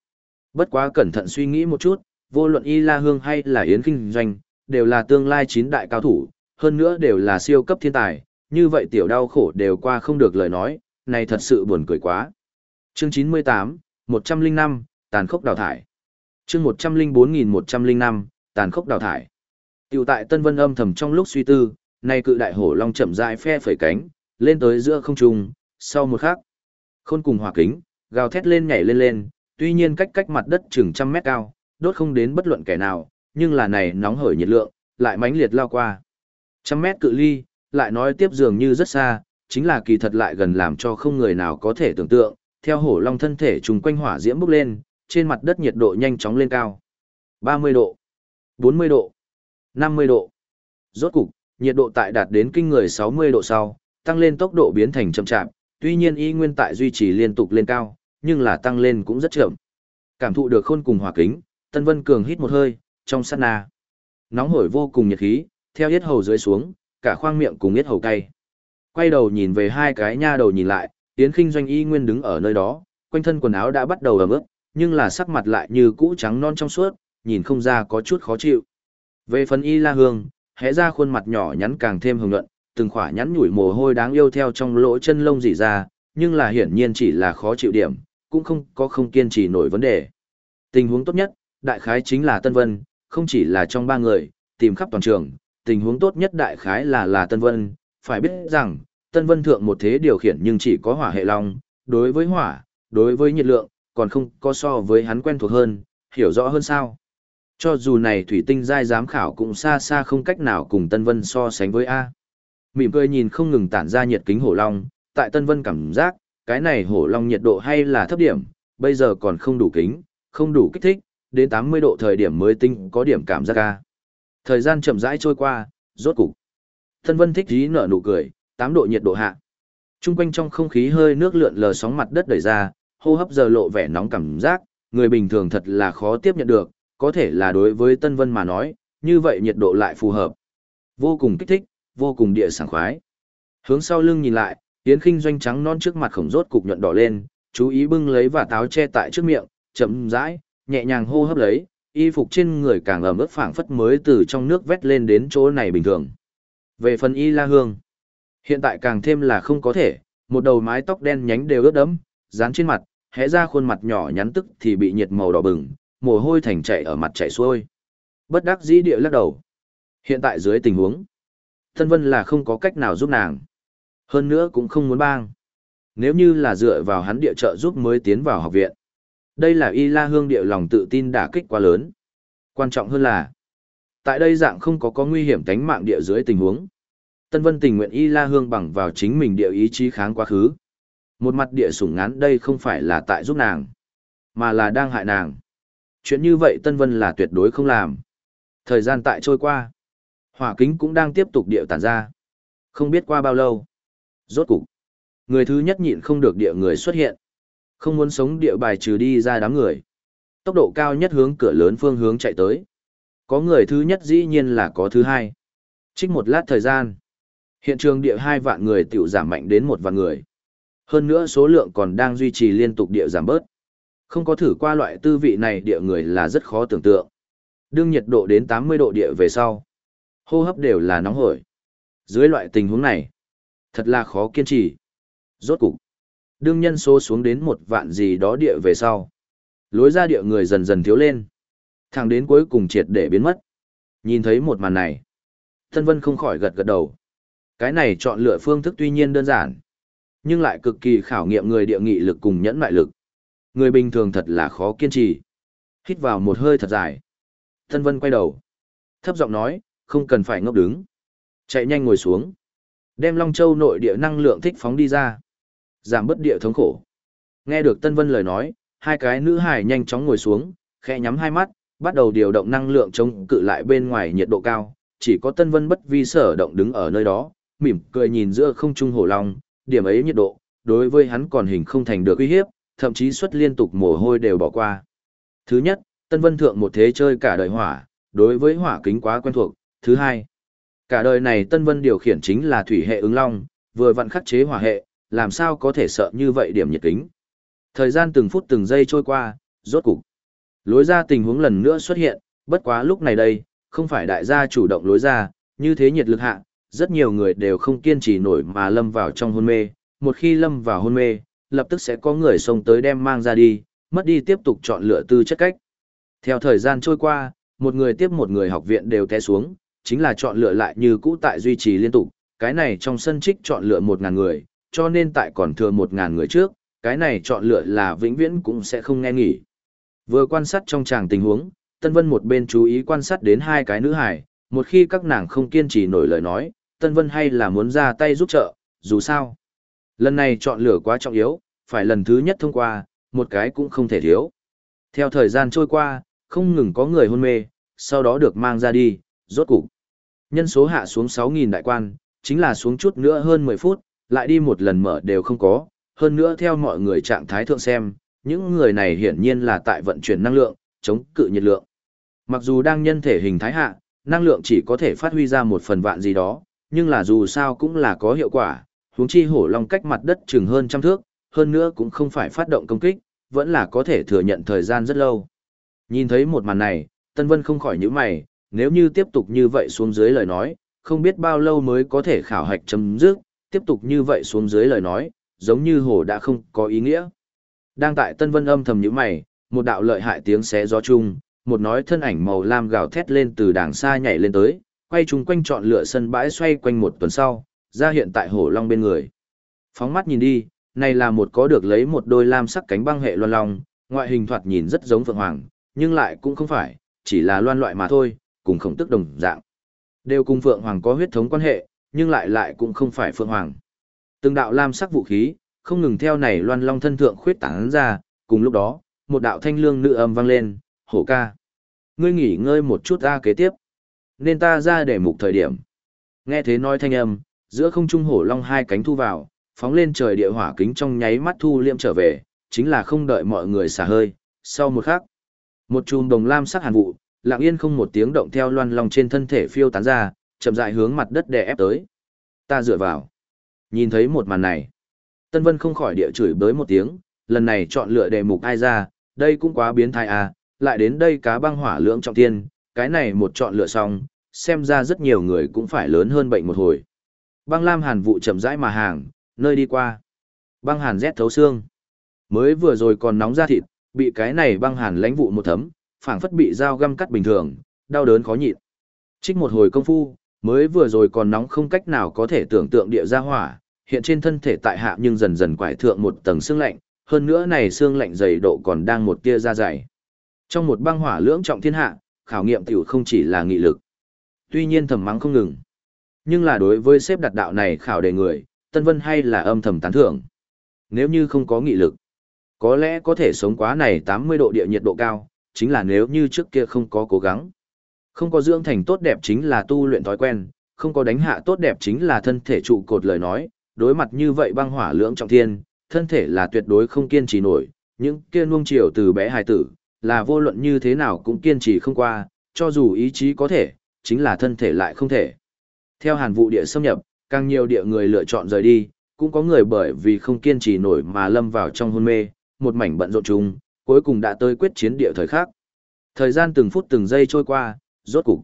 Speaker 1: Bất quá cẩn thận suy nghĩ một chút, vô luận Y La Hương hay là Yến Kinh Doanh, đều là tương lai chín đại cao thủ, hơn nữa đều là siêu cấp thiên tài, như vậy tiểu đau khổ đều qua không được lời nói, này thật sự buồn cười quá. Chương 98, 105, tàn khốc đào thải. Chương 104105, tàn khốc đào thải. Tiểu tại Tân Vân âm thầm trong lúc suy tư, nay cự đại hổ long chậm rãi phe phẩy cánh, lên tới giữa không trung, sau một khắc, khôn cùng hỏa kính, gào thét lên nhảy lên lên, tuy nhiên cách cách mặt đất chừng trăm mét cao, đốt không đến bất luận kẻ nào, nhưng là này nóng hởi nhiệt lượng, lại mãnh liệt lao qua. Trăm mét cự ly, lại nói tiếp dường như rất xa, chính là kỳ thật lại gần làm cho không người nào có thể tưởng tượng, theo hổ long thân thể trùng quanh hỏa diễm bốc lên, trên mặt đất nhiệt độ nhanh chóng lên cao. 30 độ, 40 độ, 50 độ. Rốt cục, nhiệt độ tại đạt đến kinh người 60 độ sau, tăng lên tốc độ biến thành chậm chạp, tuy nhiên y nguyên tại duy trì liên tục lên cao, nhưng là tăng lên cũng rất chậm. Cảm thụ được khôn cùng hỏa kính, Tân Vân Cường hít một hơi, trong sát na. Nóng hổi vô cùng nhiệt khí, theo yết hầu dưới xuống, cả khoang miệng cùng yết hầu cay. Quay đầu nhìn về hai cái nha đầu nhìn lại, Yến Kinh Doanh y nguyên đứng ở nơi đó, quanh thân quần áo đã bắt đầu ẩm ướt, nhưng là sắc mặt lại như cũ trắng non trong suốt, nhìn không ra có chút khó chịu. Về phần y la hương, hé ra khuôn mặt nhỏ nhắn càng thêm hồng nhuận, từng khỏa nhắn nhủi mồ hôi đáng yêu theo trong lỗ chân lông rỉ ra, nhưng là hiển nhiên chỉ là khó chịu điểm, cũng không có không kiên trì nổi vấn đề. Tình huống tốt nhất, đại khái chính là Tân Vân, không chỉ là trong ba người, tìm khắp toàn trường, tình huống tốt nhất đại khái là là Tân Vân, phải biết rằng, Tân Vân thượng một thế điều khiển nhưng chỉ có hỏa hệ long, đối với hỏa, đối với nhiệt lượng, còn không có so với hắn quen thuộc hơn, hiểu rõ hơn sao. Cho dù này thủy tinh giai giám khảo cũng xa xa không cách nào cùng Tân Vân so sánh với A. Mỉm cười nhìn không ngừng tản ra nhiệt kính hổ long, tại Tân Vân cảm giác, cái này hổ long nhiệt độ hay là thấp điểm, bây giờ còn không đủ kính, không đủ kích thích, đến 80 độ thời điểm mới tinh có điểm cảm giác A. Thời gian chậm rãi trôi qua, rốt cục. Tân Vân thích dí nở nụ cười, tám độ nhiệt độ hạ. Trung quanh trong không khí hơi nước lượn lờ sóng mặt đất đẩy ra, hô hấp giờ lộ vẻ nóng cảm giác, người bình thường thật là khó tiếp nhận được, có thể là đối với Tân Vân mà nói, như vậy nhiệt độ lại phù hợp. Vô cùng kích thích, vô cùng địa sảng khoái. Hướng sau lưng nhìn lại, Yến Kinh doanh trắng non trước mặt khổng rốt cục nhuận đỏ lên, chú ý bưng lấy và táo che tại trước miệng, chậm rãi, nhẹ nhàng hô hấp lấy, y phục trên người càng ẩm ướt phảng phất mới từ trong nước vét lên đến chỗ này bình thường. Về phần y la hương, hiện tại càng thêm là không có thể, một đầu mái tóc đen nhánh đều ướt đẫm, dán trên mặt, hé ra khuôn mặt nhỏ nhắn tức thì bị nhiệt màu đỏ bừng, mồ hôi thành chảy ở mặt chảy xuôi. Bất đắc dĩ địa lắc đầu. Hiện tại dưới tình huống, Thân Vân là không có cách nào giúp nàng. Hơn nữa cũng không muốn bang. Nếu như là dựa vào hắn địa trợ giúp mới tiến vào học viện. Đây là y la hương địa lòng tự tin đả kích quá lớn. Quan trọng hơn là, tại đây dạng không có có nguy hiểm tánh mạng địa dưới tình huống. Tân Vân tình nguyện y la hương bằng vào chính mình địa ý chí kháng quá khứ. Một mặt địa sủng ngán đây không phải là tại giúp nàng, mà là đang hại nàng. Chuyện như vậy Tân Vân là tuyệt đối không làm. Thời gian tại trôi qua, hỏa kính cũng đang tiếp tục địa tản ra. Không biết qua bao lâu. Rốt cục, người thứ nhất nhịn không được địa người xuất hiện. Không muốn sống địa bài trừ đi ra đám người. Tốc độ cao nhất hướng cửa lớn phương hướng chạy tới. Có người thứ nhất dĩ nhiên là có thứ hai. Trích một lát thời gian. Hiện trường địa hai vạn người tiểu giảm mạnh đến một vạn người. Hơn nữa số lượng còn đang duy trì liên tục địa giảm bớt. Không có thử qua loại tư vị này địa người là rất khó tưởng tượng. Đương nhiệt độ đến 80 độ địa về sau. Hô hấp đều là nóng hổi. Dưới loại tình huống này, thật là khó kiên trì. Rốt cục, đương nhân số xuống đến một vạn gì đó địa về sau. Lối ra địa người dần dần thiếu lên. Thẳng đến cuối cùng triệt để biến mất. Nhìn thấy một màn này. Tân Vân không khỏi gật gật đầu. Cái này chọn lựa phương thức tuy nhiên đơn giản. Nhưng lại cực kỳ khảo nghiệm người địa nghị lực cùng nhẫn mại lực. Người bình thường thật là khó kiên trì. Hít vào một hơi thật dài. Tân Vân quay đầu. Thấp giọng nói, không cần phải ngốc đứng. Chạy nhanh ngồi xuống. Đem Long Châu nội địa năng lượng thích phóng đi ra. Giảm bất địa thống khổ. Nghe được Tân Vân lời nói, hai cái nữ hải nhanh chóng ngồi xuống, khẽ nhắm hai mắt, bắt đầu điều động năng lượng chống cự lại bên ngoài nhiệt độ cao, chỉ có Tân Vân bất vi sở động đứng ở nơi đó, mỉm cười nhìn giữa không trung hổ long, điểm ấy nhiệt độ, đối với hắn còn hình không thành được uy hiếp, thậm chí xuất liên tục mồ hôi đều bỏ qua. Thứ nhất, Tân Vân thượng một thế chơi cả đời hỏa, đối với hỏa kính quá quen thuộc. Thứ hai, cả đời này Tân Vân điều khiển chính là thủy hệ ứng long, vừa vặn khắc chế hỏa hệ, làm sao có thể sợ như vậy điểm nhiệt kính. Thời gian từng phút từng giây trôi qua, rốt cục. Lối ra tình huống lần nữa xuất hiện, bất quá lúc này đây, không phải đại gia chủ động lối ra, như thế nhiệt lực hạ, rất nhiều người đều không kiên trì nổi mà lâm vào trong hôn mê, một khi lâm vào hôn mê, lập tức sẽ có người xông tới đem mang ra đi, mất đi tiếp tục chọn lựa tư chất cách. Theo thời gian trôi qua, một người tiếp một người học viện đều té xuống, chính là chọn lựa lại như cũ tại duy trì liên tục, cái này trong sân trích chọn lựa 1.000 người, cho nên tại còn thừa 1.000 người trước, cái này chọn lựa là vĩnh viễn cũng sẽ không nghe nghỉ. Vừa quan sát trong tràng tình huống, Tân Vân một bên chú ý quan sát đến hai cái nữ hải, một khi các nàng không kiên trì nổi lời nói, Tân Vân hay là muốn ra tay giúp trợ, dù sao. Lần này chọn lựa quá trọng yếu, phải lần thứ nhất thông qua, một cái cũng không thể thiếu. Theo thời gian trôi qua, không ngừng có người hôn mê, sau đó được mang ra đi, rốt cục. Nhân số hạ xuống 6.000 đại quan, chính là xuống chút nữa hơn 10 phút, lại đi một lần mở đều không có, hơn nữa theo mọi người trạng thái thượng xem, những người này hiển nhiên là tại vận chuyển năng lượng, chống cự nhiệt lượng. Mặc dù đang nhân thể hình thái hạ, năng lượng chỉ có thể phát huy ra một phần vạn gì đó, nhưng là dù sao cũng là có hiệu quả, huống chi hổ long cách mặt đất chừng hơn trăm thước, hơn nữa cũng không phải phát động công kích, vẫn là có thể thừa nhận thời gian rất lâu. Nhìn thấy một màn này, Tân Vân không khỏi nhíu mày, nếu như tiếp tục như vậy xuống dưới lời nói, không biết bao lâu mới có thể khảo hạch chấm dứt, tiếp tục như vậy xuống dưới lời nói, giống như hổ đã không có ý nghĩa. Đang tại Tân Vân âm thầm nhíu mày, một đạo lợi hại tiếng xé gió chung, một nói thân ảnh màu lam gào thét lên từ đàng xa nhảy lên tới, quay chung quanh chọn lựa sân bãi xoay quanh một tuần sau, ra hiện tại hổ long bên người. Phóng mắt nhìn đi, này là một có được lấy một đôi lam sắc cánh băng hệ loan long, ngoại hình thoạt nhìn rất giống phượng hoàng, nhưng lại cũng không phải, chỉ là loan loại mà thôi, cùng khổng tức đồng dạng. Đều cùng phượng hoàng có huyết thống quan hệ, nhưng lại lại cũng không phải phượng hoàng. Từng đạo lam sắc vũ khí, không ngừng theo này loan long thân thượng khuyết tán ra, cùng lúc đó, một đạo thanh lương nữ âm vang lên, hổ ca. Ngươi nghỉ ngơi một chút ra kế tiếp. Nên ta ra để mục thời điểm. Nghe thế nói thanh âm, giữa không trung hổ long hai cánh thu vào, phóng lên trời địa hỏa kính trong nháy mắt thu liệm trở về, chính là không đợi mọi người xả hơi. Sau một khắc, một chùm đồng lam sắc hàn vụ, lặng yên không một tiếng động theo loan long trên thân thể phiêu tán ra, chậm rãi hướng mặt đất đè ép tới. Ta dựa vào. Nhìn thấy một màn này, Tân Vân không khỏi địa chửi bới một tiếng, lần này chọn lựa đề mục ai ra, đây cũng quá biến thái à, lại đến đây cá băng hỏa lưỡng trọng thiên, cái này một chọn lựa xong, xem ra rất nhiều người cũng phải lớn hơn bệnh một hồi. Băng lam hàn vụ chậm rãi mà hàng, nơi đi qua. Băng hàn rét thấu xương. Mới vừa rồi còn nóng ra thịt, bị cái này băng hàn lãnh vụ một thấm, phảng phất bị dao găm cắt bình thường, đau đớn khó nhịn. Trích một hồi công phu, mới vừa rồi còn nóng không cách nào có thể tưởng tượng địa ra hỏa, hiện trên thân thể tại hạ nhưng dần dần quải thượng một tầng xương lạnh, hơn nữa này xương lạnh dày độ còn đang một tia ra dày. Trong một băng hỏa lưỡng trọng thiên hạ, khảo nghiệm tiểu không chỉ là nghị lực. Tuy nhiên thầm mắng không ngừng. Nhưng là đối với xếp đặt đạo này khảo đề người, Tân Vân hay là âm thầm tán thưởng. Nếu như không có nghị lực, có lẽ có thể sống quá này 80 độ địa nhiệt độ cao, chính là nếu như trước kia không có cố gắng. Không có dưỡng thành tốt đẹp chính là tu luyện thói quen, không có đánh hạ tốt đẹp chính là thân thể trụ cột lời nói, đối mặt như vậy băng hỏa lưỡng trọng thiên, thân thể là tuyệt đối không kiên trì nổi, những kia nuông chiều từ bé hài tử, là vô luận như thế nào cũng kiên trì không qua, cho dù ý chí có thể, chính là thân thể lại không thể. Theo hàn vụ địa xâm nhập, càng nhiều địa người lựa chọn rời đi, cũng có người bởi vì không kiên trì nổi mà lâm vào trong hôn mê, một mảnh bận rộn chung, cuối cùng đã tới quyết chiến địa thời khác. Thời gian từng phút từng giây trôi qua, rốt cục.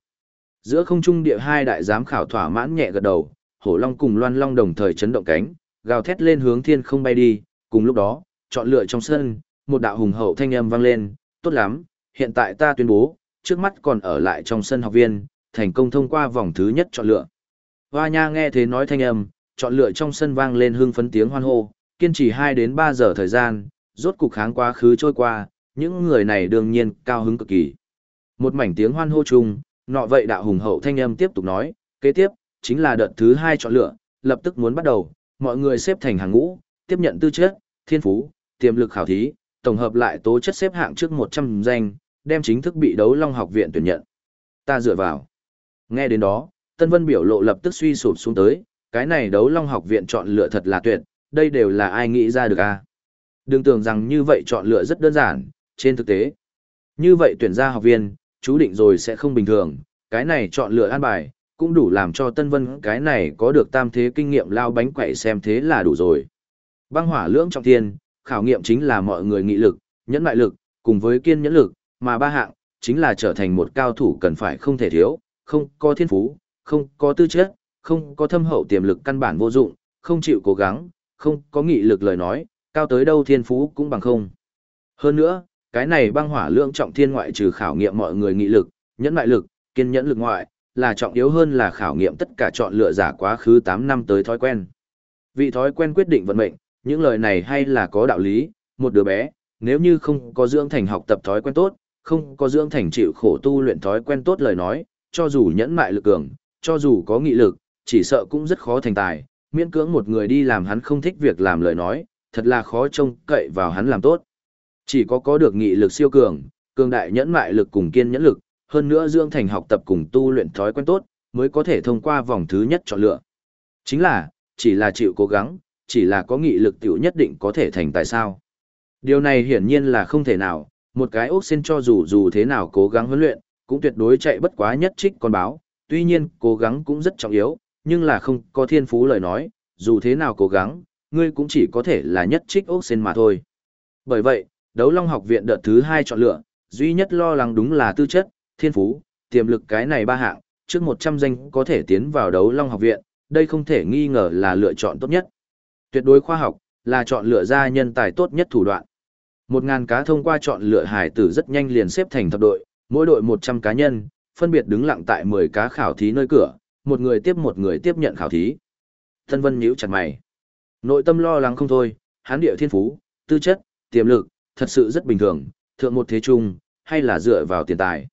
Speaker 1: Giữa không trung địa hai đại giám khảo thỏa mãn nhẹ gật đầu, hổ long cùng loan long đồng thời chấn động cánh, gào thét lên hướng thiên không bay đi, cùng lúc đó, chọn lựa trong sân, một đạo hùng hậu thanh âm vang lên, tốt lắm, hiện tại ta tuyên bố, trước mắt còn ở lại trong sân học viên, thành công thông qua vòng thứ nhất chọn lựa. Hoa nha nghe thế nói thanh âm, chọn lựa trong sân vang lên hương phấn tiếng hoan hô, kiên trì 2 đến 3 giờ thời gian, rốt cục kháng quá khứ trôi qua, những người này đương nhiên cao hứng cực kỳ. Một mảnh tiếng hoan hô chung, nọ vậy đạo hùng hậu thanh âm tiếp tục nói, kế tiếp, chính là đợt thứ 2 chọn lựa, lập tức muốn bắt đầu, mọi người xếp thành hàng ngũ, tiếp nhận tư chất, thiên phú, tiềm lực khảo thí, tổng hợp lại tố chất xếp hạng trước 100 danh, đem chính thức bị đấu long học viện tuyển nhận. Ta dựa vào. Nghe đến đó, Tân Vân biểu lộ lập tức suy sụp xuống tới, cái này đấu long học viện chọn lựa thật là tuyệt, đây đều là ai nghĩ ra được à. Đừng tưởng rằng như vậy chọn lựa rất đơn giản, trên thực tế. Như vậy tuyển ra học viên, chú định rồi sẽ không bình thường, cái này chọn lựa an bài, cũng đủ làm cho Tân Vân cái này có được tam thế kinh nghiệm lao bánh quậy xem thế là đủ rồi. Băng hỏa lưỡng trọng thiên, khảo nghiệm chính là mọi người nghị lực, nhẫn mại lực, cùng với kiên nhẫn lực, mà ba hạng, chính là trở thành một cao thủ cần phải không thể thiếu, không có thiên phú, không có tư chất, không có thâm hậu tiềm lực căn bản vô dụng, không chịu cố gắng, không có nghị lực lời nói, cao tới đâu thiên phú cũng bằng không. Hơn nữa, cái này băng hỏa lượng trọng thiên ngoại trừ khảo nghiệm mọi người nghị lực, nhẫn mại lực, kiên nhẫn lực ngoại, là trọng yếu hơn là khảo nghiệm tất cả chọn lựa giả quá khứ 8 năm tới thói quen. Vị thói quen quyết định vận mệnh, những lời này hay là có đạo lý, một đứa bé, nếu như không có dưỡng thành học tập thói quen tốt, không có dưỡng thành chịu khổ tu luyện thói quen tốt lời nói, cho dù nhẫn mại lực cường, cho dù có nghị lực, chỉ sợ cũng rất khó thành tài, miễn cưỡng một người đi làm hắn không thích việc làm lời nói, thật là khó trông cậy vào hắn làm tốt. Chỉ có có được nghị lực siêu cường, cường đại nhẫn mại lực cùng kiên nhẫn lực, hơn nữa dưỡng thành học tập cùng tu luyện thói quen tốt, mới có thể thông qua vòng thứ nhất chọn lựa. Chính là, chỉ là chịu cố gắng, chỉ là có nghị lực tiểu nhất định có thể thành tại sao. Điều này hiển nhiên là không thể nào, một cái ốc sen cho dù dù thế nào cố gắng huấn luyện, cũng tuyệt đối chạy bất quá nhất trích con báo, tuy nhiên cố gắng cũng rất trọng yếu, nhưng là không có thiên phú lời nói, dù thế nào cố gắng, ngươi cũng chỉ có thể là nhất trích ốc sen mà thôi. Bởi vậy, đấu long học viện đợt thứ hai chọn lựa, duy nhất lo lắng đúng là tư chất, thiên phú, tiềm lực cái này ba hạng, trước 100 danh có thể tiến vào đấu long học viện, đây không thể nghi ngờ là lựa chọn tốt nhất. Tuyệt đối khoa học, là chọn lựa ra nhân tài tốt nhất thủ đoạn. Một ngàn cá thông qua chọn lựa hải tử rất nhanh liền xếp thành thập đội, mỗi đội 100 cá nhân, phân biệt đứng lặng tại 10 cá khảo thí nơi cửa, một người tiếp một người tiếp nhận khảo thí. Thân Vân nhíu chặt mày. Nội tâm lo lắng không thôi, hán địa thiên phú, tư chất, tiềm lực, thật sự rất bình thường, thượng một thế trung, hay là dựa vào tiền tài.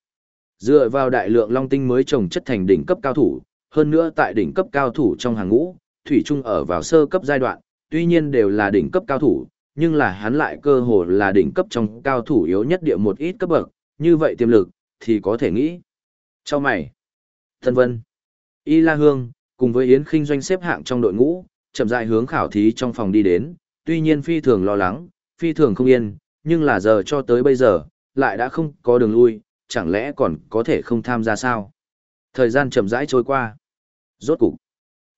Speaker 1: Dựa vào đại lượng long tinh mới trồng chất thành đỉnh cấp cao thủ, hơn nữa tại đỉnh cấp cao thủ trong hàng ngũ, thủy trung ở vào sơ cấp giai đoạn, tuy nhiên đều là đỉnh cấp cao thủ, nhưng là hắn lại cơ hồ là đỉnh cấp trong cao thủ yếu nhất địa một ít cấp bậc, như vậy tiềm lực, thì có thể nghĩ. Cho mày, Thân Vân, Y La Hương, cùng với Yến Kinh doanh xếp hạng trong đội ngũ, chậm rãi hướng khảo thí trong phòng đi đến, tuy nhiên phi thường lo lắng, phi thường không yên, nhưng là giờ cho tới bây giờ, lại đã không có đường lui, chẳng lẽ còn có thể không tham gia sao? Thời gian chậm rãi trôi qua. Rốt cục,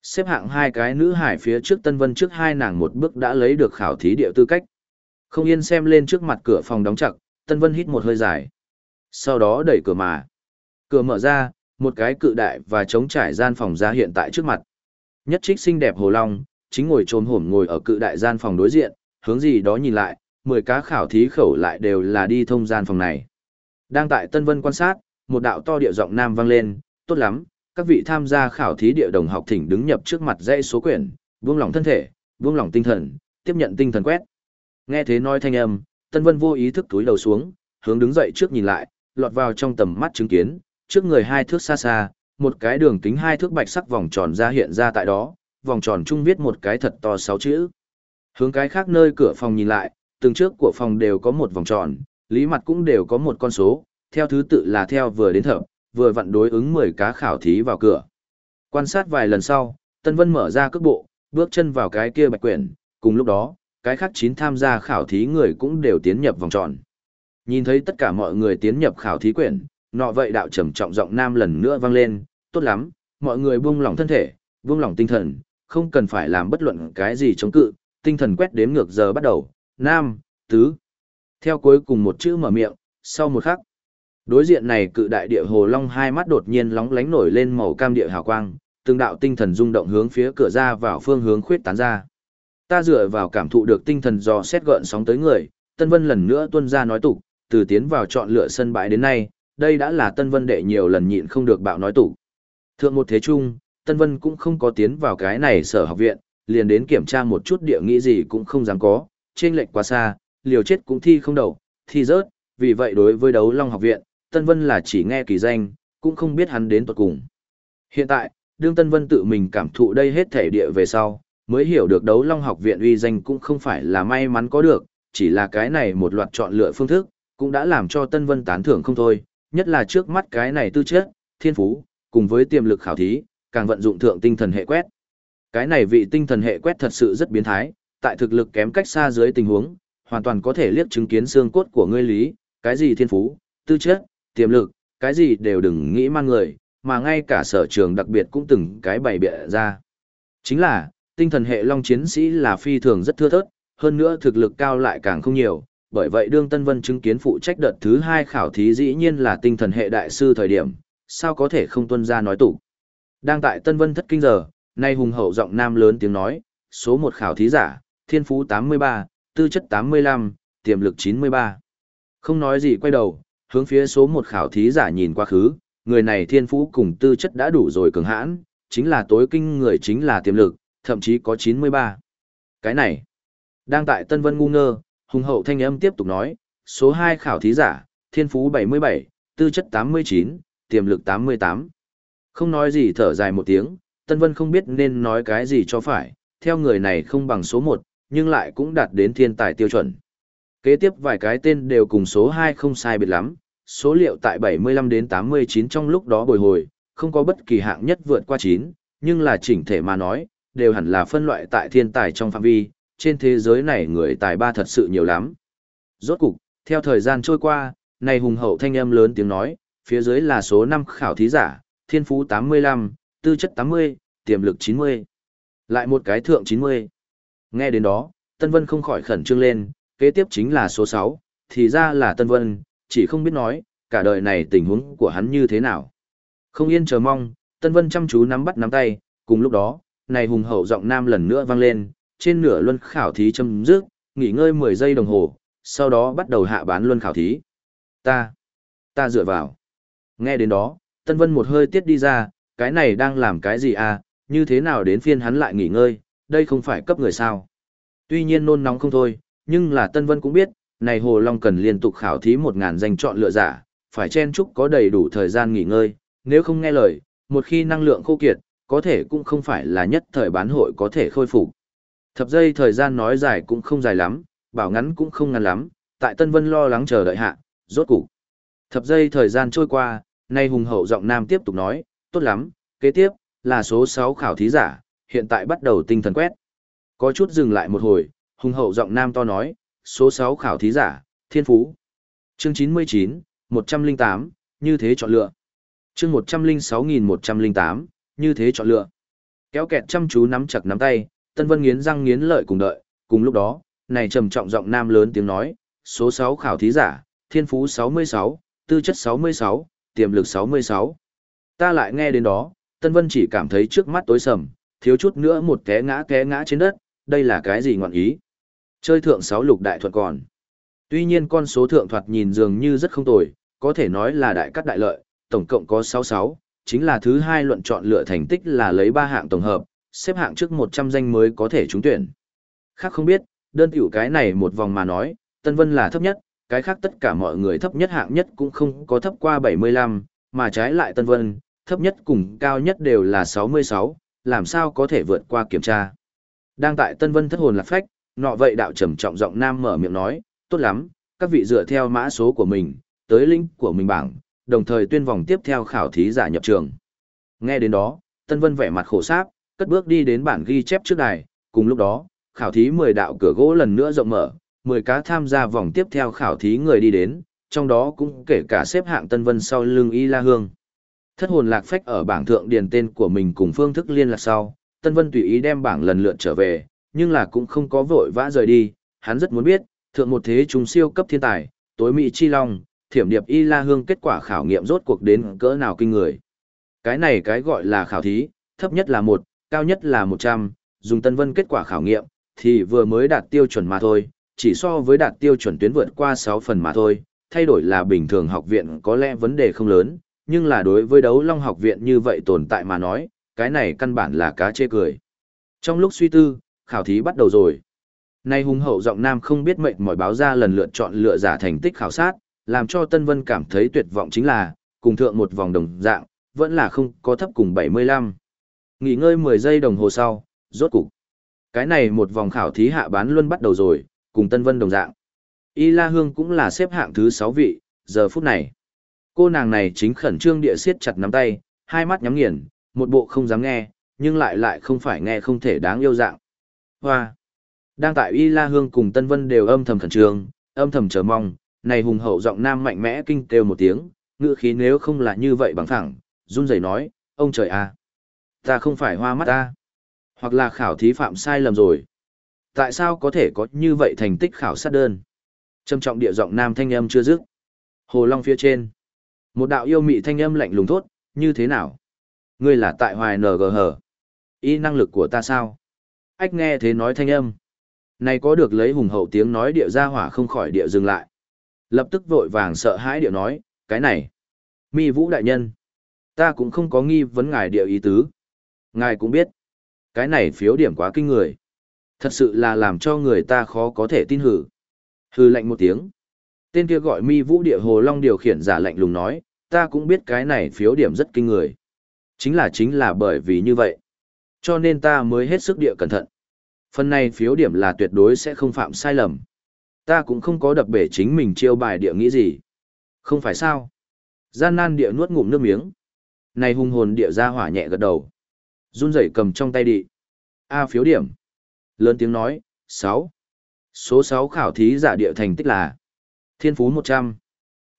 Speaker 1: xếp hạng hai cái nữ hải phía trước Tân Vân trước hai nàng một bước đã lấy được khảo thí địa tư cách. Không yên xem lên trước mặt cửa phòng đóng chặt, Tân Vân hít một hơi dài. Sau đó đẩy cửa mà. Cửa mở ra, một cái cự đại và chống trải gian phòng ra hiện tại trước mặt. Nhất trích xinh đẹp hồ long, chính ngồi trồm hổm ngồi ở cự đại gian phòng đối diện, hướng gì đó nhìn lại, mười cá khảo thí khẩu lại đều là đi thông gian phòng này. Đang tại Tân Vân quan sát, một đạo to địa giọng nam vang lên, tốt lắm, các vị tham gia khảo thí địa đồng học thỉnh đứng nhập trước mặt dãy số quyển, buông lỏng thân thể, buông lỏng tinh thần, tiếp nhận tinh thần quét. Nghe thế nói thanh âm, Tân Vân vô ý thức túi đầu xuống, hướng đứng dậy trước nhìn lại, lọt vào trong tầm mắt chứng kiến, trước người hai thước xa xa, một cái đường kính hai thước bạch sắc vòng tròn ra hiện ra tại đó, vòng tròn trung viết một cái thật to sáu chữ. Hướng cái khác nơi cửa phòng nhìn lại, từng trước của phòng đều có một vòng tròn, lý mặt cũng đều có một con số, theo thứ tự là theo vừa đến thở, vừa vặn đối ứng 10 cá khảo thí vào cửa. Quan sát vài lần sau, Tân Vân mở ra cước bộ, bước chân vào cái kia bạch quyển, cùng lúc đó, cái khác chín tham gia khảo thí người cũng đều tiến nhập vòng tròn. Nhìn thấy tất cả mọi người tiến nhập khảo thí quyển, nọ vậy đạo trầm trọng giọng nam lần nữa vang lên, tốt lắm, mọi người buông lỏng thân thể, buông lỏng tinh thần, không cần phải làm bất luận cái gì chống cự, tinh thần quét đếm ngược giờ bắt đầu, nam, tứ. Theo cuối cùng một chữ mở miệng, sau một khắc, đối diện này cự đại địa hồ long hai mắt đột nhiên lóng lánh nổi lên màu cam địa hào quang, từng đạo tinh thần rung động hướng phía cửa ra vào phương hướng khuyết tán ra. Ta dựa vào cảm thụ được tinh thần dò xét gợn sóng tới người, Tân Vân lần nữa tuân ra nói tục, từ tiến vào chọn lựa sân bãi đến nay, đây đã là Tân Vân đệ nhiều lần nhịn không được bạo nói tủ. Thượng một thế chung, Tân Vân cũng không có tiến vào cái này sở học viện, liền đến kiểm tra một chút địa nghĩ gì cũng không dám có, trên lệch quá xa, liều chết cũng thi không đầu, thi rớt, vì vậy đối với đấu long học viện, Tân Vân là chỉ nghe kỳ danh, cũng không biết hắn đến tuật cùng. Hiện tại, đương Tân Vân tự mình cảm thụ đây hết thể địa về sau, mới hiểu được đấu long học viện uy danh cũng không phải là may mắn có được, chỉ là cái này một loạt chọn lựa phương thức, cũng đã làm cho Tân Vân tán thưởng không thôi, nhất là trước mắt cái này tư chất, thiên phú, cùng với tiềm lực khảo thí, càng vận dụng thượng tinh thần hệ quét. Cái này vị tinh thần hệ quét thật sự rất biến thái, tại thực lực kém cách xa dưới tình huống, hoàn toàn có thể liếc chứng kiến xương cốt của ngươi lý, cái gì thiên phú, tư chất, tiềm lực, cái gì đều đừng nghĩ mang người, mà ngay cả sở trường đặc biệt cũng từng cái bày bịa ra. Chính là, tinh thần hệ long chiến sĩ là phi thường rất thưa thớt, hơn nữa thực lực cao lại càng không nhiều, bởi vậy đương Tân Vân chứng kiến phụ trách đợt thứ hai khảo thí dĩ nhiên là tinh thần hệ đại sư thời điểm, sao có thể không tuân ra nói tủ. Đang tại Tân Vân thất kinh giờ, nay hùng hậu giọng nam lớn tiếng nói, số một khảo thí giả, thiên phú 83, tư chất 85, tiềm lực 93. Không nói gì quay đầu, hướng phía số một khảo thí giả nhìn qua khứ, người này thiên phú cùng tư chất đã đủ rồi cường hãn, chính là tối kinh người chính là tiềm lực, thậm chí có 93. Cái này, đang tại Tân Vân ngu ngơ, hùng hậu thanh âm tiếp tục nói, số 2 khảo thí giả, thiên phú 77, tư chất 89, tiềm lực 88. Không nói gì thở dài một tiếng, Tân Vân không biết nên nói cái gì cho phải, theo người này không bằng số 1, nhưng lại cũng đạt đến thiên tài tiêu chuẩn. Kế tiếp vài cái tên đều cùng số 2 không sai biệt lắm, số liệu tại 75 đến 89 trong lúc đó bồi hồi, không có bất kỳ hạng nhất vượt qua 9, nhưng là chỉnh thể mà nói, đều hẳn là phân loại tại thiên tài trong phạm vi, trên thế giới này người tài ba thật sự nhiều lắm. Rốt cục, theo thời gian trôi qua, này hùng hậu thanh âm lớn tiếng nói, phía dưới là số 5 khảo thí giả, thiên phú 85, tư chất 80, tiềm lực 90. Lại một cái thượng 90. Nghe đến đó, Tân Vân không khỏi khẩn trương lên, kế tiếp chính là số 6, thì ra là Tân Vân, chỉ không biết nói, cả đời này tình huống của hắn như thế nào. Không yên chờ mong, Tân Vân chăm chú nắm bắt nắm tay, cùng lúc đó, này hùng hậu giọng nam lần nữa vang lên, trên nửa luân khảo thí châm dứt, nghỉ ngơi 10 giây đồng hồ, sau đó bắt đầu hạ bán luân khảo thí. Ta, ta dựa vào. Nghe đến đó, Tân Vân một hơi tiết đi ra, cái này đang làm cái gì à, như thế nào đến phiên hắn lại nghỉ ngơi, đây không phải cấp người sao. Tuy nhiên nôn nóng không thôi, nhưng là Tân Vân cũng biết, này Hồ Long cần liên tục khảo thí 1.000 danh chọn lựa giả, phải chen chúc có đầy đủ thời gian nghỉ ngơi, nếu không nghe lời, một khi năng lượng khô kiệt, có thể cũng không phải là nhất thời bán hội có thể khôi phục. Thập giây thời gian nói dài cũng không dài lắm, bảo ngắn cũng không ngắn lắm, tại Tân Vân lo lắng chờ đợi hạ, rốt cục. Thập giây thời gian trôi qua, nay hùng hậu giọng nam tiếp tục nói, tốt lắm, kế tiếp, là số 6 khảo thí giả, hiện tại bắt đầu tinh thần quét. Có chút dừng lại một hồi, hùng hậu giọng nam to nói, số 6 khảo thí giả, thiên phú. Chương 99, 108, như thế chọn lựa. Chương 106.108, như thế chọn lựa. Kéo kẹt chăm chú nắm chặt nắm tay, Tân Vân nghiến răng nghiến lợi cùng đợi, cùng lúc đó, này trầm trọng giọng nam lớn tiếng nói, số 6 khảo thí giả, thiên phú 66, tư chất 66, tiềm lực 66. Ta lại nghe đến đó, Tân Vân chỉ cảm thấy trước mắt tối sầm, thiếu chút nữa một té ngã té ngã trên đất, đây là cái gì ngọn ý? Chơi thượng 6 lục đại thuật còn. Tuy nhiên con số thượng thoạt nhìn dường như rất không tồi, có thể nói là đại cắt đại lợi, tổng cộng có 66, chính là thứ hai luận chọn lựa thành tích là lấy 3 hạng tổng hợp, xếp hạng trước 100 danh mới có thể trúng tuyển. Khác không biết, đơn tiểu cái này một vòng mà nói, Tân Vân là thấp nhất, cái khác tất cả mọi người thấp nhất hạng nhất cũng không có thấp qua 75, mà trái lại Tân Vân, thấp nhất cùng cao nhất đều là 66, làm sao có thể vượt qua kiểm tra. Đang tại Tân Vân thất hồn lạc phách, nọ vậy đạo trầm trọng giọng nam mở miệng nói, tốt lắm, các vị dựa theo mã số của mình, tới link của mình bảng, đồng thời tuyên vòng tiếp theo khảo thí giả nhập trường. Nghe đến đó, Tân Vân vẻ mặt khổ sáp, cất bước đi đến bản ghi chép trước đài, cùng lúc đó, khảo thí 10 đạo cửa gỗ lần nữa rộng mở, 10 cá tham gia vòng tiếp theo khảo thí người đi đến, trong đó cũng kể cả xếp hạng Tân Vân sau lưng Y La Hương. Thất hồn lạc phách ở bảng thượng điền tên của mình cùng phương thức liên lạc sau, Tân Vân tùy ý đem bảng lần lượt trở về, nhưng là cũng không có vội vã rời đi, hắn rất muốn biết, thượng một thế chúng siêu cấp thiên tài, tối mỹ chi long, thiểm điệp Y La Hương kết quả khảo nghiệm rốt cuộc đến cỡ nào kinh người. Cái này cái gọi là khảo thí, thấp nhất là một, cao nhất là 100, dùng Tân Vân kết quả khảo nghiệm, thì vừa mới đạt tiêu chuẩn mà thôi, chỉ so với đạt tiêu chuẩn tuyến vượt qua 6 phần mà thôi, thay đổi là bình thường học viện có lẽ vấn đề không lớn, nhưng là đối với đấu long học viện như vậy tồn tại mà nói, cái này căn bản là cá chê cười. Trong lúc suy tư, khảo thí bắt đầu rồi. Nay hùng hậu giọng nam không biết mệnh mỏi báo ra lần lượt chọn lựa giả thành tích khảo sát, làm cho Tân Vân cảm thấy tuyệt vọng chính là, cùng thượng một vòng đồng dạng, vẫn là không có thấp cùng 75. Nghỉ ngơi 10 giây đồng hồ sau, rốt cục. Cái này một vòng khảo thí hạ bán luân bắt đầu rồi, cùng Tân Vân đồng dạng. Y La Hương cũng là xếp hạng thứ 6 vị, giờ phút này. Cô nàng này chính khẩn trương địa siết chặt nắm tay, hai mắt nhắm nghiền, một bộ không dám nghe, nhưng lại lại không phải nghe không thể đáng yêu dạng. Hoa! Đang tại Y La Hương cùng Tân Vân đều âm thầm khẩn trương, âm thầm chờ mong, này hùng hậu giọng nam mạnh mẽ kinh kêu một tiếng, ngựa khí nếu không là như vậy bằng thẳng, run rẩy nói, ông trời à! Ta không phải hoa mắt ta, hoặc là khảo thí phạm sai lầm rồi. Tại sao có thể có như vậy thành tích khảo sát đơn? Trầm trọng địa giọng nam thanh âm chưa dứt. Hồ Long phía trên. Một đạo yêu mị thanh âm lạnh lùng thốt, như thế nào? Ngươi là tại hoài NG hở. Y năng lực của ta sao? Ách nghe thế nói thanh âm. Này có được lấy hùng hậu tiếng nói địa ra hỏa không khỏi địa dừng lại. Lập tức vội vàng sợ hãi địa nói, cái này. Mi vũ đại nhân. Ta cũng không có nghi vấn ngài địa ý tứ. Ngài cũng biết. Cái này phiếu điểm quá kinh người. Thật sự là làm cho người ta khó có thể tin hử. Hư lạnh một tiếng. Tên kia gọi mi vũ địa hồ long điều khiển giả lạnh lùng nói, ta cũng biết cái này phiếu điểm rất kinh người. Chính là chính là bởi vì như vậy. Cho nên ta mới hết sức địa cẩn thận. Phần này phiếu điểm là tuyệt đối sẽ không phạm sai lầm. Ta cũng không có đập bể chính mình chiêu bài địa nghĩ gì. Không phải sao? Gian nan địa nuốt ngụm nước miếng. Này hung hồn địa ra hỏa nhẹ gật đầu. Run rẩy cầm trong tay đị. A phiếu điểm. Lớn tiếng nói, 6. Số 6 khảo thí giả địa thành tích là Thiên phú 100,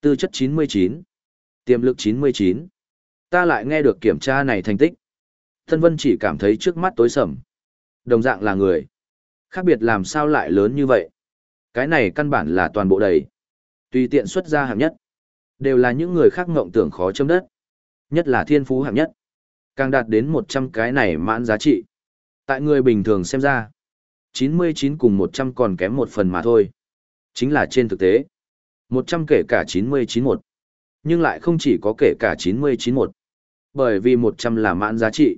Speaker 1: Tư chất 99, Tiềm lực 99. Ta lại nghe được kiểm tra này thành tích. Thân Vân chỉ cảm thấy trước mắt tối sầm. Đồng dạng là người. Khác biệt làm sao lại lớn như vậy? Cái này căn bản là toàn bộ đầy. Tùy tiện xuất ra hạng nhất. Đều là những người khác ngộng tưởng khó chấm đất. Nhất là thiên phú hạng nhất. Càng đạt đến 100 cái này mãn giá trị. Tại người bình thường xem ra, 99 cùng 100 còn kém một phần mà thôi. Chính là trên thực tế. 100 kể cả 99 một. Nhưng lại không chỉ có kể cả 99 một. Bởi vì 100 là mãn giá trị.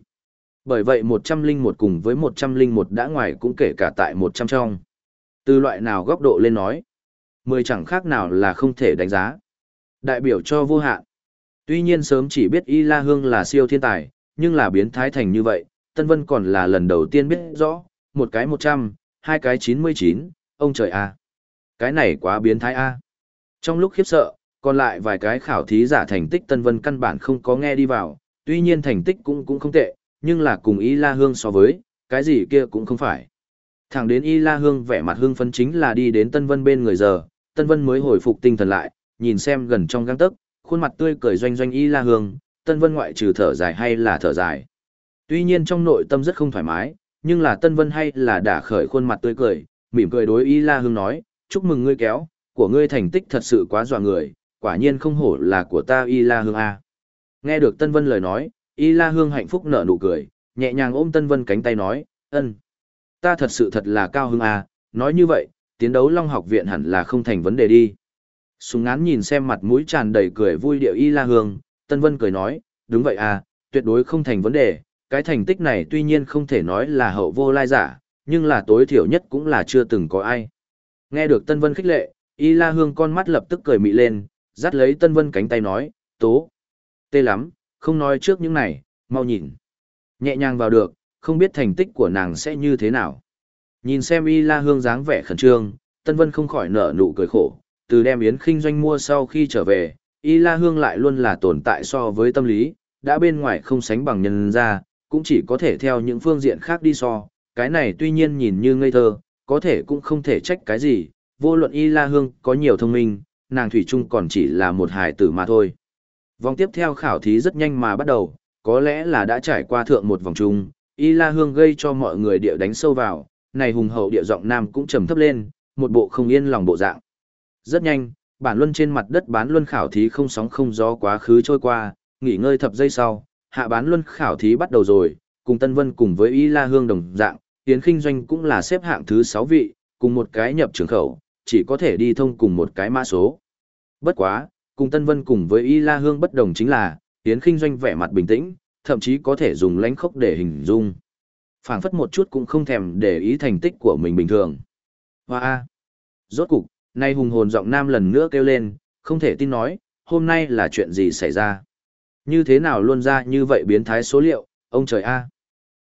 Speaker 1: Bởi vậy 101 cùng với 101 đã ngoài cũng kể cả tại 100 trong. Từ loại nào góc độ lên nói, 10 chẳng khác nào là không thể đánh giá. Đại biểu cho vô hạn. Tuy nhiên sớm chỉ biết Y La Hương là siêu thiên tài, nhưng là biến thái thành như vậy, Tân Vân còn là lần đầu tiên biết rõ, một cái 100, hai cái 99, ông trời a. Cái này quá biến thái a. Trong lúc khiếp sợ, còn lại vài cái khảo thí giả thành tích Tân Vân căn bản không có nghe đi vào, tuy nhiên thành tích cũng cũng không tệ, nhưng là cùng Y La Hương so với, cái gì kia cũng không phải. Thẳng đến Y La Hương vẻ mặt hương phấn chính là đi đến Tân Vân bên người giờ, Tân Vân mới hồi phục tinh thần lại, nhìn xem gần trong găng tấc, khuôn mặt tươi cười doanh doanh Y La Hương, Tân Vân ngoại trừ thở dài hay là thở dài. Tuy nhiên trong nội tâm rất không thoải mái, nhưng là Tân Vân hay là đã khởi khuôn mặt tươi cười, mỉm cười đối Y La Hưng nói, chúc mừng ngươi kéo, của ngươi thành tích thật sự quá dọa người, quả nhiên không hổ là của ta Y La Hương A. Nghe được Tân Vân lời nói, Y La Hương hạnh phúc nở nụ cười, nhẹ nhàng ôm Tân Vân cánh tay nói, ân, ta thật sự thật là cao hưng A, nói như vậy, tiến đấu Long học viện hẳn là không thành vấn đề đi. Súng ngán nhìn xem mặt mũi tràn đầy cười vui điệu Y La Hương, Tân Vân cười nói, đúng vậy à, tuyệt đối không thành vấn đề, cái thành tích này tuy nhiên không thể nói là hậu vô lai giả, nhưng là tối thiểu nhất cũng là chưa từng có ai. Nghe được Tân Vân khích lệ, Y La Hương con mắt lập tức cười mị lên, dắt lấy Tân Vân cánh tay nói, tố. Tê lắm, không nói trước những này, mau nhìn. Nhẹ nhàng vào được, không biết thành tích của nàng sẽ như thế nào. Nhìn xem Y La Hương dáng vẻ khẩn trương, Tân Vân không khỏi nở nụ cười khổ, từ đem Yến Kinh doanh mua sau khi trở về, Y La Hương lại luôn là tồn tại so với tâm lý, đã bên ngoài không sánh bằng nhân ra, cũng chỉ có thể theo những phương diện khác đi so, cái này tuy nhiên nhìn như ngây thơ, có thể cũng không thể trách cái gì, vô luận Y La Hương có nhiều thông minh, nàng Thủy Trung còn chỉ là một hài tử mà thôi. Vòng tiếp theo khảo thí rất nhanh mà bắt đầu, có lẽ là đã trải qua thượng một vòng chung, Y La Hương gây cho mọi người địa đánh sâu vào, này hùng hậu địa giọng nam cũng trầm thấp lên, một bộ không yên lòng bộ dạng. Rất nhanh, bản luân trên mặt đất bán luân khảo thí không sóng không gió quá khứ trôi qua, nghỉ ngơi thập giây sau, hạ bán luân khảo thí bắt đầu rồi, cùng Tân Vân cùng với Y La Hương đồng dạng, Tiến Kinh Doanh cũng là xếp hạng thứ 6 vị, cùng một cái nhập trường khẩu, chỉ có thể đi thông cùng một cái mã số. Bất quá, cùng Tân Vân cùng với Y La Hương bất đồng chính là, Tiến Kinh Doanh vẻ mặt bình tĩnh, thậm chí có thể dùng lánh khốc để hình dung. phảng phất một chút cũng không thèm để ý thành tích của mình bình thường. Hoa! Wow. Rốt cục, nay hùng hồn giọng nam lần nữa kêu lên, không thể tin nói, hôm nay là chuyện gì xảy ra. Như thế nào luôn ra như vậy biến thái số liệu, ông trời a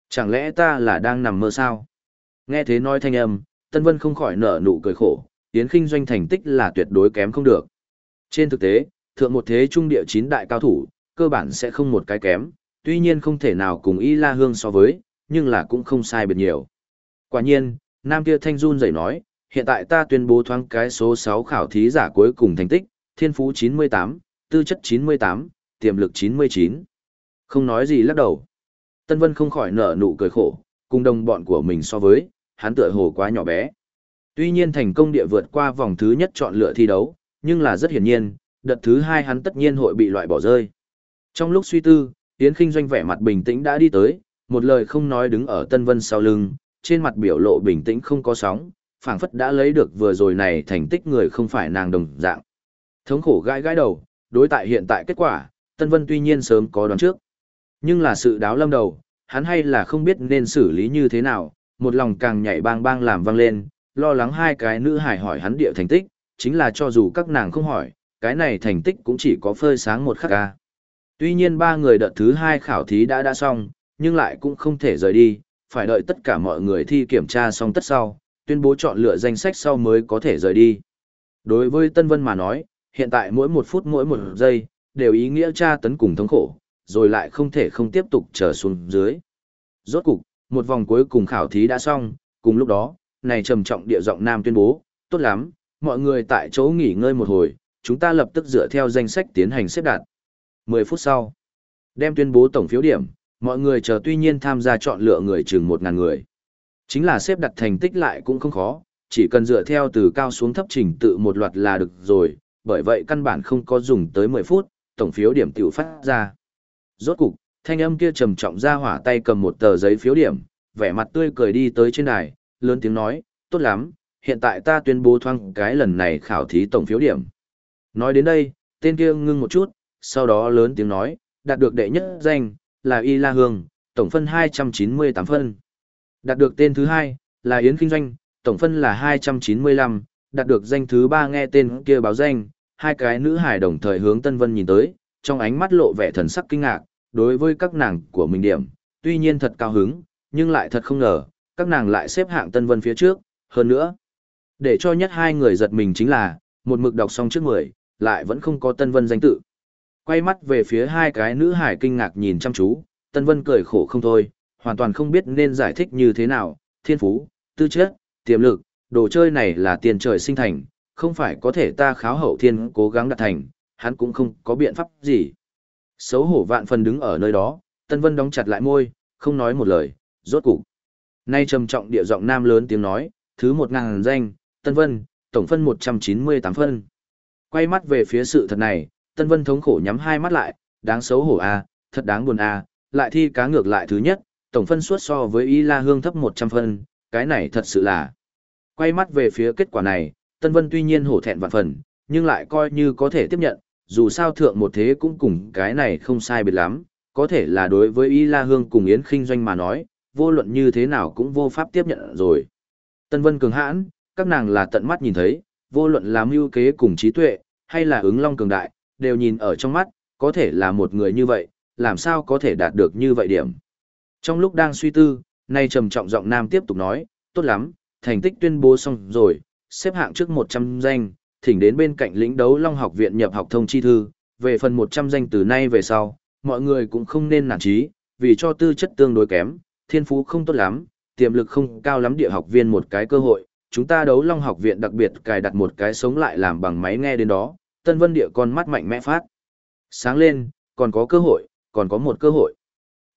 Speaker 1: Chẳng lẽ ta là đang nằm mơ sao? Nghe thế nói thanh âm, Tân Vân không khỏi nở nụ cười khổ, tiến Kinh doanh thành tích là tuyệt đối kém không được. Trên thực tế, thượng một thế trung địa chín đại cao thủ, cơ bản sẽ không một cái kém, tuy nhiên không thể nào cùng Y La Hương so với, nhưng là cũng không sai biệt nhiều. Quả nhiên, Nam kia thanh run dậy nói, hiện tại ta tuyên bố thoáng cái số 6 khảo thí giả cuối cùng thành tích, thiên phú 98, tư chất 98, tiềm lực 99. Không nói gì lắc đầu. Tân Vân không khỏi nở nụ cười khổ, cùng đồng bọn của mình so với, hắn tựa hồ quá nhỏ bé. Tuy nhiên thành công địa vượt qua vòng thứ nhất chọn lựa thi đấu, nhưng là rất hiển nhiên, đợt thứ hai hắn tất nhiên hội bị loại bỏ rơi. Trong lúc suy tư, Yến Kinh doanh vẻ mặt bình tĩnh đã đi tới, một lời không nói đứng ở Tân Vân sau lưng, trên mặt biểu lộ bình tĩnh không có sóng, phảng phất đã lấy được vừa rồi này thành tích người không phải nàng đồng dạng. Thống khổ gãi gãi đầu, đối tại hiện tại kết quả, Tân Vân tuy nhiên sớm có đoán trước. Nhưng là sự đáo lâm đầu, hắn hay là không biết nên xử lý như thế nào, một lòng càng nhảy bang bang làm vang lên, lo lắng hai cái nữ hải hỏi hắn địa thành tích, chính là cho dù các nàng không hỏi, cái này thành tích cũng chỉ có phơi sáng một khắc ca. Tuy nhiên ba người đợt thứ hai khảo thí đã đã xong, nhưng lại cũng không thể rời đi, phải đợi tất cả mọi người thi kiểm tra xong tất sau, tuyên bố chọn lựa danh sách sau mới có thể rời đi. Đối với Tân Vân mà nói, hiện tại mỗi một phút mỗi một giây, đều ý nghĩa tra tấn cùng thống khổ, rồi lại không thể không tiếp tục trở xuống dưới. Rốt cục, một vòng cuối cùng khảo thí đã xong, cùng lúc đó, này trầm trọng địa giọng nam tuyên bố, tốt lắm, mọi người tại chỗ nghỉ ngơi một hồi, chúng ta lập tức dựa theo danh sách tiến hành xếp đặt. 10 phút sau, đem tuyên bố tổng phiếu điểm, mọi người chờ tuy nhiên tham gia chọn lựa người chừng 1.000 người. Chính là xếp đặt thành tích lại cũng không khó, chỉ cần dựa theo từ cao xuống thấp trình tự một loạt là được rồi, bởi vậy căn bản không có dùng tới 10 phút, tổng phiếu điểm tiểu phát ra. Rốt cục, thanh âm kia trầm trọng ra hỏa tay cầm một tờ giấy phiếu điểm, vẻ mặt tươi cười đi tới trên đài, lớn tiếng nói, tốt lắm, hiện tại ta tuyên bố thoang cái lần này khảo thí tổng phiếu điểm. Nói đến đây, tên kia ngưng một chút, sau đó lớn tiếng nói, đạt được đệ nhất danh, là Y La Hương, tổng phân 298 phân. Đạt được tên thứ hai, là Yến Kinh Doanh, tổng phân là 295, đạt được danh thứ ba nghe tên kia báo danh, hai cái nữ hải đồng thời hướng Tân Vân nhìn tới, trong ánh mắt lộ vẻ thần sắc kinh ngạc, đối với các nàng của mình điểm, tuy nhiên thật cao hứng, nhưng lại thật không ngờ, các nàng lại xếp hạng Tân Vân phía trước, hơn nữa. Để cho nhất hai người giật mình chính là, một mực đọc xong trước mười, lại vẫn không có Tân Vân danh tự. Quay mắt về phía hai cái nữ hải kinh ngạc nhìn chăm chú, Tân Vân cười khổ không thôi, hoàn toàn không biết nên giải thích như thế nào, thiên phú, tư chất, tiềm lực, đồ chơi này là tiền trời sinh thành, không phải có thể ta kháo hậu thiên cố gắng đạt thành, hắn cũng không có biện pháp gì. Xấu hổ vạn phần đứng ở nơi đó, Tân Vân đóng chặt lại môi, không nói một lời, rốt cục. Nay trầm trọng địa giọng nam lớn tiếng nói, thứ một ngàn danh, Tân Vân, tổng phân 198 phân. Quay mắt về phía sự thật này, Tân Vân thống khổ nhắm hai mắt lại, đáng xấu hổ a, thật đáng buồn a, lại thi cá ngược lại thứ nhất, tổng phân suất so với Y La Hương thấp 100 phân, cái này thật sự là. Quay mắt về phía kết quả này, Tân Vân tuy nhiên hổ thẹn vạn phần, nhưng lại coi như có thể tiếp nhận, dù sao thượng một thế cũng cùng cái này không sai biệt lắm, có thể là đối với Y La Hương cùng Yến Kinh Doanh mà nói, vô luận như thế nào cũng vô pháp tiếp nhận rồi. Tân Vân cường hãn, các nàng là tận mắt nhìn thấy, vô luận là mưu kế cùng trí tuệ, hay là ứng long cường đại, đều nhìn ở trong mắt, có thể là một người như vậy, làm sao có thể đạt được như vậy điểm. Trong lúc đang suy tư, nay trầm trọng giọng nam tiếp tục nói, tốt lắm, thành tích tuyên bố xong rồi, xếp hạng trước 100 danh, thỉnh đến bên cạnh lĩnh đấu Long học viện nhập học thông chi thư, về phần 100 danh từ nay về sau, mọi người cũng không nên nản trí, vì cho tư chất tương đối kém, thiên phú không tốt lắm, tiềm lực không cao lắm địa học viên một cái cơ hội, chúng ta đấu Long học viện đặc biệt cài đặt một cái sống lại làm bằng máy nghe đến đó, Tân Vân địa con mắt mạnh mẽ phát. Sáng lên, còn có cơ hội, còn có một cơ hội.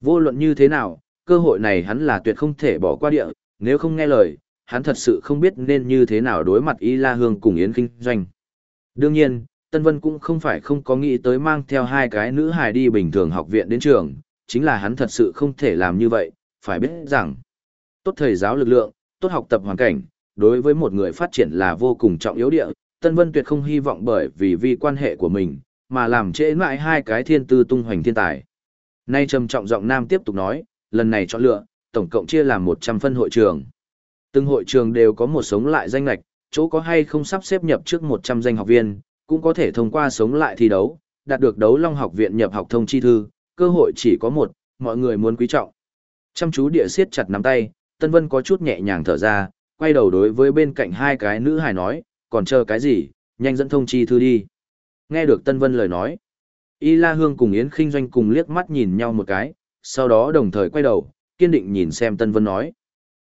Speaker 1: Vô luận như thế nào, cơ hội này hắn là tuyệt không thể bỏ qua địa, nếu không nghe lời, hắn thật sự không biết nên như thế nào đối mặt Y La Hương cùng Yến Kinh Doanh. Đương nhiên, Tân Vân cũng không phải không có nghĩ tới mang theo hai cái nữ hài đi bình thường học viện đến trường, chính là hắn thật sự không thể làm như vậy, phải biết rằng, tốt thầy giáo lực lượng, tốt học tập hoàn cảnh, đối với một người phát triển là vô cùng trọng yếu địa, Tân Vân tuyệt không hy vọng bởi vì vì quan hệ của mình, mà làm trễ mãi hai cái thiên tư tung hoành thiên tài. Nay trầm trọng giọng nam tiếp tục nói, lần này chọn lựa, tổng cộng chia làm 100 phân hội trường. Từng hội trường đều có một sống lại danh lạch, chỗ có hay không sắp xếp nhập trước 100 danh học viên, cũng có thể thông qua sống lại thi đấu, đạt được đấu long học viện nhập học thông chi thư, cơ hội chỉ có một, mọi người muốn quý trọng. Chăm chú địa siết chặt nắm tay, Tân Vân có chút nhẹ nhàng thở ra, quay đầu đối với bên cạnh hai cái nữ hài nói, còn chờ cái gì, nhanh dẫn thông chi thư đi. Nghe được Tân Vân lời nói. Y La Hương cùng Yến Kinh Doanh cùng liếc mắt nhìn nhau một cái, sau đó đồng thời quay đầu, kiên định nhìn xem Tân Vân nói.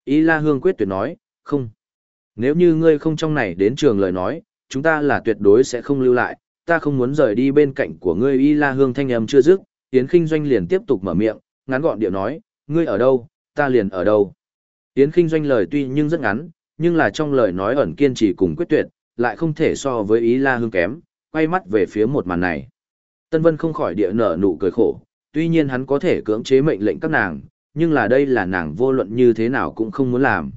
Speaker 1: Y La Hương quyết tuyệt nói, không. Nếu như ngươi không trong này đến trường lời nói, chúng ta là tuyệt đối sẽ không lưu lại, ta không muốn rời đi bên cạnh của ngươi Y La Hương thanh âm chưa dứt, Yến Kinh Doanh liền tiếp tục mở miệng, ngắn gọn điệu nói, ngươi ở đâu, ta liền ở đâu. Yến Kinh Doanh lời tuy nhưng rất ngắn, nhưng là trong lời nói ẩn kiên trì cùng quyết tuyệt, lại không thể so với ý La Hương kém, quay mắt về phía một màn này. Tân Vân không khỏi địa nở nụ cười khổ, tuy nhiên hắn có thể cưỡng chế mệnh lệnh các nàng, nhưng là đây là nàng vô luận như thế nào cũng không muốn làm.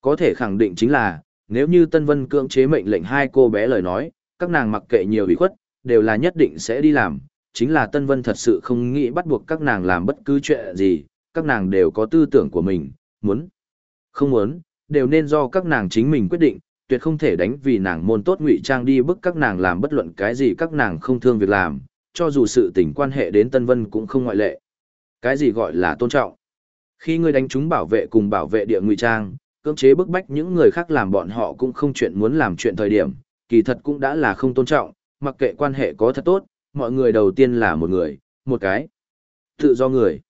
Speaker 1: Có thể khẳng định chính là, nếu như Tân Vân cưỡng chế mệnh lệnh hai cô bé lời nói, các nàng mặc kệ nhiều ủy khuất, đều là nhất định sẽ đi làm, chính là Tân Vân thật sự không nghĩ bắt buộc các nàng làm bất cứ chuyện gì, các nàng đều có tư tưởng của mình, muốn, không muốn, đều nên do các nàng chính mình quyết định, tuyệt không thể đánh vì nàng môn tốt ngụy trang đi bức các nàng làm bất luận cái gì các nàng không thương việc làm, cho dù sự tình quan hệ đến Tân Vân cũng không ngoại lệ. Cái gì gọi là tôn trọng? Khi ngươi đánh chúng bảo vệ cùng bảo vệ địa ngụy trang, cưỡng chế bức bách những người khác làm bọn họ cũng không chuyện muốn làm chuyện thời điểm, kỳ thật cũng đã là không tôn trọng, mặc kệ quan hệ có thật tốt, mọi người đầu tiên là một người, một cái. Tự do người.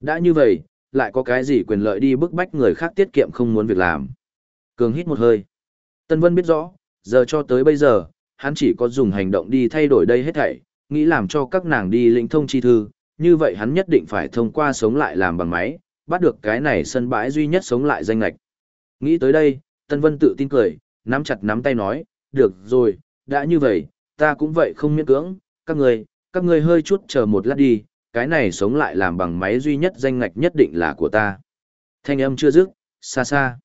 Speaker 1: Đã như vậy, lại có cái gì quyền lợi đi bức bách người khác tiết kiệm không muốn việc làm. Cường hít một hơi. Tân Vân biết rõ, giờ cho tới bây giờ, hắn chỉ có dùng hành động đi thay đổi đây hết thảy, nghĩ làm cho các nàng đi lĩnh thông chi thư, như vậy hắn nhất định phải thông qua sống lại làm bằng máy, bắt được cái này sân bãi duy nhất sống lại danh lạch. Nghĩ tới đây, Tân Vân tự tin cười, nắm chặt nắm tay nói, được rồi, đã như vậy, ta cũng vậy không miễn cưỡng, các người, các người hơi chút chờ một lát đi, cái này sống lại làm bằng máy duy nhất danh ngạch nhất định là của ta. Thanh âm chưa dứt, xa xa.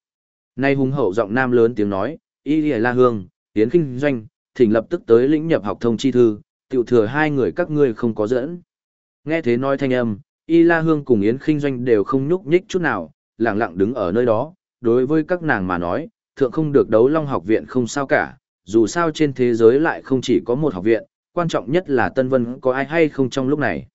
Speaker 1: Nay hùng hậu giọng nam lớn tiếng nói, Y Lì La Hương, Tiến Kinh Doanh, thỉnh lập tức tới lĩnh nhập học thông chi thư, tiểu thừa hai người các ngươi không có dẫn. Nghe thế nói thanh âm, Y La Hương cùng Yến Kinh Doanh đều không nhúc nhích chút nào, lặng lặng đứng ở nơi đó, đối với các nàng mà nói, thượng không được đấu long học viện không sao cả, dù sao trên thế giới lại không chỉ có một học viện, quan trọng nhất là Tân Vân có ai hay không trong lúc này.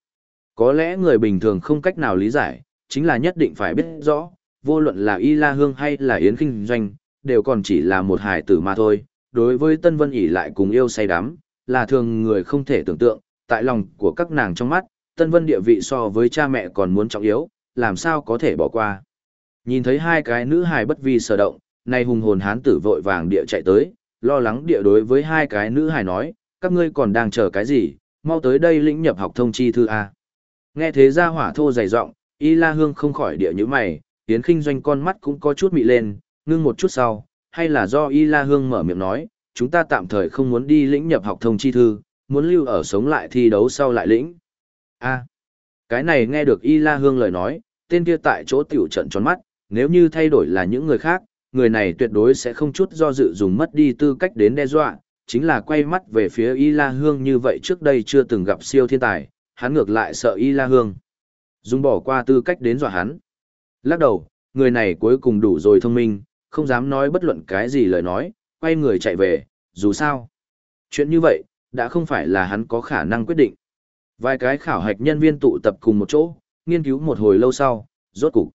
Speaker 1: Có lẽ người bình thường không cách nào lý giải, chính là nhất định phải biết rõ, vô luận là Y La Hương hay là Yến Kinh Doanh, đều còn chỉ là một hài tử mà thôi. Đối với Tân Vân ỉ lại cùng yêu say đắm, là thường người không thể tưởng tượng, tại lòng của các nàng trong mắt, Tân Vân địa vị so với cha mẹ còn muốn trọng yếu, làm sao có thể bỏ qua. Nhìn thấy hai cái nữ hài bất vi sở động, nay hùng hồn hán tử vội vàng địa chạy tới, lo lắng địa đối với hai cái nữ hài nói, các ngươi còn đang chờ cái gì, mau tới đây lĩnh nhập học thông chi thư A. Nghe thế ra hỏa thô dày giọng, Y La Hương không khỏi địa như mày, Tiến Kinh doanh con mắt cũng có chút mị lên, ngưng một chút sau, hay là do Y La Hương mở miệng nói, chúng ta tạm thời không muốn đi lĩnh nhập học thông chi thư, muốn lưu ở sống lại thi đấu sau lại lĩnh. A. cái này nghe được Y La Hương lời nói, tên kia tại chỗ tiểu trận tròn mắt, nếu như thay đổi là những người khác, người này tuyệt đối sẽ không chút do dự dùng mất đi tư cách đến đe dọa, chính là quay mắt về phía Y La Hương như vậy trước đây chưa từng gặp siêu thiên tài, hắn ngược lại sợ Y La Hương. Dùng bỏ qua tư cách đến dọa hắn. Lắc đầu, người này cuối cùng đủ rồi thông minh, không dám nói bất luận cái gì lời nói, quay người chạy về, dù sao. Chuyện như vậy, đã không phải là hắn có khả năng quyết định. Vài cái khảo hạch nhân viên tụ tập cùng một chỗ, nghiên cứu một hồi lâu sau, rốt cục.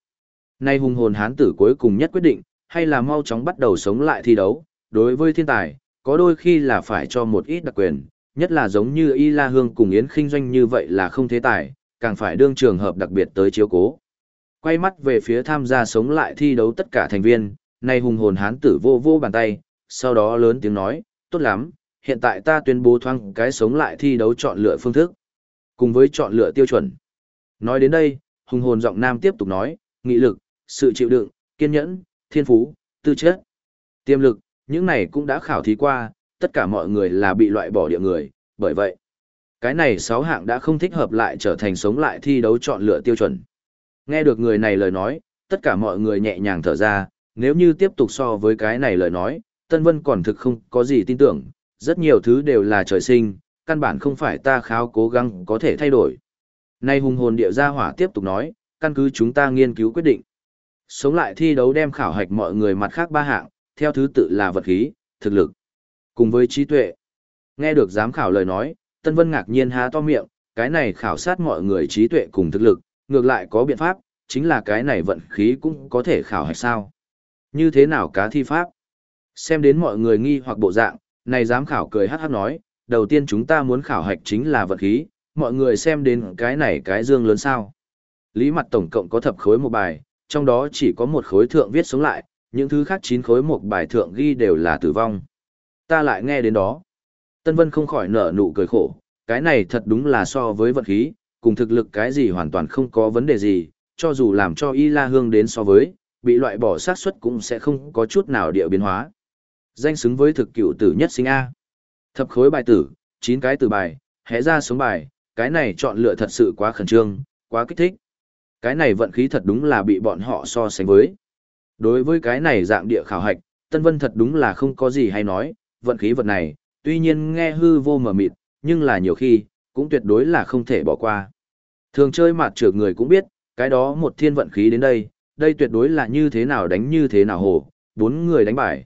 Speaker 1: Nay hùng hồn hán tử cuối cùng nhất quyết định, hay là mau chóng bắt đầu sống lại thi đấu, đối với thiên tài, có đôi khi là phải cho một ít đặc quyền, nhất là giống như Y La Hương cùng Yến Kinh Doanh như vậy là không thế tài, càng phải đương trường hợp đặc biệt tới chiếu cố. Quay mắt về phía tham gia sống lại thi đấu tất cả thành viên, nay hùng hồn hán tử vô vô bàn tay, sau đó lớn tiếng nói, tốt lắm, hiện tại ta tuyên bố thoáng cái sống lại thi đấu chọn lựa phương thức, cùng với chọn lựa tiêu chuẩn. Nói đến đây, hùng hồn giọng nam tiếp tục nói, nghị lực, sự chịu đựng, kiên nhẫn, thiên phú, tư chất, tiềm lực, những này cũng đã khảo thí qua, tất cả mọi người là bị loại bỏ địa người, bởi vậy, cái này sáu hạng đã không thích hợp lại trở thành sống lại thi đấu chọn lựa tiêu chuẩn. Nghe được người này lời nói, tất cả mọi người nhẹ nhàng thở ra, nếu như tiếp tục so với cái này lời nói, Tân Vân còn thực không có gì tin tưởng, rất nhiều thứ đều là trời sinh, căn bản không phải ta khao cố gắng có thể thay đổi. Nay hùng hồn địa gia hỏa tiếp tục nói, căn cứ chúng ta nghiên cứu quyết định. Sống lại thi đấu đem khảo hạch mọi người mặt khác ba hạng, theo thứ tự là vật khí, thực lực, cùng với trí tuệ. Nghe được giám khảo lời nói, Tân Vân ngạc nhiên há to miệng, cái này khảo sát mọi người trí tuệ cùng thực lực, ngược lại có biện pháp, chính là cái này vận khí cũng có thể khảo hạch sao. Như thế nào cá thi pháp? Xem đến mọi người nghi hoặc bộ dạng, này giám khảo cười hát hát nói, đầu tiên chúng ta muốn khảo hạch chính là vật khí, mọi người xem đến cái này cái dương lớn sao. Lý mặt tổng cộng có thập khối một bài, trong đó chỉ có một khối thượng viết sống lại, những thứ khác chín khối một bài thượng ghi đều là tử vong. Ta lại nghe đến đó. Tân Vân không khỏi nở nụ cười khổ, cái này thật đúng là so với vật khí, cùng thực lực cái gì hoàn toàn không có vấn đề gì, cho dù làm cho Y La Hương đến so với, bị loại bỏ sát suất cũng sẽ không có chút nào địa biến hóa. Danh xứng với thực cựu tử nhất sinh A. Thập khối bài tử, chín cái tử bài, hé ra xuống bài, cái này chọn lựa thật sự quá khẩn trương, quá kích thích. Cái này vận khí thật đúng là bị bọn họ so sánh với. Đối với cái này dạng địa khảo hạch, Tân Vân thật đúng là không có gì hay nói, vận khí vật này, tuy nhiên nghe hư vô mờ mịt, nhưng là nhiều khi, cũng tuyệt đối là không thể bỏ qua. Thường chơi mặt trượt người cũng biết, cái đó một thiên vận khí đến đây, đây tuyệt đối là như thế nào đánh như thế nào hổ, bốn người đánh bài.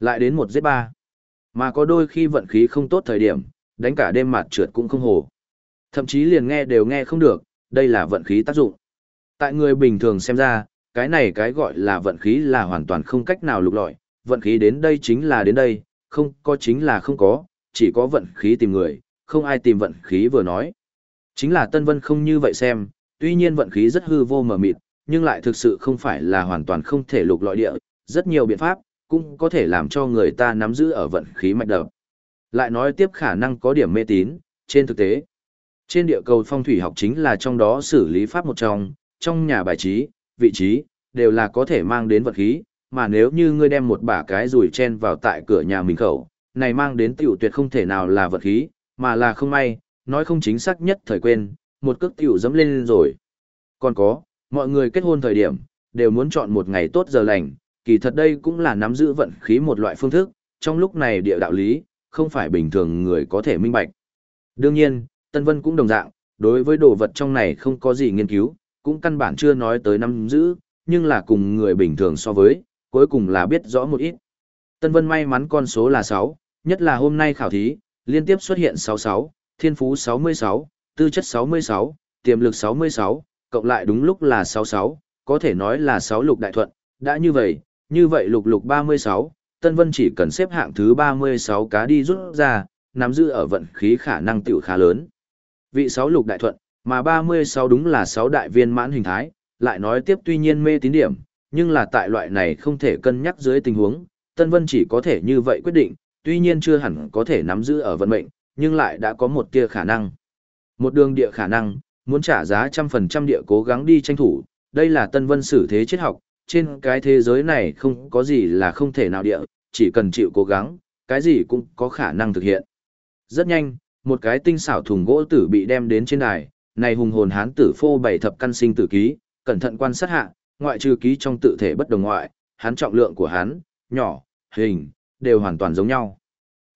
Speaker 1: Lại đến một giết ba. Mà có đôi khi vận khí không tốt thời điểm, đánh cả đêm mặt trượt cũng không hổ. Thậm chí liền nghe đều nghe không được, đây là vận khí tác dụng. Tại người bình thường xem ra, cái này cái gọi là vận khí là hoàn toàn không cách nào lục lọi, vận khí đến đây chính là đến đây, không có chính là không có, chỉ có vận khí tìm người, không ai tìm vận khí vừa nói. Chính là Tân Vân không như vậy xem, tuy nhiên vận khí rất hư vô mờ mịt, nhưng lại thực sự không phải là hoàn toàn không thể lục lọi địa, rất nhiều biện pháp, cũng có thể làm cho người ta nắm giữ ở vận khí mạch đập. Lại nói tiếp khả năng có điểm mê tín, trên thực tế. Trên địa cầu phong thủy học chính là trong đó xử lý pháp một trong, trong nhà bài trí, vị trí, đều là có thể mang đến vật khí, mà nếu như ngươi đem một bả cái rùi chen vào tại cửa nhà mình khẩu, này mang đến tiểu tuyệt không thể nào là vật khí, mà là không may, nói không chính xác nhất thời quên, một cước tiểu dẫm lên rồi. Còn có, mọi người kết hôn thời điểm, đều muốn chọn một ngày tốt giờ lành, kỳ thật đây cũng là nắm giữ vận khí một loại phương thức, trong lúc này địa đạo lý, không phải bình thường người có thể minh bạch. Đương nhiên, Tân Vân cũng đồng dạng, đối với đồ vật trong này không có gì nghiên cứu, cũng căn bản chưa nói tới nắm giữ, nhưng là cùng người bình thường so với, cuối cùng là biết rõ một ít. Tân Vân may mắn con số là 6, nhất là hôm nay khảo thí, liên tiếp xuất hiện 66, thiên phú 66, tư chất 66, tiềm lực 66, cộng lại đúng lúc là 66, có thể nói là 6 lục đại thuận, đã như vậy, như vậy lục lục 36, Tân Vân chỉ cần xếp hạng thứ 36 cá đi rút ra, nắm giữ ở vận khí khả năng tiểu khá lớn. Vị 6 lục đại thuận, mà 36 đúng là 6 đại viên mãn hình thái, lại nói tiếp tuy nhiên mê tín điểm, nhưng là tại loại này không thể cân nhắc dưới tình huống, Tân Vân chỉ có thể như vậy quyết định, tuy nhiên chưa hẳn có thể nắm giữ ở vận mệnh, nhưng lại đã có một tia khả năng. Một đường địa khả năng, muốn trả giá trăm phần trăm địa cố gắng đi tranh thủ, đây là Tân Vân xử thế triết học, trên cái thế giới này không có gì là không thể nào địa, chỉ cần chịu cố gắng, cái gì cũng có khả năng thực hiện. Rất nhanh, một cái tinh xảo thùng gỗ tử bị đem đến trên đài, này hùng hồn hán tử phô bảy thập căn sinh tử ký, cẩn thận quan sát hạ, ngoại trừ ký trong tự thể bất đồng ngoại, hắn trọng lượng của hắn, nhỏ, hình, đều hoàn toàn giống nhau.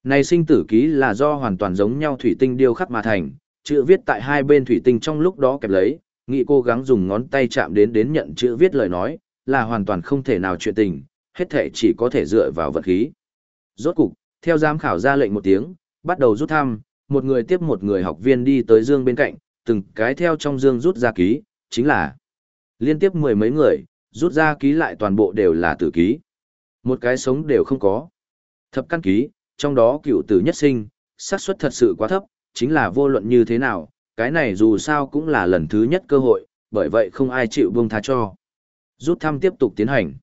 Speaker 1: Này sinh tử ký là do hoàn toàn giống nhau thủy tinh điêu khắc mà thành, chữ viết tại hai bên thủy tinh trong lúc đó kẹp lấy, nghị cố gắng dùng ngón tay chạm đến đến nhận chữ viết lời nói, là hoàn toàn không thể nào chuyện tình, hết thể chỉ có thể dựa vào vật khí. Rốt cục, theo giám khảo ra lệnh một tiếng, bắt đầu rút thăm, một người tiếp một người học viên đi tới dương bên cạnh, từng cái theo trong dương rút ra ký, chính là liên tiếp mười mấy người, rút ra ký lại toàn bộ đều là tử ký. Một cái sống đều không có. Thập căn ký, trong đó cựu tử nhất sinh, xác suất thật sự quá thấp, chính là vô luận như thế nào, cái này dù sao cũng là lần thứ nhất cơ hội, bởi vậy không ai chịu buông tha cho. Rút thăm tiếp tục tiến hành.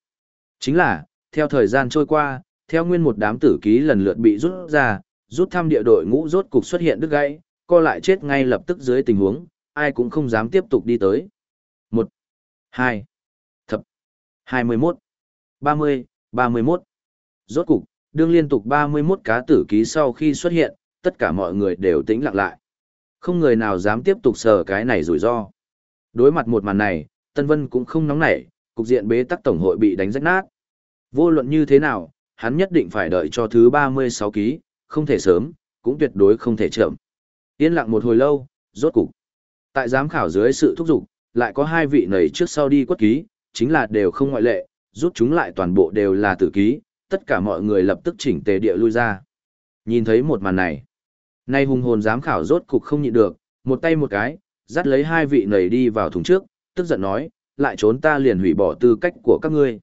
Speaker 1: Chính là, theo thời gian trôi qua, theo nguyên một đám tử ký lần lượt bị rút ra, rút thăm địa đội ngũ rốt cục xuất hiện đứt gãy, co lại chết ngay lập tức dưới tình huống, ai cũng không dám tiếp tục đi tới. 1, 2, thập, 21, 30, 31. Rốt cục, đương liên tục 31 cá tử ký sau khi xuất hiện, tất cả mọi người đều tĩnh lặng lại. Không người nào dám tiếp tục sờ cái này rủi ro. Đối mặt một màn này, Tân Vân cũng không nóng nảy, cục diện bế tắc tổng hội bị đánh rách nát. Vô luận như thế nào, hắn nhất định phải đợi cho thứ 36 ký, không thể sớm, cũng tuyệt đối không thể chậm. Yên lặng một hồi lâu, rốt cục. Tại giám khảo dưới sự thúc giục, lại có hai vị nầy trước sau đi quất ký, chính là đều không ngoại lệ, rút chúng lại toàn bộ đều là tử ký, tất cả mọi người lập tức chỉnh tề địa lui ra. Nhìn thấy một màn này, nay hùng hồn giám khảo rốt cục không nhịn được, một tay một cái, dắt lấy hai vị nầy đi vào thùng trước, tức giận nói, lại trốn ta liền hủy bỏ tư cách của các ngươi.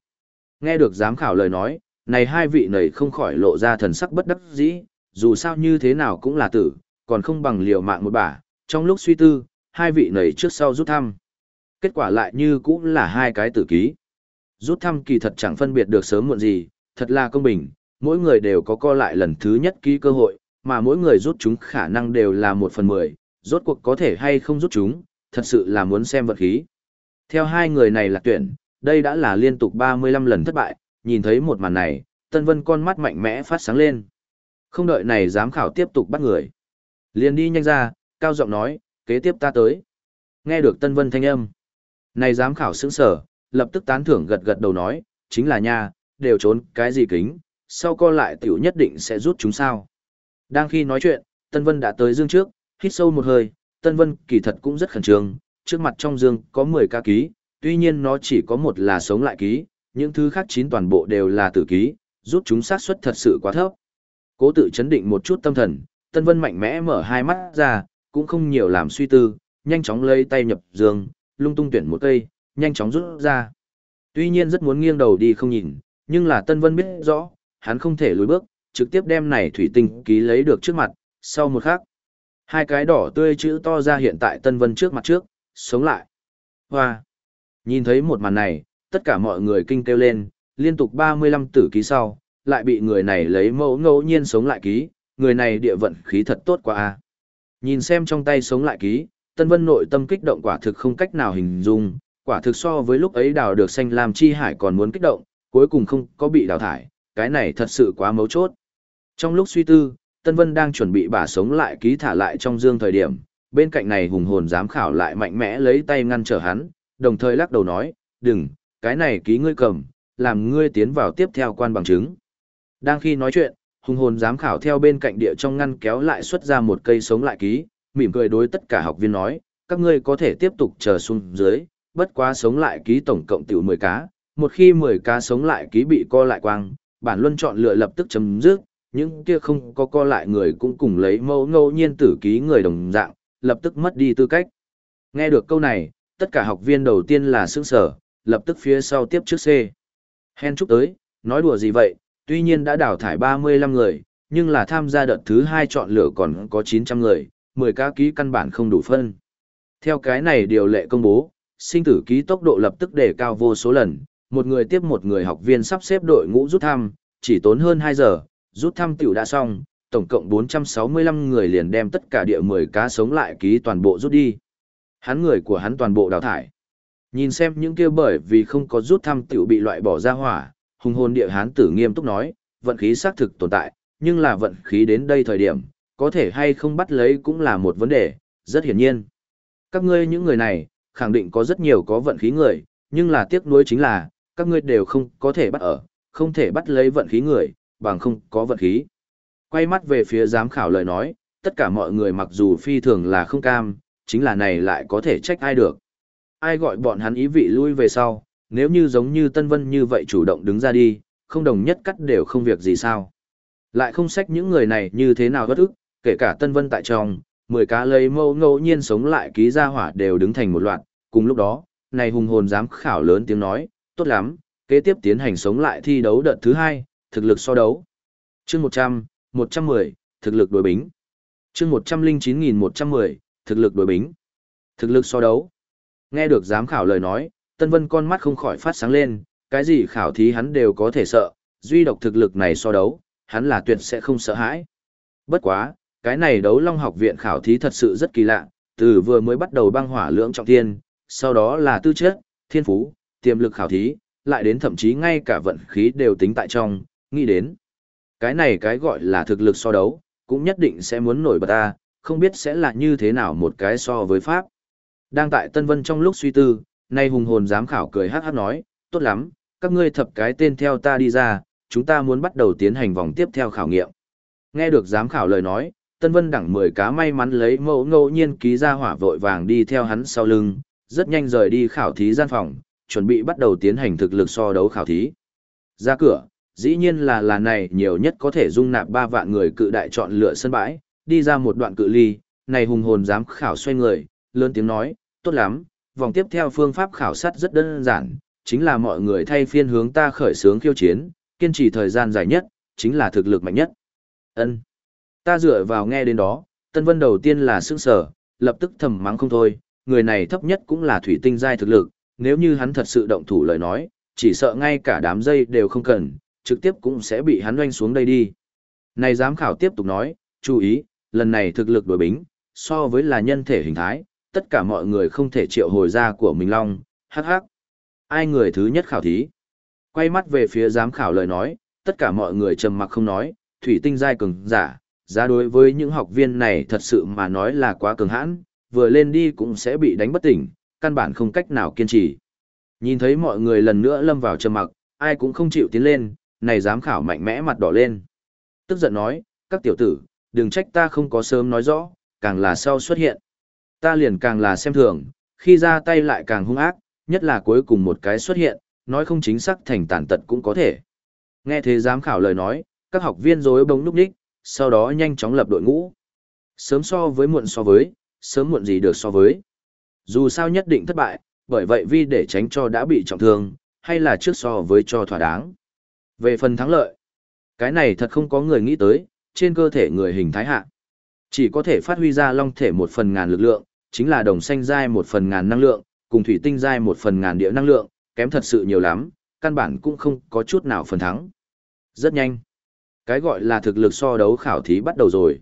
Speaker 1: Nghe được giám khảo lời nói, Này hai vị này không khỏi lộ ra thần sắc bất đắc dĩ, dù sao như thế nào cũng là tử, còn không bằng liều mạng một bả, trong lúc suy tư, hai vị này trước sau rút thăm. Kết quả lại như cũng là hai cái tử ký. Rút thăm kỳ thật chẳng phân biệt được sớm muộn gì, thật là công bình, mỗi người đều có co lại lần thứ nhất ký cơ hội, mà mỗi người rút chúng khả năng đều là một phần mười, rốt cuộc có thể hay không rút chúng, thật sự là muốn xem vật khí. Theo hai người này là tuyển, đây đã là liên tục 35 lần thất bại, nhìn thấy một màn này, Tân Vân con mắt mạnh mẽ phát sáng lên. Không đợi này giám khảo tiếp tục bắt người. Liền đi nhanh ra, cao giọng nói, kế tiếp ta tới. Nghe được Tân Vân thanh âm. Này giám khảo sững sở, lập tức tán thưởng gật gật đầu nói, chính là nha, đều trốn cái gì kính, sau co lại tiểu nhất định sẽ rút chúng sao. Đang khi nói chuyện, Tân Vân đã tới dương trước, hít sâu một hơi, Tân Vân kỳ thật cũng rất khẩn trương, trước mặt trong dương có 10 ca ký, tuy nhiên nó chỉ có một là sống lại ký, những thứ khác chín toàn bộ đều là tử ký, rút chúng xác suất thật sự quá thấp. Cố tự chấn định một chút tâm thần, Tân Vân mạnh mẽ mở hai mắt ra, cũng không nhiều làm suy tư, nhanh chóng lấy tay nhập dương, lung tung tuyển một cây, nhanh chóng rút ra. Tuy nhiên rất muốn nghiêng đầu đi không nhìn, nhưng là Tân Vân biết rõ, hắn không thể lùi bước, trực tiếp đem này thủy tinh ký lấy được trước mặt, sau một khắc. Hai cái đỏ tươi chữ to ra hiện tại Tân Vân trước mặt trước, sống lại. Hoa! Nhìn thấy một màn này, tất cả mọi người kinh kêu lên, liên tục 35 tử ký sau, lại bị người này lấy mẫu ngẫu nhiên sống lại ký, người này địa vận khí thật tốt quá a. Nhìn xem trong tay sống lại ký, Tân Vân nội tâm kích động quả thực không cách nào hình dung, quả thực so với lúc ấy đào được xanh làm chi hải còn muốn kích động, cuối cùng không có bị đào thải, cái này thật sự quá mấu chốt. Trong lúc suy tư, Tân Vân đang chuẩn bị bả sống lại ký thả lại trong dương thời điểm, bên cạnh này hùng hồn giám khảo lại mạnh mẽ lấy tay ngăn trở hắn, đồng thời lắc đầu nói, đừng, cái này ký ngươi cầm, làm ngươi tiến vào tiếp theo quan bằng chứng. Đang khi nói chuyện, hùng hồn giám khảo theo bên cạnh địa trong ngăn kéo lại xuất ra một cây sống lại ký, mỉm cười đối tất cả học viên nói, các ngươi có thể tiếp tục chờ xuống dưới, bất quá sống lại ký tổng cộng tiểu 10 cá, một khi 10 cá sống lại ký bị co lại quang, bản luân chọn lựa lập tức chấm dứt, những kia không có co lại người cũng cùng lấy mẫu ngẫu nhiên tử ký người đồng dạng, lập tức mất đi tư cách. Nghe được câu này, tất cả học viên đầu tiên là sững sở, lập tức phía sau tiếp trước C. Hen chúc tới, nói đùa gì vậy, tuy nhiên đã đào thải 35 người, nhưng là tham gia đợt thứ 2 chọn lựa còn có 900 người, 10 cá ký căn bản không đủ phân. Theo cái này điều lệ công bố, sinh tử ký tốc độ lập tức đề cao vô số lần, một người tiếp một người học viên sắp xếp đội ngũ rút thăm, chỉ tốn hơn 2 giờ, rút thăm tiểu đã xong, tổng cộng 465 người liền đem tất cả địa 10 cá sống lại ký toàn bộ rút đi. Hắn người của hắn toàn bộ đào thải. Nhìn xem những kia bởi vì không có rút thăm tiểu bị loại bỏ ra hỏa, hùng hồn địa hán tử nghiêm túc nói, vận khí xác thực tồn tại, nhưng là vận khí đến đây thời điểm, có thể hay không bắt lấy cũng là một vấn đề, rất hiển nhiên. Các ngươi những người này, khẳng định có rất nhiều có vận khí người, nhưng là tiếc nuối chính là, các ngươi đều không có thể bắt ở, không thể bắt lấy vận khí người, bằng không có vận khí. Quay mắt về phía giám khảo lời nói, tất cả mọi người mặc dù phi thường là không cam, chính là này lại có thể trách ai được. Ai gọi bọn hắn ý vị lui về sau, nếu như giống như Tân Vân như vậy chủ động đứng ra đi, không đồng nhất cắt đều không việc gì sao. Lại không sách những người này như thế nào bất ức, kể cả Tân Vân tại trong, mười cá lấy mâu ngẫu nhiên sống lại ký ra hỏa đều đứng thành một loạt, cùng lúc đó, này hùng hồn dám khảo lớn tiếng nói, tốt lắm, kế tiếp tiến hành sống lại thi đấu đợt thứ hai, thực lực so đấu. Chương 100, 110, thực lực đối bính. Chương 109110, thực lực đối bính. Thực lực so đấu. Nghe được giám khảo lời nói, Tân Vân con mắt không khỏi phát sáng lên, cái gì khảo thí hắn đều có thể sợ, duy độc thực lực này so đấu, hắn là tuyệt sẽ không sợ hãi. Bất quá, cái này đấu long học viện khảo thí thật sự rất kỳ lạ, từ vừa mới bắt đầu băng hỏa lưỡng trọng thiên, sau đó là tư chất, thiên phú, tiềm lực khảo thí, lại đến thậm chí ngay cả vận khí đều tính tại trong, nghĩ đến. Cái này cái gọi là thực lực so đấu, cũng nhất định sẽ muốn nổi bật ta, không biết sẽ là như thế nào một cái so với Pháp. Đang tại Tân Vân trong lúc suy tư, nay hùng hồn giám khảo cười hát hát nói, tốt lắm, các ngươi thập cái tên theo ta đi ra, chúng ta muốn bắt đầu tiến hành vòng tiếp theo khảo nghiệm. Nghe được giám khảo lời nói, Tân Vân đẳng 10 cá may mắn lấy mẫu ngẫu nhiên ký ra hỏa vội vàng đi theo hắn sau lưng, rất nhanh rời đi khảo thí gian phòng, chuẩn bị bắt đầu tiến hành thực lực so đấu khảo thí. Ra cửa, dĩ nhiên là là này nhiều nhất có thể dung nạp 3 vạn người cự đại chọn lựa sân bãi, đi ra một đoạn cự ly, này hùng hồn dám khảo xoay người, lớn tiếng nói, tốt lắm, vòng tiếp theo phương pháp khảo sát rất đơn giản, chính là mọi người thay phiên hướng ta khởi sướng khiêu chiến, kiên trì thời gian dài nhất, chính là thực lực mạnh nhất. Ân. Ta dựa vào nghe đến đó, Tân Vân đầu tiên là sững sở, lập tức thầm mắng không thôi, người này thấp nhất cũng là thủy tinh giai thực lực, nếu như hắn thật sự động thủ lời nói, chỉ sợ ngay cả đám dây đều không cần, trực tiếp cũng sẽ bị hắn oanh xuống đây đi. Này giám khảo tiếp tục nói, chú ý, lần này thực lực đối bính, so với là nhân thể hình thái, tất cả mọi người không thể triệu hồi ra của mình long, hắc hắc. Ai người thứ nhất khảo thí? Quay mắt về phía giám khảo lời nói, tất cả mọi người trầm mặc không nói, thủy tinh giai cường giả, giá đối với những học viên này thật sự mà nói là quá cường hãn, vừa lên đi cũng sẽ bị đánh bất tỉnh, căn bản không cách nào kiên trì. Nhìn thấy mọi người lần nữa lâm vào trầm mặc, ai cũng không chịu tiến lên, này giám khảo mạnh mẽ mặt đỏ lên. Tức giận nói, các tiểu tử, đừng trách ta không có sớm nói rõ, càng là sau xuất hiện. Ta liền càng là xem thường, khi ra tay lại càng hung ác, nhất là cuối cùng một cái xuất hiện, nói không chính xác thành tàn tật cũng có thể. Nghe thế giám khảo lời nói, các học viên rối bóng núp đích, sau đó nhanh chóng lập đội ngũ. Sớm so với muộn so với, sớm muộn gì được so với. Dù sao nhất định thất bại, bởi vậy vì để tránh cho đã bị trọng thương, hay là trước so với cho thỏa đáng. Về phần thắng lợi, cái này thật không có người nghĩ tới, trên cơ thể người hình thái hạ. Chỉ có thể phát huy ra long thể một phần ngàn lực lượng, chính là đồng xanh giai một phần ngàn năng lượng, cùng thủy tinh giai một phần ngàn địa năng lượng, kém thật sự nhiều lắm, căn bản cũng không có chút nào phần thắng. Rất nhanh. Cái gọi là thực lực so đấu khảo thí bắt đầu rồi.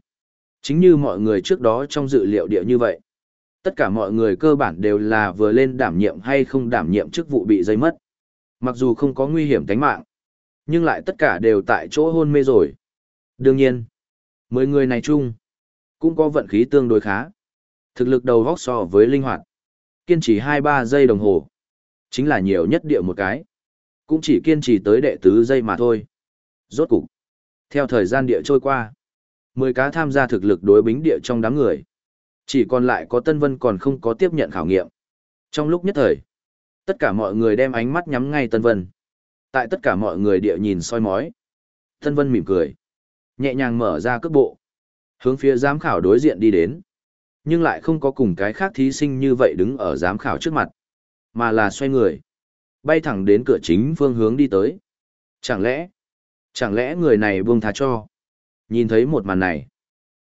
Speaker 1: Chính như mọi người trước đó trong dự liệu địa như vậy. Tất cả mọi người cơ bản đều là vừa lên đảm nhiệm hay không đảm nhiệm chức vụ bị dây mất. Mặc dù không có nguy hiểm tính mạng, nhưng lại tất cả đều tại chỗ hôn mê rồi. Đương nhiên, mười người này chung, cũng có vận khí tương đối khá. Thực lực đầu góc so với linh hoạt. Kiên trì 2-3 giây đồng hồ. Chính là nhiều nhất địa một cái. Cũng chỉ kiên trì tới đệ tứ giây mà thôi. Rốt cục. Theo thời gian địa trôi qua, 10 cá tham gia thực lực đối bính địa trong đám người. Chỉ còn lại có Tân Vân còn không có tiếp nhận khảo nghiệm. Trong lúc nhất thời, tất cả mọi người đem ánh mắt nhắm ngay Tân Vân. Tại tất cả mọi người địa nhìn soi mói. thân Vân mỉm cười. Nhẹ nhàng mở ra cước bộ. Hướng phía giám khảo đối diện đi đến. Nhưng lại không có cùng cái khác thí sinh như vậy đứng ở giám khảo trước mặt. Mà là xoay người. Bay thẳng đến cửa chính phương hướng đi tới. Chẳng lẽ, chẳng lẽ người này buông thá cho. Nhìn thấy một màn này.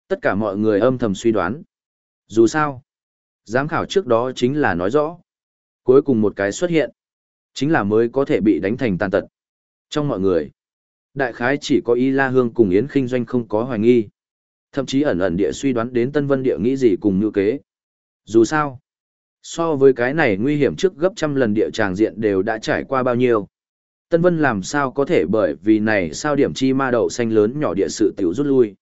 Speaker 1: Tất cả mọi người âm thầm suy đoán. Dù sao, giám khảo trước đó chính là nói rõ. Cuối cùng một cái xuất hiện, chính là mới có thể bị đánh thành tàn tật. Trong mọi người, đại khái chỉ có Y La Hương cùng Yến Kinh Doanh không có hoài nghi. Thậm chí ẩn ẩn địa suy đoán đến Tân Vân địa nghĩ gì cùng như kế. Dù sao, so với cái này nguy hiểm trước gấp trăm lần địa tràng diện đều đã trải qua bao nhiêu. Tân Vân làm sao có thể bởi vì này sao điểm chi ma đậu xanh lớn nhỏ địa sự tiểu rút lui.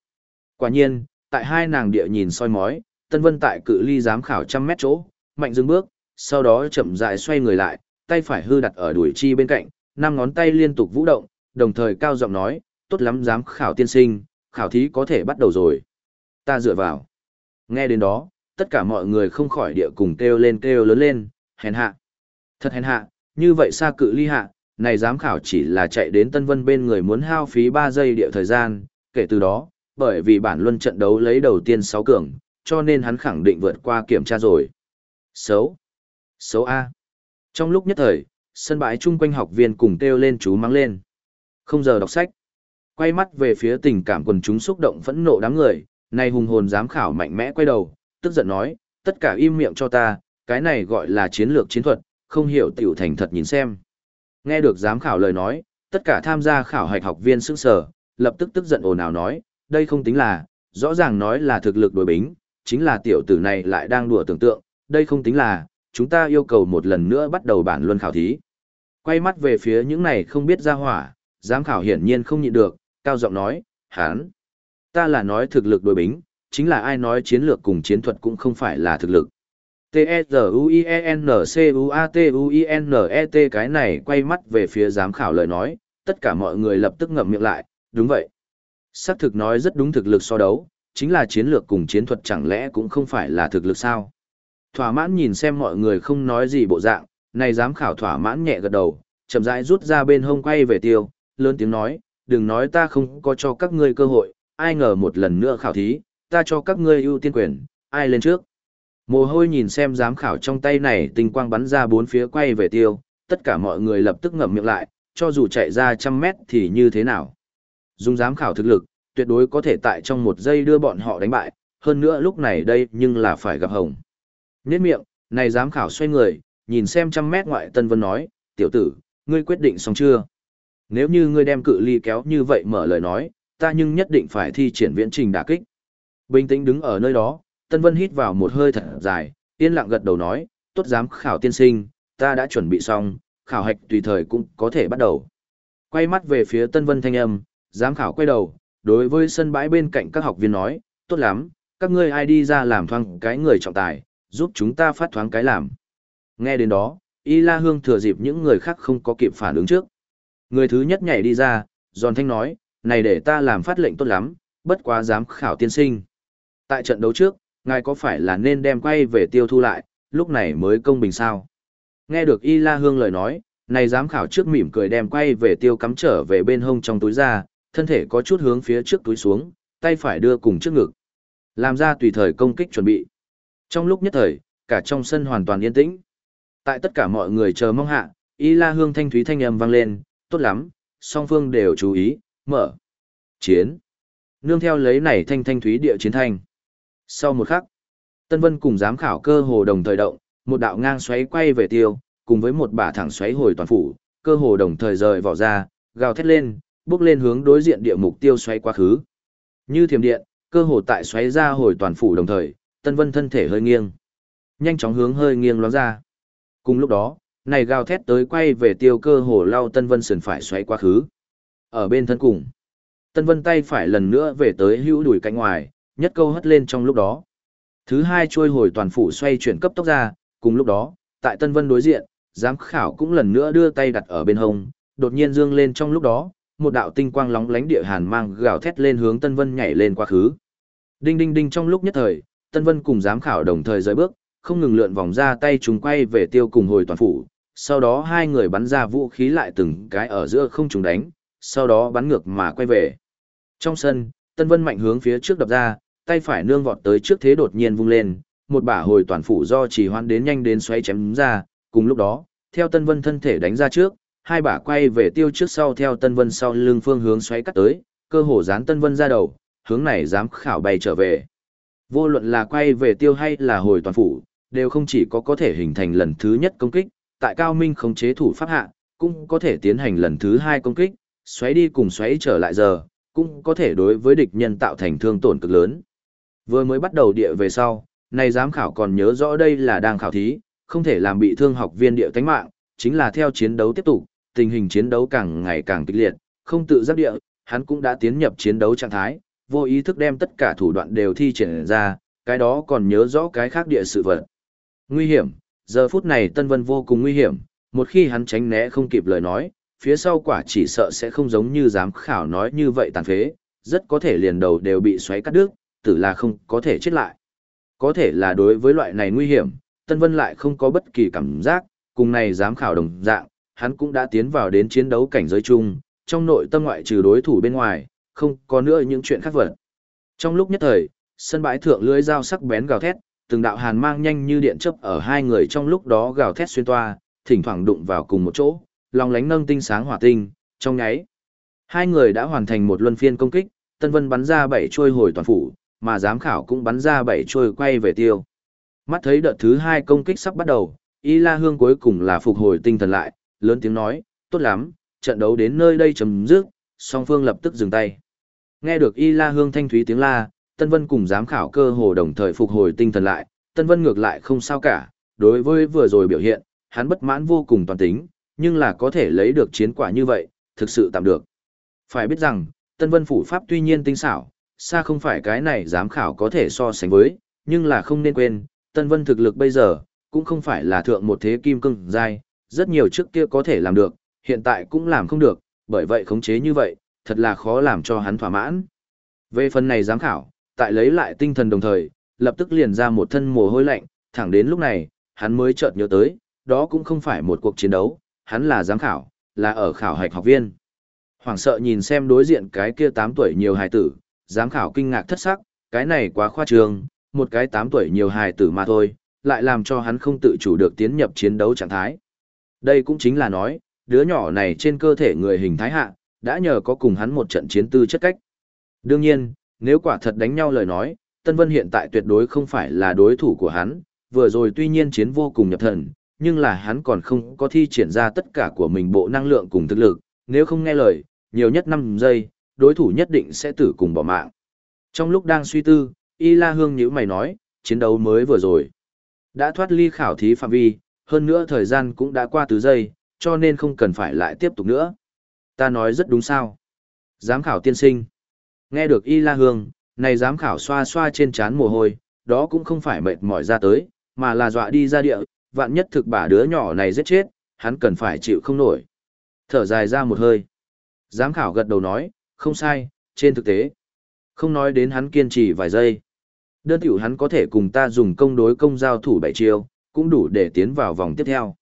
Speaker 1: Quả nhiên, tại hai nàng địa nhìn soi mói, Tân Vân tại cự ly giám khảo trăm mét chỗ, mạnh dừng bước, sau đó chậm rãi xoay người lại, tay phải hư đặt ở đuổi chi bên cạnh, năm ngón tay liên tục vũ động, đồng thời cao giọng nói, tốt lắm dám khảo tiên sinh, khảo thí có thể bắt đầu rồi. Ta dựa vào. Nghe đến đó, tất cả mọi người không khỏi địa cùng kêu lên kêu lớn lên, hèn hạ. Thật hèn hạ, như vậy xa cự ly hạ, này giám khảo chỉ là chạy đến Tân Vân bên người muốn hao phí 3 giây địa thời gian, kể từ đó, bởi vì bản luân trận đấu lấy đầu tiên 6 cường, cho nên hắn khẳng định vượt qua kiểm tra rồi. Xấu. Xấu A. Trong lúc nhất thời, sân bãi chung quanh học viên cùng kêu lên chú mắng lên. Không giờ đọc sách. Quay mắt về phía tình cảm quần chúng xúc động phẫn nộ đám người, này hùng hồn giám khảo mạnh mẽ quay đầu, tức giận nói, tất cả im miệng cho ta, cái này gọi là chiến lược chiến thuật, không hiểu tiểu thành thật nhìn xem. Nghe được giám khảo lời nói, tất cả tham gia khảo hạch học viên sức sở, lập tức tức giận ồn ào nói, đây không tính là, rõ ràng nói là thực lực đối bính, chính là tiểu tử này lại đang đùa tưởng tượng, đây không tính là, chúng ta yêu cầu một lần nữa bắt đầu bản luân khảo thí. Quay mắt về phía những này không biết ra hỏa, giám khảo hiển nhiên không nhịn được, cao giọng nói, hán, ta là nói thực lực đối bính, chính là ai nói chiến lược cùng chiến thuật cũng không phải là thực lực. T-E-Z-U-I-E-N-C-U-A-T-U-I-N-E-T cái này quay mắt về phía giám khảo lời nói, tất cả mọi người lập tức ngậm miệng lại, đúng vậy. Sắc thực nói rất đúng thực lực so đấu, chính là chiến lược cùng chiến thuật chẳng lẽ cũng không phải là thực lực sao. Thỏa mãn nhìn xem mọi người không nói gì bộ dạng, này giám khảo thỏa mãn nhẹ gật đầu, chậm rãi rút ra bên hông quay về tiêu, lớn tiếng nói, đừng nói ta không có cho các ngươi cơ hội, ai ngờ một lần nữa khảo thí, ta cho các ngươi ưu tiên quyền, ai lên trước. Mồ hôi nhìn xem giám khảo trong tay này tinh quang bắn ra bốn phía quay về tiêu, tất cả mọi người lập tức ngậm miệng lại, cho dù chạy ra trăm mét thì như thế nào. Dùng giám khảo thực lực, tuyệt đối có thể tại trong một giây đưa bọn họ đánh bại, hơn nữa lúc này đây nhưng là phải gặp hồng nét miệng, này giám khảo xoay người, nhìn xem trăm mét ngoại Tân Vân nói, tiểu tử, ngươi quyết định xong chưa? Nếu như ngươi đem cự ly kéo như vậy mở lời nói, ta nhưng nhất định phải thi triển viễn trình đả kích. Bình tĩnh đứng ở nơi đó, Tân Vân hít vào một hơi thật dài, yên lặng gật đầu nói, tốt giám khảo tiên sinh, ta đã chuẩn bị xong, khảo hạch tùy thời cũng có thể bắt đầu. Quay mắt về phía Tân Vân thanh âm, giám khảo quay đầu, đối với sân bãi bên cạnh các học viên nói, tốt lắm, các ngươi ai đi ra làm thoang cái người trọng tài, giúp chúng ta phát thoáng cái làm. Nghe đến đó, Y La Hương thừa dịp những người khác không có kịp phản ứng trước. Người thứ nhất nhảy đi ra, giòn thanh nói, này để ta làm phát lệnh tốt lắm, bất quá dám khảo tiên sinh. Tại trận đấu trước, ngài có phải là nên đem quay về tiêu thu lại, lúc này mới công bình sao? Nghe được Y La Hương lời nói, này dám khảo trước mỉm cười đem quay về tiêu cắm trở về bên hông trong túi ra, thân thể có chút hướng phía trước túi xuống, tay phải đưa cùng trước ngực. Làm ra tùy thời công kích chuẩn bị. Trong lúc nhất thời, cả trong sân hoàn toàn yên tĩnh. Tại tất cả mọi người chờ mong hạ, Y La Hương thanh thúy thanh âm vang lên, tốt lắm, song phương đều chú ý, mở. Chiến. Nương theo lấy này thanh thanh thúy địa chiến thanh. Sau một khắc, Tân Vân cùng giám khảo cơ hồ đồng thời động, một đạo ngang xoáy quay về tiêu, cùng với một bả thẳng xoáy hồi toàn phủ, cơ hồ đồng thời rời vỏ ra, gào thét lên, bước lên hướng đối diện địa mục tiêu xoáy quá khứ. Như thiểm điện, cơ hồ tại xoáy ra hồi toàn phủ đồng thời, Tân Vân thân thể hơi nghiêng, nhanh chóng hướng hơi nghiêng ló ra. Cùng lúc đó, này gào thét tới quay về tiêu cơ hồ lao Tân Vân sườn phải xoáy quá khứ. Ở bên thân cùng, Tân Vân tay phải lần nữa về tới hữu đùi cánh ngoài, nhất câu hất lên trong lúc đó. Thứ hai trôi hồi toàn phủ xoay chuyển cấp tốc ra, cùng lúc đó, tại Tân Vân đối diện, giám khảo cũng lần nữa đưa tay đặt ở bên hông, đột nhiên dương lên trong lúc đó, một đạo tinh quang lóng lánh địa hàn mang gào thét lên hướng Tân Vân nhảy lên quá khứ. Đinh đinh đinh trong lúc nhất thời, Tân Vân cùng giám khảo đồng thời rời bước, không ngừng lượn vòng ra tay chúng quay về tiêu cùng hồi toàn phủ, sau đó hai người bắn ra vũ khí lại từng cái ở giữa không trùng đánh, sau đó bắn ngược mà quay về. Trong sân, Tân Vân mạnh hướng phía trước đập ra, tay phải nương vọt tới trước thế đột nhiên vung lên, một bả hồi toàn phủ do chỉ hoan đến nhanh đến xoay chém ra, cùng lúc đó, theo Tân Vân thân thể đánh ra trước, hai bả quay về tiêu trước sau theo Tân Vân sau lưng phương hướng xoáy cắt tới, cơ hồ dán Tân Vân ra đầu, hướng này dám khảo bay trở về. Vô luận là quay về tiêu hay là hồi toàn phủ, đều không chỉ có có thể hình thành lần thứ nhất công kích, tại cao minh khống chế thủ pháp hạ, cũng có thể tiến hành lần thứ hai công kích, xoáy đi cùng xoáy trở lại giờ, cũng có thể đối với địch nhân tạo thành thương tổn cực lớn. Vừa mới bắt đầu địa về sau, này giám khảo còn nhớ rõ đây là đang khảo thí, không thể làm bị thương học viên địa tánh mạng, chính là theo chiến đấu tiếp tục, tình hình chiến đấu càng ngày càng kịch liệt, không tự giác địa, hắn cũng đã tiến nhập chiến đấu trạng thái, vô ý thức đem tất cả thủ đoạn đều thi triển ra, cái đó còn nhớ rõ cái khác địa sự vật. Nguy hiểm, giờ phút này Tân Vân vô cùng nguy hiểm, một khi hắn tránh né không kịp lời nói, phía sau quả chỉ sợ sẽ không giống như giám khảo nói như vậy tàn phế, rất có thể liền đầu đều bị xoáy cắt đứt, tử là không có thể chết lại. Có thể là đối với loại này nguy hiểm, Tân Vân lại không có bất kỳ cảm giác, cùng này giám khảo đồng dạng, hắn cũng đã tiến vào đến chiến đấu cảnh giới chung, trong nội tâm ngoại trừ đối thủ bên ngoài, không có nữa những chuyện khác vật. Trong lúc nhất thời, sân bãi thượng lưới dao sắc bén gào thét, từng đạo hàn mang nhanh như điện chớp ở hai người trong lúc đó gào thét xuyên toa, thỉnh thoảng đụng vào cùng một chỗ, lòng lánh nâng tinh sáng hỏa tinh, trong nháy. Hai người đã hoàn thành một luân phiên công kích, Tân Vân bắn ra bảy trôi hồi toàn phủ, mà giám khảo cũng bắn ra bảy trôi quay về tiêu. Mắt thấy đợt thứ hai công kích sắp bắt đầu, Y La Hương cuối cùng là phục hồi tinh thần lại, lớn tiếng nói, tốt lắm, trận đấu đến nơi đây chấm dứt, song phương lập tức dừng tay. Nghe được Y La Hương thanh thúy tiếng la, Tân Vân cùng giám khảo cơ hồ đồng thời phục hồi tinh thần lại, Tân Vân ngược lại không sao cả, đối với vừa rồi biểu hiện, hắn bất mãn vô cùng toàn tính, nhưng là có thể lấy được chiến quả như vậy, thực sự tạm được. Phải biết rằng, Tân Vân phủ pháp tuy nhiên tinh xảo, xa không phải cái này giám khảo có thể so sánh với, nhưng là không nên quên, Tân Vân thực lực bây giờ, cũng không phải là thượng một thế kim cương giai, rất nhiều trước kia có thể làm được, hiện tại cũng làm không được, bởi vậy khống chế như vậy, thật là khó làm cho hắn thỏa mãn. Về phần này giám khảo, tại lấy lại tinh thần đồng thời, lập tức liền ra một thân mồ hôi lạnh, thẳng đến lúc này, hắn mới chợt nhớ tới, đó cũng không phải một cuộc chiến đấu, hắn là giám khảo, là ở khảo hạch học viên. Hoàng sợ nhìn xem đối diện cái kia 8 tuổi nhiều hài tử, giám khảo kinh ngạc thất sắc, cái này quá khoa trương, một cái 8 tuổi nhiều hài tử mà thôi, lại làm cho hắn không tự chủ được tiến nhập chiến đấu trạng thái. Đây cũng chính là nói, đứa nhỏ này trên cơ thể người hình thái hạ, đã nhờ có cùng hắn một trận chiến tư chất cách. Đương nhiên, nếu quả thật đánh nhau lời nói, Tân Vân hiện tại tuyệt đối không phải là đối thủ của hắn, vừa rồi tuy nhiên chiến vô cùng nhập thần, nhưng là hắn còn không có thi triển ra tất cả của mình bộ năng lượng cùng thực lực, nếu không nghe lời, nhiều nhất 5 giây, đối thủ nhất định sẽ tử cùng bỏ mạng. Trong lúc đang suy tư, Y La Hương nhíu mày nói, chiến đấu mới vừa rồi. Đã thoát ly khảo thí phạm vi, hơn nữa thời gian cũng đã qua từ giây, cho nên không cần phải lại tiếp tục nữa. Ta nói rất đúng sao. Giám khảo tiên sinh. Nghe được Y La Hương, này giám khảo xoa xoa trên trán mồ hôi, đó cũng không phải mệt mỏi ra tới, mà là dọa đi ra địa, vạn nhất thực bả đứa nhỏ này giết chết, hắn cần phải chịu không nổi. Thở dài ra một hơi. Giám khảo gật đầu nói, không sai, trên thực tế. Không nói đến hắn kiên trì vài giây. Đơn tiểu hắn có thể cùng ta dùng công đối công giao thủ bảy chiêu, cũng đủ để tiến vào vòng tiếp theo.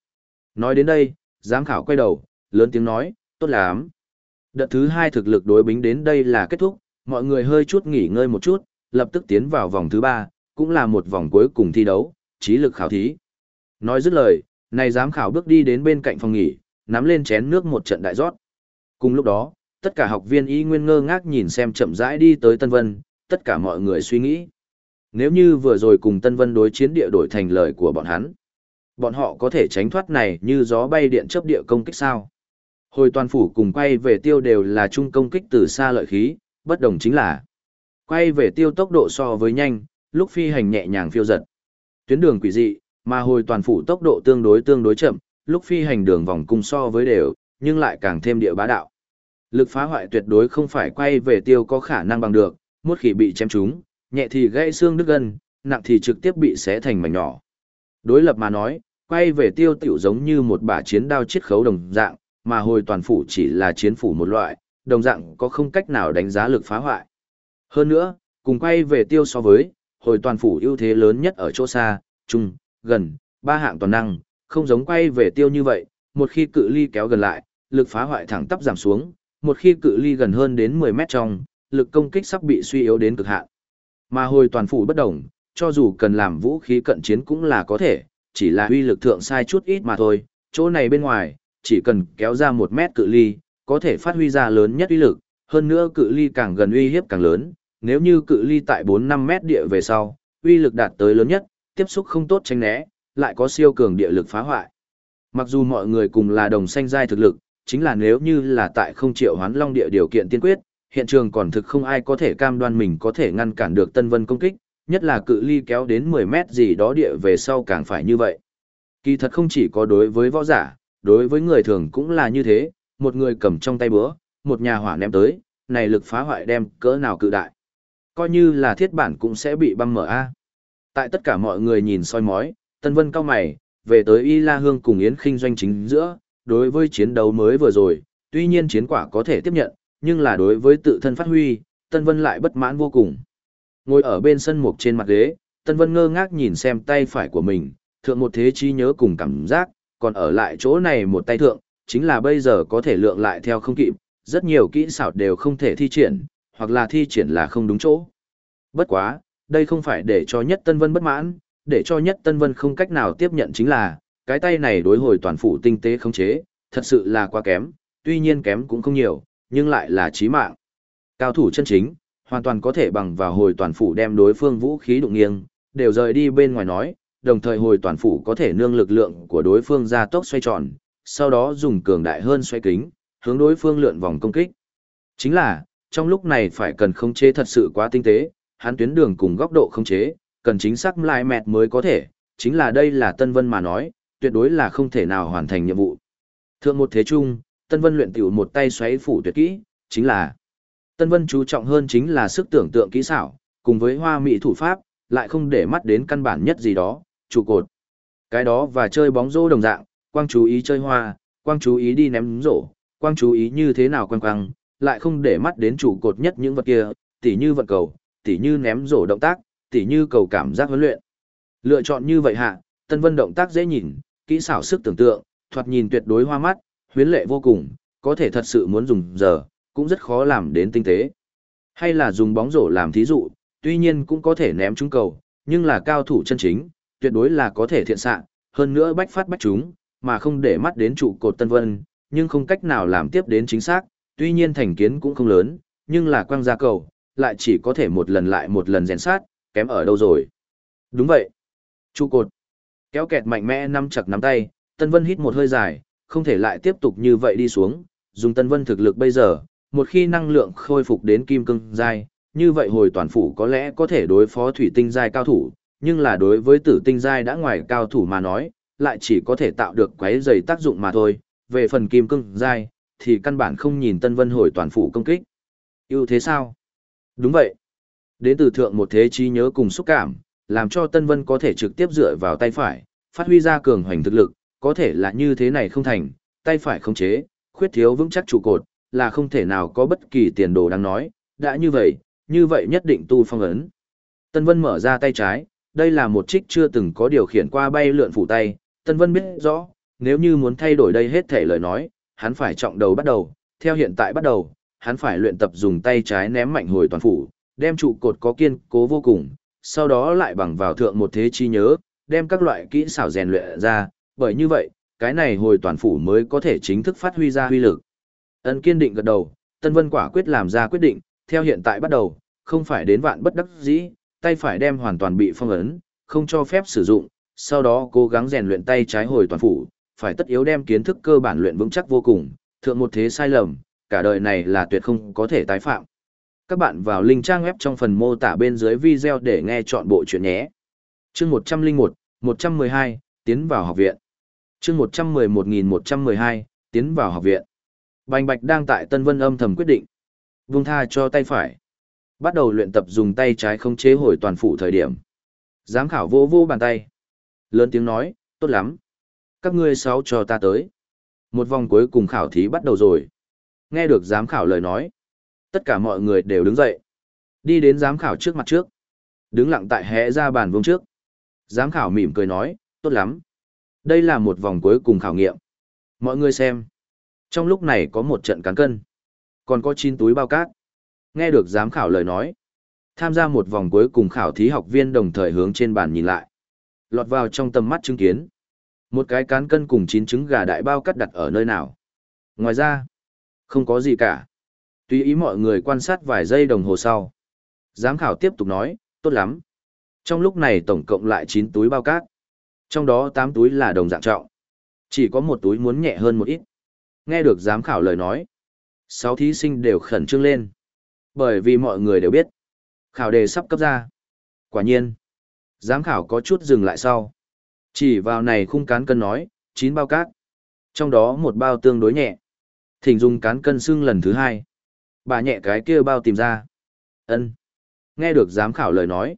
Speaker 1: Nói đến đây, giám khảo quay đầu, lớn tiếng nói, tốt lắm. Đợt thứ hai thực lực đối bính đến đây là kết thúc, mọi người hơi chút nghỉ ngơi một chút, lập tức tiến vào vòng thứ ba, cũng là một vòng cuối cùng thi đấu, trí lực khảo thí. Nói dứt lời, này giám khảo bước đi đến bên cạnh phòng nghỉ, nắm lên chén nước một trận đại rót. Cùng lúc đó, tất cả học viên y nguyên ngơ ngác nhìn xem chậm rãi đi tới Tân Vân, tất cả mọi người suy nghĩ. Nếu như vừa rồi cùng Tân Vân đối chiến địa đổi thành lời của bọn hắn, bọn họ có thể tránh thoát này như gió bay điện chớp địa công kích sao? Hồi toàn phủ cùng quay về tiêu đều là chung công kích từ xa lợi khí, bất đồng chính là quay về tiêu tốc độ so với nhanh, lúc phi hành nhẹ nhàng phiêu giật. Tuyến đường quỷ dị, mà hồi toàn phủ tốc độ tương đối tương đối chậm, lúc phi hành đường vòng cung so với đều, nhưng lại càng thêm địa bá đạo. Lực phá hoại tuyệt đối không phải quay về tiêu có khả năng bằng được, một khi bị chém trúng, nhẹ thì gãy xương đứt gân, nặng thì trực tiếp bị xé thành mảnh nhỏ. Đối lập mà nói, quay về tiêu tiểu giống như một bả chiến đao chiết khấu đồng dạng, mà hồi toàn phủ chỉ là chiến phủ một loại, đồng dạng có không cách nào đánh giá lực phá hoại. Hơn nữa, cùng quay về tiêu so với, hồi toàn phủ ưu thế lớn nhất ở chỗ xa, trung, gần, ba hạng toàn năng, không giống quay về tiêu như vậy, một khi cự ly kéo gần lại, lực phá hoại thẳng tắp giảm xuống, một khi cự ly gần hơn đến 10 mét trong, lực công kích sắp bị suy yếu đến cực hạn. Mà hồi toàn phủ bất động, cho dù cần làm vũ khí cận chiến cũng là có thể, chỉ là uy lực thượng sai chút ít mà thôi, chỗ này bên ngoài, chỉ cần kéo ra một mét cự ly, có thể phát huy ra lớn nhất uy lực, hơn nữa cự ly càng gần uy hiếp càng lớn, nếu như cự ly tại 4-5 mét địa về sau, uy lực đạt tới lớn nhất, tiếp xúc không tốt tránh né, lại có siêu cường địa lực phá hoại. Mặc dù mọi người cùng là đồng xanh giai thực lực, chính là nếu như là tại không triệu hoán long địa điều kiện tiên quyết, hiện trường còn thực không ai có thể cam đoan mình có thể ngăn cản được Tân Vân công kích, nhất là cự ly kéo đến 10 mét gì đó địa về sau càng phải như vậy. Kỳ thật không chỉ có đối với võ giả, đối với người thường cũng là như thế, một người cầm trong tay búa, một nhà hỏa ném tới, này lực phá hoại đem cỡ nào cự đại. Coi như là thiết bản cũng sẽ bị băng mở a. Tại tất cả mọi người nhìn soi mói, Tân Vân cao mày, về tới Y La Hương cùng Yến Kinh doanh chính giữa, đối với chiến đấu mới vừa rồi, tuy nhiên chiến quả có thể tiếp nhận, nhưng là đối với tự thân phát huy, Tân Vân lại bất mãn vô cùng. Ngồi ở bên sân mục trên mặt ghế, Tân Vân ngơ ngác nhìn xem tay phải của mình, thượng một thế chi nhớ cùng cảm giác, còn ở lại chỗ này một tay thượng, chính là bây giờ có thể lượng lại theo không kịp, rất nhiều kỹ xảo đều không thể thi triển, hoặc là thi triển là không đúng chỗ. Bất quá, đây không phải để cho nhất Tân Vân bất mãn, để cho nhất Tân Vân không cách nào tiếp nhận chính là, cái tay này đối hồi toàn phủ tinh tế khống chế, thật sự là quá kém, tuy nhiên kém cũng không nhiều, nhưng lại là chí mạng. Cao thủ chân chính, hoàn toàn có thể bằng vào hồi toàn phủ đem đối phương vũ khí đụng nghiêng, đều rời đi bên ngoài nói, đồng thời hồi toàn phủ có thể nương lực lượng của đối phương ra tốc xoay tròn, sau đó dùng cường đại hơn xoay kính, hướng đối phương lượn vòng công kích. Chính là, trong lúc này phải cần khống chế thật sự quá tinh tế, hắn tuyến đường cùng góc độ khống chế, cần chính xác lại mẹt mới có thể, chính là đây là Tân Vân mà nói, tuyệt đối là không thể nào hoàn thành nhiệm vụ. Thượng một thế trung, Tân Vân luyện tiểu một tay xoáy phủ tuyệt kỹ, chính là Tân Vân chú trọng hơn chính là sức tưởng tượng kỹ xảo, cùng với hoa mỹ thủ pháp, lại không để mắt đến căn bản nhất gì đó, trụ cột. Cái đó và chơi bóng rổ đồng dạng, quang chú ý chơi hoa, quang chú ý đi ném rổ, quang chú ý như thế nào quăng quăng, lại không để mắt đến trụ cột nhất những vật kia, tỉ như vận cầu, tỉ như ném rổ động tác, tỉ như cầu cảm giác huấn luyện. Lựa chọn như vậy hạ, Tân Vân động tác dễ nhìn, kỹ xảo sức tưởng tượng, thoạt nhìn tuyệt đối hoa mắt, huyến lệ vô cùng, có thể thật sự muốn dùng giờ, cũng rất khó làm đến tinh tế. Hay là dùng bóng rổ làm thí dụ, tuy nhiên cũng có thể ném trúng cầu, nhưng là cao thủ chân chính, tuyệt đối là có thể thiện xạ, hơn nữa bách phát bách chúng, mà không để mắt đến trụ cột Tân Vân, nhưng không cách nào làm tiếp đến chính xác, tuy nhiên thành kiến cũng không lớn, nhưng là quang gia cầu, lại chỉ có thể một lần lại một lần rèn sát, kém ở đâu rồi. Đúng vậy. Trụ cột. Kéo kẹt mạnh mẽ nắm chặt nắm tay, Tân Vân hít một hơi dài, không thể lại tiếp tục như vậy đi xuống, dùng Tân Vân thực lực bây giờ, một khi năng lượng khôi phục đến kim cương giai, như vậy hồi toàn phủ có lẽ có thể đối phó thủy tinh giai cao thủ, nhưng là đối với tử tinh giai đã ngoài cao thủ mà nói, lại chỉ có thể tạo được quấy dày tác dụng mà thôi, về phần kim cương giai, thì căn bản không nhìn Tân Vân hồi toàn phủ công kích. ưu thế sao? Đúng vậy. Đến từ thượng một thế trí nhớ cùng xúc cảm, làm cho Tân Vân có thể trực tiếp dựa vào tay phải, phát huy ra cường hoành thực lực, có thể là như thế này không thành, tay phải không chế, khuyết thiếu vững chắc trụ cột, là không thể nào có bất kỳ tiền đồ đang nói, đã như vậy, như vậy nhất định tu phong ấn. Tân Vân mở ra tay trái, đây là một trích chưa từng có điều khiển qua bay lượn phủ tay, Tân Vân biết rõ, nếu như muốn thay đổi đây hết thể lời nói, hắn phải trọng đầu bắt đầu, theo hiện tại bắt đầu, hắn phải luyện tập dùng tay trái ném mạnh hồi toàn phủ, đem trụ cột có kiên cố vô cùng, sau đó lại bằng vào thượng một thế chi nhớ, đem các loại kỹ xảo rèn luyện ra, bởi như vậy, cái này hồi toàn phủ mới có thể chính thức phát huy ra huy lực. Ân kiên định gật đầu, Tân Vân quả quyết làm ra quyết định, theo hiện tại bắt đầu, không phải đến vạn bất đắc dĩ, tay phải đem hoàn toàn bị phong ấn, không cho phép sử dụng, sau đó cố gắng rèn luyện tay trái hồi toàn phủ, phải tất yếu đem kiến thức cơ bản luyện vững chắc vô cùng, thượng một thế sai lầm, cả đời này là tuyệt không có thể tái phạm. Các bạn vào link trang web trong phần mô tả bên dưới video để nghe chọn bộ chuyện nhé. Chương 101, 112, tiến vào học viện. Chương 111112, tiến vào học viện. Bành Bạch đang tại Tân Vân âm thầm quyết định. Vung tha cho tay phải. Bắt đầu luyện tập dùng tay trái không chế hồi toàn phủ thời điểm. Giám khảo vô vô bàn tay. Lớn tiếng nói, tốt lắm. Các ngươi sáu cho ta tới. Một vòng cuối cùng khảo thí bắt đầu rồi. Nghe được giám khảo lời nói. Tất cả mọi người đều đứng dậy. Đi đến giám khảo trước mặt trước. Đứng lặng tại hẽ ra bàn vương trước. Giám khảo mỉm cười nói, tốt lắm. Đây là một vòng cuối cùng khảo nghiệm. Mọi người xem. Trong lúc này có một trận cán cân. Còn có 9 túi bao cát. Nghe được giám khảo lời nói. Tham gia một vòng cuối cùng khảo thí học viên đồng thời hướng trên bàn nhìn lại. Lọt vào trong tầm mắt chứng kiến. Một cái cán cân cùng 9 trứng gà đại bao cát đặt ở nơi nào. Ngoài ra, không có gì cả. Tùy ý mọi người quan sát vài giây đồng hồ sau. Giám khảo tiếp tục nói, tốt lắm. Trong lúc này tổng cộng lại 9 túi bao cát. Trong đó 8 túi là đồng dạng trọng. Chỉ có một túi muốn nhẹ hơn một ít. Nghe được giám khảo lời nói. Sáu thí sinh đều khẩn trương lên. Bởi vì mọi người đều biết. Khảo đề sắp cấp ra. Quả nhiên. Giám khảo có chút dừng lại sau. Chỉ vào này khung cán cân nói, chín bao cát. Trong đó một bao tương đối nhẹ. Thỉnh dùng cán cân xưng lần thứ hai. Bà nhẹ cái kia bao tìm ra. ân Nghe được giám khảo lời nói.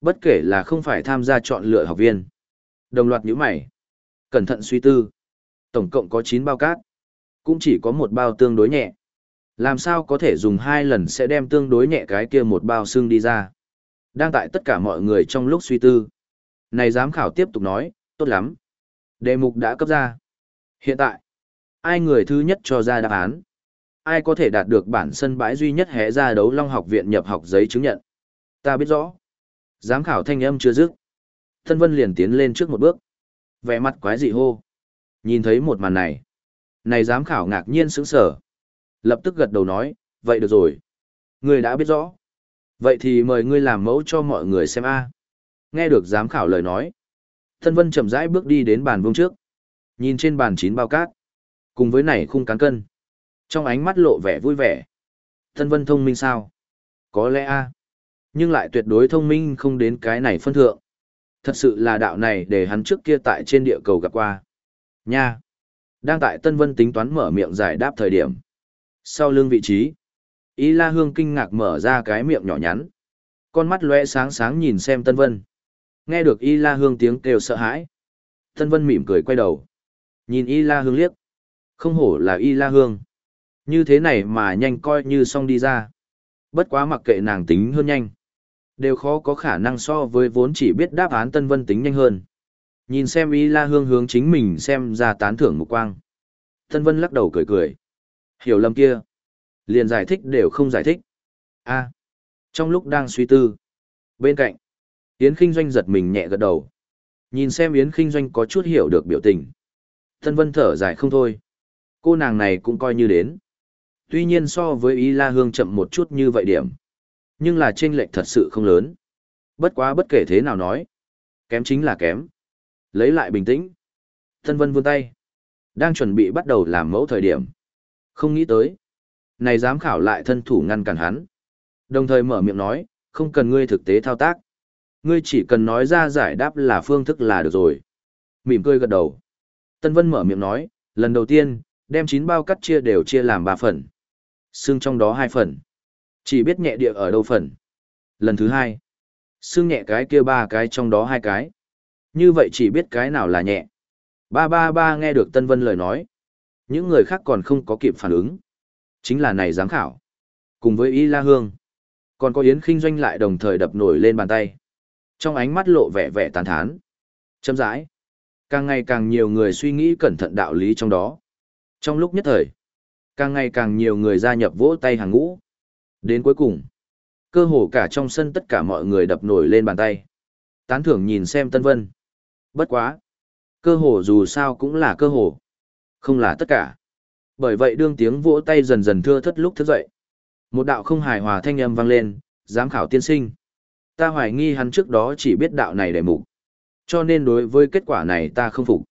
Speaker 1: Bất kể là không phải tham gia chọn lựa học viên. Đồng loạt nhíu mày. Cẩn thận suy tư. Tổng cộng có 9 bao cát. Cũng chỉ có một bao tương đối nhẹ. Làm sao có thể dùng hai lần sẽ đem tương đối nhẹ cái kia một bao xương đi ra. Đang tại tất cả mọi người trong lúc suy tư. Này giám khảo tiếp tục nói, tốt lắm. Đề mục đã cấp ra. Hiện tại, ai người thứ nhất cho ra đáp án? Ai có thể đạt được bản sân bãi duy nhất hẽ ra đấu long học viện nhập học giấy chứng nhận? Ta biết rõ. Giám khảo thanh âm chưa dứt. Thân Vân liền tiến lên trước một bước. Vẻ mặt quái dị hô. Nhìn thấy một màn này. Này giám khảo ngạc nhiên sững sờ. Lập tức gật đầu nói, vậy được rồi. Ngươi đã biết rõ. Vậy thì mời ngươi làm mẫu cho mọi người xem a. Nghe được giám khảo lời nói. Thân Vân chậm rãi bước đi đến bàn vương trước. Nhìn trên bàn chín bao cát. Cùng với này khung cán cân. Trong ánh mắt lộ vẻ vui vẻ. Thân Vân thông minh sao? Có lẽ a. Nhưng lại tuyệt đối thông minh không đến cái này phân thượng. Thật sự là đạo này để hắn trước kia tại trên địa cầu gặp qua. Nha! Đang tại Tân Vân tính toán mở miệng giải đáp thời điểm. Sau lưng vị trí, Y La Hương kinh ngạc mở ra cái miệng nhỏ nhắn. Con mắt lóe sáng sáng nhìn xem Tân Vân. Nghe được Y La Hương tiếng kêu sợ hãi. Tân Vân mỉm cười quay đầu. Nhìn Y La Hương liếc. Không hổ là Y La Hương. Như thế này mà nhanh coi như xong đi ra. Bất quá mặc kệ nàng tính hơn nhanh. Đều khó có khả năng so với vốn chỉ biết đáp án Tân Vân tính nhanh hơn. Nhìn xem Y La Hương hướng chính mình xem ra tán thưởng một quang. Tân Vân lắc đầu cười cười. Hiểu lầm kia. Liền giải thích đều không giải thích. a à, trong lúc đang suy tư. Bên cạnh, Yến Kinh Doanh giật mình nhẹ gật đầu. Nhìn xem Yến Kinh Doanh có chút hiểu được biểu tình. Tân Vân thở dài không thôi. Cô nàng này cũng coi như đến. Tuy nhiên so với Y La Hương chậm một chút như vậy điểm. Nhưng là chênh lệch thật sự không lớn. Bất quá bất kể thế nào nói. Kém chính là kém. Lấy lại bình tĩnh. Tân Vân vươn tay. Đang chuẩn bị bắt đầu làm mẫu thời điểm. Không nghĩ tới. Này dám khảo lại thân thủ ngăn cản hắn. Đồng thời mở miệng nói, không cần ngươi thực tế thao tác. Ngươi chỉ cần nói ra giải đáp là phương thức là được rồi. Mỉm cười gật đầu. Tân Vân mở miệng nói, lần đầu tiên, đem chín bao cắt chia đều chia làm ba phần. Xương trong đó hai phần. Chỉ biết nhẹ địa ở đâu phần. Lần thứ hai, xương nhẹ cái kia ba cái trong đó hai cái. Như vậy chỉ biết cái nào là nhẹ. Ba ba ba nghe được Tân Vân lời nói. Những người khác còn không có kịp phản ứng. Chính là này giám khảo. Cùng với Y La Hương. Còn có Yến Kinh Doanh lại đồng thời đập nổi lên bàn tay. Trong ánh mắt lộ vẻ vẻ tàn thán. Châm rãi. Càng ngày càng nhiều người suy nghĩ cẩn thận đạo lý trong đó. Trong lúc nhất thời, càng ngày càng nhiều người gia nhập vỗ tay hàng ngũ. Đến cuối cùng, cơ hồ cả trong sân tất cả mọi người đập nổi lên bàn tay. Tán thưởng nhìn xem Tân Vân. Bất quá. Cơ hồ dù sao cũng là cơ hồ. Không là tất cả. Bởi vậy đương tiếng vỗ tay dần dần thưa thất lúc thức dậy. Một đạo không hài hòa thanh âm vang lên, giám khảo tiên sinh. Ta hoài nghi hắn trước đó chỉ biết đạo này để mục. Cho nên đối với kết quả này ta không phục.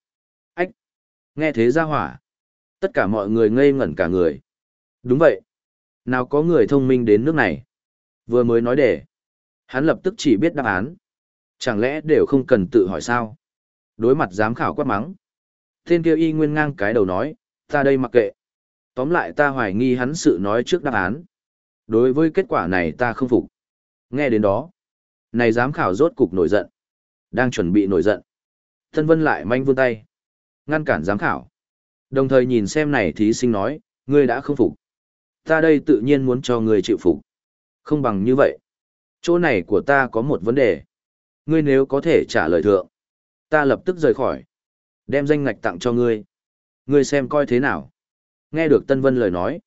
Speaker 1: Ách! Nghe thế ra hỏa. Tất cả mọi người ngây ngẩn cả người. Đúng vậy. Nào có người thông minh đến nước này. Vừa mới nói để. Hắn lập tức chỉ biết đáp án. Chẳng lẽ đều không cần tự hỏi sao? Đối mặt giám khảo quát mắng. Tên kia y nguyên ngang cái đầu nói, ta đây mặc kệ. Tóm lại ta hoài nghi hắn sự nói trước đáp án. Đối với kết quả này ta không phục. Nghe đến đó. Này giám khảo rốt cục nổi giận. Đang chuẩn bị nổi giận. Thân vân lại manh vươn tay. Ngăn cản giám khảo. Đồng thời nhìn xem này thí sinh nói, ngươi đã không phục. Ta đây tự nhiên muốn cho ngươi chịu phục. Không bằng như vậy. Chỗ này của ta có một vấn đề. Ngươi nếu có thể trả lời thượng. Ta lập tức rời khỏi. Đem danh ngạch tặng cho ngươi. Ngươi xem coi thế nào. Nghe được Tân Vân lời nói.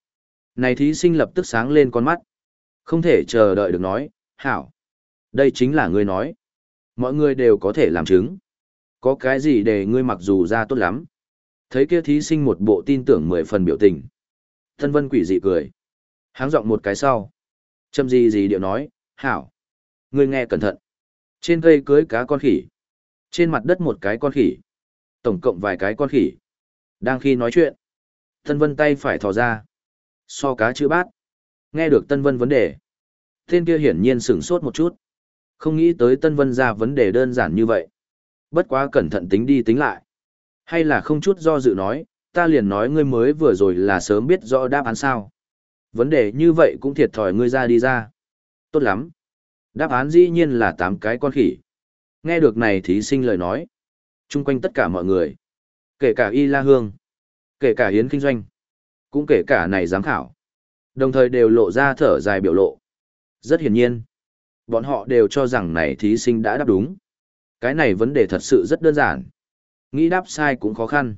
Speaker 1: Này thí sinh lập tức sáng lên con mắt. Không thể chờ đợi được nói, hảo. Đây chính là ngươi nói. Mọi người đều có thể làm chứng. Có cái gì để ngươi mặc dù ra tốt lắm. Thấy kia thí sinh một bộ tin tưởng mười phần biểu tình. Tân Vân quỷ dị cười. Háng giọng một cái sau. Châm gì gì điệu nói, hảo. Ngươi nghe cẩn thận. Trên cây cưới cá con khỉ. Trên mặt đất một cái con khỉ. Tổng cộng vài cái con khỉ. Đang khi nói chuyện. Tân Vân tay phải thò ra. So cá chữ bát. Nghe được Tân Vân vấn đề. Tên kia hiển nhiên sửng sốt một chút. Không nghĩ tới Tân Vân ra vấn đề đơn giản như vậy. Bất quá cẩn thận tính đi tính lại. Hay là không chút do dự nói, ta liền nói ngươi mới vừa rồi là sớm biết rõ đáp án sao. Vấn đề như vậy cũng thiệt thòi ngươi ra đi ra. Tốt lắm. Đáp án dĩ nhiên là tám cái con khỉ. Nghe được này thí sinh lời nói chung quanh tất cả mọi người. Kể cả Y La Hương. Kể cả Hiến Kinh Doanh. Cũng kể cả này giám khảo. Đồng thời đều lộ ra thở dài biểu lộ. Rất hiển nhiên. Bọn họ đều cho rằng này thí sinh đã đáp đúng. Cái này vấn đề thật sự rất đơn giản. Nghĩ đáp sai cũng khó khăn.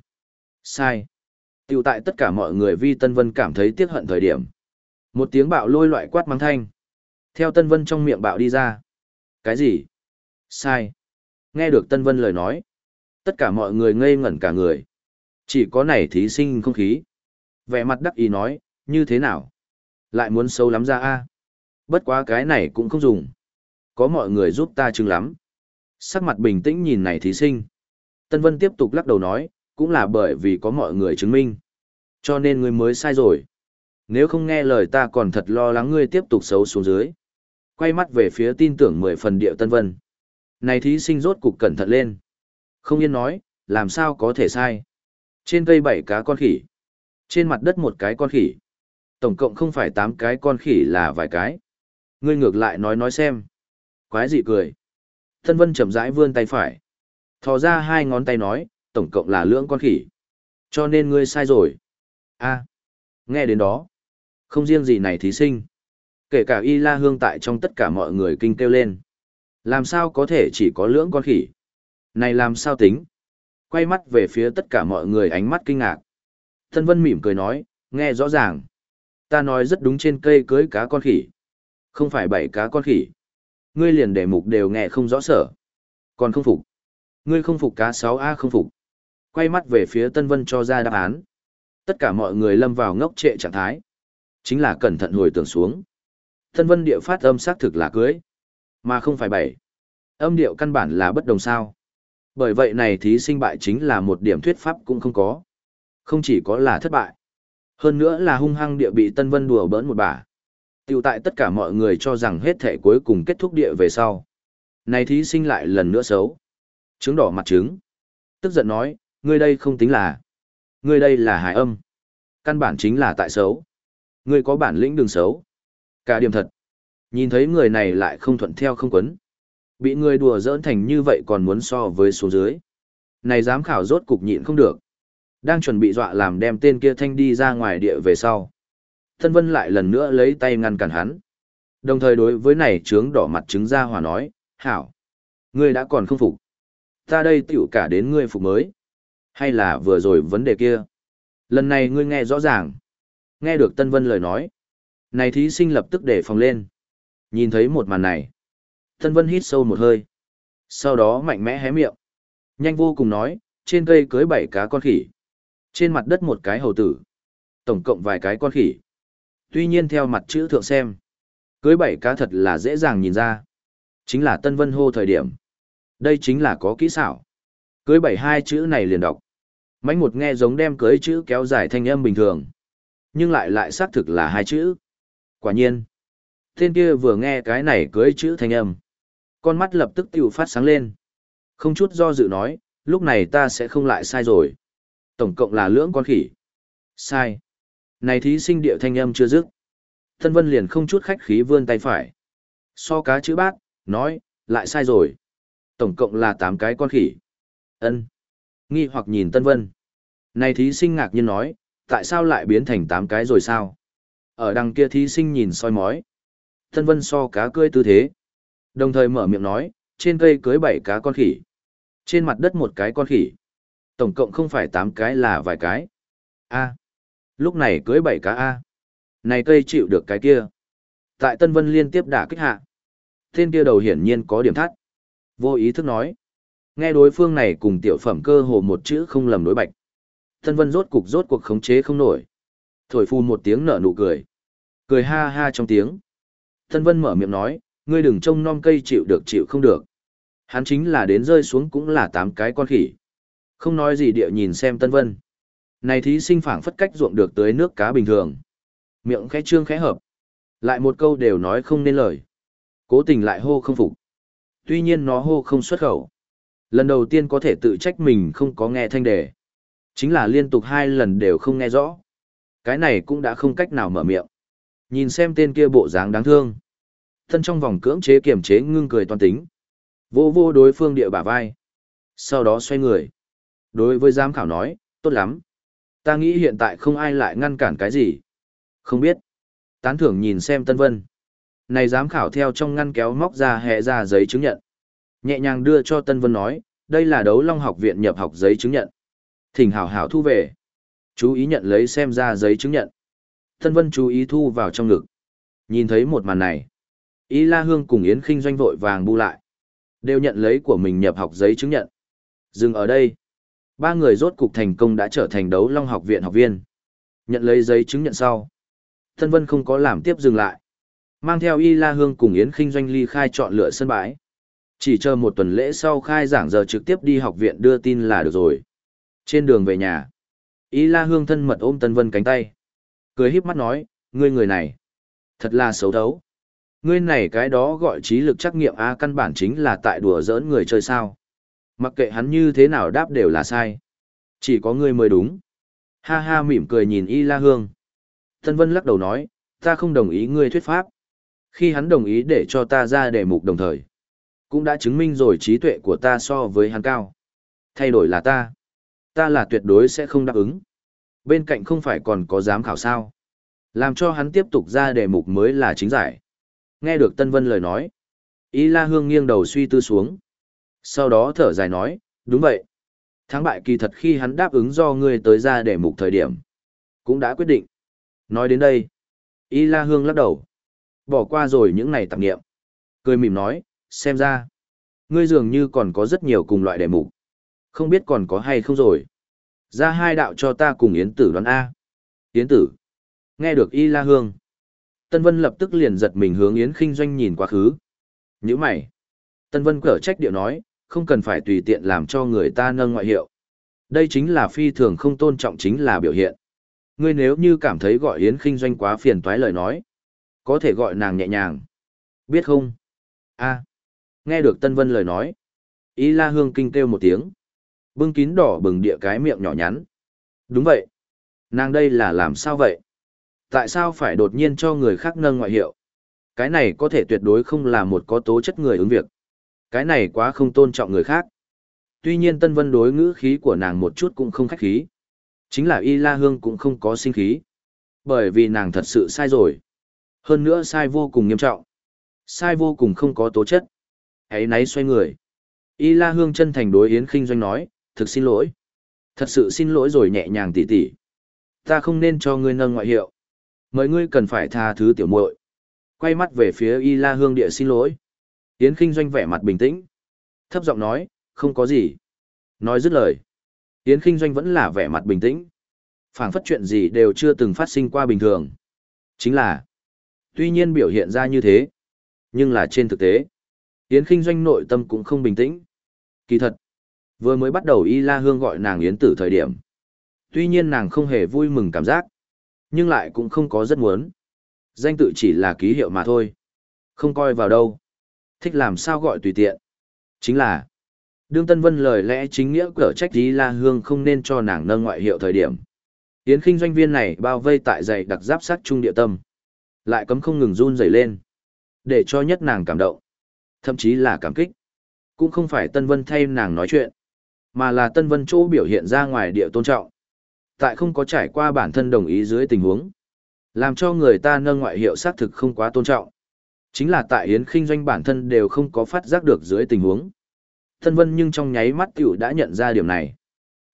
Speaker 1: Sai. Tiểu tại tất cả mọi người vi Tân Vân cảm thấy tiếc hận thời điểm. Một tiếng bạo lôi loại quát mắng thanh. Theo Tân Vân trong miệng bạo đi ra. Cái gì? Sai. Nghe được Tân Vân lời nói. Tất cả mọi người ngây ngẩn cả người. Chỉ có này thí sinh không khí. Vẻ mặt đắc ý nói, như thế nào? Lại muốn sâu lắm ra a Bất quá cái này cũng không dùng. Có mọi người giúp ta chừng lắm. Sắc mặt bình tĩnh nhìn này thí sinh. Tân Vân tiếp tục lắc đầu nói, cũng là bởi vì có mọi người chứng minh. Cho nên ngươi mới sai rồi. Nếu không nghe lời ta còn thật lo lắng ngươi tiếp tục xấu xuống dưới. Quay mắt về phía tin tưởng mười phần điệu Tân Vân. Này thí sinh rốt cục cẩn thận lên. Không yên nói, làm sao có thể sai. Trên cây bảy cá con khỉ. Trên mặt đất một cái con khỉ. Tổng cộng không phải tám cái con khỉ là vài cái. Ngươi ngược lại nói nói xem. Quái dị cười. Thân Vân chậm rãi vươn tay phải. Thò ra hai ngón tay nói, tổng cộng là lưỡng con khỉ. Cho nên ngươi sai rồi. a à, nghe đến đó. Không riêng gì này thí sinh. Kể cả y la hương tại trong tất cả mọi người kinh kêu lên. Làm sao có thể chỉ có lưỡng con khỉ? Này làm sao tính? Quay mắt về phía tất cả mọi người ánh mắt kinh ngạc. Thân vân mỉm cười nói, nghe rõ ràng. Ta nói rất đúng trên cây cưới cá con khỉ. Không phải bảy cá con khỉ. Ngươi liền đề mục đều nghe không rõ sở. Còn không phục. Ngươi không phục cá 6A không phục. Quay mắt về phía Tân Vân cho ra đáp án. Tất cả mọi người lâm vào ngốc trệ trạng thái. Chính là cẩn thận hồi tưởng xuống. Tân vân địa phát âm xác thực là cưới, mà không phải bảy. Âm điệu căn bản là bất đồng sao. Bởi vậy này thí sinh bại chính là một điểm thuyết pháp cũng không có. Không chỉ có là thất bại. Hơn nữa là hung hăng địa bị Tân Vân đùa bỡn một bà. Tiểu tại tất cả mọi người cho rằng hết thể cuối cùng kết thúc địa về sau. Này thí sinh lại lần nữa xấu. Trứng đỏ mặt trứng. Tức giận nói, ngươi đây không tính là. Ngươi đây là hài âm. Căn bản chính là tại xấu. Ngươi có bản lĩnh đừng xấu. Cả điểm thật. Nhìn thấy người này lại không thuận theo không quấn. Bị người đùa giỡn thành như vậy còn muốn so với số dưới. Này giám khảo rốt cục nhịn không được. Đang chuẩn bị dọa làm đem tên kia thanh đi ra ngoài địa về sau. Thân vân lại lần nữa lấy tay ngăn cản hắn. Đồng thời đối với này trướng đỏ mặt trứng ra hòa nói, hảo. Ngươi đã còn không phục. Ta đây tiểu cả đến ngươi phục mới. Hay là vừa rồi vấn đề kia. Lần này ngươi nghe rõ ràng. Nghe được Tân Vân lời nói. Này thí sinh lập tức để phòng lên. Nhìn thấy một màn này. Tân Vân hít sâu một hơi. Sau đó mạnh mẽ hé miệng. Nhanh vô cùng nói, trên cây cưới bảy cá con khỉ. Trên mặt đất một cái hầu tử. Tổng cộng vài cái con khỉ. Tuy nhiên theo mặt chữ thượng xem. Cưới bảy cá thật là dễ dàng nhìn ra. Chính là Tân Vân hô thời điểm. Đây chính là có kỹ xảo. Cưới bảy hai chữ này liền đọc. Mánh một nghe giống đem cưới chữ kéo dài thanh âm bình thường. Nhưng lại lại xác thực là hai chữ. Quả nhiên. Tên kia vừa nghe cái này cưới chữ thanh âm. Con mắt lập tức tiểu phát sáng lên. Không chút do dự nói, lúc này ta sẽ không lại sai rồi. Tổng cộng là lưỡng con khỉ. Sai. Này thí sinh địa thanh âm chưa dứt. Thân vân liền không chút khách khí vươn tay phải. So cá chữ bát, nói, lại sai rồi. Tổng cộng là 8 cái con khỉ. ân Nghi hoặc nhìn Tân Vân. Này thí sinh ngạc nhiên nói, tại sao lại biến thành 8 cái rồi sao? Ở đằng kia thí sinh nhìn soi mói. Tân Vân so cá cười tư thế. Đồng thời mở miệng nói, trên cây cưới bảy cá con khỉ. Trên mặt đất một cái con khỉ. Tổng cộng không phải tám cái là vài cái. A. Lúc này cưới bảy cá A. Này cây chịu được cái kia. Tại Tân Vân liên tiếp đả kích hạ. Tên kia đầu hiển nhiên có điểm thắt. Vô ý thức nói. Nghe đối phương này cùng tiểu phẩm cơ hồ một chữ không lầm đối bạch. Tân Vân rốt cục rốt cuộc khống chế không nổi. Thổi phu một tiếng nở nụ cười. Cười ha ha trong tiếng. Tân Vân mở miệng nói, ngươi đừng trông non cây chịu được chịu không được. Hắn chính là đến rơi xuống cũng là tám cái con khỉ. Không nói gì địa nhìn xem Tân Vân. Này thí sinh phảng phất cách ruộng được tới nước cá bình thường. Miệng khẽ trương khẽ hợp. Lại một câu đều nói không nên lời. Cố tình lại hô không phục. Tuy nhiên nó hô không xuất khẩu. Lần đầu tiên có thể tự trách mình không có nghe thanh đề. Chính là liên tục hai lần đều không nghe rõ. Cái này cũng đã không cách nào mở miệng. Nhìn xem tên kia bộ dáng đáng thương. Thân trong vòng cưỡng chế kiềm chế ngưng cười toàn tính. Vô vô đối phương địa bả vai. Sau đó xoay người. Đối với giám khảo nói, tốt lắm. Ta nghĩ hiện tại không ai lại ngăn cản cái gì. Không biết. Tán thưởng nhìn xem Tân Vân. Này giám khảo theo trong ngăn kéo móc ra hệ ra giấy chứng nhận. Nhẹ nhàng đưa cho Tân Vân nói, đây là đấu long học viện nhập học giấy chứng nhận. Thỉnh hảo hảo thu về. Chú ý nhận lấy xem ra giấy chứng nhận. Tân Vân chú ý thu vào trong ngực. Nhìn thấy một màn này. Y La Hương cùng Yến Kinh doanh vội vàng bu lại. Đều nhận lấy của mình nhập học giấy chứng nhận. Dừng ở đây. Ba người rốt cục thành công đã trở thành đấu long học viện học viên. Nhận lấy giấy chứng nhận sau. Thân Vân không có làm tiếp dừng lại. Mang theo Y La Hương cùng Yến Kinh doanh ly khai chọn lựa sân bãi. Chỉ chờ một tuần lễ sau khai giảng giờ trực tiếp đi học viện đưa tin là được rồi. Trên đường về nhà, Y La Hương thân mật ôm Tân Vân cánh tay. Cười híp mắt nói, ngươi người này, thật là xấu thấu. Ngươi này cái đó gọi trí lực trắc nghiệm A căn bản chính là tại đùa giỡn người chơi sao. Mặc kệ hắn như thế nào đáp đều là sai. Chỉ có ngươi mới đúng. Ha ha mỉm cười nhìn Y La Hương. Tân Vân lắc đầu nói, ta không đồng ý ngươi thuyết pháp. Khi hắn đồng ý để cho ta ra đề mục đồng thời, cũng đã chứng minh rồi trí tuệ của ta so với hắn cao. Thay đổi là ta. Ta là tuyệt đối sẽ không đáp ứng. Bên cạnh không phải còn có giám khảo sao. Làm cho hắn tiếp tục ra đề mục mới là chính giải. Nghe được Tân Vân lời nói. Ý La Hương nghiêng đầu suy tư xuống. Sau đó thở dài nói, đúng vậy. Thắng bại kỳ thật khi hắn đáp ứng do ngươi tới ra để mục thời điểm. Cũng đã quyết định. Nói đến đây. Y La Hương lắc đầu. Bỏ qua rồi những này tạp nghiệm. Cười mỉm nói, xem ra. Ngươi dường như còn có rất nhiều cùng loại đề mục. Không biết còn có hay không rồi. Ra hai đạo cho ta cùng Yến tử đoán A. Yến tử. Nghe được Y La Hương. Tân Vân lập tức liền giật mình hướng Yến Kinh Doanh nhìn quá khứ. Nhữ mày. Tân Vân cở trách điệu nói, không cần phải tùy tiện làm cho người ta nâng ngoại hiệu. Đây chính là phi thường không tôn trọng chính là biểu hiện. Ngươi nếu như cảm thấy gọi Yến Kinh Doanh quá phiền toái lời nói, có thể gọi nàng nhẹ nhàng. Biết không? A. Nghe được Tân Vân lời nói. Y La Hương kinh kêu một tiếng. Bưng kín đỏ bừng địa cái miệng nhỏ nhắn. Đúng vậy. Nàng đây là làm sao vậy? Tại sao phải đột nhiên cho người khác nâng ngoại hiệu? Cái này có thể tuyệt đối không là một có tố chất người ứng việc. Cái này quá không tôn trọng người khác. Tuy nhiên Tân Vân đối ngữ khí của nàng một chút cũng không khách khí. Chính là Y La Hương cũng không có sinh khí. Bởi vì nàng thật sự sai rồi. Hơn nữa sai vô cùng nghiêm trọng. Sai vô cùng không có tố chất. Hãy náy xoay người. Y La Hương chân thành đối Yến Kinh Doanh nói, thực xin lỗi. Thật sự xin lỗi rồi nhẹ nhàng tỉ tỉ. Ta không nên cho ngươi nâng ngoại hiệu. Mời ngươi cần phải tha thứ tiểu muội. Quay mắt về phía Y La Hương địa xin lỗi. Yến Kinh Doanh vẻ mặt bình tĩnh. Thấp giọng nói, không có gì. Nói dứt lời. Yến Kinh Doanh vẫn là vẻ mặt bình tĩnh. phảng phất chuyện gì đều chưa từng phát sinh qua bình thường. Chính là, tuy nhiên biểu hiện ra như thế, nhưng là trên thực tế, Yến Kinh Doanh nội tâm cũng không bình tĩnh. Kỳ thật, vừa mới bắt đầu Y La Hương gọi nàng Yến Tử thời điểm. Tuy nhiên nàng không hề vui mừng cảm giác, nhưng lại cũng không có rất muốn. Danh tự chỉ là ký hiệu mà thôi. Không coi vào đâu. Thích làm sao gọi tùy tiện. Chính là, đương Tân Vân lời lẽ chính nghĩa cở trách Y La Hương không nên cho nàng nâng ngoại hiệu thời điểm. Yến Kinh Doanh viên này bao vây tại dày đặc giáp sát trung địa tâm. Lại cấm không ngừng run rẩy lên. Để cho nhất nàng cảm động. Thậm chí là cảm kích. Cũng không phải Tân Vân thay nàng nói chuyện, mà là Tân Vân chỗ biểu hiện ra ngoài địa tôn trọng. Tại không có trải qua bản thân đồng ý dưới tình huống, làm cho người ta nâng ngoại hiệu xác thực không quá tôn trọng. Chính là tại Yến Kinh doanh bản thân đều không có phát giác được dưới tình huống. Thân Vân nhưng trong nháy mắt tiểu đã nhận ra điểm này.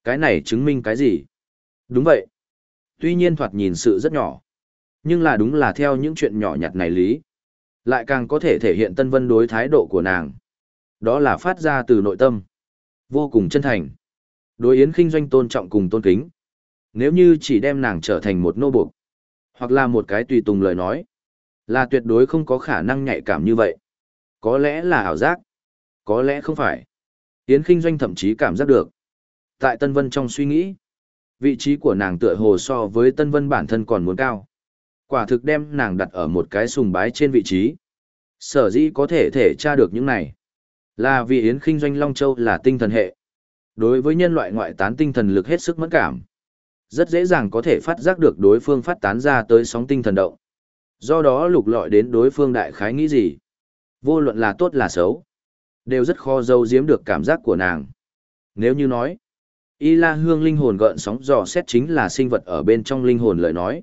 Speaker 1: Cái này chứng minh cái gì? Đúng vậy. Tuy nhiên thoạt nhìn sự rất nhỏ. Nhưng là đúng là theo những chuyện nhỏ nhặt này lý. Lại càng có thể thể hiện Tân Vân đối thái độ của nàng. Đó là phát ra từ nội tâm. Vô cùng chân thành. Đối Yến Kinh doanh tôn trọng cùng tôn kính. Nếu như chỉ đem nàng trở thành một nô buộc, hoặc là một cái tùy tùng lời nói, là tuyệt đối không có khả năng nhạy cảm như vậy. Có lẽ là ảo giác, có lẽ không phải. Yến Kinh doanh thậm chí cảm giác được. Tại Tân Vân trong suy nghĩ, vị trí của nàng tựa hồ so với Tân Vân bản thân còn muốn cao. Quả thực đem nàng đặt ở một cái sùng bái trên vị trí. Sở dĩ có thể thể tra được những này. Là vì Yến Kinh doanh Long Châu là tinh thần hệ. Đối với nhân loại ngoại tán tinh thần lực hết sức mẫn cảm. Rất dễ dàng có thể phát giác được đối phương phát tán ra tới sóng tinh thần động. Do đó lục lọi đến đối phương đại khái nghĩ gì. Vô luận là tốt là xấu. Đều rất khó dâu giếm được cảm giác của nàng. Nếu như nói, Y La Hương linh hồn gợn sóng dò xét chính là sinh vật ở bên trong linh hồn lời nói.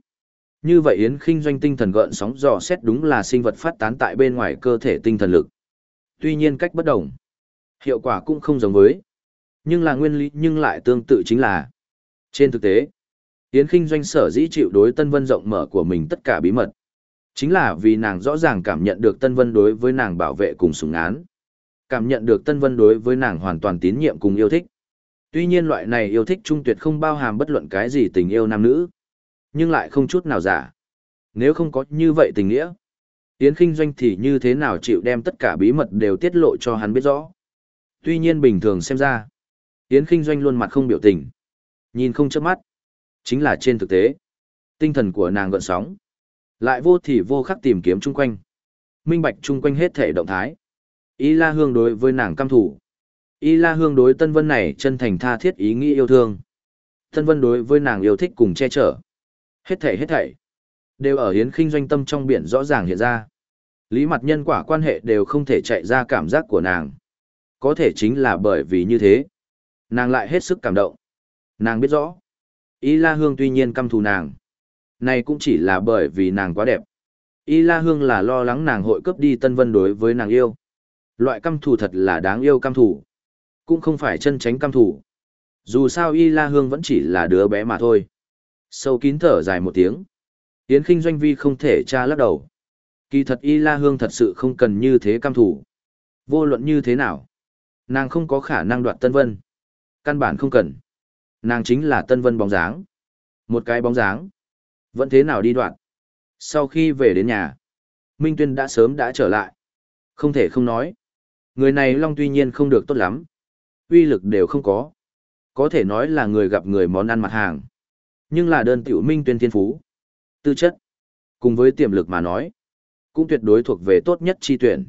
Speaker 1: Như vậy Yến Kinh doanh tinh thần gợn sóng dò xét đúng là sinh vật phát tán tại bên ngoài cơ thể tinh thần lực. Tuy nhiên cách bất đồng, hiệu quả cũng không giống với. Nhưng là nguyên lý nhưng lại tương tự chính là. Trên thực tế, Yến Kinh doanh sở dĩ chịu đối Tân Vân rộng mở của mình tất cả bí mật. Chính là vì nàng rõ ràng cảm nhận được Tân Vân đối với nàng bảo vệ cùng sủng án. Cảm nhận được Tân Vân đối với nàng hoàn toàn tín nhiệm cùng yêu thích. Tuy nhiên loại này yêu thích trung tuyệt không bao hàm bất luận cái gì tình yêu nam nữ. Nhưng lại không chút nào giả. Nếu không có như vậy tình nghĩa, Yến Kinh Doanh thì như thế nào chịu đem tất cả bí mật đều tiết lộ cho hắn biết rõ. Tuy nhiên bình thường xem ra, Yến Kinh Doanh luôn mặt không biểu tình. Nhìn không chớp mắt. Chính là trên thực tế. Tinh thần của nàng gợn sóng. Lại vô thì vô khắc tìm kiếm chung quanh. Minh bạch chung quanh hết thể động thái. Y La Hương đối với nàng cam thủ. Y La Hương đối Tân Vân này chân thành tha thiết ý nghĩ yêu thương. Tân Vân đối với nàng yêu thích cùng che chở. Hết thảy hết thảy đều ở hiến khinh doanh tâm trong biển rõ ràng hiện ra. Lý mặt nhân quả quan hệ đều không thể chạy ra cảm giác của nàng. Có thể chính là bởi vì như thế. Nàng lại hết sức cảm động. Nàng biết rõ. Y La Hương tuy nhiên căm thù nàng. Này cũng chỉ là bởi vì nàng quá đẹp. Y La Hương là lo lắng nàng hội cướp đi Tân Vân đối với nàng yêu. Loại căm thù thật là đáng yêu căm thù. Cũng không phải chân tránh căm thù. Dù sao Y La Hương vẫn chỉ là đứa bé mà thôi. Sâu kín thở dài một tiếng. Yến Kinh Doanh Vi không thể tra lắc đầu. Kỳ thật Y La Hương thật sự không cần như thế cam thủ. Vô luận như thế nào. Nàng không có khả năng đoạt Tân Vân. Căn bản không cần. Nàng chính là Tân Vân bóng dáng. Một cái bóng dáng. Vẫn thế nào đi đoạn. Sau khi về đến nhà, Minh Tuyên đã sớm đã trở lại. Không thể không nói. Người này Long tuy nhiên không được tốt lắm. uy lực đều không có. Có thể nói là người gặp người món ăn mặt hàng. Nhưng là đơn tiểu Minh Tuyên thiên phú. Tư chất. Cùng với tiềm lực mà nói. Cũng tuyệt đối thuộc về tốt nhất chi tuyển.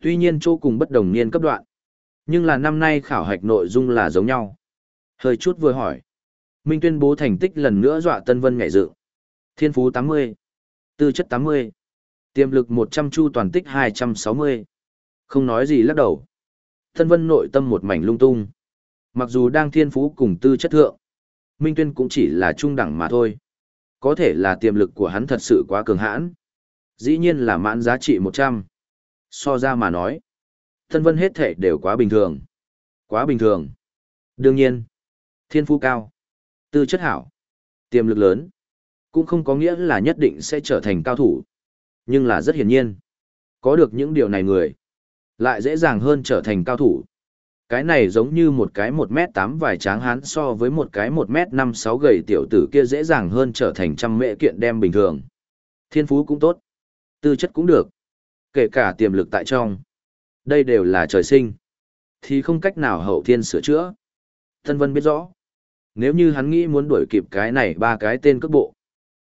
Speaker 1: Tuy nhiên chỗ cùng bất đồng niên cấp đoạn. Nhưng là năm nay khảo hạch nội dung là giống nhau. Hơi chút vừa hỏi. Minh tuyên bố thành tích lần nữa dọa Tân Vân nhảy dự. Thiên phú 80. Tư chất 80. Tiềm lực 100 chu toàn tích 260. Không nói gì lắc đầu. Tân Vân nội tâm một mảnh lung tung. Mặc dù đang thiên phú cùng tư chất thượng. Minh tuyên cũng chỉ là trung đẳng mà thôi. Có thể là tiềm lực của hắn thật sự quá cường hãn. Dĩ nhiên là mãn giá trị 100. So ra mà nói. Tân Vân hết thể đều quá bình thường. Quá bình thường. Đương nhiên, thiên phú cao, tư chất hảo, tiềm lực lớn, cũng không có nghĩa là nhất định sẽ trở thành cao thủ. Nhưng là rất hiển nhiên, có được những điều này người, lại dễ dàng hơn trở thành cao thủ. Cái này giống như một cái 1m8 vài tráng hán so với một cái 1m5-6 gầy tiểu tử kia dễ dàng hơn trở thành trăm mệ kiện đem bình thường. Thiên phú cũng tốt, tư chất cũng được, kể cả tiềm lực tại trong. Đây đều là trời sinh, thì không cách nào hậu thiên sửa chữa. Tân Vân biết rõ, nếu như hắn nghĩ muốn đuổi kịp cái này ba cái tên cước bộ,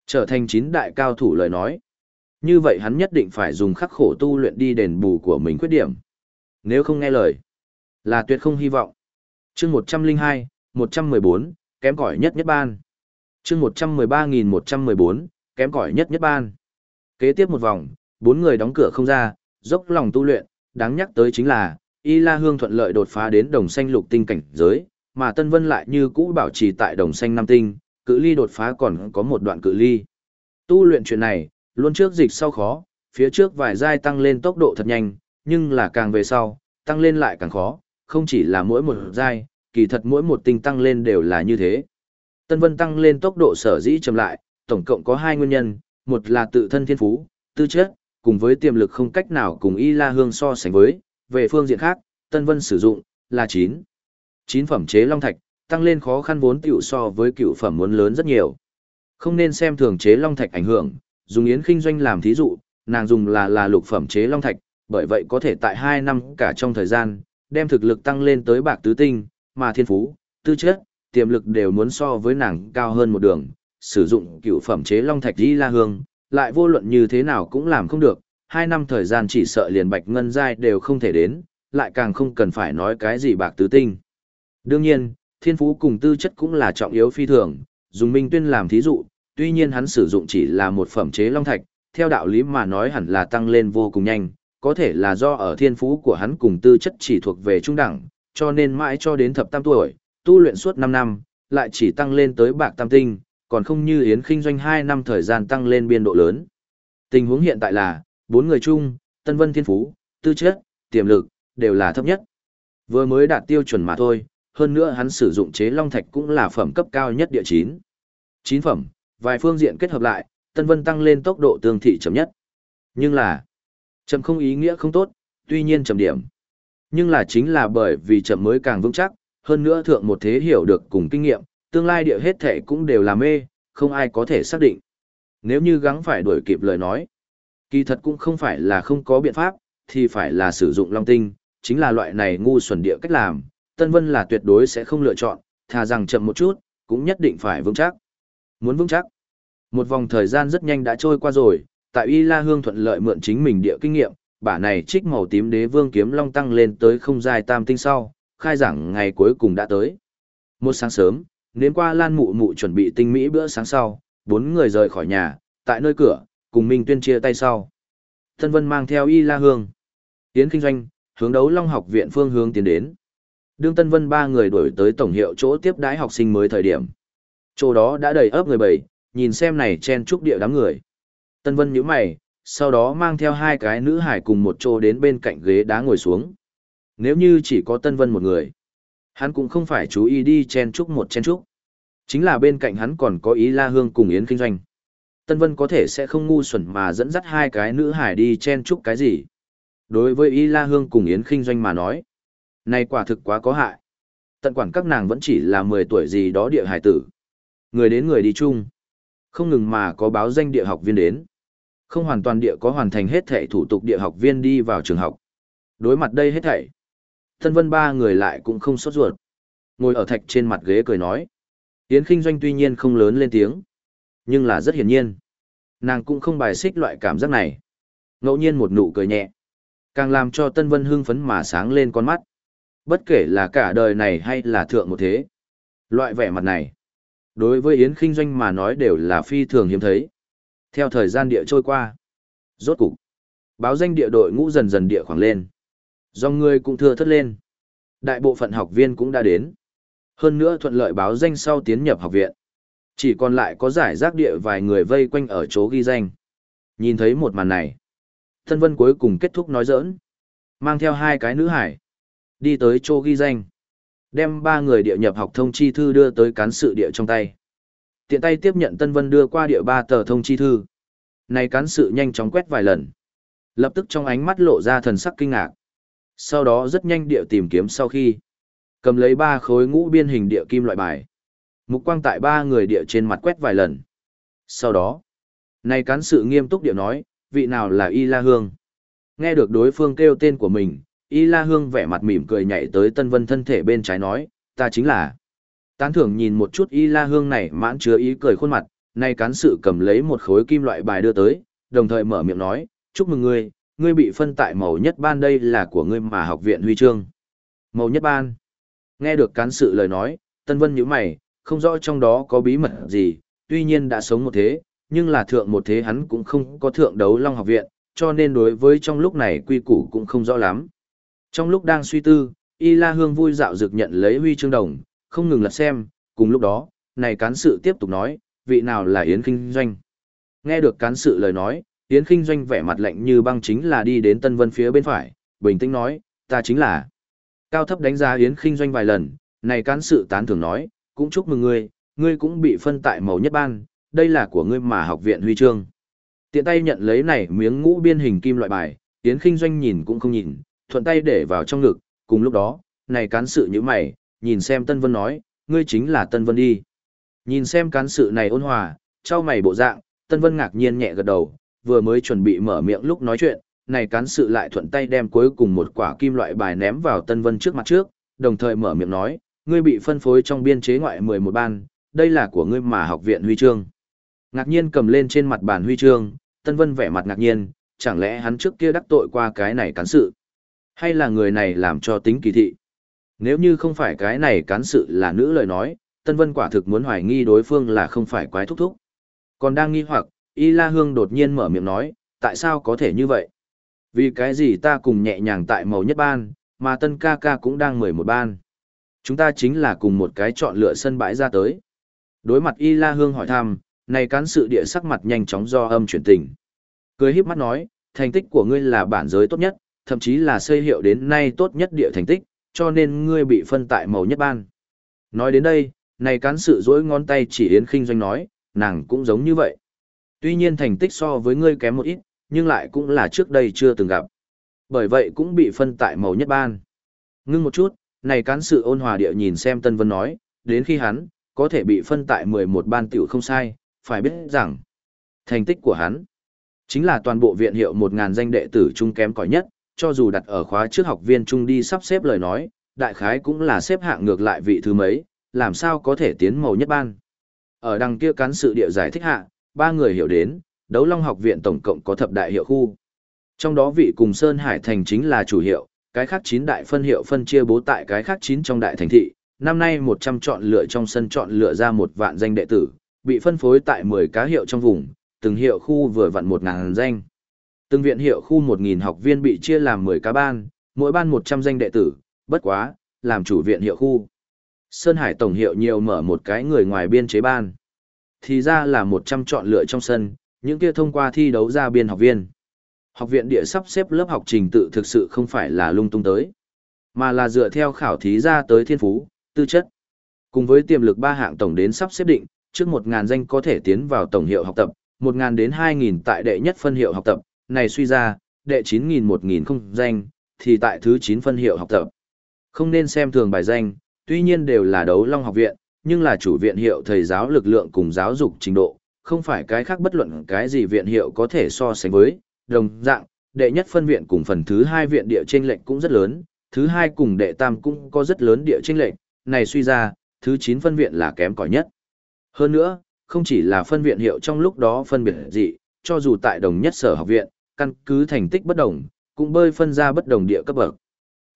Speaker 1: trở thành chín đại cao thủ lời nói, như vậy hắn nhất định phải dùng khắc khổ tu luyện đi đền bù của mình khuyết điểm. Nếu không nghe lời, là tuyệt không hy vọng. chương 102, 114, kém cỏi nhất nhất ban. chương 113.114, kém cỏi nhất nhất ban. Kế tiếp một vòng, bốn người đóng cửa không ra, dốc lòng tu luyện, đáng nhắc tới chính là, Y La Hương thuận lợi đột phá đến đồng xanh lục tinh cảnh giới, mà Tân Vân lại như cũ bảo trì tại đồng xanh năm tinh, cự ly đột phá còn có một đoạn cự ly. Tu luyện chuyện này, luôn trước dịch sau khó, phía trước vài giai tăng lên tốc độ thật nhanh, nhưng là càng về sau, tăng lên lại càng khó, không chỉ là mỗi một giai, kỳ thật mỗi một tinh tăng lên đều là như thế. Tân Vân tăng lên tốc độ sở dĩ chậm lại, tổng cộng có hai nguyên nhân, một là tự thân thiên phú, tư chất, cùng với tiềm lực không cách nào cùng Y La Hương so sánh với, về phương diện khác, Tân Vân sử dụng là 9. Chín phẩm chế long thạch, tăng lên khó khăn vốn tiểu so với cựu phẩm muốn lớn rất nhiều. Không nên xem thường chế long thạch ảnh hưởng, dùng yến kinh doanh làm thí dụ, nàng dùng là là lục phẩm chế long thạch, bởi vậy có thể tại 2 năm cả trong thời gian, đem thực lực tăng lên tới bạc tứ tinh, mà thiên phú, tư chất, tiềm lực đều muốn so với nàng cao hơn một đường, sử dụng cựu phẩm chế long thạch đi la hương, lại vô luận như thế nào cũng làm không được, hai năm thời gian chỉ sợ liền bạch ngân giai đều không thể đến, lại càng không cần phải nói cái gì bạc tứ tinh. Đương nhiên, thiên phú cùng tư chất cũng là trọng yếu phi thường, dùng minh tuyên làm thí dụ, tuy nhiên hắn sử dụng chỉ là một phẩm chế long thạch, theo đạo lý mà nói hẳn là tăng lên vô cùng nhanh, có thể là do ở thiên phú của hắn cùng tư chất chỉ thuộc về trung đẳng, cho nên mãi cho đến thập tam tuổi, tu luyện suốt 5 năm, lại chỉ tăng lên tới bạc tam tinh, còn không như Yến Kinh doanh 2 năm thời gian tăng lên biên độ lớn. Tình huống hiện tại là, bốn người chung, Tân Vân Thiên Phú, tư chất, tiềm lực, đều là thấp nhất. Vừa mới đạt tiêu chuẩn mà thôi, hơn nữa hắn sử dụng chế long thạch cũng là phẩm cấp cao nhất địa chín. Chín phẩm, vài phương diện kết hợp lại, Tân Vân tăng lên tốc độ tương thị chậm nhất. Nhưng là, chậm không ý nghĩa không tốt, tuy nhiên chậm điểm. Nhưng là chính là bởi vì chậm mới càng vững chắc, hơn nữa thượng một thế hiểu được cùng kinh nghiệm, tương lai địa hết thể cũng đều là mê, không ai có thể xác định. Nếu như gắng phải đuổi kịp lời nói, kỳ thật cũng không phải là không có biện pháp, thì phải là sử dụng long tinh, chính là loại này ngu xuẩn địa cách làm, Tân Vân là tuyệt đối sẽ không lựa chọn, thà rằng chậm một chút, cũng nhất định phải vững chắc. Muốn vững chắc. Một vòng thời gian rất nhanh đã trôi qua rồi, tại Y La Hương thuận lợi mượn chính mình địa kinh nghiệm, bả này trích màu tím đế vương kiếm long tăng lên tới không dài tam tinh sau, khai giảng ngày cuối cùng đã tới. Một sáng sớm, đến qua Lan Mụ Mụ chuẩn bị tinh mỹ bữa sáng sau, bốn người rời khỏi nhà, tại nơi cửa, cùng Minh Tuyên chia tay sau. Tân Vân mang theo Y La Hương, tiến kinh doanh, hướng đấu Long học viện phương hướng tiến đến. Đương Tân Vân ba người đổi tới tổng hiệu chỗ tiếp đái học sinh mới thời điểm. Chỗ đó đã đầy ấp người bầy, nhìn xem này chen chúc địa đám người. Tân Vân nhíu mày, sau đó mang theo hai cái nữ hải cùng một chỗ đến bên cạnh ghế đá ngồi xuống. Nếu như chỉ có Tân Vân một người, hắn cũng không phải chú ý đi chen chúc một chen chúc. Chính là bên cạnh hắn còn có ý La Hương cùng Yến Kinh Doanh. Tân Vân có thể sẽ không ngu xuẩn mà dẫn dắt hai cái nữ hải đi chen chúc cái gì. Đối với Y La Hương cùng Yến Kinh Doanh mà nói, này quả thực quá có hại. Tận quản các nàng vẫn chỉ là 10 tuổi gì đó địa hải tử. Người đến người đi chung. Không ngừng mà có báo danh địa học viên đến. Không hoàn toàn địa có hoàn thành hết thảy thủ tục địa học viên đi vào trường học. Đối mặt đây hết thảy. Thân vân ba người lại cũng không sốt ruột. Ngồi ở thạch trên mặt ghế cười nói. Yến Kinh Doanh tuy nhiên không lớn lên tiếng, nhưng là rất hiển nhiên. Nàng cũng không bài xích loại cảm giác này. Ngẫu nhiên một nụ cười nhẹ, càng làm cho Tân Vân hưng phấn mà sáng lên con mắt. Bất kể là cả đời này hay là thượng một thế. Loại vẻ mặt này, đối với Yến Kinh Doanh mà nói đều là phi thường hiếm thấy. Theo thời gian địa trôi qua, rốt cục, báo danh địa đội ngũ dần dần địa khoảng lên. Dòng người cũng thừa thất lên. Đại bộ phận học viên cũng đã đến. Hơn nữa thuận lợi báo danh sau tiến nhập học viện. Chỉ còn lại có giải rác địa vài người vây quanh ở chỗ ghi danh. Nhìn thấy một màn này. Thân vân cuối cùng kết thúc nói giỡn. Mang theo hai cái nữ hải. Đi tới chỗ ghi danh. Đem ba người địa nhập học thông chi thư đưa tới cán sự địa trong tay. Tiện tay tiếp nhận Tân Vân đưa qua địa ba tờ thông chi thư. Này cán sự nhanh chóng quét vài lần. Lập tức trong ánh mắt lộ ra thần sắc kinh ngạc. Sau đó rất nhanh địa tìm kiếm sau khi cầm lấy ba khối ngũ biên hình địa kim loại bài. Mục quang tại ba người địa trên mặt quét vài lần. Sau đó, này cán sự nghiêm túc địa nói, vị nào là Y La Hương. Nghe được đối phương kêu tên của mình, Y La Hương vẻ mặt mỉm cười nhảy tới Tân Vân thân thể bên trái nói, ta chính là. Tán thưởng nhìn một chút Y La Hương này mãn chứa ý cười khuôn mặt, nay cán sự cầm lấy một khối kim loại bài đưa tới, đồng thời mở miệng nói, chúc mừng ngươi, ngươi bị phân tại màu nhất ban đây là của ngươi mà học viện huy chương. Màu nhất ban. Nghe được cán sự lời nói, Tân Vân nhíu mày, không rõ trong đó có bí mật gì, tuy nhiên đã sống một thế, nhưng là thượng một thế hắn cũng không có thượng đấu long học viện, cho nên đối với trong lúc này quy củ cũng không rõ lắm. Trong lúc đang suy tư, Y La Hương vui dạo dược nhận lấy huy chương đồng, không ngừng lật xem, cùng lúc đó, này cán sự tiếp tục nói, vị nào là Yến Kinh Doanh. Nghe được cán sự lời nói, Yến Kinh Doanh vẻ mặt lạnh như băng chính là đi đến Tân Vân phía bên phải, bình tĩnh nói, ta chính là. Cao thấp đánh giá Yến Kinh Doanh vài lần, này cán sự tán thưởng nói, cũng chúc mừng ngươi, ngươi cũng bị phân tại màu nhất ban, đây là của ngươi mà học viện huy chương. Tiện tay nhận lấy này miếng ngũ biên hình kim loại bài, Yến Kinh Doanh nhìn cũng không nhìn, thuận tay để vào trong ngực, cùng lúc đó, này cán sự như mày, nhìn xem Tân Vân nói, ngươi chính là Tân Vân đi. Nhìn xem cán sự này ôn hòa, trao mày bộ dạng, Tân Vân ngạc nhiên nhẹ gật đầu, vừa mới chuẩn bị mở miệng lúc nói chuyện, này cán sự lại thuận tay đem cuối cùng một quả kim loại bài ném vào Tân Vân trước mặt trước, đồng thời mở miệng nói, ngươi bị phân phối trong biên chế ngoại 11 ban, đây là của ngươi mà học viện huy chương. Ngạc nhiên cầm lên trên mặt bàn huy chương, Tân Vân vẻ mặt ngạc nhiên, chẳng lẽ hắn trước kia đắc tội qua cái này cán sự? Hay là người này làm cho tính kỳ thị? Nếu như không phải cái này cán sự là nữ lời nói, Tân Vân quả thực muốn hoài nghi đối phương là không phải quái thúc thúc. Còn đang nghi hoặc, Y La Hương đột nhiên mở miệng nói, tại sao có thể như vậy? Vì cái gì ta cùng nhẹ nhàng tại màu nhất ban, mà Tân ca ca cũng đang mười một ban. Chúng ta chính là cùng một cái chọn lựa sân bãi ra tới. Đối mặt Y La Hương hỏi thăm, này cán sự địa sắc mặt nhanh chóng do âm chuyển tình. Cười híp mắt nói, thành tích của ngươi là bản giới tốt nhất, thậm chí là xây hiệu đến nay tốt nhất địa thành tích, cho nên ngươi bị phân tại màu nhất ban. Nói đến đây, này cán sự dối ngón tay chỉ Yến Kinh Doanh nói, nàng cũng giống như vậy. Tuy nhiên thành tích so với ngươi kém một ít, nhưng lại cũng là trước đây chưa từng gặp. Bởi vậy cũng bị phân tại màu nhất ban. Ngưng một chút, này cán sự ôn hòa địa nhìn xem Tân Vân nói, đến khi hắn, có thể bị phân tại 11 ban tiểu không sai, phải biết rằng, thành tích của hắn, chính là toàn bộ viện hiệu 1.000 danh đệ tử trung kém cỏi nhất, cho dù đặt ở khóa trước học viên trung đi sắp xếp lời nói, đại khái cũng là xếp hạng ngược lại vị thứ mấy, làm sao có thể tiến màu nhất ban. Ở đằng kia cán sự địa giải thích hạ, ba người hiểu đến, đấu long học viện tổng cộng có thập đại hiệu khu. Trong đó vị cùng Sơn Hải Thành chính là chủ hiệu, cái khác 9 đại phân hiệu phân chia bố tại cái khác 9 trong đại thành thị. Năm nay 100 chọn lựa trong sân chọn lựa ra một vạn danh đệ tử, bị phân phối tại 10 cá hiệu trong vùng, từng hiệu khu vừa vặn 1.000 danh. Từng viện hiệu khu 1.000 học viên bị chia làm 10 cá ban, mỗi ban 100 danh đệ tử, bất quá, làm chủ viện hiệu khu. Sơn Hải tổng hiệu nhiều mở một cái người ngoài biên chế ban. Thì ra là 100 chọn lựa trong sân, những kia thông qua thi đấu ra biên học viên. Học viện địa sắp xếp lớp học trình tự thực sự không phải là lung tung tới, mà là dựa theo khảo thí ra tới thiên phú, tư chất. Cùng với tiềm lực ba hạng tổng đến sắp xếp định, trước 1.000 danh có thể tiến vào tổng hiệu học tập, 1.000 đến 2.000 tại đệ nhất phân hiệu học tập, này suy ra, đệ 9.000 1.000 không danh, thì tại thứ 9 phân hiệu học tập. Không nên xem thường bài danh, tuy nhiên đều là đấu long học viện, nhưng là chủ viện hiệu thầy giáo lực lượng cùng giáo dục trình độ, không phải cái khác bất luận cái gì viện hiệu có thể so sánh với, đồng dạng, đệ nhất phân viện cùng phần thứ hai viện địa chênh lệnh cũng rất lớn, thứ hai cùng đệ tam cũng có rất lớn địa chênh lệnh, này suy ra, thứ chín phân viện là kém cỏi nhất. Hơn nữa, không chỉ là phân viện hiệu trong lúc đó phân biệt dị, cho dù tại đồng nhất sở học viện, căn cứ thành tích bất đồng, cũng bơi phân ra bất đồng địa cấp bậc.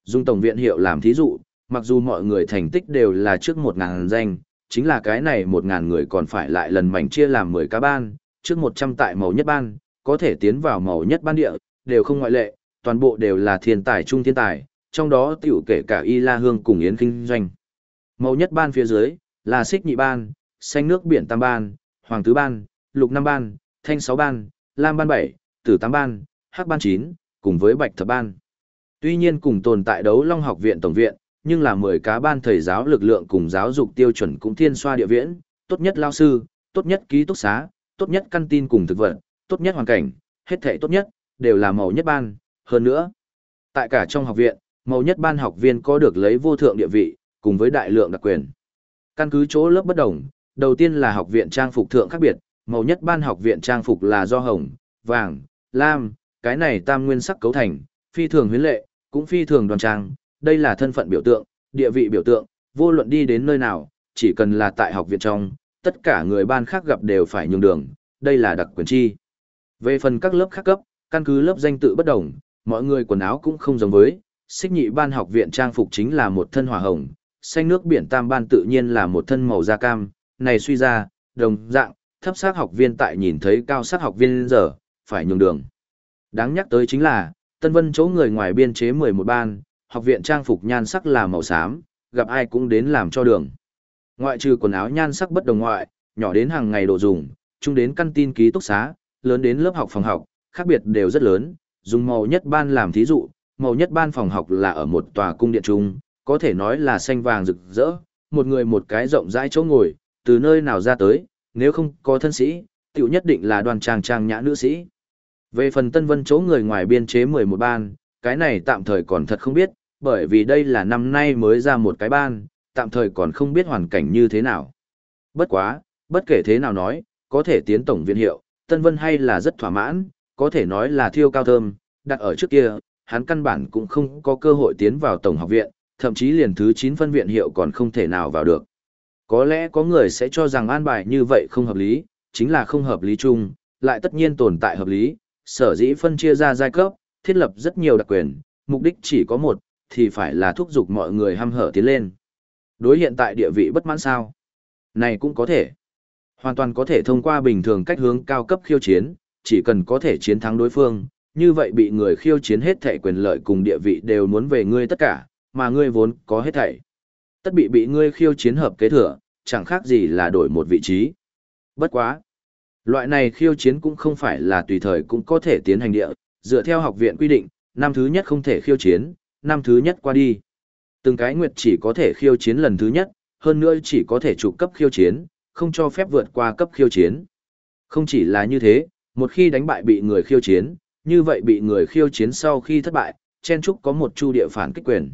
Speaker 1: Dùng tổng viện hiệu làm thí dụ, mặc dù mọi người thành tích đều là trước 1000 danh, chính là cái này 1000 người còn phải lại lần mảnh chia làm mười cá ban, trước một trăm tại màu nhất ban, có thể tiến vào màu nhất ban địa, đều không ngoại lệ, toàn bộ đều là thiên tài trung thiên tài, trong đó tiểu kể cả Y La Hương cùng Yến Kinh Doanh. Màu nhất ban phía dưới, là xích nhị ban, xanh nước biển tam ban, hoàng tứ ban, lục năm ban, thanh sáu ban, lam ban bảy, tử tám ban, hắc ban chín, cùng với bạch thập ban. Tuy nhiên cùng tồn tại đấu long học viện tổng viện, nhưng là 10 cá ban thầy giáo lực lượng cùng giáo dục tiêu chuẩn cũng thiên xoa địa viễn, tốt nhất lao sư, tốt nhất ký túc xá, tốt nhất căn tin cùng thực vật, tốt nhất hoàn cảnh, hết thể tốt nhất, đều là màu nhất ban, hơn nữa. Tại cả trong học viện, màu nhất ban học viên có được lấy vô thượng địa vị, cùng với đại lượng đặc quyền. Căn cứ chỗ lớp bất đồng, đầu tiên là học viện trang phục thượng khác biệt, màu nhất ban học viện trang phục là do hồng, vàng, lam, cái này tam nguyên sắc cấu thành, phi thường huyến lệ, cũng phi thường đoàn trang, đây là thân phận biểu tượng, địa vị biểu tượng, vô luận đi đến nơi nào, chỉ cần là tại học viện trong, tất cả người ban khác gặp đều phải nhường đường, đây là đặc quyền chi. Về phần các lớp khác cấp, căn cứ lớp danh tự bất đồng, mọi người quần áo cũng không giống với, xích nhị ban học viện trang phục chính là một thân hỏa hồng, xanh nước biển tam ban tự nhiên là một thân màu da cam, này suy ra, đồng dạng, thấp sát học viên tại nhìn thấy cao sát học viên giờ, phải nhường đường. Đáng nhắc tới chính là, Tân Vân chỗ người ngoài biên chế 11 ban, học viện trang phục nhan sắc là màu xám, gặp ai cũng đến làm cho đường. Ngoại trừ quần áo nhan sắc bất đồng ngoại, nhỏ đến hàng ngày đồ dùng, chung đến căn tin ký túc xá, lớn đến lớp học phòng học, khác biệt đều rất lớn, dùng màu nhất ban làm thí dụ, màu nhất ban phòng học là ở một tòa cung điện trung, có thể nói là xanh vàng rực rỡ, một người một cái rộng rãi chỗ ngồi, từ nơi nào ra tới, nếu không có thân sĩ, tiểu nhất định là đoàn trang trang nhã nữ sĩ. Về phần Tân Vân chỗ người ngoài biên chế 11 ban, cái này tạm thời còn thật không biết, bởi vì đây là năm nay mới ra một cái ban, tạm thời còn không biết hoàn cảnh như thế nào. Bất quá, bất kể thế nào nói, có thể tiến tổng viện hiệu, Tân Vân hay là rất thỏa mãn, có thể nói là thiêu cao thơm, đặt ở trước kia, hắn căn bản cũng không có cơ hội tiến vào tổng học viện, thậm chí liền thứ 9 phân viện hiệu còn không thể nào vào được. Có lẽ có người sẽ cho rằng an bài như vậy không hợp lý, chính là không hợp lý chung, lại tất nhiên tồn tại hợp lý, sở dĩ phân chia ra giai cấp, thiết lập rất nhiều đặc quyền, mục đích chỉ có một, thì phải là thúc giục mọi người ham hở tiến lên. Đối hiện tại địa vị bất mãn sao? Này cũng có thể. Hoàn toàn có thể thông qua bình thường cách hướng cao cấp khiêu chiến, chỉ cần có thể chiến thắng đối phương, như vậy bị người khiêu chiến hết thảy quyền lợi cùng địa vị đều muốn về ngươi tất cả, mà ngươi vốn có hết thảy. Tất bị bị ngươi khiêu chiến hợp kế thừa, chẳng khác gì là đổi một vị trí. Bất quá. Loại này khiêu chiến cũng không phải là tùy thời cũng có thể tiến hành địa, dựa theo học viện quy định, năm thứ nhất không thể khiêu chiến, năm thứ nhất qua đi. Từng cái nguyệt chỉ có thể khiêu chiến lần thứ nhất, hơn nữa chỉ có thể trụ cấp khiêu chiến, không cho phép vượt qua cấp khiêu chiến. Không chỉ là như thế, một khi đánh bại bị người khiêu chiến, như vậy bị người khiêu chiến sau khi thất bại, chen trúc có một chu địa phản kích quyền.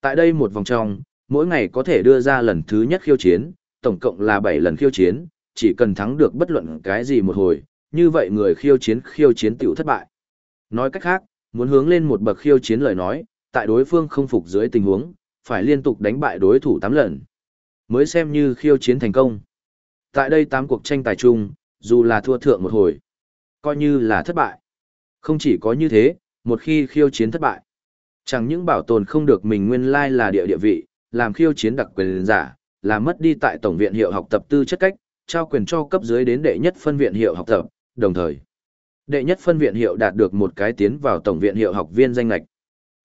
Speaker 1: Tại đây một vòng trong, mỗi ngày có thể đưa ra lần thứ nhất khiêu chiến, tổng cộng là 7 lần khiêu chiến, chỉ cần thắng được bất luận cái gì một hồi, như vậy người khiêu chiến khiêu chiến tiểu thất bại. Nói cách khác, muốn hướng lên một bậc khiêu chiến lời nói, tại đối phương không phục dưới tình huống, phải liên tục đánh bại đối thủ 8 lần. Mới xem như khiêu chiến thành công. Tại đây 8 cuộc tranh tài chung, dù là thua thượng một hồi, coi như là thất bại. Không chỉ có như thế, một khi khiêu chiến thất bại, chẳng những bảo tồn không được mình nguyên lai là địa địa vị, làm khiêu chiến đặc quyền giả, làm mất đi tại tổng viện hiệu học tập tư chất cách, trao quyền cho cấp dưới đến đệ nhất phân viện hiệu học tập, đồng thời đệ nhất phân viện hiệu đạt được một cái tiến vào tổng viện hiệu học viên danh lệch.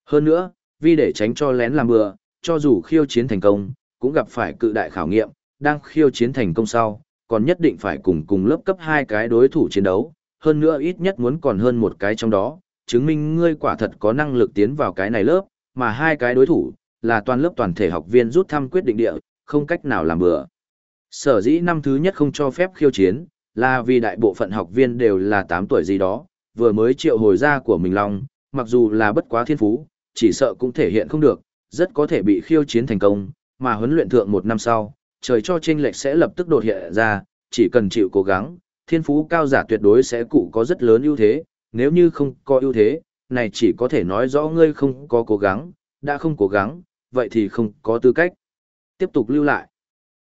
Speaker 1: Hơn nữa, vì để tránh cho lén làm bừa, cho dù khiêu chiến thành công, cũng gặp phải cự đại khảo nghiệm, đang khiêu chiến thành công sau, còn nhất định phải cùng cùng lớp cấp hai cái đối thủ chiến đấu, hơn nữa ít nhất muốn còn hơn một cái trong đó, chứng minh ngươi quả thật có năng lực tiến vào cái này lớp, mà hai cái đối thủ, là toàn lớp toàn thể học viên rút thăm quyết định địa, không cách nào làm bừa. Sở dĩ năm thứ nhất không cho phép khiêu chiến, là vì đại bộ phận học viên đều là 8 tuổi gì đó, vừa mới triệu hồi ra của mình long, mặc dù là bất quá thiên phú, chỉ sợ cũng thể hiện không được, rất có thể bị khiêu chiến thành công, mà huấn luyện thượng một năm sau, trời cho chênh lệch sẽ lập tức đột hiện ra, chỉ cần chịu cố gắng, thiên phú cao giả tuyệt đối sẽ cụ có rất lớn ưu thế, nếu như không có ưu thế, này chỉ có thể nói rõ ngươi không có cố gắng, đã không cố gắng, vậy thì không có tư cách. Tiếp tục lưu lại.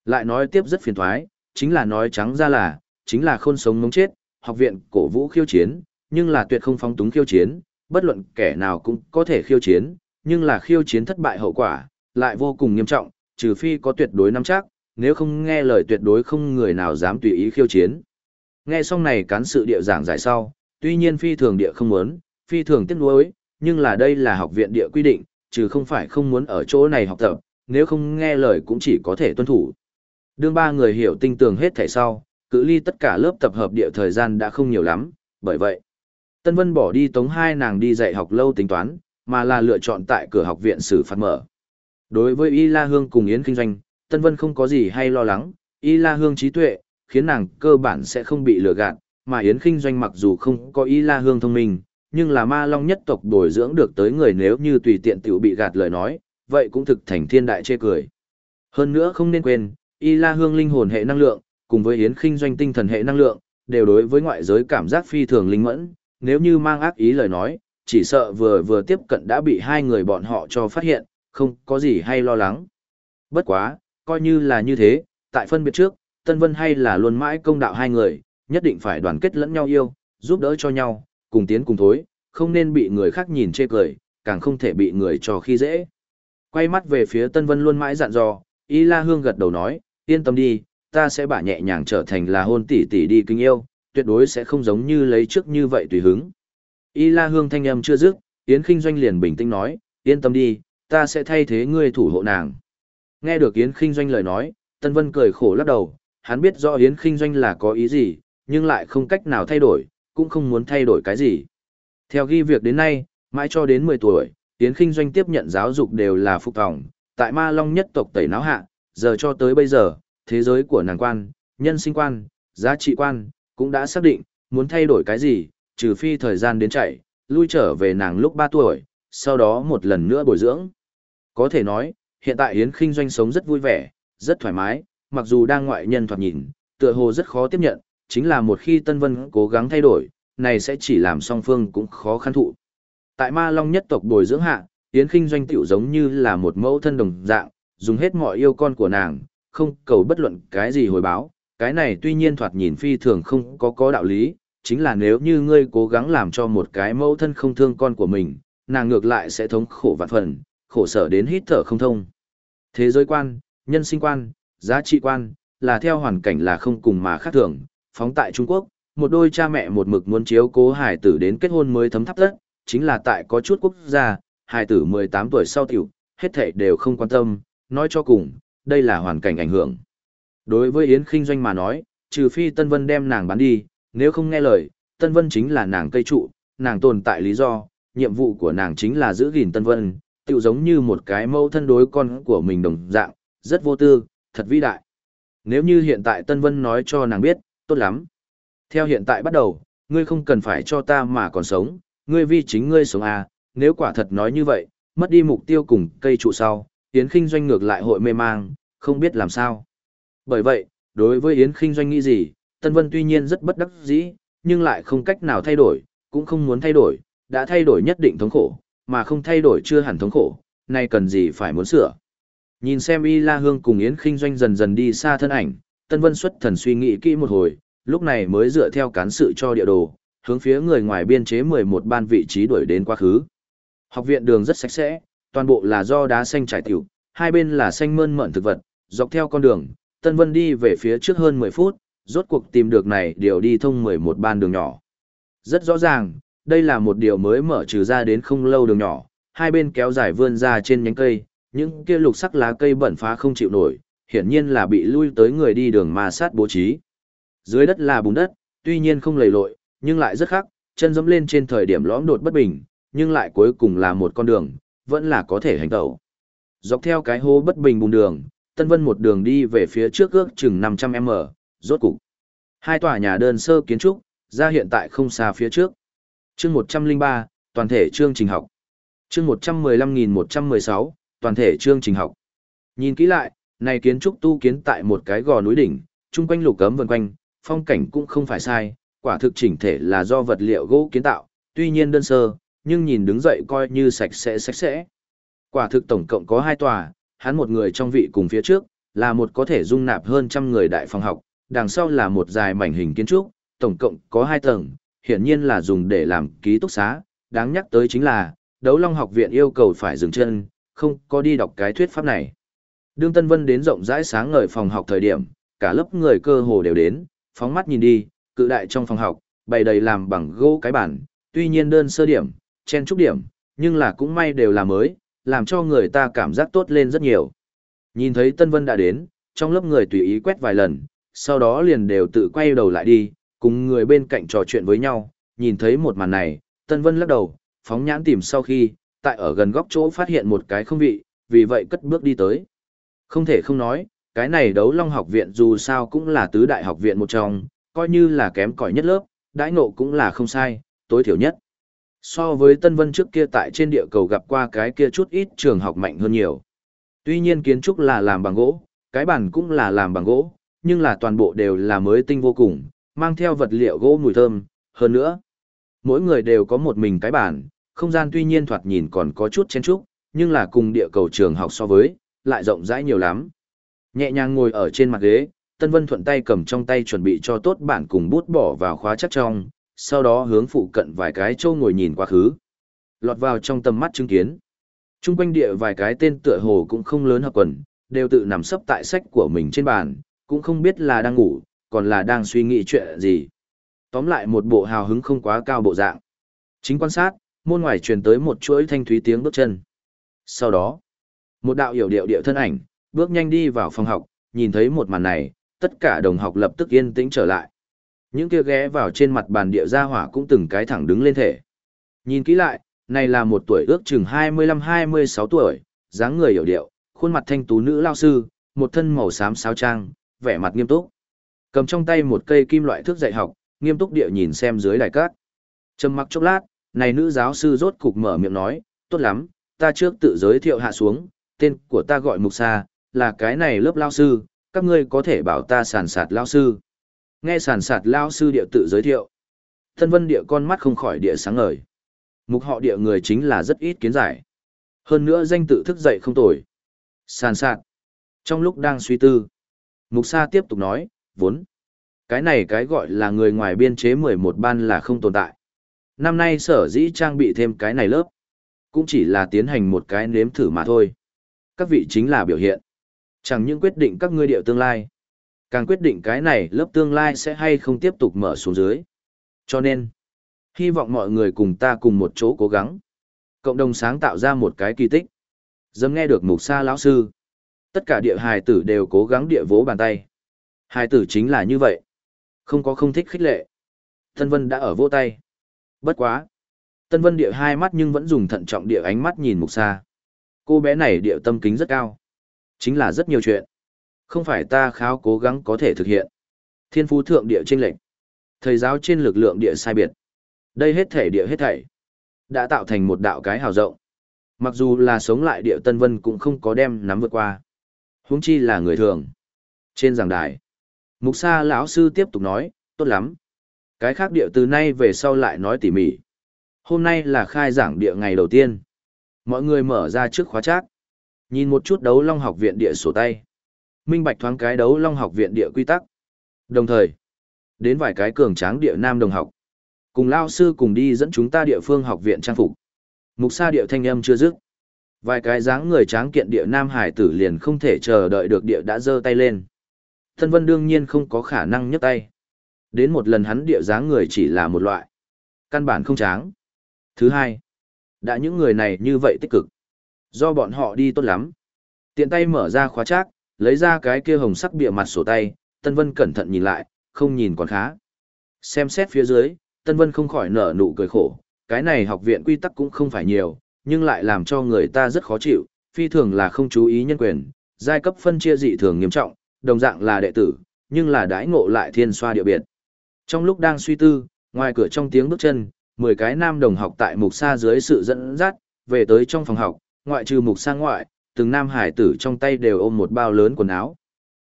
Speaker 1: Lại nói tiếp rất phiền thoái, chính là nói trắng ra là, chính là khôn sống mống chết, học viện cổ vũ khiêu chiến, nhưng là tuyệt không phóng túng khiêu chiến, bất luận kẻ nào cũng có thể khiêu chiến, nhưng là khiêu chiến thất bại hậu quả, lại vô cùng nghiêm trọng, trừ phi có tuyệt đối nắm chắc, nếu không nghe lời tuyệt đối không người nào dám tùy ý khiêu chiến. Nghe xong này cán sự địa giảng giải sau, tuy nhiên phi thường địa không muốn, phi thường tiếc nuối, nhưng là đây là học viện địa quy định, trừ không phải không muốn ở chỗ này học tập, nếu không nghe lời cũng chỉ có thể tuân thủ. Đương ba người hiểu tinh tường hết thảy sau, cự ly tất cả lớp tập hợp địa thời gian đã không nhiều lắm, bởi vậy, Tân Vân bỏ đi tống hai nàng đi dạy học lâu tính toán, mà là lựa chọn tại cửa học viện xử phạt mở. Đối với Y La Hương cùng Yến Kinh Doanh, Tân Vân không có gì hay lo lắng, Y La Hương trí tuệ, khiến nàng cơ bản sẽ không bị lừa gạt, mà Yến Kinh Doanh mặc dù không có Y La Hương thông minh, nhưng là ma long nhất tộc bồi dưỡng được tới người nếu như tùy tiện tiểu bị gạt lời nói, vậy cũng thực thành thiên đại chê cười. Hơn nữa không nên quên, Y La Hương linh hồn hệ năng lượng, cùng với Yến Kinh Doanh tinh thần hệ năng lượng, đều đối với ngoại giới cảm giác phi thường linh mẫn, nếu như mang ác ý lời nói, chỉ sợ vừa vừa tiếp cận đã bị hai người bọn họ cho phát hiện, không có gì hay lo lắng. Bất quá, coi như là như thế, tại phân biệt trước, Tân Vân hay là luôn mãi công đạo hai người, nhất định phải đoàn kết lẫn nhau yêu, giúp đỡ cho nhau, cùng tiến cùng thối, không nên bị người khác nhìn chê cười, càng không thể bị người cho khi dễ. Quay mắt về phía Tân Vân luôn mãi dặn dò, Y La Hương gật đầu nói, yên tâm đi, ta sẽ bả nhẹ nhàng trở thành là hôn tỷ tỷ đi kinh yêu, tuyệt đối sẽ không giống như lấy trước như vậy tùy hứng. Y La Hương thanh âm chưa dứt, Yến Kinh Doanh liền bình tĩnh nói, yên tâm đi, ta sẽ thay thế ngươi thủ hộ nàng. Nghe được Yến Kinh Doanh lời nói, Tân Vân cười khổ lắc đầu, hắn biết rõ Yến Kinh Doanh là có ý gì, nhưng lại không cách nào thay đổi, cũng không muốn thay đổi cái gì. Theo ghi việc đến nay, mãi cho đến 10 tuổi, Yến Kinh Doanh tiếp nhận giáo dục đều là phục tòng, tại Ma Long nhất tộc tẩy náo hạ, giờ cho tới bây giờ, thế giới của nàng quan, nhân sinh quan, giá trị quan, cũng đã xác định, muốn thay đổi cái gì, trừ phi thời gian đến chạy, lui trở về nàng lúc 3 tuổi, sau đó một lần nữa bồi dưỡng. Có thể nói, hiện tại Yến Kinh Doanh sống rất vui vẻ, rất thoải mái, mặc dù đang ngoại nhân thoạt nhìn, tựa hồ rất khó tiếp nhận, chính là một khi Tân Vân cố gắng thay đổi, này sẽ chỉ làm song phương cũng khó khăn thụ. Tại Ma Long nhất tộc bồi dưỡng hạ, Yến Kinh Doanh tiểu giống như là một mẫu thân đồng dạng, dùng hết mọi yêu con của nàng, không cầu bất luận cái gì hồi báo, cái này tuy nhiên thoạt nhìn phi thường không có có đạo lý, chính là nếu như ngươi cố gắng làm cho một cái mẫu thân không thương con của mình, nàng ngược lại sẽ thống khổ vạn phần, khổ sở đến hít thở không thông. Thế giới quan, nhân sinh quan, giá trị quan, là theo hoàn cảnh là không cùng mà khác thường, phóng tại Trung Quốc, một đôi cha mẹ một mực muốn chiếu cố hài tử đến kết hôn mới thấm thắp đất, chính là tại có chút quốc gia, hài tử 18 tuổi sau tiểu, hết thảy đều không quan tâm, nói cho cùng, đây là hoàn cảnh ảnh hưởng. Đối với Yến Kinh Doanh mà nói, trừ phi Tân Vân đem nàng bán đi, nếu không nghe lời, Tân Vân chính là nàng cây trụ, nàng tồn tại lý do, nhiệm vụ của nàng chính là giữ gìn Tân Vân, tự giống như một cái mẫu thân đối con của mình đồng dạng, rất vô tư, thật vĩ đại. Nếu như hiện tại Tân Vân nói cho nàng biết, tốt lắm. Theo hiện tại bắt đầu, ngươi không cần phải cho ta mà còn sống, ngươi vì chính ngươi sống à, nếu quả thật nói như vậy, mất đi mục tiêu cùng cây trụ sau, Yến Kinh Doanh ngược lại hội mê mang, không biết làm sao. Bởi vậy, đối với Yến Kinh Doanh nghĩ gì, Tân Vân tuy nhiên rất bất đắc dĩ, nhưng lại không cách nào thay đổi, cũng không muốn thay đổi, đã thay đổi nhất định thống khổ, mà không thay đổi chưa hẳn thống khổ, nay cần gì phải muốn sửa. Nhìn xem Y La Hương cùng Yến Kinh Doanh dần dần đi xa thân ảnh, Tân Vân xuất thần suy nghĩ kỹ một hồi, lúc này mới dựa theo cán sự cho địa đồ, hướng phía người ngoài biên chế 11 ban vị trí đuổi đến quá khứ. Học viện đường rất sạch sẽ, toàn bộ là do đá xanh trải tiểu, hai bên là xanh mơn mởn thực vật, dọc theo con đường, Tân Vân đi về phía trước hơn 10 phút, rốt cuộc tìm được này điều đi thông 11 ban đường nhỏ. Rất rõ ràng, đây là một điều mới mở trừ ra đến không lâu đường nhỏ, hai bên kéo dài vươn ra trên nhánh cây, những kia lục sắc lá cây bẩn phá không chịu nổi, hiển nhiên là bị lui tới người đi đường ma sát bố trí. Dưới đất là bùn đất, tuy nhiên không lầy lội, nhưng lại rất khắc, chân dẫm lên trên thời điểm lõm đột bất bình, nhưng lại cuối cùng là một con đường, vẫn là có thể hành tẩu. Dọc theo cái hố bất bình bùn đường, Tân Vân một đường đi về phía trước ước chừng 500m, rốt cục. Hai tòa nhà đơn sơ kiến trúc, ra hiện tại không xa phía trước. Chương 103, toàn thể chương trình học. Chương 115116, toàn thể chương trình học. Nhìn kỹ lại, này kiến trúc tu kiến tại một cái gò núi đỉnh, chung quanh lục cấm vần quanh, phong cảnh cũng không phải sai, quả thực chỉnh thể là do vật liệu gỗ kiến tạo, tuy nhiên đơn sơ, nhưng nhìn đứng dậy coi như sạch sẽ sạch sẽ. Quả thực tổng cộng có hai tòa, hắn một người trong vị cùng phía trước, là một có thể dung nạp hơn trăm người đại phòng học, đằng sau là một dài mảnh hình kiến trúc, tổng cộng có hai tầng, hiển nhiên là dùng để làm ký túc xá, đáng nhắc tới chính là, đấu long học viện yêu cầu phải dừng chân, không có đi đọc cái thuyết pháp này. Đương Tân Vân đến rộng rãi sáng ngời phòng học thời điểm, cả lớp người cơ hồ đều đến, phóng mắt nhìn đi, cự đại trong phòng học, bày đầy làm bằng gỗ cái bản, tuy nhiên đơn sơ điểm, chen trúc điểm, nhưng là cũng may đều là mới, làm cho người ta cảm giác tốt lên rất nhiều. Nhìn thấy Tân Vân đã đến, trong lớp người tùy ý quét vài lần, sau đó liền đều tự quay đầu lại đi, cùng người bên cạnh trò chuyện với nhau, nhìn thấy một màn này, Tân Vân lắc đầu, phóng nhãn tìm sau khi, tại ở gần góc chỗ phát hiện một cái không vị, vì vậy cất bước đi tới. Không thể không nói, cái này đấu long học viện dù sao cũng là tứ đại học viện một trong, coi như là kém cỏi nhất lớp, đãi ngộ cũng là không sai, tối thiểu nhất. So với Tân Vân trước kia tại trên địa cầu gặp qua cái kia chút ít trường học mạnh hơn nhiều. Tuy nhiên kiến trúc là làm bằng gỗ, cái bàn cũng là làm bằng gỗ, nhưng là toàn bộ đều là mới tinh vô cùng, mang theo vật liệu gỗ mùi thơm, hơn nữa. Mỗi người đều có một mình cái bàn, không gian tuy nhiên thoạt nhìn còn có chút chen trúc, nhưng là cùng địa cầu trường học so với, lại rộng rãi nhiều lắm. Nhẹ nhàng ngồi ở trên mặt ghế, Tân Vân thuận tay cầm trong tay chuẩn bị cho tốt bản cùng bút bỏ vào khóa chắc trong, sau đó hướng phụ cận vài cái châu ngồi nhìn quá khứ. Lọt vào trong tầm mắt chứng kiến. Trung quanh địa vài cái tên tựa hồ cũng không lớn hợp quần, đều tự nằm sấp tại sách của mình trên bàn, cũng không biết là đang ngủ, còn là đang suy nghĩ chuyện gì. Tóm lại một bộ hào hứng không quá cao bộ dạng. Chính quan sát, môn ngoài truyền tới một chuỗi thanh thúy tiếng bước chân. Sau đó, một đạo hiểu điệu điệu thân ảnh, bước nhanh đi vào phòng học, nhìn thấy một màn này, tất cả đồng học lập tức yên tĩnh trở lại. Những kia ghé vào trên mặt bàn địa gia hỏa cũng từng cái thẳng đứng lên thể. Nhìn kỹ lại, này là một tuổi ước chừng 25-26 tuổi, dáng người hiểu điệu, khuôn mặt thanh tú nữ lao sư, một thân màu xám sáo trang, vẻ mặt nghiêm túc. Cầm trong tay một cây kim loại thước dạy học, nghiêm túc địa nhìn xem dưới đài cát. Trầm mặc chốc lát, này nữ giáo sư rốt cục mở miệng nói, tốt lắm, ta trước tự giới thiệu hạ xuống, tên của ta gọi Mục Sa, là cái này lớp lao sư, các ngươi có thể bảo ta sàn sạt lao sư. Nghe sàn sạt lao sư địa tự giới thiệu. Thân vân địa con mắt không khỏi địa sáng ngời. Mục họ địa người chính là rất ít kiến giải. Hơn nữa danh tự thức dậy không tồi. Sàn sạt. Trong lúc đang suy tư, Mục Sa tiếp tục nói, vốn. Cái này cái gọi là người ngoài biên chế 11 ban là không tồn tại. Năm nay sở dĩ trang bị thêm cái này lớp. Cũng chỉ là tiến hành một cái nếm thử mà thôi. Các vị chính là biểu hiện. Chẳng những quyết định các ngươi điệu tương lai. Càng quyết định cái này lớp tương lai sẽ hay không tiếp tục mở xuống dưới. Cho nên, hy vọng mọi người cùng ta cùng một chỗ cố gắng. Cộng đồng sáng tạo ra một cái kỳ tích. Dâm nghe được mục sa lão sư. Tất cả địa hài tử đều cố gắng địa vỗ bàn tay. Hài tử chính là như vậy. Không có không thích khích lệ. Tân Vân đã ở vỗ tay. Bất quá. Tân Vân địa hai mắt nhưng vẫn dùng thận trọng địa ánh mắt nhìn mục sa. Cô bé này địa tâm kính rất cao. Chính là rất nhiều chuyện. Không phải ta khao cố gắng có thể thực hiện. Thiên phú thượng địa trên lệnh. Thầy giáo trên lực lượng địa sai biệt. Đây hết thể địa hết thảy. Đã tạo thành một đạo cái hào rộng. Mặc dù là sống lại địa Tân Vân cũng không có đem nắm vượt qua. huống chi là người thường. Trên giảng đài. Mục sa lão sư tiếp tục nói, tốt lắm. Cái khác địa từ nay về sau lại nói tỉ mỉ. Hôm nay là khai giảng địa ngày đầu tiên. Mọi người mở ra trước khóa trác. Nhìn một chút đấu long học viện địa sổ tay. Minh bạch thoáng cái đấu long học viện địa quy tắc. Đồng thời, đến vài cái cường tráng địa nam đồng học. Cùng lao sư cùng đi dẫn chúng ta địa phương học viện trang phục. Mục sa địa thanh âm chưa dứt. Vài cái dáng người tráng kiện địa nam hải tử liền không thể chờ đợi được địa đã giơ tay lên. Thân vân đương nhiên không có khả năng nhấc tay. Đến một lần hắn địa dáng người chỉ là một loại. Căn bản không tráng. Thứ hai, đã những người này như vậy tích cực. Do bọn họ đi tốt lắm. Tiện tay mở ra khóa trác, lấy ra cái kia hồng sắc bìa mặt sổ tay, Tân Vân cẩn thận nhìn lại, không nhìn còn khá. Xem xét phía dưới, Tân Vân không khỏi nở nụ cười khổ, cái này học viện quy tắc cũng không phải nhiều, nhưng lại làm cho người ta rất khó chịu, phi thường là không chú ý nhân quyền, giai cấp phân chia dị thường nghiêm trọng, đồng dạng là đệ tử, nhưng là đãi ngộ lại thiên xoa địa biệt. Trong lúc đang suy tư, ngoài cửa trong tiếng bước chân, 10 cái nam đồng học tại mục xa dưới sự dẫn dắt, về tới trong phòng học, ngoại trừ mục xa ngoại, từng nam hải tử trong tay đều ôm một bao lớn quần áo.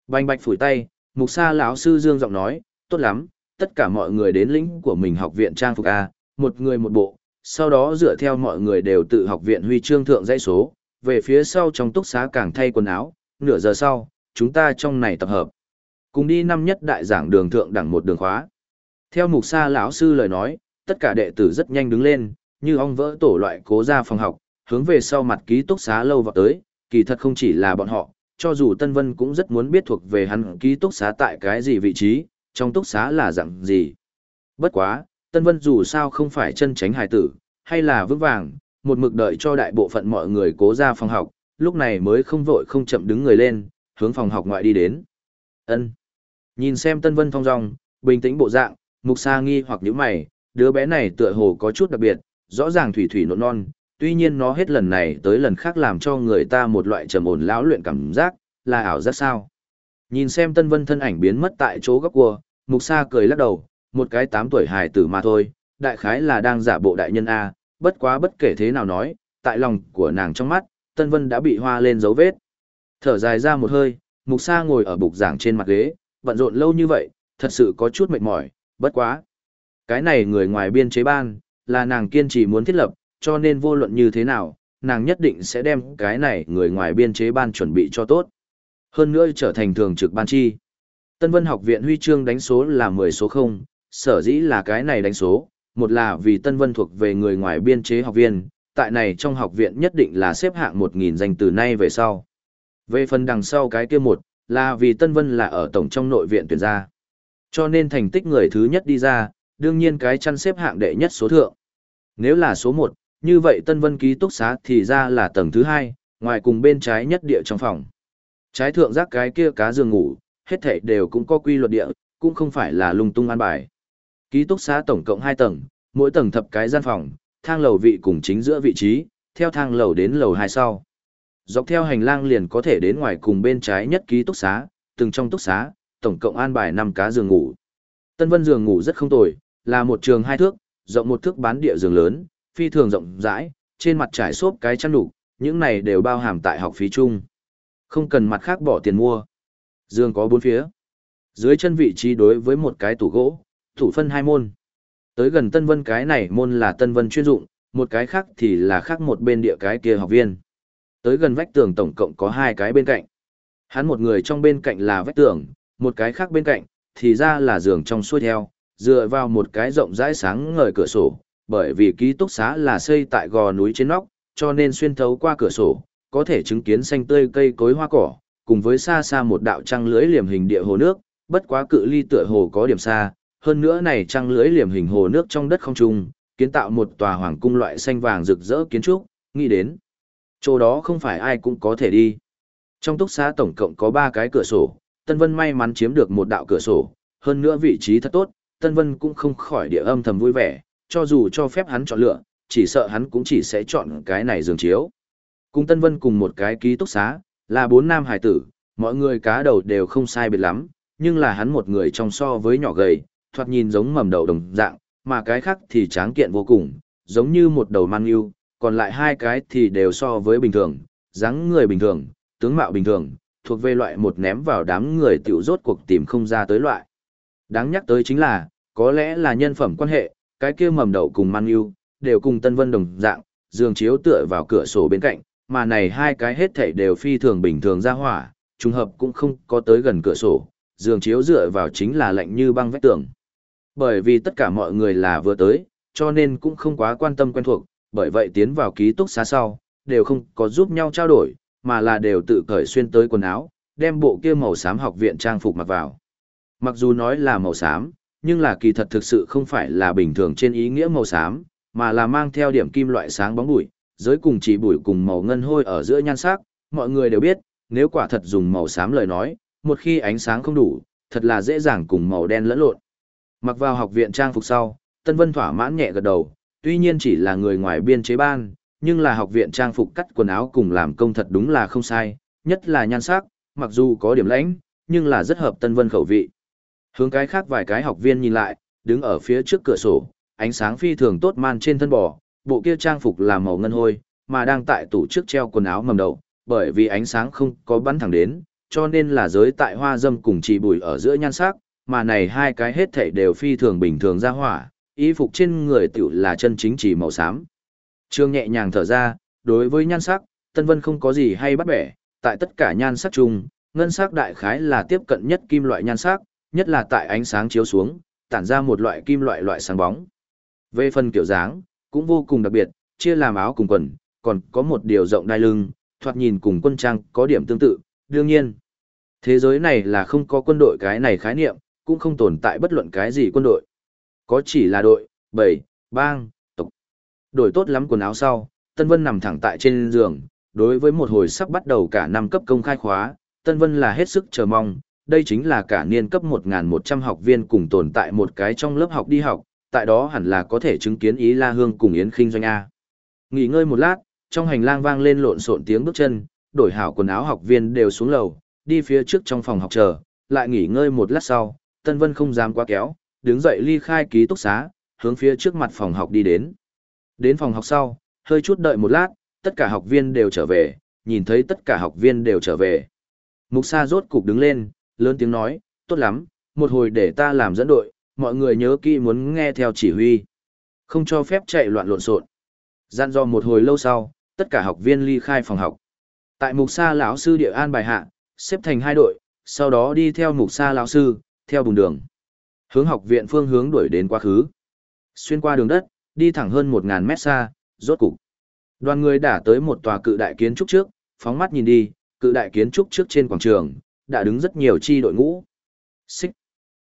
Speaker 1: Bành bạch phủi tay, mục sa lão sư dương giọng nói, tốt lắm, tất cả mọi người đến lĩnh của mình học viện trang phục A, một người một bộ, sau đó dựa theo mọi người đều tự học viện huy chương thượng dãy số, về phía sau trong túc xá càng thay quần áo, nửa giờ sau, chúng ta trong này tập hợp. Cùng đi năm nhất đại giảng đường thượng đẳng một đường khóa. Theo mục sa lão sư lời nói, tất cả đệ tử rất nhanh đứng lên, như ong vỡ tổ loại cố ra phòng học, hướng về sau mặt ký túc xá lâu vào tới, kỳ thật không chỉ là bọn họ, cho dù Tân Vân cũng rất muốn biết thuộc về hắn ký túc xá tại cái gì vị trí, trong túc xá là dạng gì. Bất quá, Tân Vân dù sao không phải chân tránh hài tử, hay là vững vàng, một mực đợi cho đại bộ phận mọi người cố ra phòng học, lúc này mới không vội không chậm đứng người lên, hướng phòng học ngoại đi đến. Ân. Nhìn xem Tân Vân thong dong, bình tĩnh bộ dạng, Mục Sa nghi hoặc nhíu mày, đứa bé này tựa hồ có chút đặc biệt, rõ ràng thủy thủy nộn non, tuy nhiên nó hết lần này tới lần khác làm cho người ta một loại trầm ổn lão luyện cảm giác, là ảo giác sao. Nhìn xem Tân Vân thân ảnh biến mất tại chỗ góc cua, Mục Sa cười lắc đầu, một cái tám tuổi hài tử mà thôi, đại khái là đang giả bộ đại nhân A, bất quá bất kể thế nào nói, tại lòng của nàng trong mắt, Tân Vân đã bị hoa lên dấu vết. Thở dài ra một hơi, Mục Sa ngồi ở bục giảng trên mặt ghế, bận rộn lâu như vậy, thật sự có chút mệt mỏi, bất quá. Cái này người ngoài biên chế ban, là nàng kiên trì muốn thiết lập, cho nên vô luận như thế nào, nàng nhất định sẽ đem cái này người ngoài biên chế ban chuẩn bị cho tốt. Hơn nữa trở thành thường trực ban chi. Tân Vân học viện huy chương đánh số là 10 số 0, sở dĩ là cái này đánh số, một là vì Tân Vân thuộc về người ngoài biên chế học viên, tại này trong học viện nhất định là xếp hạng 1.000 danh từ nay về sau. Về phần đằng sau cái kia một, là vì Tân Vân là ở tổng trong nội viện tuyển ra. Cho nên thành tích người thứ nhất đi ra, đương nhiên cái chăn xếp hạng đệ nhất số thượng. Nếu là số 1, như vậy Tân Vân ký túc xá thì ra là tầng thứ 2, ngoài cùng bên trái nhất địa trong phòng. Trái thượng giác cái kia cá giường ngủ, hết thảy đều cũng có quy luật địa, cũng không phải là lung tung an bài. Ký túc xá tổng cộng 2 tầng, mỗi tầng thập cái gian phòng, thang lầu vị cùng chính giữa vị trí, theo thang lầu đến lầu 2 sau. Dọc theo hành lang liền có thể đến ngoài cùng bên trái nhất ký túc xá, từng trong túc xá, tổng cộng an bài 5 cá giường ngủ. Tân Vân giường ngủ rất không tồi, là một trường hai thước, rộng một thước bán địa giường lớn, phi thường rộng rãi, trên mặt trải xốp cái chăn đủ, những này đều bao hàm tại học phí chung. Không cần mặt khác bỏ tiền mua. Giường có bốn phía. Dưới chân vị trí đối với một cái tủ gỗ, tủ phân hai môn. Tới gần Tân Vân cái này môn là Tân Vân chuyên dụng, một cái khác thì là khác một bên địa cái kia học viên. Tới gần vách tường tổng cộng có hai cái bên cạnh. Hắn một người trong bên cạnh là vách tường, một cái khác bên cạnh, thì ra là giường trong xuôi theo, dựa vào một cái rộng rãi sáng ngời cửa sổ, bởi vì ký túc xá là xây tại gò núi trên nóc, cho nên xuyên thấu qua cửa sổ, có thể chứng kiến xanh tươi cây cối hoa cỏ, cùng với xa xa một đạo trăng lưới liềm hình địa hồ nước, bất quá cự ly tựa hồ có điểm xa, hơn nữa này trăng lưới liềm hình hồ nước trong đất không trung, kiến tạo một tòa hoàng cung loại xanh vàng rực rỡ kiến trúc, nghĩ đến. Chỗ đó không phải ai cũng có thể đi. Trong túc xá tổng cộng có 3 cái cửa sổ, Tân Vân may mắn chiếm được một đạo cửa sổ, hơn nữa vị trí thật tốt, Tân Vân cũng không khỏi địa âm thầm vui vẻ, cho dù cho phép hắn chọn lựa, chỉ sợ hắn cũng chỉ sẽ chọn cái này giường chiếu. Cùng Tân Vân cùng một cái ký túc xá, là bốn nam hải tử, mọi người cá đầu đều không sai biệt lắm, nhưng là hắn một người trong so với nhỏ gầy, thoạt nhìn giống mầm đầu đồng dạng, mà cái khác thì tráng kiện vô cùng, giống như một đầu man yêu, còn lại hai cái thì đều so với bình thường, dáng người bình thường, tướng mạo bình thường, thuộc về loại một ném vào đám người tiểu rốt cuộc tìm không ra tới loại. Đáng nhắc tới chính là, có lẽ là nhân phẩm quan hệ, cái kia mầm đậu cùng man yêu, đều cùng Tân Vân đồng dạng, giường chiếu tựa vào cửa sổ bên cạnh, mà này hai cái hết thảy đều phi thường bình thường ra hỏa, trùng hợp cũng không có tới gần cửa sổ, giường chiếu dựa vào chính là lạnh như băng vách tường. Bởi vì tất cả mọi người là vừa tới, cho nên cũng không quá quan tâm quen thuộc, bởi vậy tiến vào ký túc xá sau, đều không có giúp nhau trao đổi, mà là đều tự cởi xuyên tới quần áo, đem bộ kia màu xám học viện trang phục mặc vào. Mặc dù nói là màu xám, nhưng là kỳ thật thực sự không phải là bình thường trên ý nghĩa màu xám, mà là mang theo điểm kim loại sáng bóng bụi, giới cùng chỉ bụi cùng màu ngân hôi ở giữa nhan sắc, mọi người đều biết, nếu quả thật dùng màu xám lời nói, một khi ánh sáng không đủ, thật là dễ dàng cùng màu đen lẫn lộn. Mặc vào học viện trang phục sau, Tân Vân thỏa mãn nhẹ gật đầu, tuy nhiên chỉ là người ngoài biên chế ban, nhưng là học viện trang phục cắt quần áo cùng làm công thật đúng là không sai, nhất là nhan sắc, mặc dù có điểm lãnh, nhưng là rất hợp Tân Vân khẩu vị. Hướng cái khác vài cái học viên nhìn lại, đứng ở phía trước cửa sổ, ánh sáng phi thường tốt man trên thân bò, bộ kia trang phục là màu ngân hôi, mà đang tại tủ trước treo quần áo mầm đầu, bởi vì ánh sáng không có bắn thẳng đến, cho nên là giới tại hoa dâm cùng chỉ bùi ở giữa nhan sắc, mà này hai cái hết thảy đều phi thường bình thường ra hỏa, y phục trên người tiểu là chân chính chỉ màu xám. Trương nhẹ nhàng thở ra, đối với nhan sắc, Tân Vân không có gì hay bắt bẻ, tại tất cả nhan sắc chung, ngân sắc đại khái là tiếp cận nhất kim loại nhan sắc, nhất là tại ánh sáng chiếu xuống, tản ra một loại kim loại loại sáng bóng. Về phần kiểu dáng, cũng vô cùng đặc biệt, chia làm áo cùng quần, còn có một điều rộng đai lưng, thoạt nhìn cùng quân trang có điểm tương tự, đương nhiên. Thế giới này là không có quân đội cái này khái niệm, cũng không tồn tại bất luận cái gì quân đội. Có chỉ là đội, bầy, bang, tộc. Đổi tốt lắm quần áo sau, Tân Vân nằm thẳng tại trên giường, đối với một hồi sắp bắt đầu cả năm cấp công khai khóa, Tân Vân là hết sức chờ mong, đây chính là cả niên cấp 1.100 học viên cùng tồn tại một cái trong lớp học đi học, tại đó hẳn là có thể chứng kiến Ý La Hương cùng Yến Kinh Doanh A. Nghỉ ngơi một lát, trong hành lang vang lên lộn xộn tiếng bước chân, đổi hảo quần áo học viên đều xuống lầu, đi phía trước trong phòng học chờ, lại nghỉ ngơi một lát sau, Tân Vân không dám quá kéo, đứng dậy ly khai ký túc xá, hướng phía trước mặt phòng học đi đến. Đến phòng học sau, hơi chút đợi một lát, tất cả học viên đều trở về, nhìn thấy tất cả học viên đều trở về. Mục Sa rốt cục đứng lên, lớn tiếng nói, tốt lắm, một hồi để ta làm dẫn đội, mọi người nhớ kỹ muốn nghe theo chỉ huy. Không cho phép chạy loạn lộn xộn. Gian do một hồi lâu sau, tất cả học viên ly khai phòng học. Tại Mục Sa lão sư địa an bài hạ, xếp thành hai đội, sau đó đi theo Mục Sa lão sư, theo bùn đường. Hướng học viện phương hướng đuổi đến quá khứ. Xuyên qua đường đất, đi thẳng hơn 1000 mét xa, rốt cục. Đoàn người đã tới một tòa cự đại kiến trúc trước, phóng mắt nhìn đi, cự đại kiến trúc trước trên quảng trường, đã đứng rất nhiều chi đội ngũ. Xích,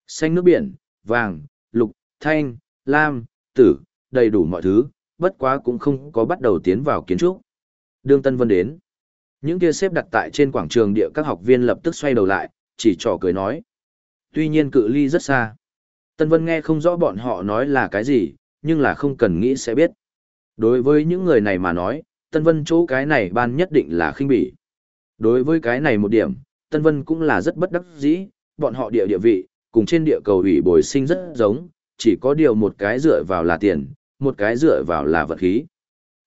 Speaker 1: xanh nước biển, vàng, lục, thanh, lam, tử, đầy đủ mọi thứ, bất quá cũng không có bắt đầu tiến vào kiến trúc. Đương Tân Vân đến. Những kia xếp đặt tại trên quảng trường địa các học viên lập tức xoay đầu lại, chỉ trò cười nói. Tuy nhiên cự ly rất xa. Tân Vân nghe không rõ bọn họ nói là cái gì, nhưng là không cần nghĩ sẽ biết. Đối với những người này mà nói, Tân Vân chỗ cái này ban nhất định là khinh bỉ. Đối với cái này một điểm, Tân Vân cũng là rất bất đắc dĩ, bọn họ địa địa vị, cùng trên địa cầu ủy bồi sinh rất giống, chỉ có điều một cái dựa vào là tiền, một cái dựa vào là vật khí.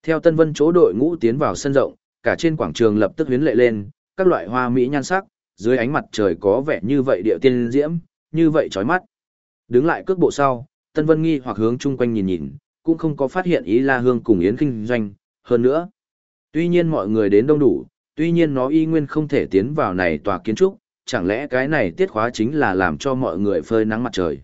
Speaker 1: Theo Tân Vân chỗ đội ngũ tiến vào sân rộng, cả trên quảng trường lập tức huyến lệ lên, các loại hoa mỹ nhan sắc, dưới ánh mặt trời có vẻ như vậy địa tiên diễm, như vậy chói mắt. Đứng lại cước bộ sau, Tân Vân nghi hoặc hướng chung quanh nhìn nhìn, cũng không có phát hiện ý La Hương cùng Yến Kinh Doanh, hơn nữa. Tuy nhiên mọi người đến đông đủ, tuy nhiên nó y nguyên không thể tiến vào này tòa kiến trúc, chẳng lẽ cái này tiết khóa chính là làm cho mọi người phơi nắng mặt trời.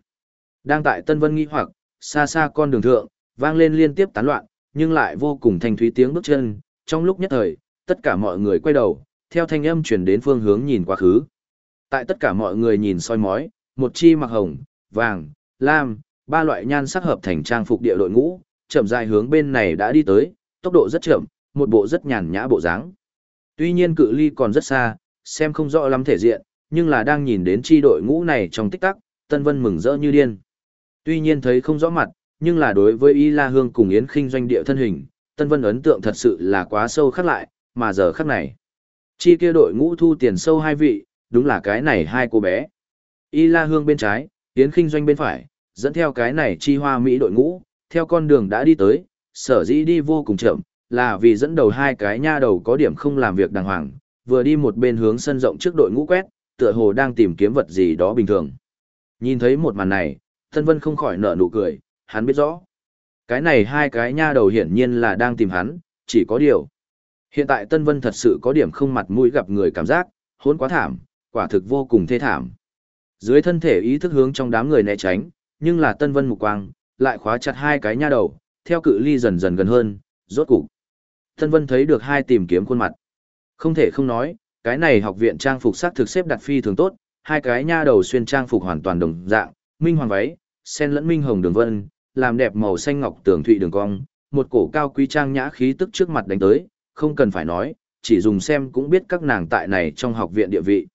Speaker 1: Đang tại Tân Vân nghi hoặc, xa xa con đường thượng, vang lên liên tiếp tán loạn, nhưng lại vô cùng thanh thúy tiếng bước chân, trong lúc nhất thời, tất cả mọi người quay đầu, theo thanh âm chuyển đến phương hướng nhìn quá khứ. Tại tất cả mọi người nhìn soi mói, một chi mặc hồng, vàng, lam, ba loại nhan sắc hợp thành trang phục địa đội ngũ, chậm dài hướng bên này đã đi tới, tốc độ rất chậm, một bộ rất nhàn nhã bộ dáng. Tuy nhiên cự ly còn rất xa, xem không rõ lắm thể diện, nhưng là đang nhìn đến chi đội ngũ này trong tích tắc, Tân Vân mừng rỡ như điên. Tuy nhiên thấy không rõ mặt, nhưng là đối với Y La Hương cùng Yến Khinh doanh địa thân hình, Tân Vân ấn tượng thật sự là quá sâu khắc lại, mà giờ khắc này. Chi kia đội ngũ thu tiền sâu hai vị, đúng là cái này hai cô bé. Y La Hương bên trái, Yến Khinh doanh bên phải, dẫn theo cái này chi hoa Mỹ đội ngũ, theo con đường đã đi tới, sở dĩ đi vô cùng chậm, là vì dẫn đầu hai cái nha đầu có điểm không làm việc đàng hoàng, vừa đi một bên hướng sân rộng trước đội ngũ quét, tựa hồ đang tìm kiếm vật gì đó bình thường. Nhìn thấy một màn này, Tân Vân không khỏi nở nụ cười, hắn biết rõ. Cái này hai cái nha đầu hiển nhiên là đang tìm hắn, chỉ có điều. Hiện tại Tân Vân thật sự có điểm không mặt mũi gặp người cảm giác, hốn quá thảm, quả thực vô cùng thê thảm. Dưới thân thể ý thức hướng trong đám người né tránh, nhưng là Tân Vân mục quang, lại khóa chặt hai cái nha đầu, theo cự ly dần dần gần hơn, rốt cục. Tân Vân thấy được hai tìm kiếm khuôn mặt. Không thể không nói, cái này học viện trang phục sắc thực xếp đặt phi thường tốt, hai cái nha đầu xuyên trang phục hoàn toàn đồng dạng, minh hoàng váy, sen lẫn minh hồng đường vân, làm đẹp màu xanh ngọc tường thụy đường cong, một cổ cao quý trang nhã khí tức trước mặt đánh tới, không cần phải nói, chỉ dùng xem cũng biết các nàng tại này trong học viện địa vị.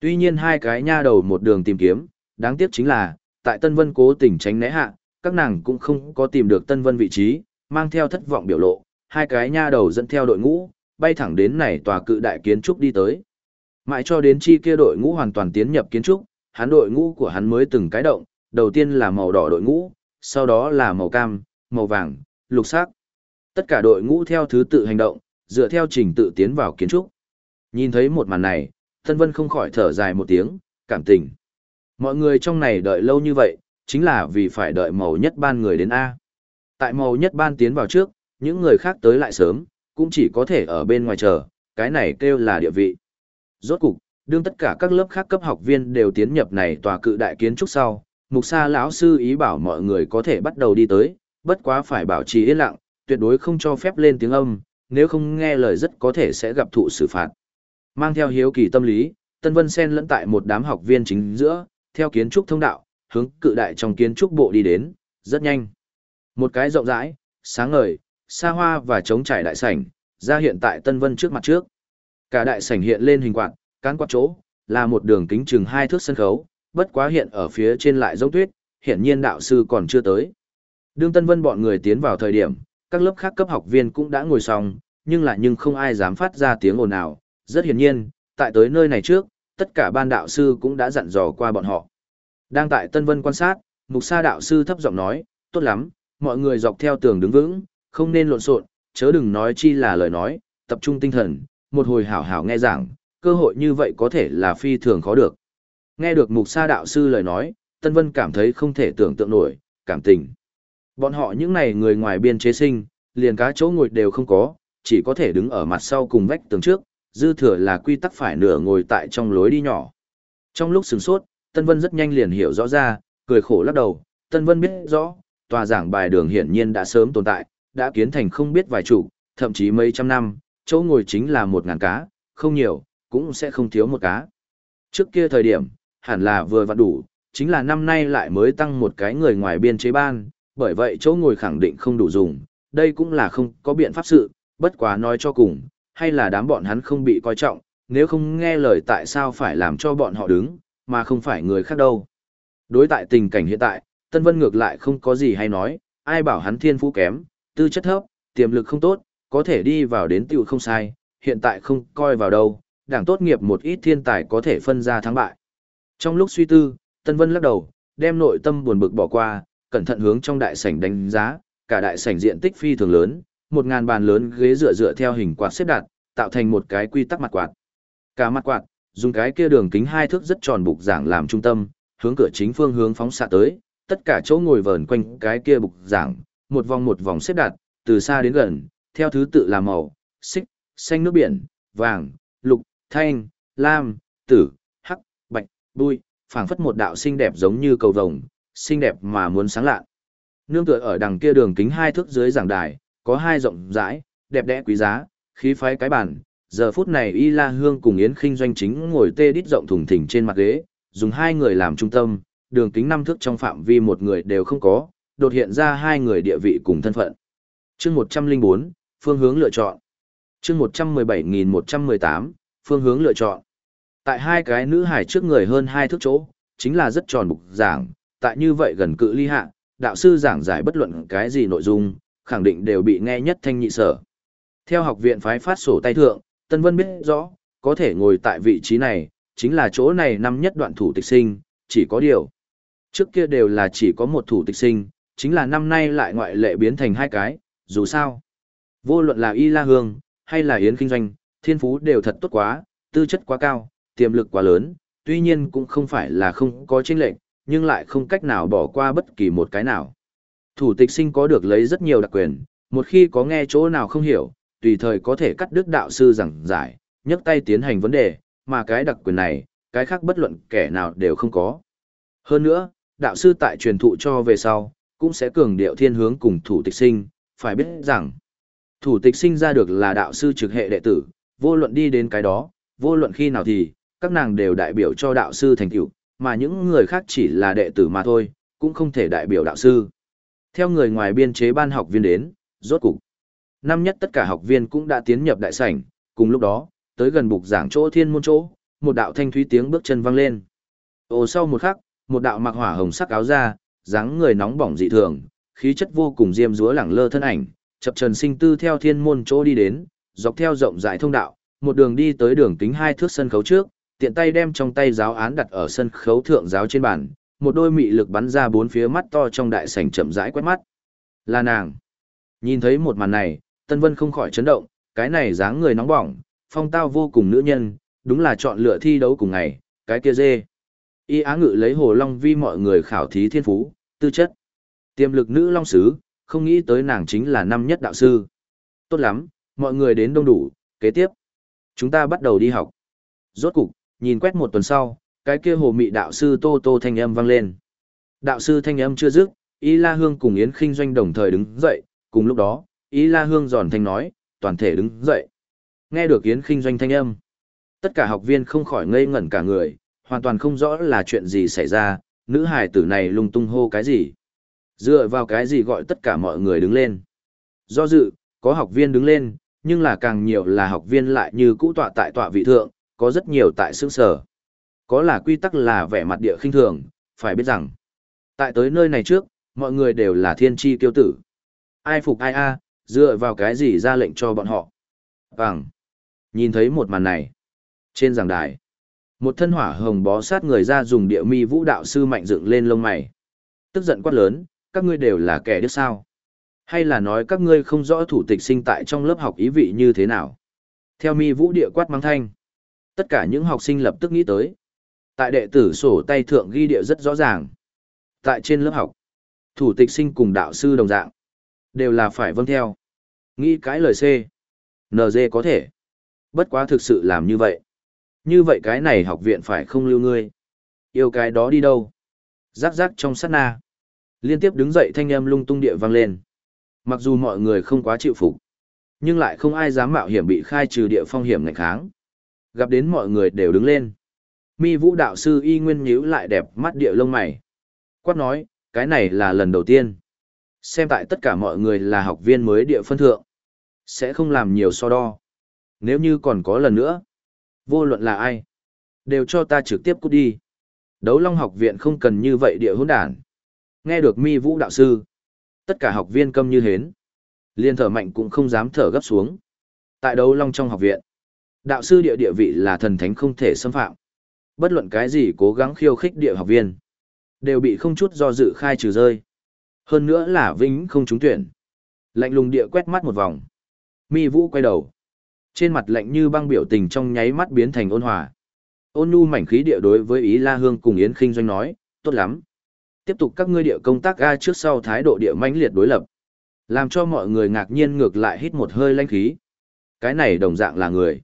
Speaker 1: Tuy nhiên hai cái nha đầu một đường tìm kiếm, đáng tiếc chính là, tại Tân Vân cố tình tránh né hạ, các nàng cũng không có tìm được Tân Vân vị trí, mang theo thất vọng biểu lộ, hai cái nha đầu dẫn theo đội ngũ, bay thẳng đến này tòa cự đại kiến trúc đi tới. Mãi cho đến chi kia đội ngũ hoàn toàn tiến nhập kiến trúc, hắn đội ngũ của hắn mới từng cái động, đầu tiên là màu đỏ đội ngũ, sau đó là màu cam, màu vàng, lục sắc. Tất cả đội ngũ theo thứ tự hành động, dựa theo trình tự tiến vào kiến trúc. Nhìn thấy một màn này, Tân Vân không khỏi thở dài một tiếng, cảm tình. Mọi người trong này đợi lâu như vậy, chính là vì phải đợi màu nhất ban người đến A. Tại màu nhất ban tiến vào trước, những người khác tới lại sớm, cũng chỉ có thể ở bên ngoài chờ, cái này kêu là địa vị. Rốt cục, đương tất cả các lớp khác cấp học viên đều tiến nhập này tòa cự đại kiến trúc sau, mục sa lão sư ý bảo mọi người có thể bắt đầu đi tới, bất quá phải bảo trì yên lặng, tuyệt đối không cho phép lên tiếng âm, nếu không nghe lời rất có thể sẽ gặp thụ xử phạt. Mang theo hiếu kỳ tâm lý, Tân Vân Sen lẫn tại một đám học viên chính giữa, theo kiến trúc thông đạo, hướng cự đại trong kiến trúc bộ đi đến, rất nhanh. Một cái rộng rãi, sáng ngời, xa hoa và chống trải đại sảnh, ra hiện tại Tân Vân trước mặt trước. Cả đại sảnh hiện lên hình quạt, cán quạt chỗ, là một đường kính chừng hai thước sân khấu, bất quá hiện ở phía trên lại giống tuyết, hiện nhiên đạo sư còn chưa tới. Đương Tân Vân bọn người tiến vào thời điểm, các lớp khác cấp học viên cũng đã ngồi xong, nhưng lại nhưng không ai dám phát ra tiếng ồn nào. Rất hiển nhiên, tại tới nơi này trước, tất cả ban đạo sư cũng đã dặn dò qua bọn họ. Đang tại Tân Vân quan sát, Mục Sa đạo sư thấp giọng nói, tốt lắm, mọi người dọc theo tường đứng vững, không nên lộn xộn, chớ đừng nói chi là lời nói, tập trung tinh thần, một hồi hảo hảo nghe giảng, cơ hội như vậy có thể là phi thường khó được. Nghe được Mục Sa đạo sư lời nói, Tân Vân cảm thấy không thể tưởng tượng nổi, cảm tình. Bọn họ những này người ngoài biên chế sinh, liền cá chỗ ngồi đều không có, chỉ có thể đứng ở mặt sau cùng vách tường trước, dư thừa là quy tắc phải nửa ngồi tại trong lối đi nhỏ. Trong lúc sừng sốt, Tân Vân rất nhanh liền hiểu rõ ra, cười khổ lắc đầu, Tân Vân biết rõ, tòa giảng bài đường hiển nhiên đã sớm tồn tại, đã kiến thành không biết vài chủ, thậm chí mấy trăm năm, chỗ ngồi chính là một ngàn cá, không nhiều, cũng sẽ không thiếu một cá. Trước kia thời điểm, hẳn là vừa vặn đủ, chính là năm nay lại mới tăng một cái người ngoài biên chế ban, bởi vậy chỗ ngồi khẳng định không đủ dùng, đây cũng là không có biện pháp sự, bất quá nói cho cùng, hay là đám bọn hắn không bị coi trọng, nếu không nghe lời tại sao phải làm cho bọn họ đứng, mà không phải người khác đâu. Đối tại tình cảnh hiện tại, Tân Vân ngược lại không có gì hay nói, ai bảo hắn thiên phú kém, tư chất thấp, tiềm lực không tốt, có thể đi vào đến tiểu không sai, hiện tại không coi vào đâu, đảng tốt nghiệp một ít thiên tài có thể phân ra thắng bại. Trong lúc suy tư, Tân Vân lắc đầu, đem nội tâm buồn bực bỏ qua, cẩn thận hướng trong đại sảnh đánh giá, cả đại sảnh diện tích phi thường lớn, một ngàn bàn lớn ghế dựa dựa theo hình quạt xếp đặt, tạo thành một cái quy tắc mặt quạt. Cả mặt quạt, dùng cái kia đường kính hai thước rất tròn bục giảng làm trung tâm, hướng cửa chính phương hướng phóng xạ tới, tất cả chỗ ngồi vờn quanh cái kia bục giảng, một vòng một vòng xếp đặt, từ xa đến gần, theo thứ tự là màu, xích, xanh nước biển, vàng, lục, thanh, lam, tử, hắc, bạch, bui, phảng phất một đạo xinh đẹp giống như cầu vồng, xinh đẹp mà muốn sáng lạ. Nương tựa ở đằng kia đường kính hai thước dưới giảng đài, có hai rộng rãi, đẹp đẽ quý giá, khí phái cái bản. Giờ phút này Y La Hương cùng Yến Khinh Doanh chính ngồi tê đít rộng thùng thình trên mặt ghế, dùng hai người làm trung tâm, đường kính năm thước trong phạm vi một người đều không có, đột hiện ra hai người địa vị cùng thân phận. Chương 104, phương hướng lựa chọn. Chương 117118, phương hướng lựa chọn. Tại hai cái nữ hải trước người hơn hai thước chỗ, chính là rất tròn bục giảng, tại như vậy gần cự ly hạ, đạo sư giảng giải bất luận cái gì nội dung, khẳng định đều bị nghe nhất thanh nhị sở. Theo học viện phái phát sổ tay thượng, Tân Vân biết rõ, có thể ngồi tại vị trí này, chính là chỗ này năm nhất đoạn thủ tịch sinh, chỉ có điều. Trước kia đều là chỉ có một thủ tịch sinh, chính là năm nay lại ngoại lệ biến thành hai cái, dù sao. Vô luận là Y La Hương, hay là Yến Kinh Doanh, thiên phú đều thật tốt quá, tư chất quá cao, tiềm lực quá lớn, tuy nhiên cũng không phải là không có chênh lệnh, nhưng lại không cách nào bỏ qua bất kỳ một cái nào. Thủ tịch sinh có được lấy rất nhiều đặc quyền, một khi có nghe chỗ nào không hiểu, tùy thời có thể cắt đứt đạo sư giảng giải, nhấc tay tiến hành vấn đề, mà cái đặc quyền này, cái khác bất luận kẻ nào đều không có. Hơn nữa, đạo sư tại truyền thụ cho về sau, cũng sẽ cường điệu thiên hướng cùng thủ tịch sinh, phải biết rằng, thủ tịch sinh ra được là đạo sư trực hệ đệ tử, vô luận đi đến cái đó, vô luận khi nào thì, các nàng đều đại biểu cho đạo sư thành tựu, mà những người khác chỉ là đệ tử mà thôi, cũng không thể đại biểu đạo sư. Theo người ngoài biên chế ban học viên đến, rốt cục. Năm nhất tất cả học viên cũng đã tiến nhập đại sảnh, cùng lúc đó, tới gần bục giảng chỗ thiên môn chỗ, một đạo thanh thúy tiếng bước chân vang lên. Ồ sau một khắc, một đạo mặc hỏa hồng sắc áo da, dáng người nóng bỏng dị thường, khí chất vô cùng diêm dúa lẳng lơ thân ảnh, chập trần sinh tư theo thiên môn chỗ đi đến, dọc theo rộng rãi thông đạo, một đường đi tới đường kính hai thước sân khấu trước, tiện tay đem trong tay giáo án đặt ở sân khấu thượng giáo trên bàn, một đôi mị lực bắn ra bốn phía mắt to trong đại sảnh chậm rãi quét mắt. Là nàng. Nhìn thấy một màn này, Tân Vân không khỏi chấn động, cái này dáng người nóng bỏng, phong tao vô cùng nữ nhân, đúng là chọn lựa thi đấu cùng ngày, cái kia dê. Y Á Ngự lấy Hồ Long vi mọi người khảo thí thiên phú, tư chất. Tiềm lực nữ long sứ, không nghĩ tới nàng chính là năm nhất đạo sư. Tốt lắm, mọi người đến đông đủ, kế tiếp. Chúng ta bắt đầu đi học. Rốt cục, nhìn quét một tuần sau, cái kia hồ mị đạo sư Tô Tô thanh âm vang lên. Đạo sư thanh âm chưa dứt, Y La Hương cùng Yến Kinh Doanh đồng thời đứng dậy, cùng lúc đó, Y La Hương giòn thanh nói, toàn thể đứng dậy. Nghe được Yến Kinh Doanh thanh âm, tất cả học viên không khỏi ngây ngẩn cả người, hoàn toàn không rõ là chuyện gì xảy ra, nữ hài tử này lung tung hô cái gì. Dựa vào cái gì gọi tất cả mọi người đứng lên. Do dự, có học viên đứng lên, nhưng là càng nhiều là học viên lại như cũ tọa tại tọa vị thượng, có rất nhiều tại xương sở. Có là quy tắc là vẻ mặt địa khinh thường, phải biết rằng, tại tới nơi này trước, mọi người đều là thiên tri kiêu tử. Ai phục ai a, dựa vào cái gì ra lệnh cho bọn họ. Vàng, Nhìn thấy một màn này. Trên giảng đài, một thân hỏa hồng bó sát người ra dùng địa mi vũ đạo sư mạnh dựng lên lông mày. Tức giận quát lớn, các ngươi đều là kẻ đứa sao. Hay là nói các ngươi không rõ thủ tịch sinh tại trong lớp học ý vị như thế nào? Theo mi vũ địa quát mang thanh. Tất cả những học sinh lập tức nghĩ tới. Tại đệ tử sổ tay thượng ghi địa rất rõ ràng. Tại trên lớp học, thủ tịch sinh cùng đạo sư đồng dạng. Đều là phải vâng theo. Nghĩ cái lời C. NG có thể. Bất quá thực sự làm như vậy. Như vậy cái này học viện phải không lưu ngươi. Yêu cái đó đi đâu? Rắc rắc trong sát na. Liên tiếp đứng dậy thanh âm lung tung địa vang lên. Mặc dù mọi người không quá chịu phục, nhưng lại không ai dám mạo hiểm bị khai trừ địa phong hiểm ngành kháng. Gặp đến mọi người đều đứng lên. Mi vũ đạo sư y nguyên nhíu lại đẹp mắt địa lông mày. Quát nói, cái này là lần đầu tiên. Xem tại tất cả mọi người là học viên mới địa phân thượng. Sẽ không làm nhiều so đo. Nếu như còn có lần nữa, vô luận là ai, đều cho ta trực tiếp cút đi. Đấu Long học viện không cần như vậy địa hỗn đản. Nghe được mi vũ đạo sư, tất cả học viên câm như hến. Liên thở mạnh cũng không dám thở gấp xuống. Tại đấu Long trong học viện, đạo sư địa địa vị là thần thánh không thể xâm phạm. Bất luận cái gì cố gắng khiêu khích địa học viên, đều bị không chút do dự khai trừ rơi. Hơn nữa là vĩnh không trúng tuyển. Lạnh lùng địa quét mắt một vòng. Mi Vũ quay đầu. Trên mặt lạnh như băng biểu tình trong nháy mắt biến thành ôn hòa. Ôn nhu mảnh khí địa đối với Ý La Hương cùng Yến Kinh Doanh nói, tốt lắm. Tiếp tục các ngươi địa công tác ga trước sau thái độ địa mãnh liệt đối lập. Làm cho mọi người ngạc nhiên ngược lại hít một hơi lanh khí. Cái này đồng dạng là người.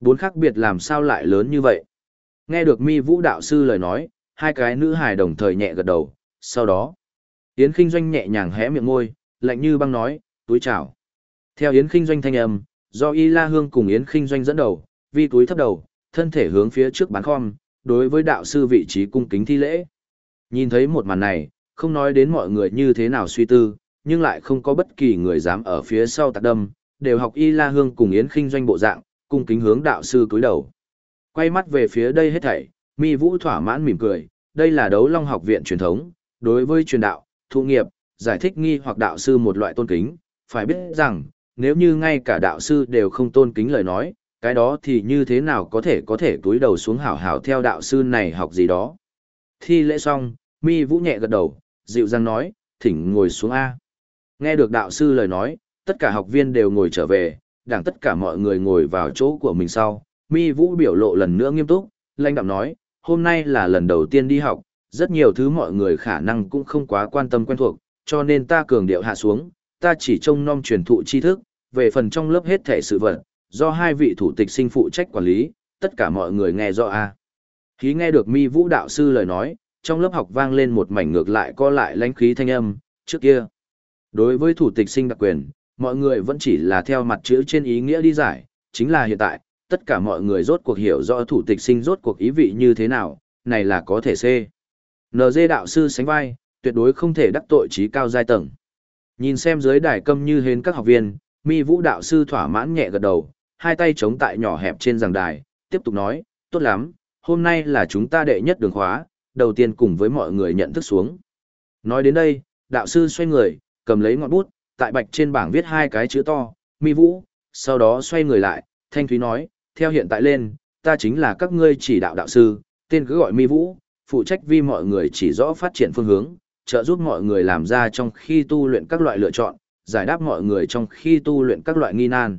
Speaker 1: Bốn khác biệt làm sao lại lớn như vậy. Nghe được mi vũ đạo sư lời nói, hai cái nữ hài đồng thời nhẹ gật đầu, sau đó. Yến Kinh Doanh nhẹ nhàng hé miệng môi, lạnh như băng nói, túi chào. Theo Yến Kinh Doanh thanh âm, do Y La Hương cùng Yến Kinh Doanh dẫn đầu, vi túi thấp đầu, thân thể hướng phía trước bán khom, đối với đạo sư vị trí cung kính thi lễ. Nhìn thấy một màn này, không nói đến mọi người như thế nào suy tư, nhưng lại không có bất kỳ người dám ở phía sau tạc đâm, đều học Y La Hương cùng Yến Kinh Doanh bộ dạng, cung kính hướng đạo sư cúi đầu. Quay mắt về phía đây hết thảy, Mi Vũ thỏa mãn mỉm cười, đây là đấu long học viện truyền thống, đối với truyền đạo, thụ nghiệp, giải thích nghi hoặc đạo sư một loại tôn kính, phải biết rằng, nếu như ngay cả đạo sư đều không tôn kính lời nói, cái đó thì như thế nào có thể có thể túi đầu xuống hảo hảo theo đạo sư này học gì đó. Thi lễ xong, mi vũ nhẹ gật đầu, dịu dàng nói, thỉnh ngồi xuống A. Nghe được đạo sư lời nói, tất cả học viên đều ngồi trở về, đảng tất cả mọi người ngồi vào chỗ của mình sau. Mi vũ biểu lộ lần nữa nghiêm túc, lãnh đạm nói, hôm nay là lần đầu tiên đi học, rất nhiều thứ mọi người khả năng cũng không quá quan tâm quen thuộc, cho nên ta cường điệu hạ xuống, ta chỉ trông nom truyền thụ tri thức, về phần trong lớp hết thể sự vật, do hai vị thủ tịch sinh phụ trách quản lý, tất cả mọi người nghe rõ a. À. Khí nghe được mi vũ đạo sư lời nói, trong lớp học vang lên một mảnh ngược lại co lại lãnh khí thanh âm, trước kia. Đối với thủ tịch sinh đặc quyền, mọi người vẫn chỉ là theo mặt chữ trên ý nghĩa đi giải, chính là hiện tại, tất cả mọi người rốt cuộc hiểu rõ thủ tịch sinh rốt cuộc ý vị như thế nào, này là có thể C. NG đạo sư sánh vai, tuyệt đối không thể đắc tội trí cao giai tầng. Nhìn xem dưới đài câm như hến các học viên, mi vũ đạo sư thỏa mãn nhẹ gật đầu, hai tay chống tại nhỏ hẹp trên giảng đài, tiếp tục nói, tốt lắm, hôm nay là chúng ta đệ nhất đường khóa, đầu tiên cùng với mọi người nhận thức xuống. Nói đến đây, đạo sư xoay người, cầm lấy ngọn bút, tại bạch trên bảng viết hai cái chữ to, mi vũ, sau đó xoay người lại, thanh thúy nói, theo hiện tại lên, ta chính là các ngươi chỉ đạo đạo sư, tên cứ gọi mi vũ, phụ trách vi mọi người chỉ rõ phát triển phương hướng, trợ giúp mọi người làm ra trong khi tu luyện các loại lựa chọn, giải đáp mọi người trong khi tu luyện các loại nghi nan.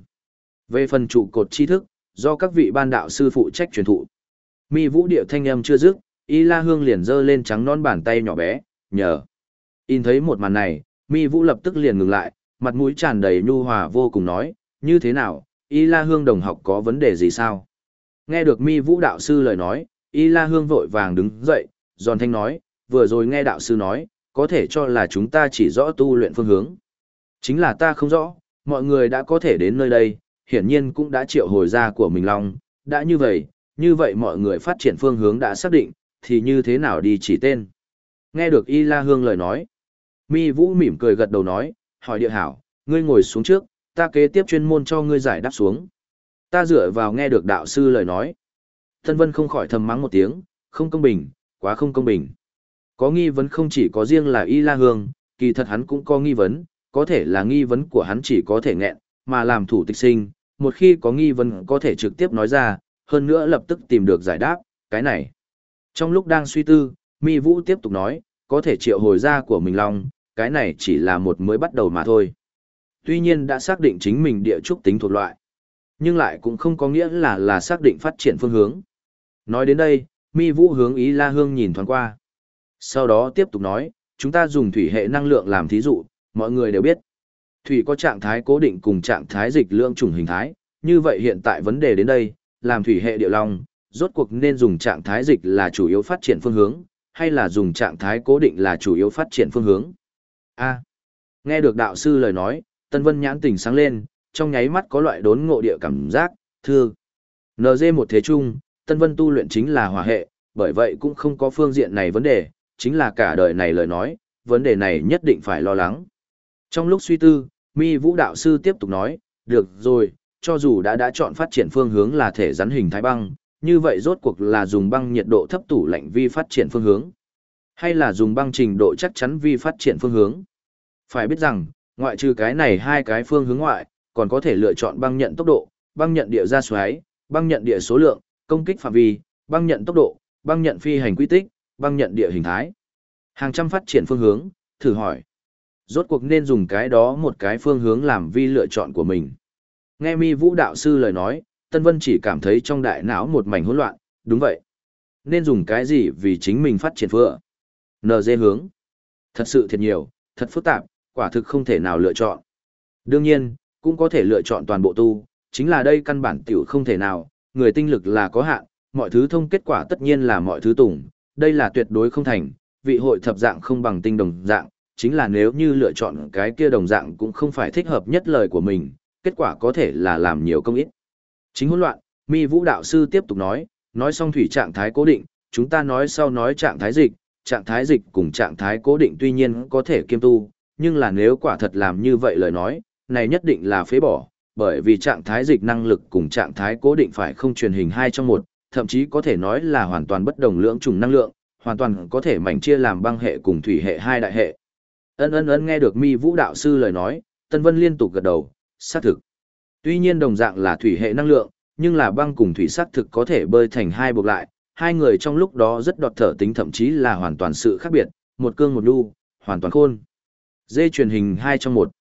Speaker 1: Về phần trụ cột tri thức, do các vị ban đạo sư phụ trách truyền thụ. Mi vũ điệu thanh âm chưa dứt, Y La Hương liền giơ lên trắng non bàn tay nhỏ bé, nhờ. In thấy một màn này, Mi Vũ lập tức liền ngừng lại, mặt mũi tràn đầy nhu hòa vô cùng nói, như thế nào, Y La Hương đồng học có vấn đề gì sao? Nghe được Mi Vũ đạo sư lời nói, Y La Hương vội vàng đứng dậy, giòn thanh nói, vừa rồi nghe đạo sư nói, có thể cho là chúng ta chỉ rõ tu luyện phương hướng. Chính là ta không rõ, mọi người đã có thể đến nơi đây, hiển nhiên cũng đã triệu hồi ra của mình long, đã như vậy, như vậy mọi người phát triển phương hướng đã xác định, thì như thế nào đi chỉ tên. Nghe được Y La Hương lời nói, Mi Vũ mỉm cười gật đầu nói, hỏi địa hảo, ngươi ngồi xuống trước, ta kế tiếp chuyên môn cho ngươi giải đáp xuống. Ta dựa vào nghe được đạo sư lời nói. Thân Vân không khỏi thầm mắng một tiếng, không công bình, quá không công bình. Có nghi vấn không chỉ có riêng là Y La Hương, kỳ thật hắn cũng có nghi vấn, có thể là nghi vấn của hắn chỉ có thể nghẹn, mà làm thủ tịch sinh, một khi có nghi vấn có thể trực tiếp nói ra, hơn nữa lập tức tìm được giải đáp, cái này. Trong lúc đang suy tư, Mi Vũ tiếp tục nói, có thể triệu hồi ra của mình Long, cái này chỉ là một mới bắt đầu mà thôi. Tuy nhiên đã xác định chính mình địa trúc tính thuộc loại, nhưng lại cũng không có nghĩa là là xác định phát triển phương hướng. Nói đến đây, Mi Vũ hướng ý La Hương nhìn thoáng qua. Sau đó tiếp tục nói, chúng ta dùng thủy hệ năng lượng làm thí dụ, mọi người đều biết. Thủy có trạng thái cố định cùng trạng thái dịch lượng trùng hình thái, như vậy hiện tại vấn đề đến đây, làm thủy hệ địa long, rốt cuộc nên dùng trạng thái dịch là chủ yếu phát triển phương hướng, hay là dùng trạng thái cố định là chủ yếu phát triển phương hướng. A. nghe được đạo sư lời nói, Tân Vân nhãn tỉnh sáng lên, trong nháy mắt có loại đốn ngộ địa cảm giác, thưa. NG một thế chung, Tân Vân tu luyện chính là hỏa hệ, bởi vậy cũng không có phương diện này vấn đề, chính là cả đời này lời nói, vấn đề này nhất định phải lo lắng. Trong lúc suy tư, Mi Vũ đạo sư tiếp tục nói, được rồi, cho dù đã đã chọn phát triển phương hướng là thể rắn hình thái băng, như vậy rốt cuộc là dùng băng nhiệt độ thấp tủ lạnh vi phát triển phương hướng, hay là dùng băng trình độ chắc chắn vi phát triển phương hướng. Phải biết rằng, ngoại trừ cái này hai cái phương hướng ngoại, còn có thể lựa chọn băng nhận tốc độ, băng nhận địa ra xoáy, băng nhận địa số lượng, công kích phạm vi, băng nhận tốc độ, băng nhận phi hành quy tích, băng nhận địa hình thái. Hàng trăm phát triển phương hướng, thử hỏi. Rốt cuộc nên dùng cái đó một cái phương hướng làm vi lựa chọn của mình. Nghe mi vũ đạo sư lời nói, Tân Vân chỉ cảm thấy trong đại não một mảnh hỗn loạn, đúng vậy. Nên dùng cái gì vì chính mình phát triển phựa. NG hướng. Thật sự thiệt nhiều, thật phức tạp, quả thực không thể nào lựa chọn. Đương nhiên, cũng có thể lựa chọn toàn bộ tu, chính là đây căn bản tiểu không thể nào, người tinh lực là có hạn, mọi thứ thông kết quả tất nhiên là mọi thứ tùng, đây là tuyệt đối không thành, vị hội thập dạng không bằng tinh đồng dạng, chính là nếu như lựa chọn cái kia đồng dạng cũng không phải thích hợp nhất lời của mình, kết quả có thể là làm nhiều công ít. Chính hỗn loạn, mi vũ đạo sư tiếp tục nói, nói xong thủy trạng thái cố định, chúng ta nói sau nói trạng thái dịch, trạng thái dịch cùng trạng thái cố định tuy nhiên có thể kiêm tu, nhưng là nếu quả thật làm như vậy lời nói, này nhất định là phế bỏ, bởi vì trạng thái dịch năng lực cùng trạng thái cố định phải không truyền hình hai trong một, thậm chí có thể nói là hoàn toàn bất đồng lưỡng trùng năng lượng, hoàn toàn có thể mảnh chia làm băng hệ cùng thủy hệ hai đại hệ. Ân ân ân nghe được Mi Vũ đạo sư lời nói, Tân Vân liên tục gật đầu, xác thực. Tuy nhiên đồng dạng là thủy hệ năng lượng, nhưng là băng cùng thủy xác thực có thể bơi thành hai buộc lại, hai người trong lúc đó rất đọt thở tính thậm chí là hoàn toàn sự khác biệt, một cương một đu, hoàn toàn khôn. Dê truyền hình hai trong một.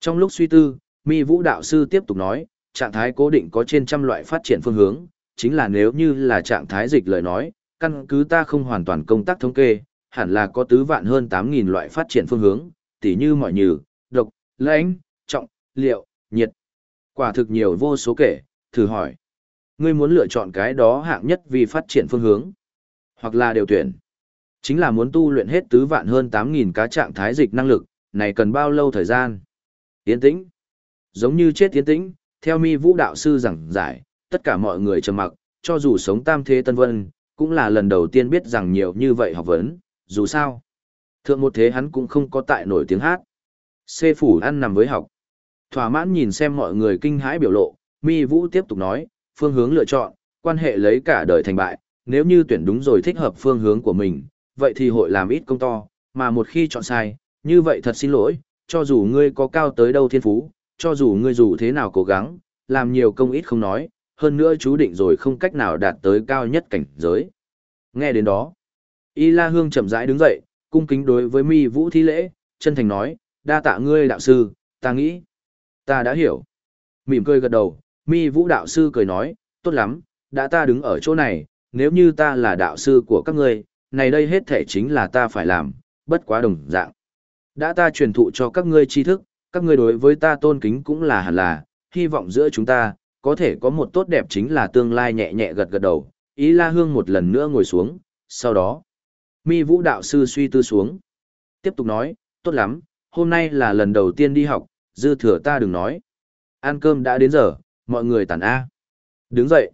Speaker 1: Trong lúc suy tư, Mi Vũ đạo sư tiếp tục nói, trạng thái cố định có trên trăm loại phát triển phương hướng, chính là nếu như là trạng thái dịch lời nói, căn cứ ta không hoàn toàn công tác thống kê, hẳn là có tứ vạn hơn 8.000 loại phát triển phương hướng, tỉ như mọi như, độc, lãnh, trọng, liệu, nhiệt. Quả thực nhiều vô số kể, thử hỏi. Ngươi muốn lựa chọn cái đó hạng nhất vì phát triển phương hướng, hoặc là điều tuyển. Chính là muốn tu luyện hết tứ vạn hơn 8.000 cá trạng thái dịch năng lực, này cần bao lâu thời gian? Tiến tĩnh. Giống như chết tiến tĩnh, theo mi vũ đạo sư giảng giải, tất cả mọi người trầm mặc, cho dù sống tam thế tân vân, cũng là lần đầu tiên biết rằng nhiều như vậy học vấn, dù sao. Thượng một thế hắn cũng không có tại nổi tiếng hát. Xê phủ ăn nằm với học. Thỏa mãn nhìn xem mọi người kinh hãi biểu lộ, mi vũ tiếp tục nói, phương hướng lựa chọn, quan hệ lấy cả đời thành bại, nếu như tuyển đúng rồi thích hợp phương hướng của mình, vậy thì hội làm ít công to, mà một khi chọn sai, như vậy thật xin lỗi, cho dù ngươi có cao tới đâu thiên phú, cho dù ngươi dù thế nào cố gắng, làm nhiều công ít không nói, hơn nữa chú định rồi không cách nào đạt tới cao nhất cảnh giới. Nghe đến đó, Y La Hương chậm rãi đứng dậy, cung kính đối với Mi Vũ thi lễ, chân thành nói, đa tạ ngươi đạo sư, ta nghĩ, ta đã hiểu. Mỉm cười gật đầu, Mi Vũ đạo sư cười nói, tốt lắm, đã ta đứng ở chỗ này, nếu như ta là đạo sư của các ngươi, này đây hết thể chính là ta phải làm, bất quá đồng dạng. Đã ta truyền thụ cho các ngươi tri thức, các ngươi đối với ta tôn kính cũng là hẳn là, hy vọng giữa chúng ta, có thể có một tốt đẹp chính là tương lai nhẹ nhẹ gật gật đầu. Ý La Hương một lần nữa ngồi xuống, sau đó, mi vũ đạo sư suy tư xuống. Tiếp tục nói, tốt lắm, hôm nay là lần đầu tiên đi học, dư thừa ta đừng nói. Ăn cơm đã đến giờ, mọi người tản A. Đứng dậy.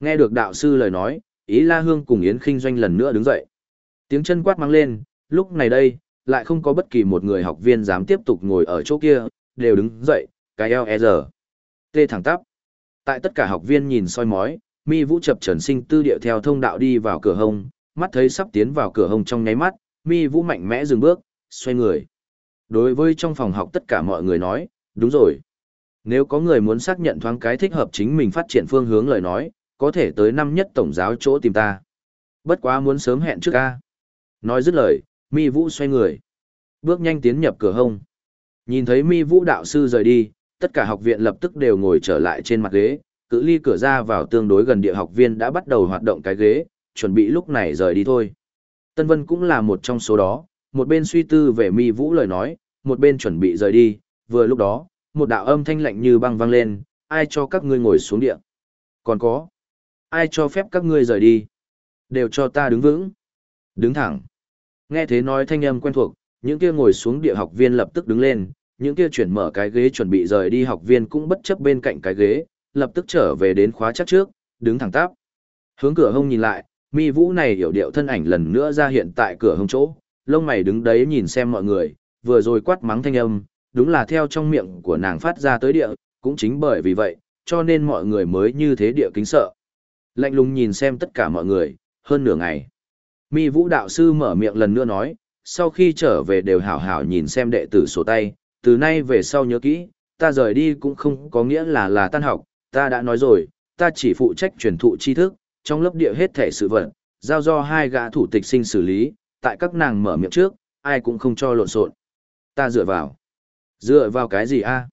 Speaker 1: Nghe được đạo sư lời nói, ý La Hương cùng Yến Kinh Doanh lần nữa đứng dậy. Tiếng chân quát mang lên, lúc này đây, lại không có bất kỳ một người học viên dám tiếp tục ngồi ở chỗ kia, đều đứng dậy, cái eo e giờ. Tê thẳng tắp. Tại tất cả học viên nhìn soi mói, mi vũ chập trần sinh tư điệu theo thông đạo đi vào cửa hông, mắt thấy sắp tiến vào cửa hông trong nháy mắt, mi vũ mạnh mẽ dừng bước, xoay người. Đối với trong phòng học tất cả mọi người nói, đúng rồi. Nếu có người muốn xác nhận thoáng cái thích hợp chính mình phát triển phương hướng lời nói, có thể tới năm nhất tổng giáo chỗ tìm ta. Bất quá muốn sớm hẹn trước ca. Nói dứt lời, mi vũ xoay người. Bước nhanh tiến nhập cửa hông. Nhìn thấy mi vũ đạo sư rời đi, tất cả học viện lập tức đều ngồi trở lại trên mặt ghế, cự ly cửa ra vào tương đối gần địa học viên đã bắt đầu hoạt động cái ghế, chuẩn bị lúc này rời đi thôi. Tân Vân cũng là một trong số đó, một bên suy tư về mi vũ lời nói, một bên chuẩn bị rời đi, vừa lúc đó, một đạo âm thanh lạnh như băng vang lên, ai cho các ngươi ngồi xuống địa. Còn có, ai cho phép các ngươi rời đi. Đều cho ta đứng vững. Đứng thẳng. Nghe thế nói thanh âm quen thuộc, những kia ngồi xuống địa học viên lập tức đứng lên, những kia chuyển mở cái ghế chuẩn bị rời đi học viên cũng bất chấp bên cạnh cái ghế, lập tức trở về đến khóa chắc trước, đứng thẳng tắp. Hướng cửa hông nhìn lại, mi vũ này hiểu điệu thân ảnh lần nữa ra hiện tại cửa hông chỗ, lông mày đứng đấy nhìn xem mọi người, vừa rồi quát mắng thanh âm, đúng là theo trong miệng của nàng phát ra tới địa, cũng chính bởi vì vậy, cho nên mọi người mới như thế địa kính sợ. Lạnh lùng nhìn xem tất cả mọi người, hơn nửa ngày. Mi vũ đạo sư mở miệng lần nữa nói, sau khi trở về đều hảo hảo nhìn xem đệ tử sổ tay, từ nay về sau nhớ kỹ, ta rời đi cũng không có nghĩa là là tan học, ta đã nói rồi, ta chỉ phụ trách truyền thụ tri thức, trong lớp địa hết thể sự vật, giao do hai gã thủ tịch sinh xử lý, tại các nàng mở miệng trước, ai cũng không cho lộn xộn. Ta dựa vào. Dựa vào cái gì a?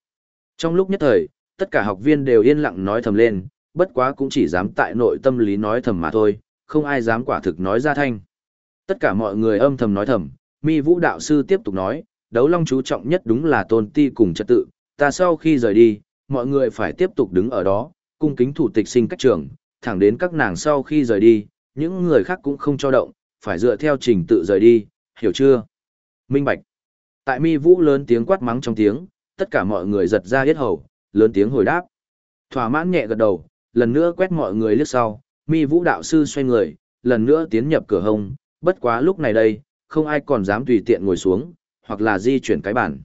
Speaker 1: Trong lúc nhất thời, tất cả học viên đều yên lặng nói thầm lên, bất quá cũng chỉ dám tại nội tâm lý nói thầm mà thôi, không ai dám quả thực nói ra thanh. Tất cả mọi người âm thầm nói thầm, mi vũ đạo sư tiếp tục nói, đấu long chú trọng nhất đúng là tôn ti cùng trật tự, ta sau khi rời đi, mọi người phải tiếp tục đứng ở đó, cung kính thủ tịch sinh cách trường, thẳng đến các nàng sau khi rời đi, những người khác cũng không cho động, phải dựa theo trình tự rời đi, hiểu chưa? Minh Bạch. Tại mi vũ lớn tiếng quát mắng trong tiếng, tất cả mọi người giật ra hết hầu, lớn tiếng hồi đáp. Thỏa mãn nhẹ gật đầu, lần nữa quét mọi người liếc sau, mi vũ đạo sư xoay người, lần nữa tiến nhập cửa hông, bất quá lúc này đây, không ai còn dám tùy tiện ngồi xuống, hoặc là di chuyển cái bàn.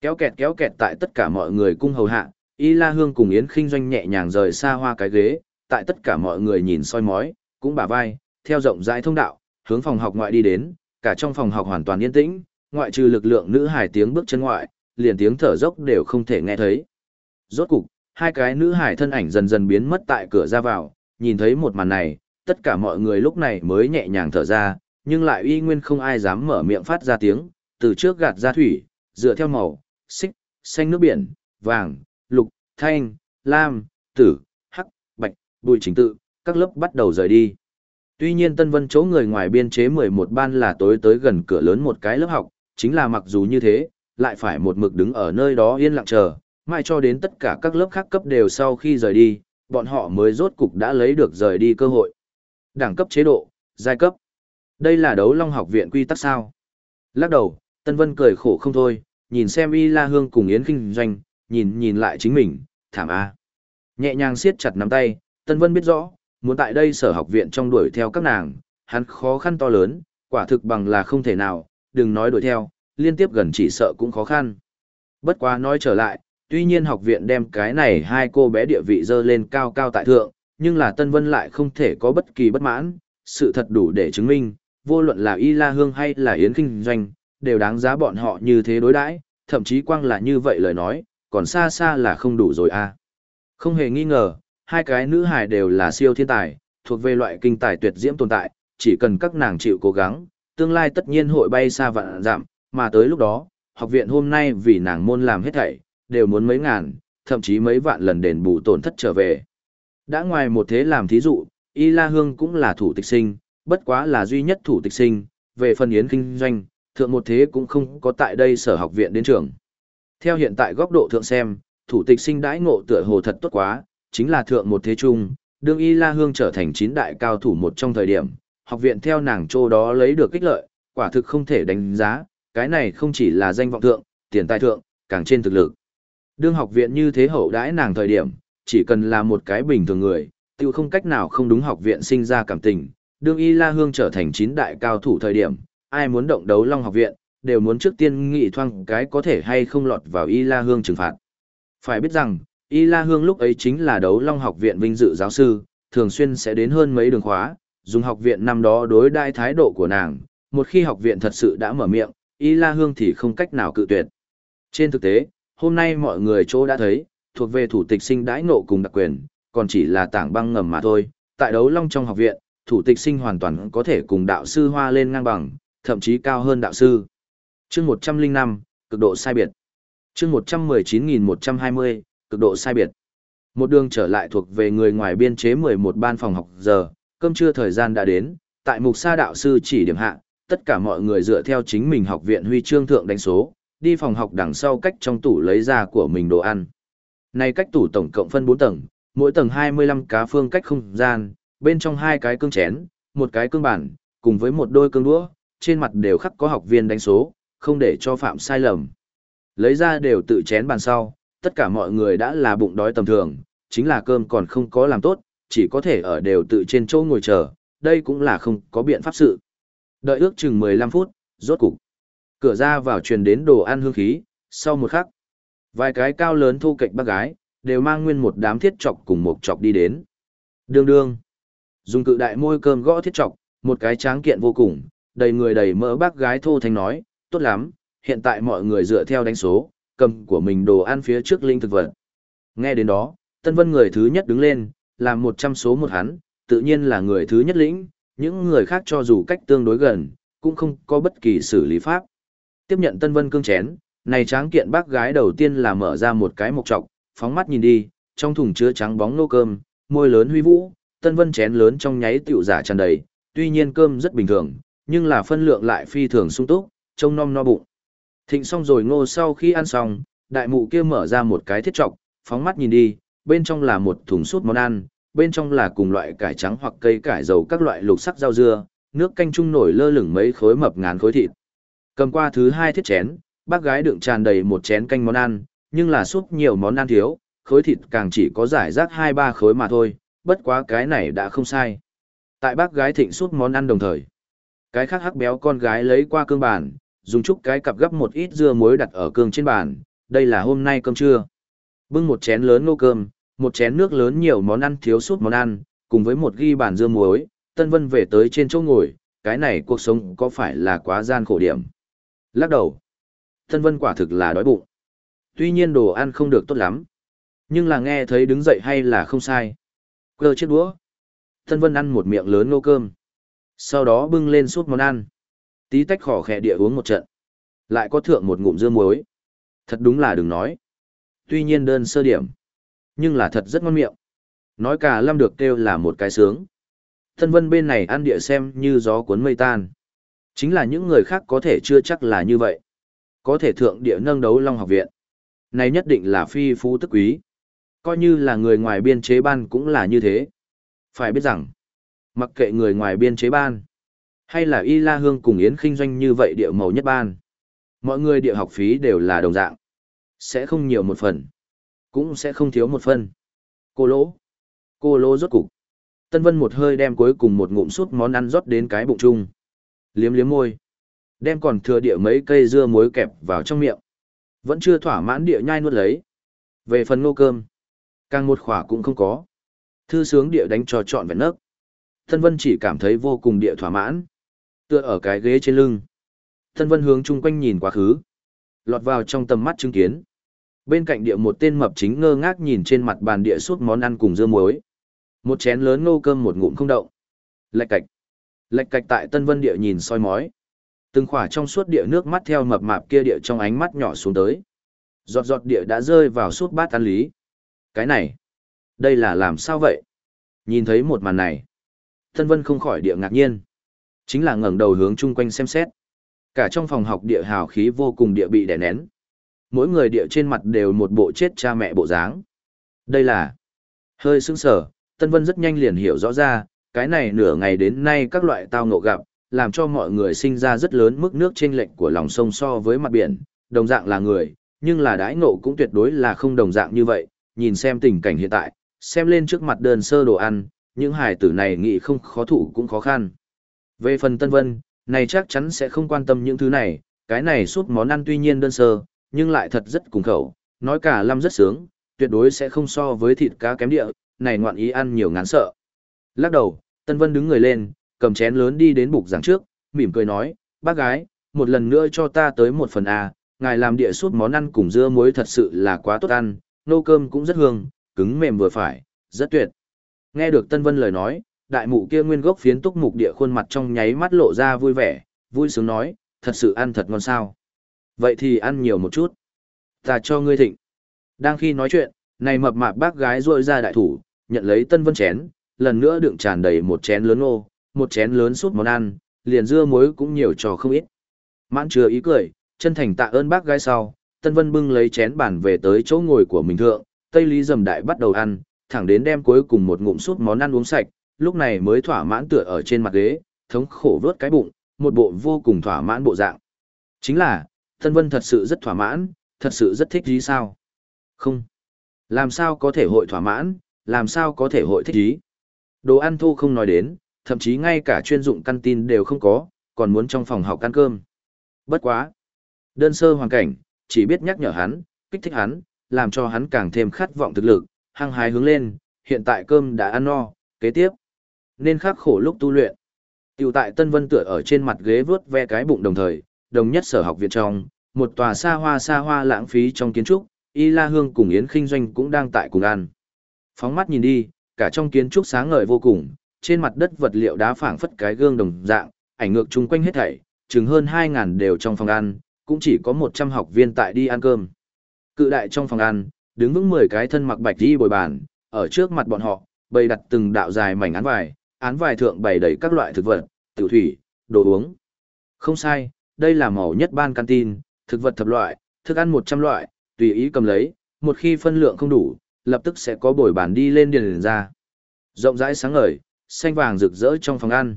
Speaker 1: Kéo kẹt kéo kẹt tại tất cả mọi người cung hầu hạ, Y La Hương cùng Yến Kinh Doanh nhẹ nhàng rời xa hoa cái ghế, tại tất cả mọi người nhìn soi mói, cũng bả vai, theo rộng rãi thông đạo, hướng phòng học ngoại đi đến, cả trong phòng học hoàn toàn yên tĩnh, ngoại trừ lực lượng nữ hải tiếng bước chân ngoại, liền tiếng thở dốc đều không thể nghe thấy. Rốt cục, hai cái nữ hải thân ảnh dần dần biến mất tại cửa ra vào, nhìn thấy một màn này, tất cả mọi người lúc này mới nhẹ nhàng thở ra, nhưng lại uy nguyên không ai dám mở miệng phát ra tiếng, từ trước gạt ra thủy, dựa theo màu, xích, xanh nước biển, vàng, lục, thanh, lam, tử, hắc, bạch, bùi chính tự, các lớp bắt đầu rời đi. Tuy nhiên Tân Vân chỗ người ngoài biên chế 11 ban là tối tới gần cửa lớn một cái lớp học, chính là mặc dù như thế, lại phải một mực đứng ở nơi đó yên lặng chờ, mãi cho đến tất cả các lớp khác cấp đều sau khi rời đi, bọn họ mới rốt cục đã lấy được rời đi cơ hội. Đẳng cấp chế độ, giai cấp. Đây là đấu long học viện quy tắc sao? Lắc đầu, Tân Vân cười khổ không thôi, nhìn xem Y La Hương cùng Yến Kinh Doanh, nhìn nhìn lại chính mình, thảm a. Nhẹ nhàng siết chặt nắm tay, Tân Vân biết rõ, muốn tại đây sở học viện trong đuổi theo các nàng, hắn khó khăn to lớn, quả thực bằng là không thể nào, đừng nói đuổi theo, liên tiếp gần chỉ sợ cũng khó khăn. Bất quá nói trở lại, tuy nhiên học viện đem cái này hai cô bé địa vị dơ lên cao cao tại thượng, nhưng là Tân Vân lại không thể có bất kỳ bất mãn, sự thật đủ để chứng minh, vô luận là Y La Hương hay là Yến Kinh Doanh, đều đáng giá bọn họ như thế đối đãi, thậm chí quang là như vậy lời nói, còn xa xa là không đủ rồi à. Không hề nghi ngờ, hai cái nữ hài đều là siêu thiên tài, thuộc về loại kinh tài tuyệt diễm tồn tại, chỉ cần các nàng chịu cố gắng, tương lai tất nhiên hội bay xa vạn giảm, mà tới lúc đó, học viện hôm nay vì nàng môn làm hết thảy, đều muốn mấy ngàn, thậm chí mấy vạn lần đền bù tổn thất trở về. Đã ngoài một thế làm thí dụ, Y La Hương cũng là thủ tịch sinh, bất quá là duy nhất thủ tịch sinh, về phần yến kinh doanh, thượng một thế cũng không có tại đây sở học viện đến trường. Theo hiện tại góc độ thượng xem, thủ tịch sinh đãi ngộ tựa hồ thật tốt quá, chính là thượng một thế trung, đương Y La Hương trở thành chín đại cao thủ một trong thời điểm, học viện theo nàng trô đó lấy được kích lợi, quả thực không thể đánh giá, cái này không chỉ là danh vọng thượng, tiền tài thượng, càng trên thực lực. Đương học viện như thế hậu đãi nàng thời điểm, chỉ cần là một cái bình thường người, tiêu không cách nào không đúng học viện sinh ra cảm tình. Đương Y La Hương trở thành chín đại cao thủ thời điểm, ai muốn động đấu Long học viện, đều muốn trước tiên nghị thoang cái có thể hay không lọt vào Y La Hương trừng phạt. Phải biết rằng, Y La Hương lúc ấy chính là đấu Long học viện vinh dự giáo sư, thường xuyên sẽ đến hơn mấy đường khóa, dùng học viện năm đó đối đại thái độ của nàng, một khi học viện thật sự đã mở miệng, Y La Hương thì không cách nào cự tuyệt. Trên thực tế, hôm nay mọi người chỗ đã thấy, thuộc về thủ tịch sinh đãi ngộ cùng đặc quyền, còn chỉ là tảng băng ngầm mà thôi. Tại đấu long trong học viện, thủ tịch sinh hoàn toàn có thể cùng đạo sư hoa lên ngang bằng, thậm chí cao hơn đạo sư. Chương 105, cực độ sai biệt. Chương 119120, cực độ sai biệt. Một đường trở lại thuộc về người ngoài biên chế 11 ban phòng học giờ, cơm trưa thời gian đã đến, tại mục sa đạo sư chỉ điểm hạ, tất cả mọi người dựa theo chính mình học viện huy chương thượng đánh số, đi phòng học đằng sau cách trong tủ lấy ra của mình đồ ăn. Này cách tủ tổng cộng phân 4 tầng, mỗi tầng 25 cá phương cách không gian, bên trong hai cái cương chén, một cái cương bản, cùng với một đôi cương đũa, trên mặt đều khắc có học viên đánh số, không để cho phạm sai lầm. Lấy ra đều tự chén bàn sau, tất cả mọi người đã là bụng đói tầm thường, chính là cơm còn không có làm tốt, chỉ có thể ở đều tự trên chỗ ngồi chờ, đây cũng là không có biện pháp sự. Đợi ước chừng 15 phút, rốt cục. Cửa ra vào truyền đến đồ ăn hương khí, sau một khắc. Vài cái cao lớn thu cạnh bác gái, đều mang nguyên một đám thiết chọc cùng một chọc đi đến. Đương đương. Dùng cự đại môi cơm gõ thiết chọc, một cái tráng kiện vô cùng, đầy người đầy mỡ bác gái thô thanh nói, tốt lắm, hiện tại mọi người dựa theo đánh số, cầm của mình đồ ăn phía trước linh thực vật. Nghe đến đó, Tân Vân người thứ nhất đứng lên, làm một trăm số một hắn, tự nhiên là người thứ nhất lĩnh, những người khác cho dù cách tương đối gần, cũng không có bất kỳ xử lý pháp. Tiếp nhận Tân Vân cương chén, này tráng kiện bác gái đầu tiên là mở ra một cái mộc trọc, phóng mắt nhìn đi, trong thùng chứa trắng bóng nô cơm, môi lớn huy vũ, Tân Vân chén lớn trong nháy tiểu giả tràn đầy, tuy nhiên cơm rất bình thường, nhưng là phân lượng lại phi thường sung túc, trông nom no bụng. Thịnh xong rồi ngô sau khi ăn xong, đại mụ kia mở ra một cái thiết trọc, phóng mắt nhìn đi, bên trong là một thùng sút món ăn, bên trong là cùng loại cải trắng hoặc cây cải dầu các loại lục sắc rau dưa, nước canh chung nổi lơ lửng mấy khối mập ngán khối thịt. Cầm qua thứ hai thiết chén, bác gái đựng tràn đầy một chén canh món ăn, nhưng là súp nhiều món ăn thiếu, khối thịt càng chỉ có giải rác hai ba khối mà thôi, bất quá cái này đã không sai. Tại bác gái thịnh súp món ăn đồng thời. Cái khác hắc béo con gái lấy qua cương bàn, dùng chút cái cặp gấp một ít dưa muối đặt ở cương trên bàn, đây là hôm nay cơm trưa. Bưng một chén lớn nô cơm, một chén nước lớn nhiều món ăn thiếu súp món ăn, cùng với một ghi bàn dưa muối, Tân Vân về tới trên chỗ ngồi, cái này cuộc sống có phải là quá gian khổ điểm. Lắc đầu. Tân Vân quả thực là đói bụng. Tuy nhiên đồ ăn không được tốt lắm. Nhưng là nghe thấy đứng dậy hay là không sai. Cơ chiếc đũa. Tân Vân ăn một miệng lớn nô cơm. Sau đó bưng lên suốt món ăn. Tí tách khỏ khẽ địa uống một trận. Lại có thượng một ngụm dưa muối. Thật đúng là đừng nói. Tuy nhiên đơn sơ điểm. Nhưng là thật rất ngon miệng. Nói cả lâm được kêu là một cái sướng. thân Vân bên này ăn địa xem như gió cuốn mây tan. Chính là những người khác có thể chưa chắc là như vậy. Có thể thượng địa nâng đấu Long học viện. Này nhất định là phi phú tức quý. Coi như là người ngoài biên chế ban cũng là như thế. Phải biết rằng, mặc kệ người ngoài biên chế ban, hay là Y La Hương cùng Yến kinh doanh như vậy địa màu nhất ban. Mọi người địa học phí đều là đồng dạng. Sẽ không nhiều một phần. Cũng sẽ không thiếu một phần. Cô lỗ. Cô lỗ rốt cục. Tân Vân một hơi đem cuối cùng một ngụm sút món ăn rót đến cái bụng chung liếm liếm môi, đem còn thừa địa mấy cây dưa muối kẹp vào trong miệng. Vẫn chưa thỏa mãn địa nhai nuốt lấy. Về phần ngô cơm, càng một khỏa cũng không có. Thư sướng địa đánh cho trọn vẹn nấc. Thân Vân chỉ cảm thấy vô cùng địa thỏa mãn. Tựa ở cái ghế trên lưng. Thân Vân hướng chung quanh nhìn quá khứ. Lọt vào trong tầm mắt chứng kiến. Bên cạnh địa một tên mập chính ngơ ngác nhìn trên mặt bàn địa suốt món ăn cùng dưa muối. Một chén lớn ngô cơm một ngụm không động. Lạch cạch. Lệch cạch tại Tân Vân địa nhìn soi mói. Từng khỏa trong suốt địa nước mắt theo mập mạp kia địa trong ánh mắt nhỏ xuống tới. Giọt giọt địa đã rơi vào suốt bát ăn lý. Cái này, đây là làm sao vậy? Nhìn thấy một màn này, Tân Vân không khỏi địa ngạc nhiên. Chính là ngẩng đầu hướng chung quanh xem xét. Cả trong phòng học địa hào khí vô cùng địa bị đè nén. Mỗi người địa trên mặt đều một bộ chết cha mẹ bộ dáng. Đây là... Hơi sững sở, Tân Vân rất nhanh liền hiểu rõ ra, cái này nửa ngày đến nay các loại tao ngộ gặp, làm cho mọi người sinh ra rất lớn mức nước chênh lệch của lòng sông so với mặt biển, đồng dạng là người, nhưng là đãi ngộ cũng tuyệt đối là không đồng dạng như vậy, nhìn xem tình cảnh hiện tại, xem lên trước mặt đơn sơ đồ ăn, những hải tử này nghĩ không khó thủ cũng khó khăn. Về phần Tân Vân, này chắc chắn sẽ không quan tâm những thứ này, cái này suốt món ăn tuy nhiên đơn sơ, nhưng lại thật rất cùng khẩu, nói cả lâm rất sướng, tuyệt đối sẽ không so với thịt cá kém địa, này ngoạn ý ăn nhiều ngán sợ. Lắc đầu, Tân Vân đứng người lên, cầm chén lớn đi đến bục giảng trước, mỉm cười nói, bác gái, một lần nữa cho ta tới một phần A, ngài làm địa suốt món ăn cùng dưa muối thật sự là quá tốt ăn, nô cơm cũng rất hương, cứng mềm vừa phải, rất tuyệt. Nghe được Tân Vân lời nói, đại mụ kia nguyên gốc phiến túc mục địa khuôn mặt trong nháy mắt lộ ra vui vẻ, vui sướng nói, thật sự ăn thật ngon sao. Vậy thì ăn nhiều một chút. Ta cho ngươi thịnh. Đang khi nói chuyện, này mập mạp bác gái rôi ra đại thủ, nhận lấy Tân Vân chén, lần nữa đựng tràn đầy một chén lớn ô, một chén lớn súp món ăn, liền dưa muối cũng nhiều cho không ít. Mãn chứa ý cười, chân thành tạ ơn bác gái sau, Tân Vân bưng lấy chén bàn về tới chỗ ngồi của mình thượng, Tây Lý dầm đại bắt đầu ăn, thẳng đến đem cuối cùng một ngụm súp món ăn uống sạch, lúc này mới thỏa mãn tựa ở trên mặt ghế, thống khổ vớt cái bụng, một bộ vô cùng thỏa mãn bộ dạng. Chính là, Tân Vân thật sự rất thỏa mãn, thật sự rất thích gì sao? Không. Làm sao có thể hội thỏa mãn, làm sao có thể hội thích ý? Đồ ăn thu không nói đến, thậm chí ngay cả chuyên dụng căn tin đều không có, còn muốn trong phòng học ăn cơm. Bất quá. Đơn sơ hoàn cảnh, chỉ biết nhắc nhở hắn, kích thích hắn, làm cho hắn càng thêm khát vọng thực lực, hăng hái hướng lên, hiện tại cơm đã ăn no, kế tiếp. Nên khắc khổ lúc tu luyện. Tiểu tại Tân Vân tựa ở trên mặt ghế vớt ve cái bụng đồng thời, đồng nhất sở học viện trong, một tòa xa hoa xa hoa lãng phí trong kiến trúc, Y La Hương cùng Yến Kinh Doanh cũng đang tại cùng ăn. Phóng mắt nhìn đi, cả trong kiến trúc sáng ngời vô cùng, trên mặt đất vật liệu đá phảng phất cái gương đồng dạng, ảnh ngược chung quanh hết thảy, chừng hơn 2000 đều trong phòng ăn, cũng chỉ có 100 học viên tại đi ăn cơm. Cự đại trong phòng ăn, đứng vững 10 cái thân mặc bạch y bồi bàn, ở trước mặt bọn họ, bày đặt từng đạo dài mảnh án vải, án vải thượng bày đầy các loại thực vật, tiểu thủy, đồ uống. Không sai, đây là màu nhất ban canteen, thực vật thập loại, thức ăn 100 loại, tùy ý cầm lấy, một khi phân lượng không đủ, lập tức sẽ có bồi bàn đi lên điền ra. Rộng rãi sáng ngời, xanh vàng rực rỡ trong phòng ăn.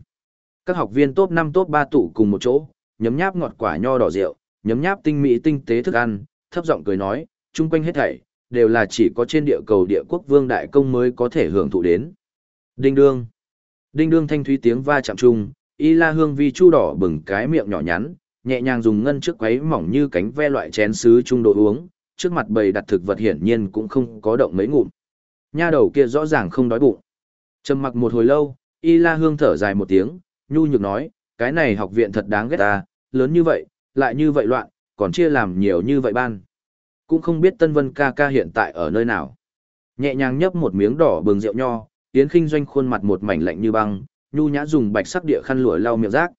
Speaker 1: Các học viên top 5 top 3 tụ cùng một chỗ, nhấm nháp ngọt quả nho đỏ rượu, nhấm nháp tinh mỹ tinh tế thức ăn, thấp giọng cười nói, chung quanh hết thảy đều là chỉ có trên địa cầu địa quốc vương đại công mới có thể hưởng thụ đến. Đinh đương. Đinh đương thanh thúy tiếng va chạm chung, y la hương vi chu đỏ bừng cái miệng nhỏ nhắn, nhẹ nhàng dùng ngân trước quấy mỏng như cánh ve loại chén sứ trung đồ uống, trước mặt bầy đặt thực vật hiển nhiên cũng không có động mấy ngụm. Nha đầu kia rõ ràng không đói bụng. Trầm mặc một hồi lâu, Y La Hương thở dài một tiếng, nhu nhược nói, cái này học viện thật đáng ghét ta, lớn như vậy, lại như vậy loạn, còn chia làm nhiều như vậy ban. Cũng không biết Tân Vân ca ca hiện tại ở nơi nào. Nhẹ nhàng nhấp một miếng đỏ bừng rượu nho, Yến Kinh Doanh khuôn mặt một mảnh lạnh như băng, nhu nhã dùng bạch sắc địa khăn lụa lau miệng rác.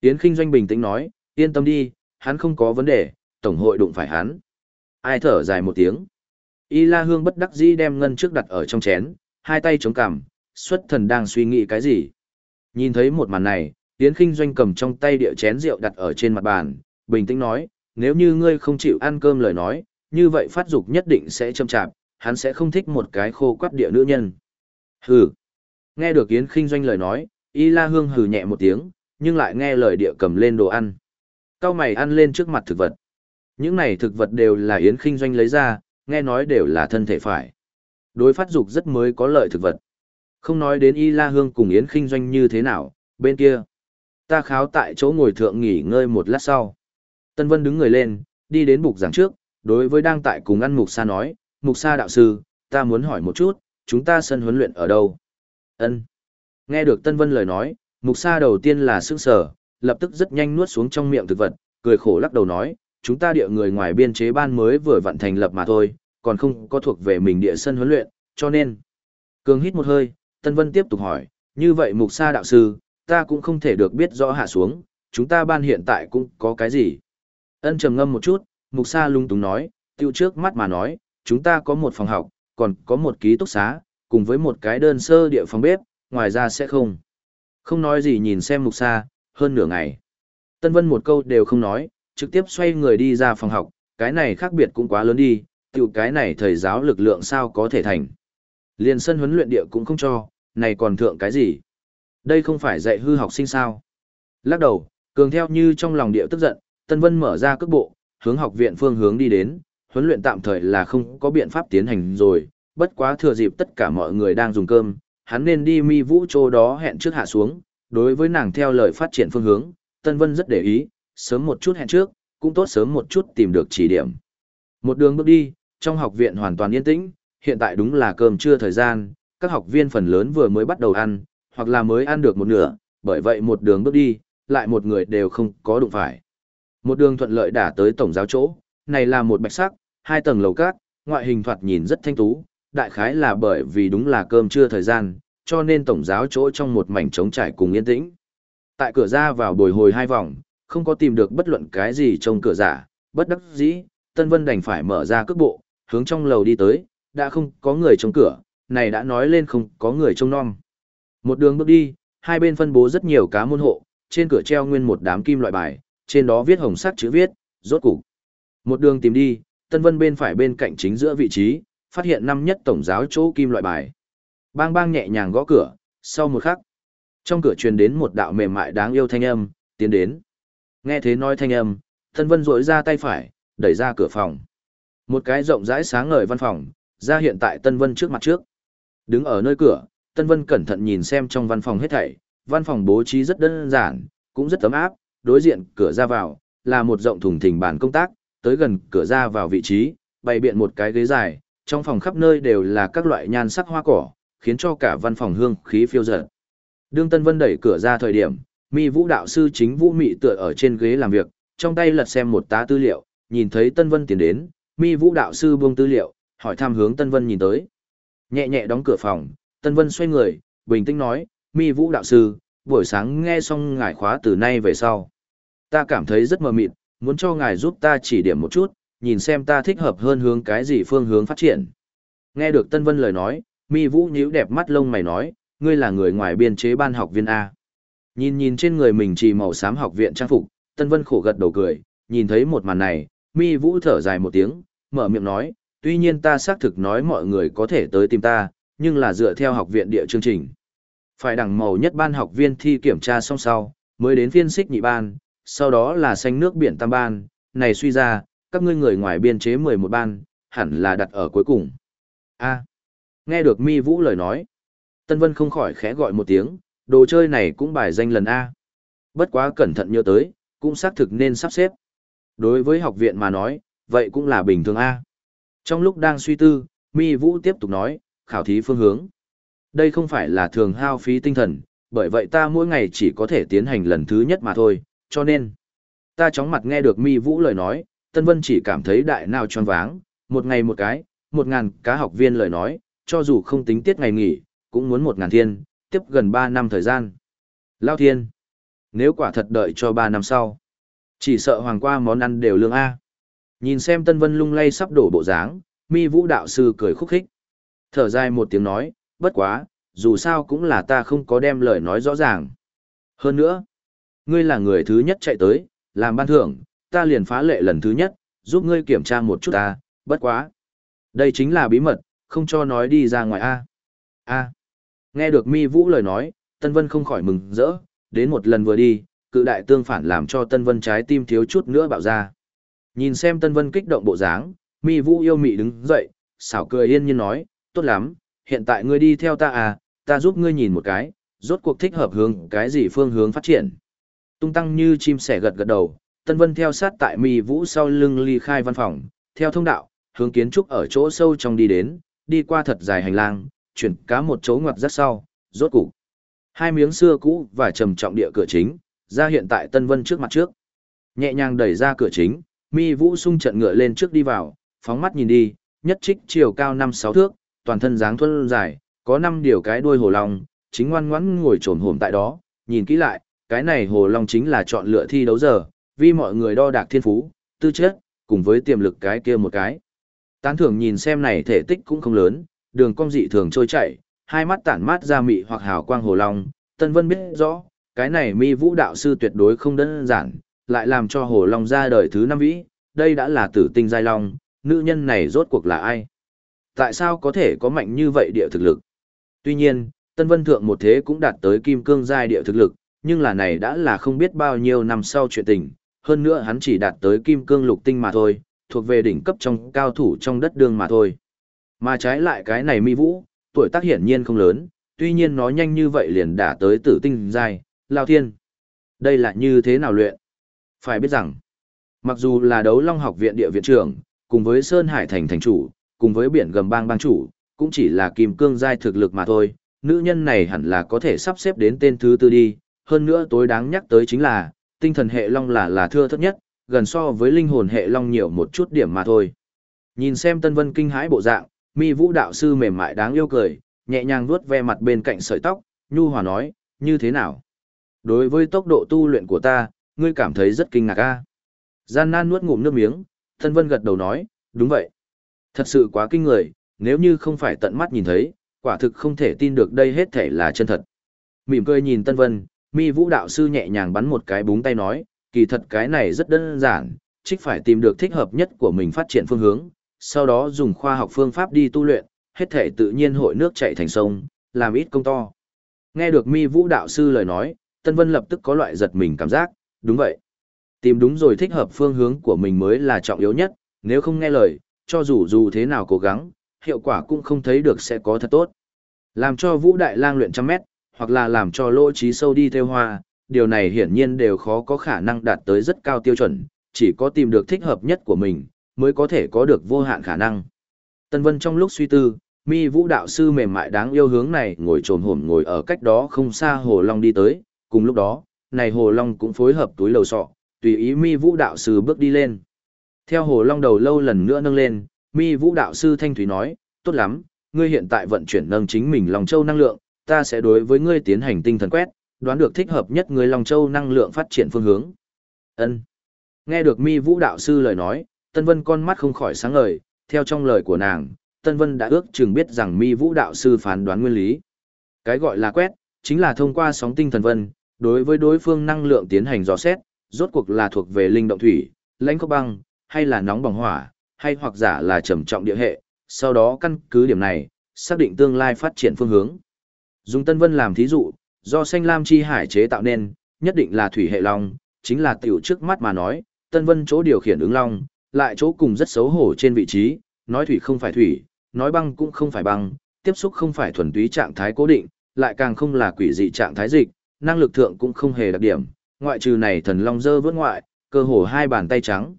Speaker 1: Yến Kinh Doanh bình tĩnh nói, yên tâm đi, hắn không có vấn đề, tổng hội đụng phải hắn. Ai thở dài một tiếng. Y La Hương bất đắc dĩ đem ngân trước đặt ở trong chén, hai tay chống cằm, xuất thần đang suy nghĩ cái gì. Nhìn thấy một màn này, Yến Kinh Doanh cầm trong tay địa chén rượu đặt ở trên mặt bàn, bình tĩnh nói, nếu như ngươi không chịu ăn cơm lời nói, như vậy phát dục nhất định sẽ châm chạp, hắn sẽ không thích một cái khô quắt địa nữ nhân. Hừ. Nghe được Yến Kinh Doanh lời nói, Y La Hương hừ nhẹ một tiếng, nhưng lại nghe lời địa cầm lên đồ ăn. Cao mày ăn lên trước mặt thực vật. Những này thực vật đều là Yến Kinh Doanh lấy ra, nghe nói đều là thân thể phải. Đối phát dục rất mới có lợi thực vật. Không nói đến Y La Hương cùng Yến Kinh Doanh như thế nào, bên kia. Ta kháo tại chỗ ngồi thượng nghỉ ngơi một lát sau. Tân Vân đứng người lên, đi đến bục giảng trước, đối với đang tại cùng ăn Mục Sa nói, Mục Sa đạo sư, ta muốn hỏi một chút, chúng ta sân huấn luyện ở đâu? Ân. Nghe được Tân Vân lời nói, Mục Sa đầu tiên là sững sờ, lập tức rất nhanh nuốt xuống trong miệng thực vật, cười khổ lắc đầu nói, chúng ta địa người ngoài biên chế ban mới vừa vận thành lập mà thôi, còn không có thuộc về mình địa sân huấn luyện, cho nên. Cường hít một hơi, Tân Vân tiếp tục hỏi, như vậy Mục Sa đạo sư, ta cũng không thể được biết rõ hạ xuống, chúng ta ban hiện tại cũng có cái gì. Ân trầm ngâm một chút, Mục Sa lung túng nói, tiêu trước mắt mà nói, chúng ta có một phòng học, còn có một ký túc xá, cùng với một cái đơn sơ địa phòng bếp, ngoài ra sẽ không. Không nói gì nhìn xem mục Sa, hơn nửa ngày. Tân Vân một câu đều không nói, trực tiếp xoay người đi ra phòng học, cái này khác biệt cũng quá lớn đi, tiểu cái này thầy giáo lực lượng sao có thể thành. Liền sân huấn luyện địa cũng không cho, này còn thượng cái gì? Đây không phải dạy hư học sinh sao? Lắc đầu, cường theo như trong lòng địa tức giận, Tân Vân mở ra cước bộ, hướng học viện phương hướng đi đến, huấn luyện tạm thời là không có biện pháp tiến hành rồi, bất quá thừa dịp tất cả mọi người đang dùng cơm, hắn nên đi mi vũ chỗ đó hẹn trước hạ xuống, đối với nàng theo lời phát triển phương hướng, Tân Vân rất để ý, sớm một chút hẹn trước, cũng tốt sớm một chút tìm được chỉ điểm. Một đường bước đi, trong học viện hoàn toàn yên tĩnh, hiện tại đúng là cơm trưa thời gian, các học viên phần lớn vừa mới bắt đầu ăn, hoặc là mới ăn được một nửa, bởi vậy một đường bước đi, lại một người đều không có đụng phải. Một đường thuận lợi đã tới tổng giáo chỗ, này là một bạch sắc, hai tầng lầu cát, ngoại hình thoạt nhìn rất thanh tú, đại khái là bởi vì đúng là cơm trưa thời gian, cho nên tổng giáo chỗ trong một mảnh trống trải cùng yên tĩnh. Tại cửa ra vào bồi hồi hai vòng, không có tìm được bất luận cái gì trong cửa giả, bất đắc dĩ, Tân Vân đành phải mở ra cước bộ, hướng trong lầu đi tới, đã không có người trong cửa, này đã nói lên không có người trông nom. Một đường bước đi, hai bên phân bố rất nhiều cá môn hộ, trên cửa treo nguyên một đám kim loại bài, trên đó viết hồng sắc chữ viết, rốt cục. Một đường tìm đi, Tân Vân bên phải bên cạnh chính giữa vị trí, phát hiện năm nhất tổng giáo chỗ kim loại bài. Bang bang nhẹ nhàng gõ cửa, sau một khắc, trong cửa truyền đến một đạo mềm mại đáng yêu thanh âm, tiến đến. Nghe thế nói thanh âm, Tân Vân rỗi ra tay phải, đẩy ra cửa phòng. Một cái rộng rãi sáng ngời văn phòng, ra hiện tại Tân Vân trước mặt trước. Đứng ở nơi cửa, Tân Vân cẩn thận nhìn xem trong văn phòng hết thảy, văn phòng bố trí rất đơn giản, cũng rất ấm áp, đối diện cửa ra vào, là một rộng thùng thình bàn công tác, tới gần cửa ra vào vị trí, bày biện một cái ghế dài, trong phòng khắp nơi đều là các loại nhan sắc hoa cỏ, khiến cho cả văn phòng hương khí phiêu dở. Đương Tân Vân đẩy cửa ra thời điểm, Mi Vũ đạo sư chính Vũ Mị tựa ở trên ghế làm việc, trong tay lật xem một tá tư liệu, nhìn thấy Tân Vân tiến đến, Mi Vũ đạo sư buông tư liệu, hỏi thăm hướng Tân Vân nhìn tới. Nhẹ nhẹ đóng cửa phòng, Tân Vân xoay người, bình tĩnh nói, Mi Vũ đạo sư, buổi sáng nghe xong ngài khóa từ nay về sau. Ta cảm thấy rất mờ mịt, muốn cho ngài giúp ta chỉ điểm một chút, nhìn xem ta thích hợp hơn hướng cái gì phương hướng phát triển. Nghe được Tân Vân lời nói, Mi Vũ nhíu đẹp mắt lông mày nói, ngươi là người ngoài biên chế ban học viên A. Nhìn nhìn trên người mình chỉ màu xám học viện trang phục, Tân Vân khổ gật đầu cười, nhìn thấy một màn này, Mi Vũ thở dài một tiếng, mở miệng nói, tuy nhiên ta xác thực nói mọi người có thể tới tìm ta, nhưng là dựa theo học viện địa chương trình. Phải đẳng màu nhất ban học viên thi kiểm tra xong sau, mới đến phiên xích nhị ban, sau đó là xanh nước biển tam ban, này suy ra, các ngươi người ngoài biên chế 11 ban, hẳn là đặt ở cuối cùng. A. nghe được Mi Vũ lời nói. Tân Vân không khỏi khẽ gọi một tiếng, đồ chơi này cũng bài danh lần A. Bất quá cẩn thận nhớ tới, cũng xác thực nên sắp xếp. Đối với học viện mà nói, vậy cũng là bình thường A. Trong lúc đang suy tư, Mi Vũ tiếp tục nói, khảo thí phương hướng. Đây không phải là thường hao phí tinh thần, bởi vậy ta mỗi ngày chỉ có thể tiến hành lần thứ nhất mà thôi, cho nên. Ta chóng mặt nghe được Mi Vũ lời nói, Tân Vân chỉ cảm thấy đại nào tròn váng, một ngày một cái, một ngàn cá học viên lời nói, cho dù không tính tiết ngày nghỉ, cũng muốn một ngàn thiên, tiếp gần ba năm thời gian. Lao thiên, nếu quả thật đợi cho ba năm sau, chỉ sợ hoàng qua món ăn đều lương A. Nhìn xem Tân Vân lung lay sắp đổ bộ dáng, mi vũ đạo sư cười khúc khích. Thở dài một tiếng nói, bất quá, dù sao cũng là ta không có đem lời nói rõ ràng. Hơn nữa, ngươi là người thứ nhất chạy tới, làm ban thưởng, ta liền phá lệ lần thứ nhất, giúp ngươi kiểm tra một chút ta, bất quá. Đây chính là bí mật, không cho nói đi ra ngoài A. A. Nghe được mi vũ lời nói, Tân Vân không khỏi mừng rỡ, đến một lần vừa đi, cự đại tương phản làm cho Tân Vân trái tim thiếu chút nữa bạo ra. Nhìn xem Tân Vân kích động bộ dáng, mi vũ yêu mị đứng dậy, xảo cười yên nhiên nói, tốt lắm, hiện tại ngươi đi theo ta à, ta giúp ngươi nhìn một cái, rốt cuộc thích hợp hướng cái gì phương hướng phát triển. Tung tăng như chim sẻ gật gật đầu, Tân Vân theo sát tại mi vũ sau lưng ly khai văn phòng, theo thông đạo, hướng kiến trúc ở chỗ sâu trong đi đến, đi qua thật dài hành lang, chuyển cá một chỗ ngoặt rất sau, rốt cục. Hai miếng xưa cũ và trầm trọng địa cửa chính, ra hiện tại Tân Vân trước mặt trước. Nhẹ nhàng đẩy ra cửa chính, Mi Vũ sung trận ngựa lên trước đi vào, phóng mắt nhìn đi, nhất trích chiều cao 5-6 thước, toàn thân dáng thuân dài, có năm điều cái đuôi hồ long, chính ngoan ngoãn ngồi trồn hổm tại đó, nhìn kỹ lại, cái này hồ long chính là chọn lựa thi đấu giờ, vì mọi người đo đạc thiên phú, tư chất, cùng với tiềm lực cái kia một cái. Tán thưởng nhìn xem này thể tích cũng không lớn, đường cong dị thường trôi chảy, hai mắt tản mát ra mị hoặc hào quang hồ long, Tân Vân biết rõ, cái này mi vũ đạo sư tuyệt đối không đơn giản, lại làm cho hồ long ra đời thứ năm vĩ, đây đã là tử tinh giai long, nữ nhân này rốt cuộc là ai? Tại sao có thể có mạnh như vậy địa thực lực? Tuy nhiên, Tân Vân Thượng một thế cũng đạt tới kim cương giai địa thực lực, nhưng là này đã là không biết bao nhiêu năm sau chuyện tình, hơn nữa hắn chỉ đạt tới kim cương lục tinh mà thôi, thuộc về đỉnh cấp trong cao thủ trong đất đường mà thôi. Mà trái lại cái này mi vũ, tuổi tác hiển nhiên không lớn, tuy nhiên nó nhanh như vậy liền đã tới tử tinh giai, lao thiên. Đây là như thế nào luyện? Phải biết rằng, mặc dù là đấu long học viện địa viện trưởng, cùng với Sơn Hải thành thành chủ, cùng với biển gầm bang bang chủ, cũng chỉ là kim cương giai thực lực mà thôi, nữ nhân này hẳn là có thể sắp xếp đến tên thứ tư đi, hơn nữa tối đáng nhắc tới chính là, tinh thần hệ long là là thưa thất nhất, gần so với linh hồn hệ long nhiều một chút điểm mà thôi. Nhìn xem Tân Vân kinh hãi bộ dạng, mi vũ đạo sư mềm mại đáng yêu cười, nhẹ nhàng vuốt ve mặt bên cạnh sợi tóc, nhu hòa nói, như thế nào? Đối với tốc độ tu luyện của ta, ngươi cảm thấy rất kinh ngạc a. Gian nan nuốt ngụm nước miếng, Tân Vân gật đầu nói, đúng vậy. Thật sự quá kinh người, nếu như không phải tận mắt nhìn thấy, quả thực không thể tin được đây hết thể là chân thật. Mỉm cười nhìn Tân Vân, mi vũ đạo sư nhẹ nhàng bắn một cái búng tay nói, kỳ thật cái này rất đơn giản, trích phải tìm được thích hợp nhất của mình phát triển phương hướng, sau đó dùng khoa học phương pháp đi tu luyện, hết thể tự nhiên hội nước chảy thành sông, làm ít công to. Nghe được mi vũ đạo sư lời nói, Tân Vân lập tức có loại giật mình cảm giác, đúng vậy. Tìm đúng rồi thích hợp phương hướng của mình mới là trọng yếu nhất, nếu không nghe lời, cho dù dù thế nào cố gắng, hiệu quả cũng không thấy được sẽ có thật tốt. Làm cho Vũ Đại Lang luyện trăm mét, hoặc là làm cho lỗ trí sâu đi theo hoa, điều này hiển nhiên đều khó có khả năng đạt tới rất cao tiêu chuẩn, chỉ có tìm được thích hợp nhất của mình, mới có thể có được vô hạn khả năng. Tân Vân trong lúc suy tư, mi vũ đạo sư mềm mại đáng yêu hướng này ngồi trồn hổm ngồi ở cách đó không xa Hồ Long đi tới, cùng lúc đó, này Hồ Long cũng phối hợp túi lầu sọ, tùy ý mi vũ đạo sư bước đi lên. Theo Hồ Long đầu lâu lần nữa nâng lên, mi vũ đạo sư Thanh Thúy nói, tốt lắm, ngươi hiện tại vận chuyển nâng chính mình lòng Châu năng lượng, ta sẽ đối với ngươi tiến hành tinh thần quét, đoán được thích hợp nhất ngươi Long Châu năng lượng phát triển phương hướng. Ân. Nghe được mi vũ đạo sư lời nói, Tân Vân con mắt không khỏi sáng ngời, theo trong lời của nàng, Tân Vân đã ước chừng biết rằng mi vũ đạo sư phán đoán nguyên lý. Cái gọi là quét, chính là thông qua sóng tinh thần vân, đối với đối phương năng lượng tiến hành dò xét, rốt cuộc là thuộc về linh động thủy, lãnh khốc băng, hay là nóng bỏng hỏa, hay hoặc giả là trầm trọng địa hệ, sau đó căn cứ điểm này, xác định tương lai phát triển phương hướng. Dùng Tân Vân làm thí dụ, do xanh lam chi hải chế tạo nên, nhất định là thủy hệ long, chính là tiểu trước mắt mà nói, Tân Vân chỗ điều khiển ứng long, lại chỗ cùng rất xấu hổ trên vị trí, nói thủy không phải thủy, nói băng cũng không phải băng, tiếp xúc không phải thuần túy trạng thái cố định, lại càng không là quỷ dị trạng thái dịch, năng lực thượng cũng không hề đặc điểm, ngoại trừ này thần long dơ vớt ngoại, cơ hồ hai bàn tay trắng.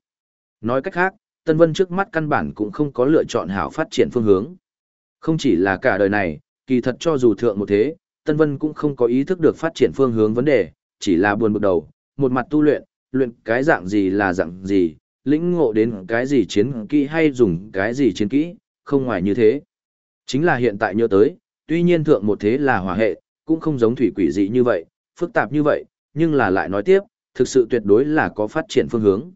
Speaker 1: Nói cách khác, Tân Vân trước mắt căn bản cũng không có lựa chọn hảo phát triển phương hướng. Không chỉ là cả đời này, kỳ thật cho dù thượng một thế, Tân Vân cũng không có ý thức được phát triển phương hướng vấn đề, chỉ là buồn bực đầu, một mặt tu luyện, luyện cái dạng gì là dạng gì, lĩnh ngộ đến cái gì chiến kỹ hay dùng cái gì chiến kỹ, không ngoài như thế. Chính là hiện tại nhớ tới, tuy nhiên thượng một thế là hòa hệ, cũng không giống thủy quỷ dị như vậy, phức tạp như vậy, nhưng là lại nói tiếp, thực sự tuyệt đối là có phát triển phương hướng.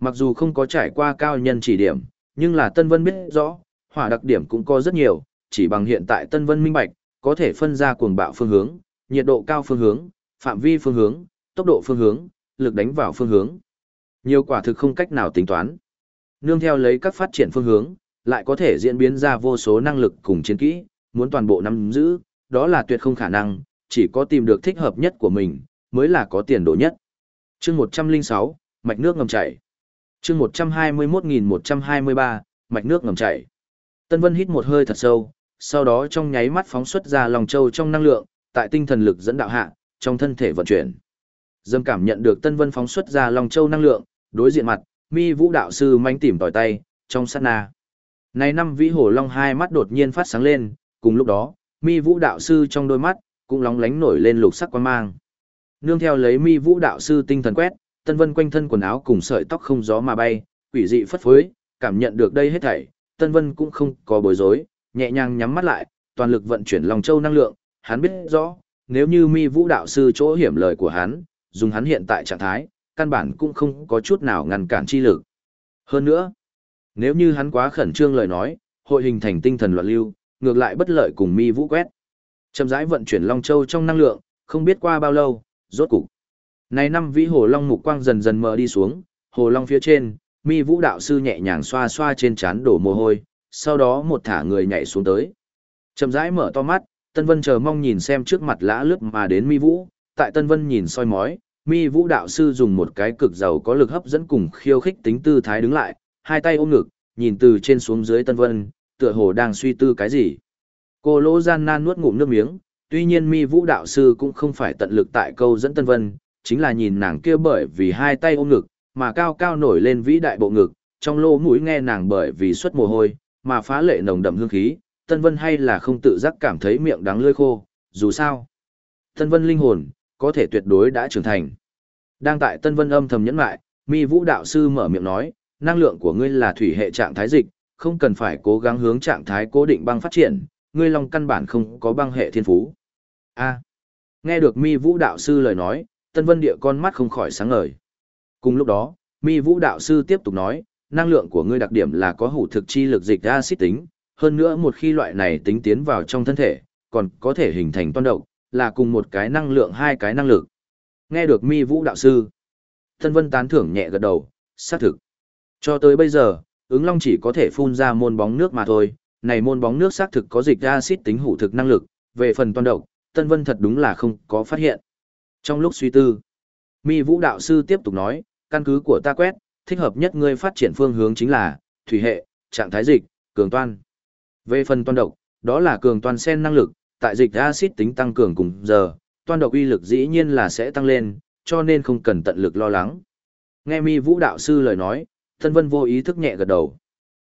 Speaker 1: Mặc dù không có trải qua cao nhân chỉ điểm, nhưng là Tân Vân biết rõ, hỏa đặc điểm cũng có rất nhiều, chỉ bằng hiện tại Tân Vân minh bạch, có thể phân ra cuồng bạo phương hướng, nhiệt độ cao phương hướng, phạm vi phương hướng, tốc độ phương hướng, lực đánh vào phương hướng. Nhiều quả thực không cách nào tính toán. Nương theo lấy các phát triển phương hướng, lại có thể diễn biến ra vô số năng lực cùng chiến kỹ, muốn toàn bộ nắm giữ, đó là tuyệt không khả năng, chỉ có tìm được thích hợp nhất của mình, mới là có tiền đồ nhất. chương 106, mạch nước ngầm chảy. chương 121.123, mạch nước ngầm chảy. Tân Vân hít một hơi thật sâu, sau đó trong nháy mắt phóng xuất ra lòng châu trong năng lượng, tại tinh thần lực dẫn đạo hạ, trong thân thể vận chuyển. Dâm cảm nhận được Tân Vân phóng xuất ra lòng châu năng lượng, đối diện mặt, mi vũ đạo sư manh tìm tỏi tay, trong sát na. Này năm vĩ hổ long hai mắt đột nhiên phát sáng lên, cùng lúc đó, mi vũ đạo sư trong đôi mắt, cũng lóng lánh nổi lên lục sắc quan mang. Nương theo lấy mi vũ đạo sư tinh thần quét, Tân Vân quanh thân quần áo cùng sợi tóc không gió mà bay, quỷ dị phất phới, cảm nhận được đây hết thảy, Tân Vân cũng không có bối rối, nhẹ nhàng nhắm mắt lại, toàn lực vận chuyển Long châu năng lượng, hắn biết rõ, nếu như mi vũ đạo sư chỗ hiểm lời của hắn, dùng hắn hiện tại trạng thái, căn bản cũng không có chút nào ngăn cản chi lực. Hơn nữa, nếu như hắn quá khẩn trương lời nói, hội hình thành tinh thần loạn lưu, ngược lại bất lợi cùng mi vũ quét. Chậm rãi vận chuyển Long Châu trong năng lượng, không biết qua bao lâu, rốt cục. Này năm vĩ hồ long mục quang dần dần mờ đi xuống, hồ long phía trên, mi vũ đạo sư nhẹ nhàng xoa xoa trên trán đổ mồ hôi, sau đó một thả người nhảy xuống tới. Chậm rãi mở to mắt, Tân Vân chờ mong nhìn xem trước mặt lã lướt mà đến mi vũ, tại Tân Vân nhìn soi mói, mi vũ đạo sư dùng một cái cực giàu có lực hấp dẫn cùng khiêu khích tính tư thái đứng lại, hai tay ôm ngực, nhìn từ trên xuống dưới Tân Vân, tựa hồ đang suy tư cái gì. Cô lỗ gian nan nuốt ngụm nước miếng, tuy nhiên mi vũ đạo sư cũng không phải tận lực tại câu dẫn Tân Vân, chính là nhìn nàng kia bởi vì hai tay ôm ngực, mà cao cao nổi lên vĩ đại bộ ngực, trong lỗ mũi nghe nàng bởi vì xuất mồ hôi, mà phá lệ nồng đậm hương khí, Tân Vân hay là không tự giác cảm thấy miệng đắng lưỡi khô, dù sao. Tân Vân linh hồn, có thể tuyệt đối đã trưởng thành. Đang tại Tân Vân âm thầm nhẫn lại, mi vũ đạo sư mở miệng nói, năng lượng của ngươi là thủy hệ trạng thái dịch, không cần phải cố gắng hướng trạng thái cố định băng phát triển, ngươi long căn bản không có băng hệ thiên phú. A. nghe được mi vũ đạo sư lời nói, Tân Vân Địa con mắt không khỏi sáng ngời. Cùng lúc đó, Mi Vũ đạo sư tiếp tục nói, năng lượng của ngươi đặc điểm là có hủ thực chi lực dịch axit tính, hơn nữa một khi loại này tính tiến vào trong thân thể, còn có thể hình thành toan độc, là cùng một cái năng lượng hai cái năng lực. Nghe được Mi Vũ đạo sư, Thân Vân tán thưởng nhẹ gật đầu, xác thực. Cho tới bây giờ, ứng long chỉ có thể phun ra môn bóng nước mà thôi, này môn bóng nước xác thực có dịch axit tính hủ thực năng lực, về phần toan độc, Tân Vân thật đúng là không có phát hiện. Trong lúc suy tư, Mi Vũ đạo sư tiếp tục nói, căn cứ của ta quét, thích hợp nhất ngươi phát triển phương hướng chính là thủy hệ, trạng thái dịch, cường toan. Về phần toan độc, đó là cường toan sen năng lực, tại dịch axit tính tăng cường cùng giờ, toan độc uy lực dĩ nhiên là sẽ tăng lên, cho nên không cần tận lực lo lắng. Nghe Mi Vũ đạo sư lời nói, Thân Vân vô ý thức nhẹ gật đầu.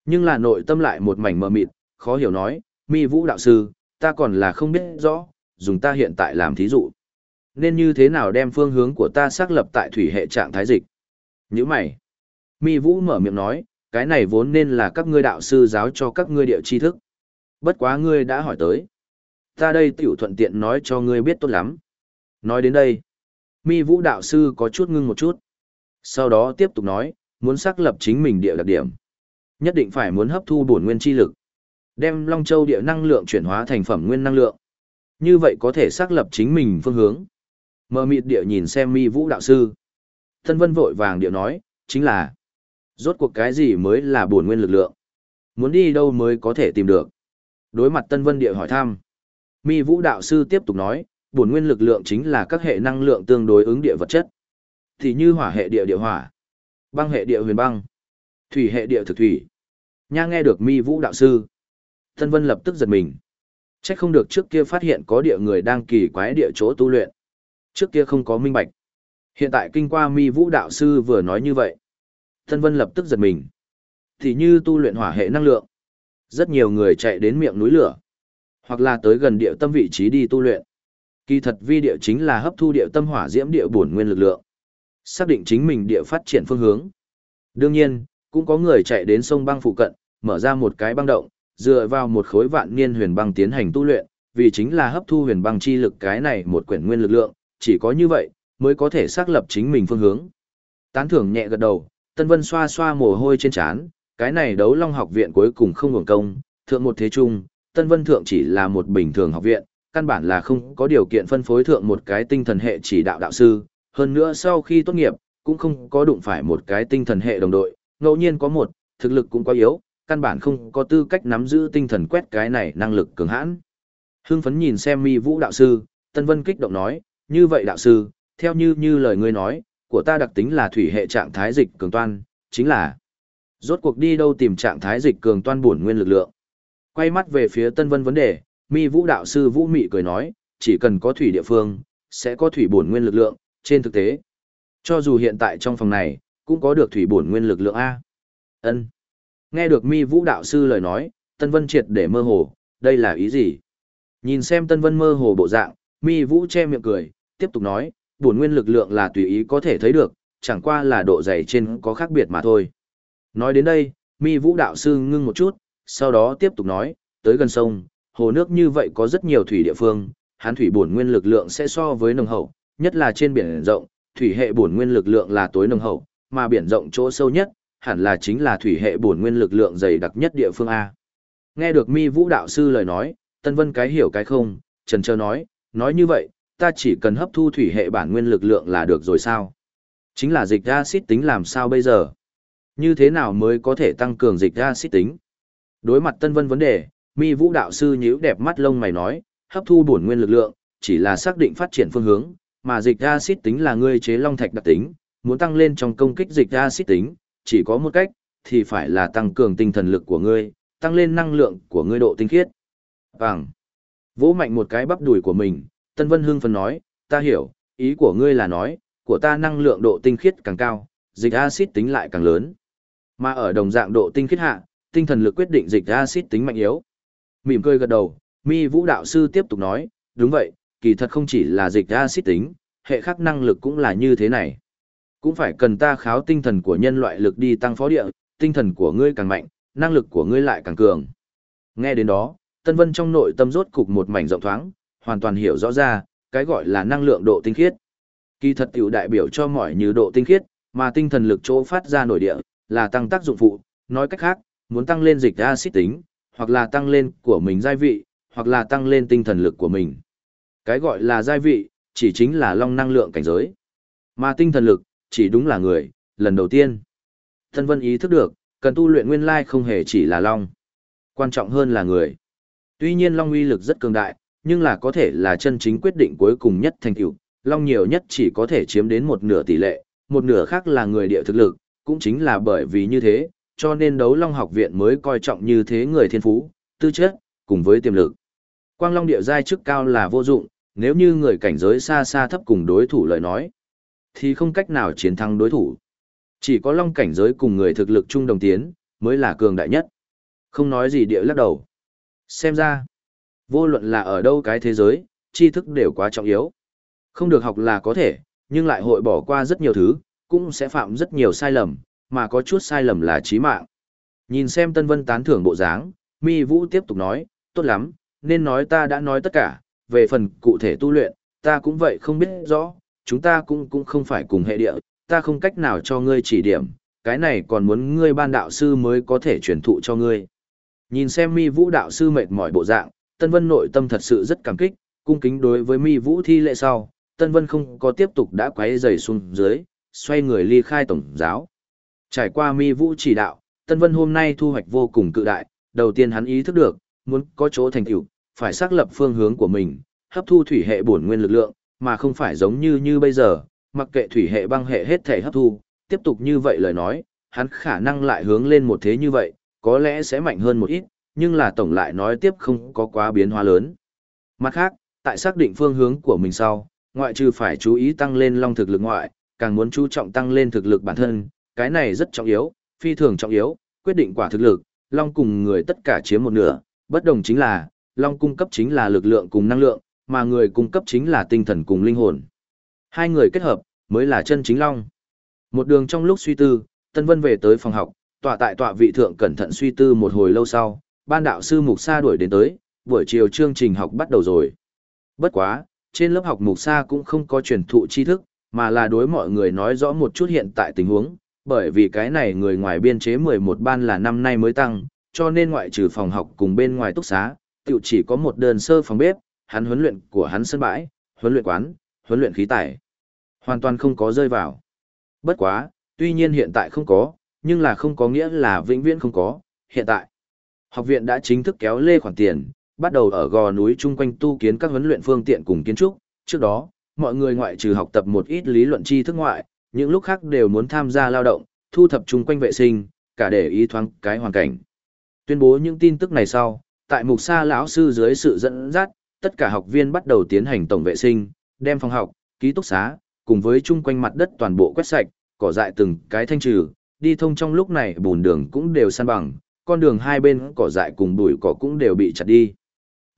Speaker 1: Nhưng là nội tâm lại một mảnh mờ mịt, khó hiểu nói, Mi Vũ đạo sư, ta còn là không biết rõ, dùng ta hiện tại làm thí dụ nên như thế nào đem phương hướng của ta xác lập tại thủy hệ trạng thái dịch. Như mày. Mi Vũ mở miệng nói, cái này vốn nên là các ngươi đạo sư giáo cho các ngươi địa tri thức. Bất quá ngươi đã hỏi tới. Ta đây tiểu thuận tiện nói cho ngươi biết tốt lắm. Nói đến đây. Mi Vũ đạo sư có chút ngưng một chút. Sau đó tiếp tục nói, muốn xác lập chính mình địa đặc điểm. Nhất định phải muốn hấp thu bổn nguyên chi lực. Đem Long Châu địa năng lượng chuyển hóa thành phẩm nguyên năng lượng. Như vậy có thể xác lập chính mình phương hướng. Mờ mịt địa nhìn xem mi vũ đạo sư. Thân vân vội vàng địa nói, chính là, rốt cuộc cái gì mới là bổn nguyên lực lượng. Muốn đi đâu mới có thể tìm được. Đối mặt Tân Vân địa hỏi thăm. Mi vũ đạo sư tiếp tục nói, bổn nguyên lực lượng chính là các hệ năng lượng tương đối ứng địa vật chất. Thì như hỏa hệ địa địa hỏa, băng hệ địa huyền băng, thủy hệ địa thực thủy. Nha nghe được mi vũ đạo sư. Tân Vân lập tức giật mình. Chắc không được trước kia phát hiện có địa người đang kỳ quái địa chỗ tu luyện. Trước kia không có minh bạch. Hiện tại kinh qua mi vũ đạo sư vừa nói như vậy. Thân vân lập tức giật mình. Thì như tu luyện hỏa hệ năng lượng. Rất nhiều người chạy đến miệng núi lửa. Hoặc là tới gần địa tâm vị trí đi tu luyện. Kỳ thật vi địa chính là hấp thu địa tâm hỏa diễm địa bổn nguyên lực lượng. Xác định chính mình địa phát triển phương hướng. Đương nhiên, cũng có người chạy đến sông băng phụ cận, mở ra một cái băng động, dựa vào một khối vạn niên huyền băng tiến hành tu luyện, vì chính là hấp thu huyền băng chi lực cái này một quyển nguyên lực lượng, chỉ có như vậy, mới có thể xác lập chính mình phương hướng. Tán thưởng nhẹ gật đầu, Tân Vân xoa xoa mồ hôi trên trán, cái này đấu long học viện cuối cùng không hưởng công, thượng một thế trung, Tân Vân thượng chỉ là một bình thường học viện, căn bản là không có điều kiện phân phối thượng một cái tinh thần hệ chỉ đạo đạo sư, hơn nữa sau khi tốt nghiệp, cũng không có đụng phải một cái tinh thần hệ đồng đội, ngẫu nhiên có một, thực lực cũng quá yếu, căn bản không có tư cách nắm giữ tinh thần quét cái này năng lực cường hãn. Hưng phấn nhìn xem mi vũ đạo sư, Tân Vân kích động nói, như vậy đạo sư, theo như như lời ngươi nói, của ta đặc tính là thủy hệ trạng thái dịch cường toan, chính là rốt cuộc đi đâu tìm trạng thái dịch cường toan bổn nguyên lực lượng. Quay mắt về phía Tân Vân vấn đề, Mi Vũ đạo sư Vũ Mị cười nói, chỉ cần có thủy địa phương, sẽ có thủy bổn nguyên lực lượng, trên thực tế. Cho dù hiện tại trong phòng này, cũng có được thủy bổn nguyên lực lượng A. ân Nghe được Mi Vũ đạo sư lời nói, Tân Vân triệt để mơ hồ, đây là ý gì? Nhìn xem Tân Vân mơ hồ bộ dạng, Mi Vũ che miệng cười, tiếp tục nói, bổn nguyên lực lượng là tùy ý có thể thấy được, chẳng qua là độ dày trên có khác biệt mà thôi. Nói đến đây, Mi Vũ đạo sư ngưng một chút, sau đó tiếp tục nói, tới gần sông, hồ nước như vậy có rất nhiều thủy địa phương, hán thủy bổn nguyên lực lượng sẽ so với nồng hậu, nhất là trên biển rộng, thủy hệ bổn nguyên lực lượng là tối nồng hậu, mà biển rộng chỗ sâu nhất, hẳn là chính là thủy hệ bổn nguyên lực lượng dày đặc nhất địa phương a. Nghe được Mi Vũ đạo sư lời nói, Tân Vân cái hiểu cái không, trần trơ nói, nói như vậy, ta chỉ cần hấp thu thủy hệ bản nguyên lực lượng là được rồi sao? Chính là dịch axit tính làm sao bây giờ? Như thế nào mới có thể tăng cường dịch axit tính? Đối mặt Tân Vân vấn đề, Mi Vũ đạo sư nhíu đẹp mắt lông mày nói, hấp thu bổn nguyên lực lượng, chỉ là xác định phát triển phương hướng, mà dịch axit tính là ngươi chế long thạch đặc tính, muốn tăng lên trong công kích dịch axit tính, chỉ có một cách, thì phải là tăng cường tinh thần lực của ngươi, tăng lên năng lượng của ngươi độ tinh khiết. Vàng, Vỗ mạnh một cái bắp đùi của mình, Tân Vân Hưng phần nói, ta hiểu, ý của ngươi là nói, của ta năng lượng độ tinh khiết càng cao, dịch axit tính lại càng lớn. Mà ở đồng dạng độ tinh khiết hạ, tinh thần lực quyết định dịch axit tính mạnh yếu. Mỉm cười gật đầu, Mi Vũ đạo sư tiếp tục nói, đúng vậy, kỳ thật không chỉ là dịch axit tính, hệ khắc năng lực cũng là như thế này. Cũng phải cần ta kháo tinh thần của nhân loại lực đi tăng phó địa, tinh thần của ngươi càng mạnh, năng lực của ngươi lại càng cường. Nghe đến đó, Tân Vân trong nội tâm rốt cục một mảnh rộng thoáng, hoàn toàn hiểu rõ ra, cái gọi là năng lượng độ tinh khiết. Kỳ thật tiểu đại biểu cho mọi như độ tinh khiết, mà tinh thần lực chỗ phát ra nội địa, là tăng tác dụng phụ, nói cách khác, muốn tăng lên dịch acid tính, hoặc là tăng lên của mình gia vị, hoặc là tăng lên tinh thần lực của mình. Cái gọi là gia vị, chỉ chính là long năng lượng cảnh giới. Mà tinh thần lực, chỉ đúng là người, lần đầu tiên. Thân vân ý thức được, cần tu luyện nguyên lai không hề chỉ là long. Quan trọng hơn là người. Tuy nhiên long uy lực rất cường đại, nhưng là có thể là chân chính quyết định cuối cùng nhất thành tựu. Long nhiều nhất chỉ có thể chiếm đến một nửa tỷ lệ, một nửa khác là người địa thực lực, cũng chính là bởi vì như thế, cho nên đấu long học viện mới coi trọng như thế người thiên phú, tư chất, cùng với tiềm lực. Quang long địa giai chức cao là vô dụng, nếu như người cảnh giới xa xa thấp cùng đối thủ lời nói, thì không cách nào chiến thắng đối thủ. Chỉ có long cảnh giới cùng người thực lực chung đồng tiến, mới là cường đại nhất. Không nói gì địa lắc đầu. Xem ra, vô luận là ở đâu cái thế giới, tri thức đều quá trọng yếu. Không được học là có thể, nhưng lại hội bỏ qua rất nhiều thứ, cũng sẽ phạm rất nhiều sai lầm, mà có chút sai lầm là chí mạng. Nhìn xem Tân Vân tán thưởng bộ dáng, Mi Vũ tiếp tục nói, tốt lắm, nên nói ta đã nói tất cả, về phần cụ thể tu luyện, ta cũng vậy không biết rõ, chúng ta cũng cũng không phải cùng hệ địa, ta không cách nào cho ngươi chỉ điểm, cái này còn muốn ngươi ban đạo sư mới có thể truyền thụ cho ngươi. Nhìn xem mi vũ đạo sư mệt mỏi bộ dạng, Tân Vân nội tâm thật sự rất cảm kích, cung kính đối với mi vũ thi lệ sau, Tân Vân không có tiếp tục đã quấy rầy xuống dưới, xoay người ly khai tổng giáo. Trải qua mi vũ chỉ đạo, Tân Vân hôm nay thu hoạch vô cùng cự đại, đầu tiên hắn ý thức được, muốn có chỗ thành tựu, phải xác lập phương hướng của mình, hấp thu thủy hệ bổn nguyên lực lượng, mà không phải giống như như bây giờ, mặc kệ thủy hệ băng hệ hết thể hấp thu, tiếp tục như vậy lời nói, hắn khả năng lại hướng lên một thế như vậy, có lẽ sẽ mạnh hơn một ít, nhưng là tổng lại nói tiếp không có quá biến hóa lớn. Mặt khác, tại xác định phương hướng của mình sau, ngoại trừ phải chú ý tăng lên long thực lực ngoại, càng muốn chú trọng tăng lên thực lực bản thân, cái này rất trọng yếu, phi thường trọng yếu, quyết định quả thực lực, long cùng người tất cả chiếm một nửa, bất đồng chính là, long cung cấp chính là lực lượng cùng năng lượng, mà người cung cấp chính là tinh thần cùng linh hồn. Hai người kết hợp, mới là chân chính long. Một đường trong lúc suy tư, Tân Vân về tới phòng học, tọa tại tọa vị thượng cẩn thận suy tư một hồi lâu sau, ban đạo sư Mục Sa đuổi đến tới, buổi chiều chương trình học bắt đầu rồi. Bất quá, trên lớp học Mục Sa cũng không có truyền thụ tri thức, mà là đối mọi người nói rõ một chút hiện tại tình huống, bởi vì cái này người ngoài biên chế 11 ban là năm nay mới tăng, cho nên ngoại trừ phòng học cùng bên ngoài túc xá, tiểu chỉ có một đơn sơ phòng bếp, hắn huấn luyện của hắn sân bãi, huấn luyện quán, huấn luyện khí tài. Hoàn toàn không có rơi vào. Bất quá, tuy nhiên hiện tại không có, nhưng là không có nghĩa là vĩnh viễn không có, hiện tại. Học viện đã chính thức kéo lê khoản tiền, bắt đầu ở gò núi chung quanh tu kiến các huấn luyện phương tiện cùng kiến trúc. Trước đó, mọi người ngoại trừ học tập một ít lý luận tri thức ngoại, những lúc khác đều muốn tham gia lao động, thu thập chung quanh vệ sinh, cả để ý thoáng cái hoàn cảnh. Tuyên bố những tin tức này sau, tại mục sa lão sư dưới sự dẫn dắt, tất cả học viên bắt đầu tiến hành tổng vệ sinh, đem phòng học, ký túc xá, cùng với chung quanh mặt đất toàn bộ quét sạch, cỏ dại từng cái thanh trừ, đi thông trong lúc này bùn đường cũng đều san bằng, con đường hai bên cỏ dại cùng bụi cỏ cũng đều bị chặt đi.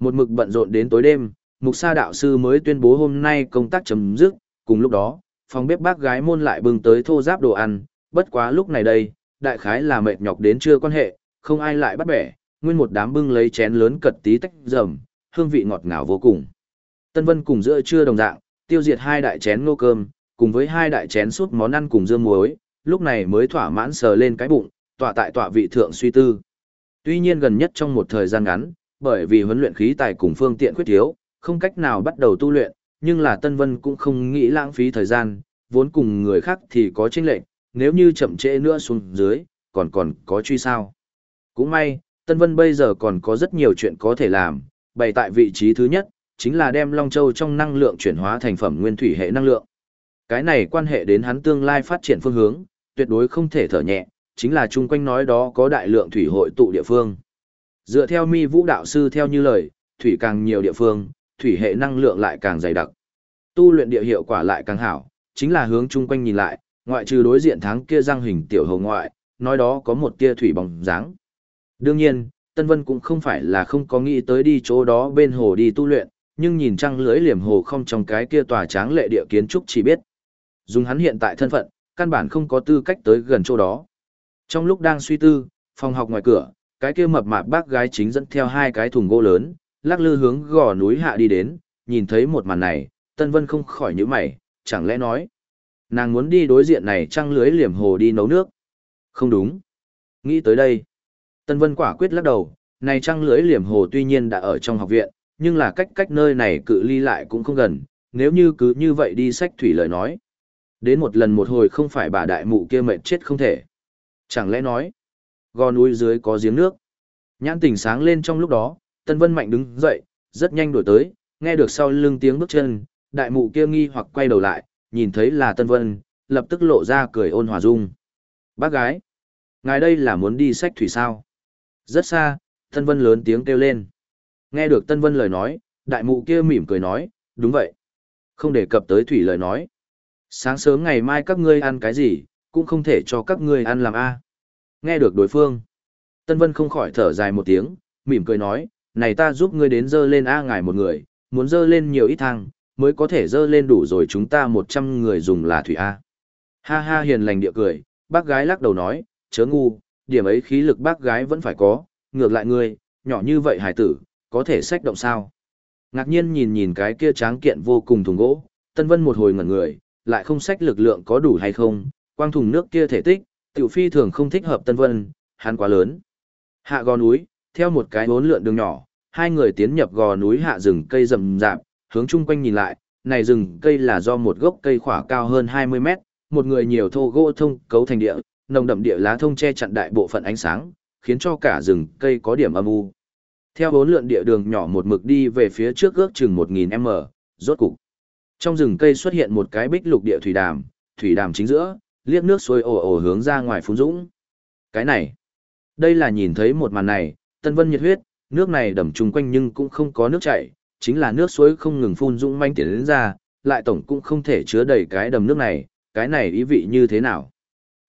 Speaker 1: Một mực bận rộn đến tối đêm, Mục Sa đạo sư mới tuyên bố hôm nay công tác chấm dứt, cùng lúc đó, phòng bếp bác gái môn lại bưng tới thô giáp đồ ăn, bất quá lúc này đây, đại khái là mệt nhọc đến chưa quan hệ, không ai lại bắt bẻ, nguyên một đám bưng lấy chén lớn cật tí tách rầm, hương vị ngọt ngào vô cùng. Tân Vân cùng giữa trưa đồng dạng, tiêu diệt hai đại chén ngô cơm, cùng với hai đại chén súp món ăn cùng dưa muối, lúc này mới thỏa mãn sờ lên cái bụng, tọa tại tọa vị thượng suy tư. Tuy nhiên gần nhất trong một thời gian ngắn, bởi vì huấn luyện khí tài cùng phương tiện khuyết thiếu, Không cách nào bắt đầu tu luyện, nhưng là Tân Vân cũng không nghĩ lãng phí thời gian, vốn cùng người khác thì có chênh lệch, nếu như chậm trễ nữa xuống dưới, còn còn có truy sao. Cũng may, Tân Vân bây giờ còn có rất nhiều chuyện có thể làm, bày tại vị trí thứ nhất, chính là đem Long Châu trong năng lượng chuyển hóa thành phẩm nguyên thủy hệ năng lượng. Cái này quan hệ đến hắn tương lai phát triển phương hướng, tuyệt đối không thể thở nhẹ, chính là chung quanh nói đó có đại lượng thủy hội tụ địa phương. Dựa theo mi vũ đạo sư theo như lời, thủy càng nhiều địa phương, thủy hệ năng lượng lại càng dày đặc. Tu luyện địa hiệu quả lại càng hảo, chính là hướng chung quanh nhìn lại, ngoại trừ đối diện tháng kia răng hình tiểu hầu ngoại, nói đó có một tia thủy bóng dáng. Đương nhiên, Tân Vân cũng không phải là không có nghĩ tới đi chỗ đó bên hồ đi tu luyện, nhưng nhìn trăng lưới liềm hồ không trong cái kia tòa tráng lệ địa kiến trúc chỉ biết. Dùng hắn hiện tại thân phận, căn bản không có tư cách tới gần chỗ đó. Trong lúc đang suy tư, phòng học ngoài cửa, cái kia mập mạp bác gái chính dẫn theo hai cái thùng gỗ lớn, lắc lư hướng gò núi hạ đi đến, nhìn thấy một màn này, Tân Vân không khỏi nhíu mày, chẳng lẽ nói, nàng muốn đi đối diện này trăng lưới liềm hồ đi nấu nước. Không đúng. Nghĩ tới đây, Tân Vân quả quyết lắc đầu, này trăng lưới liềm hồ tuy nhiên đã ở trong học viện, nhưng là cách cách nơi này cự ly lại cũng không gần, nếu như cứ như vậy đi sách thủy lời nói. Đến một lần một hồi không phải bà đại mụ kia mệt chết không thể. Chẳng lẽ nói, gò núi dưới có giếng nước. Nhãn tỉnh sáng lên trong lúc đó, Tân Vân Mạnh đứng dậy, rất nhanh đổi tới, nghe được sau lưng tiếng bước chân, đại mụ kia nghi hoặc quay đầu lại, nhìn thấy là Tân Vân, lập tức lộ ra cười ôn hòa dung. Bác gái, ngài đây là muốn đi sách thủy sao? Rất xa, Tân Vân lớn tiếng kêu lên. Nghe được Tân Vân lời nói, đại mụ kia mỉm cười nói, đúng vậy. Không đề cập tới thủy lời nói. Sáng sớm ngày mai các ngươi ăn cái gì, cũng không thể cho các ngươi ăn làm a. Nghe được đối phương. Tân Vân không khỏi thở dài một tiếng, mỉm cười nói, này ta giúp ngươi đến dơ lên a ngài một người, muốn dơ lên nhiều ít thang, mới có thể dơ lên đủ rồi chúng ta một trăm người dùng là thủy a. Ha ha hiền lành địa cười, bác gái lắc đầu nói, chớ ngu, điểm ấy khí lực bác gái vẫn phải có, ngược lại ngươi, nhỏ như vậy hải tử, có thể sách động sao? Ngạc nhiên nhìn nhìn cái kia tráng kiện vô cùng thùng gỗ, Tân Vân một hồi ngẩn người, lại không sách lực lượng có đủ hay không, quang thùng nước kia thể tích, tiểu phi thường không thích hợp Tân Vân, hắn quá lớn. Hạ gò núi, theo một cái bốn lượn đường nhỏ, hai người tiến nhập gò núi hạ rừng cây rậm rạp, hướng chung quanh nhìn lại, này rừng cây là do một gốc cây khỏa cao hơn 20 mét, một người nhiều thô gỗ thông cấu thành địa, nồng đậm địa lá thông che chặn đại bộ phận ánh sáng, khiến cho cả rừng cây có điểm âm u. Theo bốn lượn địa đường nhỏ một mực đi về phía trước ước chừng 1000m, rốt cục. Trong rừng cây xuất hiện một cái bích lục địa thủy đàm, thủy đàm chính giữa, liếc nước xuôi ồ ồ hướng ra ngoài phun dũng. Cái này, đây là nhìn thấy một màn này, Tân Vân nhiệt huyết, nước này đầm chung quanh nhưng cũng không có nước chảy, chính là nước suối không ngừng phun dũng manh tiến đến ra, lại tổng cũng không thể chứa đầy cái đầm nước này, cái này ý vị như thế nào?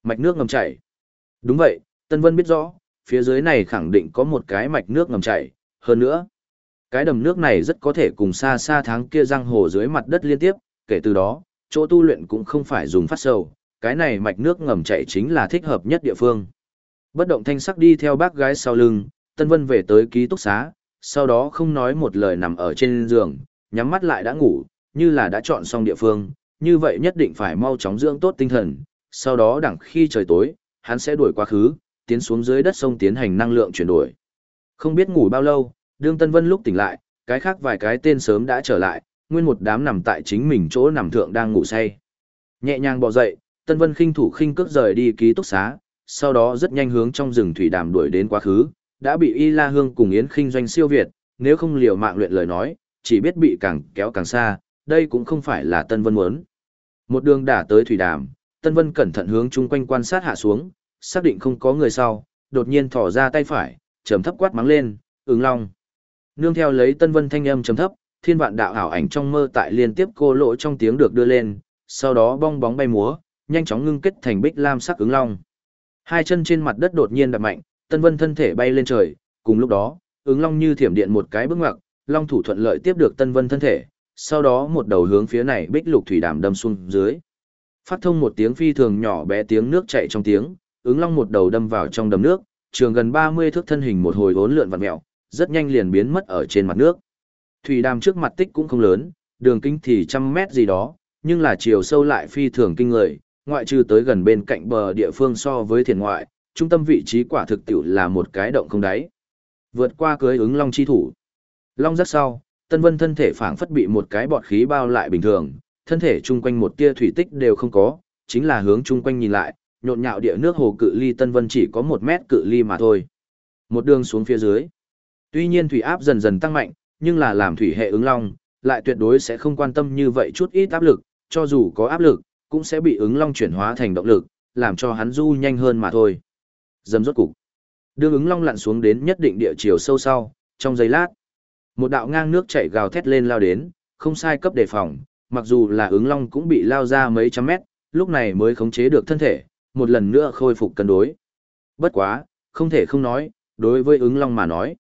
Speaker 1: Mạch nước ngầm chảy. Đúng vậy, Tân Vân biết rõ, phía dưới này khẳng định có một cái mạch nước ngầm chảy, hơn nữa. Cái đầm nước này rất có thể cùng xa xa tháng kia răng hồ dưới mặt đất liên tiếp, kể từ đó, chỗ tu luyện cũng không phải dùng phát sầu, cái này mạch nước ngầm chảy chính là thích hợp nhất địa phương. Bất động thanh sắc đi theo bác gái sau lưng, Tân Vân về tới ký túc xá, sau đó không nói một lời nằm ở trên giường, nhắm mắt lại đã ngủ, như là đã chọn xong địa phương, như vậy nhất định phải mau chóng dưỡng tốt tinh thần, sau đó đẳng khi trời tối, hắn sẽ đuổi quá khứ, tiến xuống dưới đất sông tiến hành năng lượng chuyển đổi. Không biết ngủ bao lâu, đương Tân Vân lúc tỉnh lại, cái khác vài cái tên sớm đã trở lại, nguyên một đám nằm tại chính mình chỗ nằm thượng đang ngủ say. Nhẹ nhàng bò dậy, Tân Vân khinh thủ khinh cước rời đi ký túc xá, sau đó rất nhanh hướng trong rừng thủy đàm đuổi đến quá khứ, đã bị Y La Hương cùng Yến Khinh doanh siêu việt, nếu không liều mạng luyện lời nói, chỉ biết bị càng kéo càng xa, đây cũng không phải là Tân Vân muốn. Một đường đả tới thủy đàm, Tân Vân cẩn thận hướng chung quanh quan sát hạ xuống, xác định không có người sau, đột nhiên thỏ ra tay phải, trầm thấp quát mắng lên, ứng long. Nương theo lấy Tân Vân thanh âm trầm thấp, thiên vạn đạo ảo ảnh trong mơ tại liên tiếp cô lỗ trong tiếng được đưa lên, sau đó bong bóng bay múa, nhanh chóng ngưng kết thành bích lam sắc ứng long. Hai chân trên mặt đất đột nhiên đập mạnh, Tân Vân thân thể bay lên trời, cùng lúc đó, ứng long như thiểm điện một cái bước ngoặt, long thủ thuận lợi tiếp được Tân Vân thân thể, sau đó một đầu hướng phía này bích lục thủy đàm đâm xuống dưới. Phát thông một tiếng phi thường nhỏ bé tiếng nước chảy trong tiếng, ứng long một đầu đâm vào trong đầm nước, trường gần 30 thước thân hình một hồi uốn lượn vặn mèo, rất nhanh liền biến mất ở trên mặt nước. Thủy đàm trước mặt tích cũng không lớn, đường kính thì trăm mét gì đó, nhưng là chiều sâu lại phi thường kinh người, ngoại trừ tới gần bên cạnh bờ địa phương so với thiền ngoại, trung tâm vị trí quả thực tiểu là một cái động không đáy. Vượt qua cưới ứng long chi thủ. Long rất sau, Tân Vân thân thể phảng phất bị một cái bọt khí bao lại bình thường, thân thể chung quanh một tia thủy tích đều không có, chính là hướng chung quanh nhìn lại, nhộn nhạo địa nước hồ cự ly Tân Vân chỉ có một mét cự ly mà thôi. Một đường xuống phía dưới. Tuy nhiên thủy áp dần dần tăng mạnh, nhưng là làm thủy hệ ứng long, lại tuyệt đối sẽ không quan tâm như vậy chút ít áp lực, cho dù có áp lực, cũng sẽ bị ứng long chuyển hóa thành động lực, làm cho hắn du nhanh hơn mà thôi. Dầm rốt cục. Đưa ứng long lặn xuống đến nhất định địa chiều sâu sau, trong giây lát. Một đạo ngang nước chảy gào thét lên lao đến, không sai cấp đề phòng, mặc dù là ứng long cũng bị lao ra mấy trăm mét, lúc này mới khống chế được thân thể, một lần nữa khôi phục cân đối. Bất quá, không thể không nói, đối với ứng long mà nói.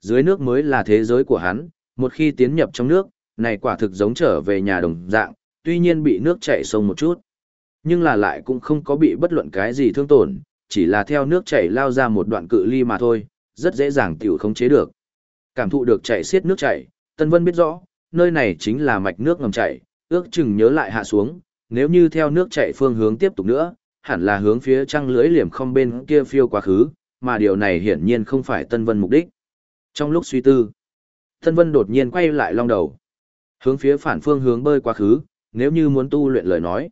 Speaker 1: Dưới nước mới là thế giới của hắn, một khi tiến nhập trong nước, này quả thực giống trở về nhà đồng dạng, tuy nhiên bị nước chảy sông một chút. Nhưng là lại cũng không có bị bất luận cái gì thương tổn, chỉ là theo nước chảy lao ra một đoạn cự ly mà thôi, rất dễ dàng tiểu khống chế được. Cảm thụ được chảy xiết nước chảy, Tân Vân biết rõ, nơi này chính là mạch nước ngầm chảy, ước chừng nhớ lại hạ xuống, nếu như theo nước chảy phương hướng tiếp tục nữa, hẳn là hướng phía trăng lưới liềm không bên kia phiêu quá khứ, mà điều này hiển nhiên không phải Tân Vân mục đích. Trong lúc suy tư, Tân Vân đột nhiên quay lại long đầu, hướng phía phản phương hướng bơi quá khứ, nếu như muốn tu luyện lời nói,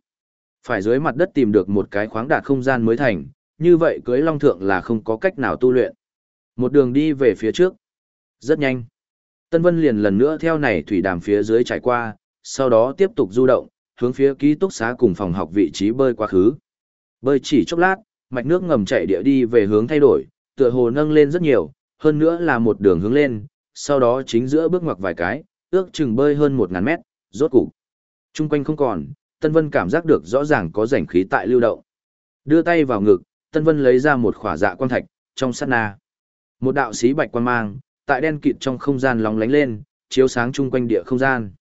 Speaker 1: phải dưới mặt đất tìm được một cái khoáng đạt không gian mới thành, như vậy cưới long thượng là không có cách nào tu luyện. Một đường đi về phía trước, rất nhanh. Tân Vân liền lần nữa theo này thủy đàm phía dưới trải qua, sau đó tiếp tục du động, hướng phía ký túc xá cùng phòng học vị trí bơi quá khứ. Bơi chỉ chốc lát, mạch nước ngầm chảy địa đi về hướng thay đổi, tựa hồ nâng lên rất nhiều, hơn nữa là một đường hướng lên, sau đó chính giữa bước ngoặc vài cái, ước chừng bơi hơn 1000 mét, rốt cục. Trung quanh không còn, Tân Vân cảm giác được rõ ràng có rảnh khí tại lưu động. Đưa tay vào ngực, Tân Vân lấy ra một khỏa dạ quang thạch, trong sát na. Một đạo sĩ bạch quan mang, tại đen kịt trong không gian lóng lánh lên, chiếu sáng chung quanh địa không gian.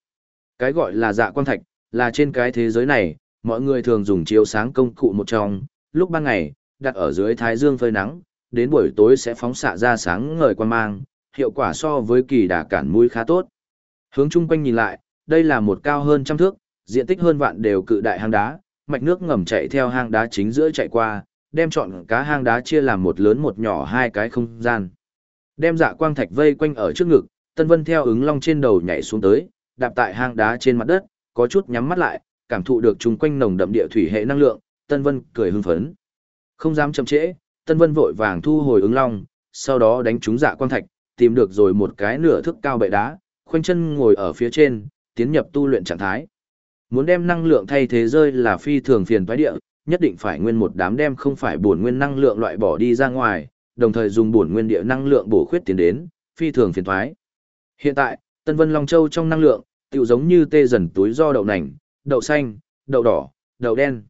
Speaker 1: Cái gọi là dạ quang thạch, là trên cái thế giới này, mọi người thường dùng chiếu sáng công cụ một trong, lúc ban ngày, đặt ở dưới thái dương phơi nắng, đến buổi tối sẽ phóng xạ ra sáng ngời quan mang, hiệu quả so với kỳ đà cản mũi khá tốt. Hướng chung quanh nhìn lại, đây là một cao hơn trăm thước, diện tích hơn vạn đều cự đại hang đá, mạch nước ngầm chạy theo hang đá chính giữa chạy qua, đem chọn cá hang đá chia làm một lớn một nhỏ hai cái không gian. Đem dạ quang thạch vây quanh ở trước ngực, Tân Vân theo ứng long trên đầu nhảy xuống tới, đạp tại hang đá trên mặt đất, có chút nhắm mắt lại, cảm thụ được chung quanh nồng đậm địa thủy hệ năng lượng, Tân Vân cười hưng phấn. Không dám chậm trễ, Tân Vân vội vàng thu hồi ứng long, sau đó đánh trúng dạ quang thạch, tìm được rồi một cái nửa thước cao bệ đá, khoanh chân ngồi ở phía trên, tiến nhập tu luyện trạng thái. Muốn đem năng lượng thay thế rơi là phi thường phiền toái địa, nhất định phải nguyên một đám đem không phải bổn nguyên năng lượng loại bỏ đi ra ngoài, đồng thời dùng bổn nguyên địa năng lượng bổ khuyết tiến đến, phi thường phiền toái. Hiện tại, Tân Vân Long Châu trong năng lượng, tựu giống như tê dần túi do đậu nành, đậu xanh, đậu đỏ, đậu đen.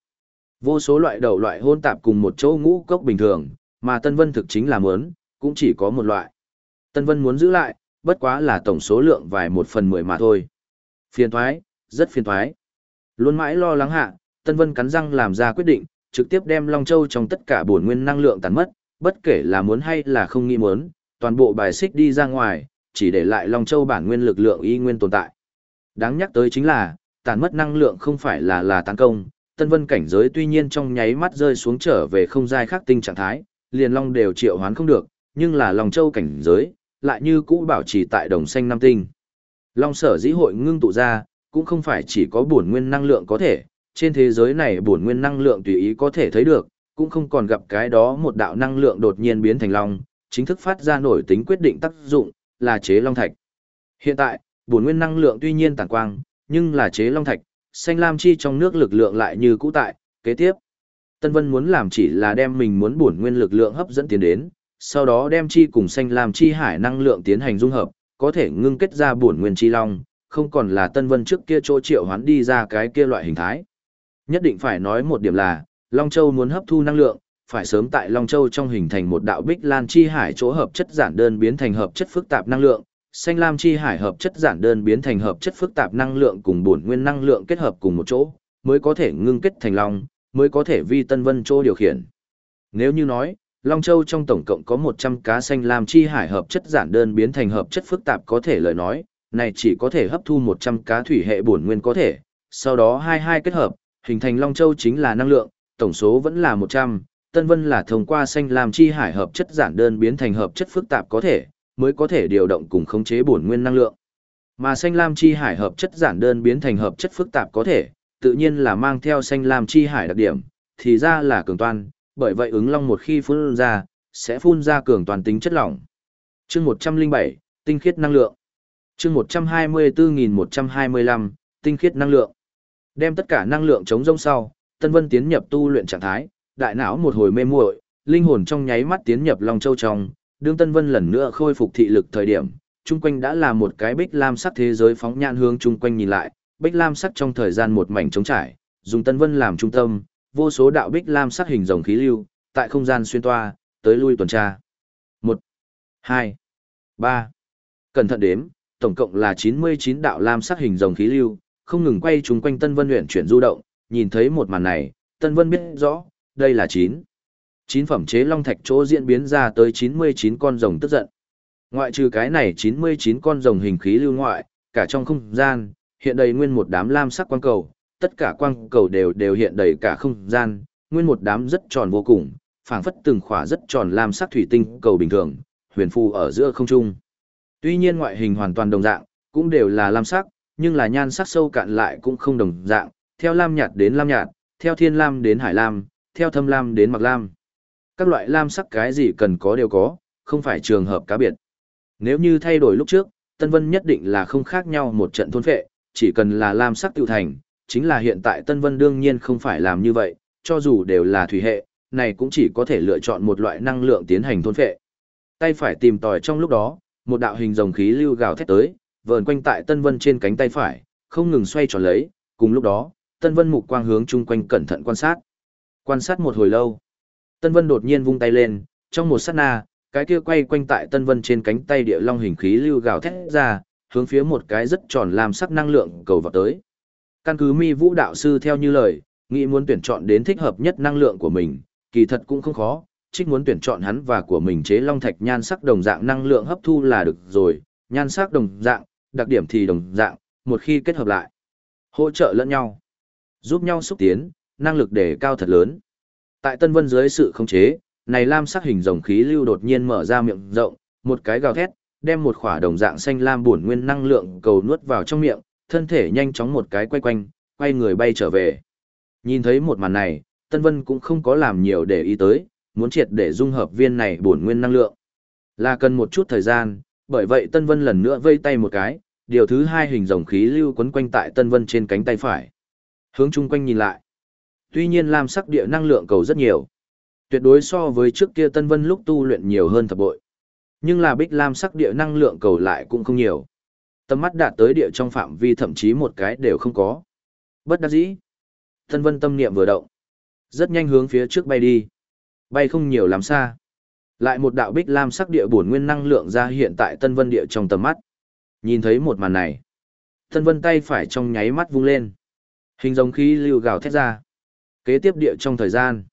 Speaker 1: Vô số loại đậu loại hôn tạp cùng một chỗ ngũ cốc bình thường, mà Tân Vân thực chính là mớn, cũng chỉ có một loại. Tân Vân muốn giữ lại, bất quá là tổng số lượng vài một phần mười mà thôi. Phiền thoái, rất phiền thoái. Luôn mãi lo lắng hạ, Tân Vân cắn răng làm ra quyết định, trực tiếp đem Long Châu trong tất cả bổn nguyên năng lượng tàn mất, bất kể là muốn hay là không nghĩ muốn, toàn bộ bài xích đi ra ngoài, chỉ để lại Long Châu bản nguyên lực lượng y nguyên tồn tại. Đáng nhắc tới chính là, tàn mất năng lượng không phải là là tấn công, Tân Vân cảnh giới tuy nhiên trong nháy mắt rơi xuống trở về không giai khắc tinh trạng thái, liền Long đều triệu hoán không được, nhưng là Long Châu cảnh giới, lại như cũ bảo trì tại đồng xanh năm tinh. Long sở dĩ hội ngưng tụ ra, cũng không phải chỉ có bổn nguyên năng lượng có thể, trên thế giới này bổn nguyên năng lượng tùy ý có thể thấy được, cũng không còn gặp cái đó một đạo năng lượng đột nhiên biến thành long, chính thức phát ra nổi tính quyết định tác dụng, là chế long thạch. Hiện tại, bổn nguyên năng lượng tuy nhiên tản quang, nhưng là chế long thạch, xanh lam chi trong nước lực lượng lại như cũ tại, kế tiếp. Tân Vân muốn làm chỉ là đem mình muốn bổn nguyên lực lượng hấp dẫn tiến đến, sau đó đem chi cùng xanh lam chi hải năng lượng tiến hành dung hợp, có thể ngưng kết ra bổn nguyên chi long, không còn là Tân Vân trước kia chỗ triệu hoán đi ra cái kia loại hình thái. Nhất định phải nói một điểm là, Long Châu muốn hấp thu năng lượng, phải sớm tại Long Châu trong hình thành một đạo bích lan chi hải chỗ hợp chất giản đơn biến thành hợp chất phức tạp năng lượng, xanh lam chi hải hợp chất giản đơn biến thành hợp chất phức tạp năng lượng cùng bổn nguyên năng lượng kết hợp cùng một chỗ, mới có thể ngưng kết thành long, mới có thể vi Tân Vân Châu điều khiển. Nếu như nói, Long Châu trong tổng cộng có 100 cá xanh lam chi hải hợp chất giản đơn biến thành hợp chất phức tạp có thể lời nói, này chỉ có thể hấp thu 100 cá thủy hệ bổn nguyên có thể, sau đó hai hai kết hợp, hình thành Long Châu chính là năng lượng, tổng số vẫn là 100, Tân Vân là thông qua xanh làm chi hải hợp chất giản đơn biến thành hợp chất phức tạp có thể, mới có thể điều động cùng khống chế bổn nguyên năng lượng. Mà xanh lam chi hải hợp chất giản đơn biến thành hợp chất phức tạp có thể, tự nhiên là mang theo xanh lam chi hải đặc điểm, thì ra là cường toàn, bởi vậy ứng long một khi phun ra, sẽ phun ra cường toàn tính chất lỏng. Chương 107, tinh khiết năng lượng. Chương 124125, tinh khiết năng lượng. Đem tất cả năng lượng chống rông sau, Tân Vân tiến nhập tu luyện trạng thái, đại não một hồi mê muội, linh hồn trong nháy mắt tiến nhập Long Châu trong, đương Tân Vân lần nữa khôi phục thị lực thời điểm, chung quanh đã là một cái bích lam sắc thế giới phóng nhãn hướng chung quanh nhìn lại, bích lam sắc trong thời gian một mảnh trống trải, dùng Tân Vân làm trung tâm, vô số đạo bích lam sắc hình rồng khí lưu, tại không gian xuyên toa, tới lui tuần tra. 1 2 3 Cẩn thận đếm, tổng cộng là 99 đạo lam sắc hình rồng khí lưu, không ngừng quay chúng quanh Tân Vân luyện chuyển du động, nhìn thấy một màn này, Tân Vân biết rõ, đây là 9. 9 phẩm chế long thạch chỗ diễn biến ra tới 99 con rồng tức giận. Ngoại trừ cái này 99 con rồng hình khí lưu ngoại, cả trong không gian, hiện đầy nguyên một đám lam sắc quang cầu, tất cả quang cầu đều đều hiện đầy cả không gian, nguyên một đám rất tròn vô cùng, phảng phất từng khỏa rất tròn lam sắc thủy tinh cầu bình thường, huyền phù ở giữa không trung. Tuy nhiên ngoại hình hoàn toàn đồng dạng, cũng đều là lam sắc, nhưng là nhan sắc sâu cạn lại cũng không đồng dạng, theo lam nhạt đến lam nhạt, theo thiên lam đến hải lam, theo thâm lam đến mặc lam. Các loại lam sắc cái gì cần có đều có, không phải trường hợp cá biệt. Nếu như thay đổi lúc trước, Tân Vân nhất định là không khác nhau một trận thôn phệ, chỉ cần là lam sắc tiêu thành, chính là hiện tại Tân Vân đương nhiên không phải làm như vậy, cho dù đều là thủy hệ, này cũng chỉ có thể lựa chọn một loại năng lượng tiến hành thôn phệ. Tay phải tìm tòi trong lúc đó, một đạo hình rồng khí lưu gào thét tới, vờn quanh tại Tân Vân trên cánh tay phải, không ngừng xoay tròn lấy, cùng lúc đó, Tân Vân mục quang hướng chung quanh cẩn thận quan sát. Quan sát một hồi lâu, Tân Vân đột nhiên vung tay lên, trong một sát na, cái kia quay quanh tại Tân Vân trên cánh tay địa long hình khí lưu gào thét ra, hướng phía một cái rất tròn làm sắc năng lượng cầu vào tới. Căn cứ mi vũ đạo sư theo như lời, nghĩ muốn tuyển chọn đến thích hợp nhất năng lượng của mình, kỳ thật cũng không khó, trích muốn tuyển chọn hắn và của mình chế long thạch nhan sắc đồng dạng năng lượng hấp thu là được rồi, nhan sắc đồng dạng, đặc điểm thì đồng dạng, một khi kết hợp lại, hỗ trợ lẫn nhau, giúp nhau xúc tiến, năng lực để cao thật lớn. Tại Tân Vân dưới sự khống chế, này lam sắc hình rồng khí lưu đột nhiên mở ra miệng rộng, một cái gào thét, đem một khỏa đồng dạng xanh lam bổn nguyên năng lượng cầu nuốt vào trong miệng, thân thể nhanh chóng một cái quay quanh, quay người bay trở về. Nhìn thấy một màn này, Tân Vân cũng không có làm nhiều để ý tới, muốn triệt để dung hợp viên này bổn nguyên năng lượng. Là cần một chút thời gian, bởi vậy Tân Vân lần nữa vây tay một cái, điều thứ hai hình rồng khí lưu quấn quanh tại Tân Vân trên cánh tay phải. Hướng chung quanh nhìn lại. Tuy nhiên lam sắc địa năng lượng cầu rất nhiều. Tuyệt đối so với trước kia Tân Vân lúc tu luyện nhiều hơn thập bội. Nhưng là bích lam sắc địa năng lượng cầu lại cũng không nhiều. Tầm mắt đạt tới địa trong phạm vi thậm chí một cái đều không có. Bất đắc dĩ. Tân Vân tâm niệm vừa động. Rất nhanh hướng phía trước bay đi. Bay không nhiều lắm xa. Lại một đạo bích lam sắc địa bổn nguyên năng lượng ra hiện tại Tân Vân địa trong tầm mắt. Nhìn thấy một màn này. Tân Vân tay phải trong nháy mắt vung lên. Hình giống khí lưu gào thét ra. Kế tiếp địa trong thời gian.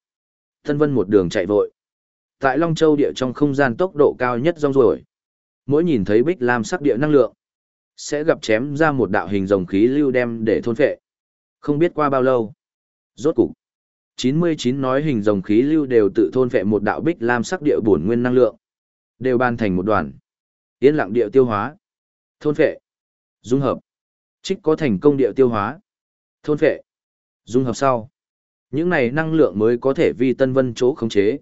Speaker 1: Tân Vân một đường chạy vội. Tại Long Châu địa trong không gian tốc độ cao nhất rong rồi. Mỗi nhìn thấy bích lam sắc địa năng lượng, sẽ gặp chém ra một đạo hình rồng khí lưu đem để thôn phệ. Không biết qua bao lâu. Rốt cục. 99 nói hình rồng khí lưu đều tự thôn vệ một đạo bích lam sắc địa bổn nguyên năng lượng. Đều ban thành một đoàn. Yên lặng địa tiêu hóa. Thôn vệ Dung hợp. Trích có thành công địa tiêu hóa. Thôn vệ Dung hợp sau. Những này năng lượng mới có thể vi Tân Vân chỗ khống chế.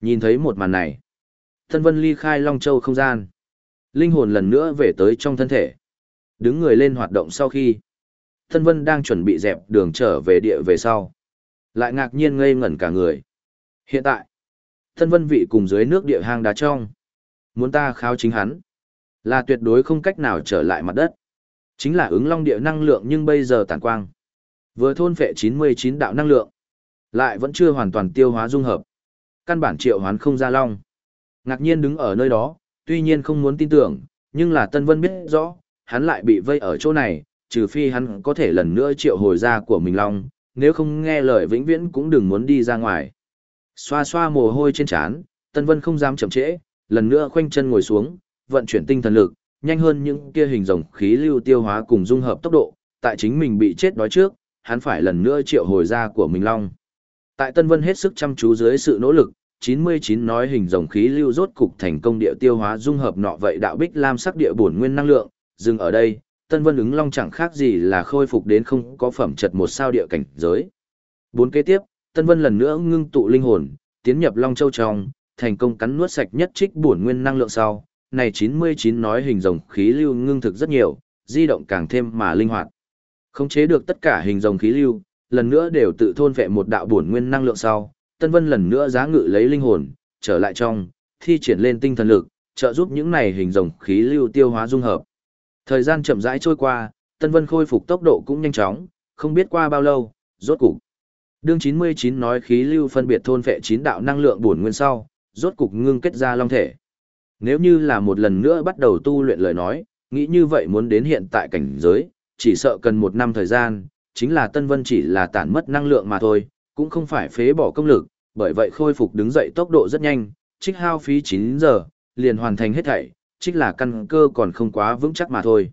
Speaker 1: Nhìn thấy một màn này. Tân Vân ly khai Long Châu không gian. Linh hồn lần nữa về tới trong thân thể. Đứng người lên hoạt động sau khi. Tân Vân đang chuẩn bị dẹp đường trở về địa về sau. Lại ngạc nhiên ngây ngẩn cả người. Hiện tại. thân Vân vị cùng dưới nước địa hang đá trong. Muốn ta khao chính hắn. Là tuyệt đối không cách nào trở lại mặt đất. Chính là ứng long địa năng lượng nhưng bây giờ tàn quang. Vừa thôn phệ 99 đạo năng lượng. Lại vẫn chưa hoàn toàn tiêu hóa dung hợp. Căn bản triệu hoán không ra long. Ngạc nhiên đứng ở nơi đó, tuy nhiên không muốn tin tưởng, nhưng là Tân Vân biết rõ, hắn lại bị vây ở chỗ này, trừ phi hắn có thể lần nữa triệu hồi ra của mình long, nếu không nghe lời vĩnh viễn cũng đừng muốn đi ra ngoài. Xoa xoa mồ hôi trên trán, Tân Vân không dám chậm trễ, lần nữa khoanh chân ngồi xuống, vận chuyển tinh thần lực, nhanh hơn những kia hình rồng khí lưu tiêu hóa cùng dung hợp tốc độ, tại chính mình bị chết đói trước, hắn phải lần nữa triệu hồi ra của mình long. Tại Tân Vân hết sức chăm chú dưới sự nỗ lực, 99 nói hình rồng khí lưu rốt cục thành công địa tiêu hóa dung hợp nọ vậy đạo bích lam sắc địa bổn nguyên năng lượng, dừng ở đây, Tân Vân ứng long chẳng khác gì là khôi phục đến không có phẩm chất một sao địa cảnh giới. Bốn kế tiếp, Tân Vân lần nữa ngưng tụ linh hồn, tiến nhập Long Châu trong, thành công cắn nuốt sạch nhất trích bổn nguyên năng lượng sau. Này 99 nói hình rồng khí lưu ngưng thực rất nhiều, di động càng thêm mà linh hoạt. Khống chế được tất cả hình rồng khí lưu, lần nữa đều tự thôn vệ một đạo bổn nguyên năng lượng sau, Tân Vân lần nữa giá ngự lấy linh hồn, trở lại trong, thi triển lên tinh thần lực, trợ giúp những này hình rồng khí lưu tiêu hóa dung hợp. Thời gian chậm rãi trôi qua, Tân Vân khôi phục tốc độ cũng nhanh chóng, không biết qua bao lâu, rốt cục. Đương 99 nói khí lưu phân biệt thôn vệ chín đạo năng lượng bổn nguyên sau, rốt cục ngưng kết ra long thể. Nếu như là một lần nữa bắt đầu tu luyện lời nói, nghĩ như vậy muốn đến hiện tại cảnh giới, chỉ sợ cần một năm thời gian, chính là Tân Vân chỉ là tản mất năng lượng mà thôi, cũng không phải phế bỏ công lực, bởi vậy khôi phục đứng dậy tốc độ rất nhanh, trích hao phí 9 giờ, liền hoàn thành hết thảy, trích là căn cơ còn không quá vững chắc mà thôi.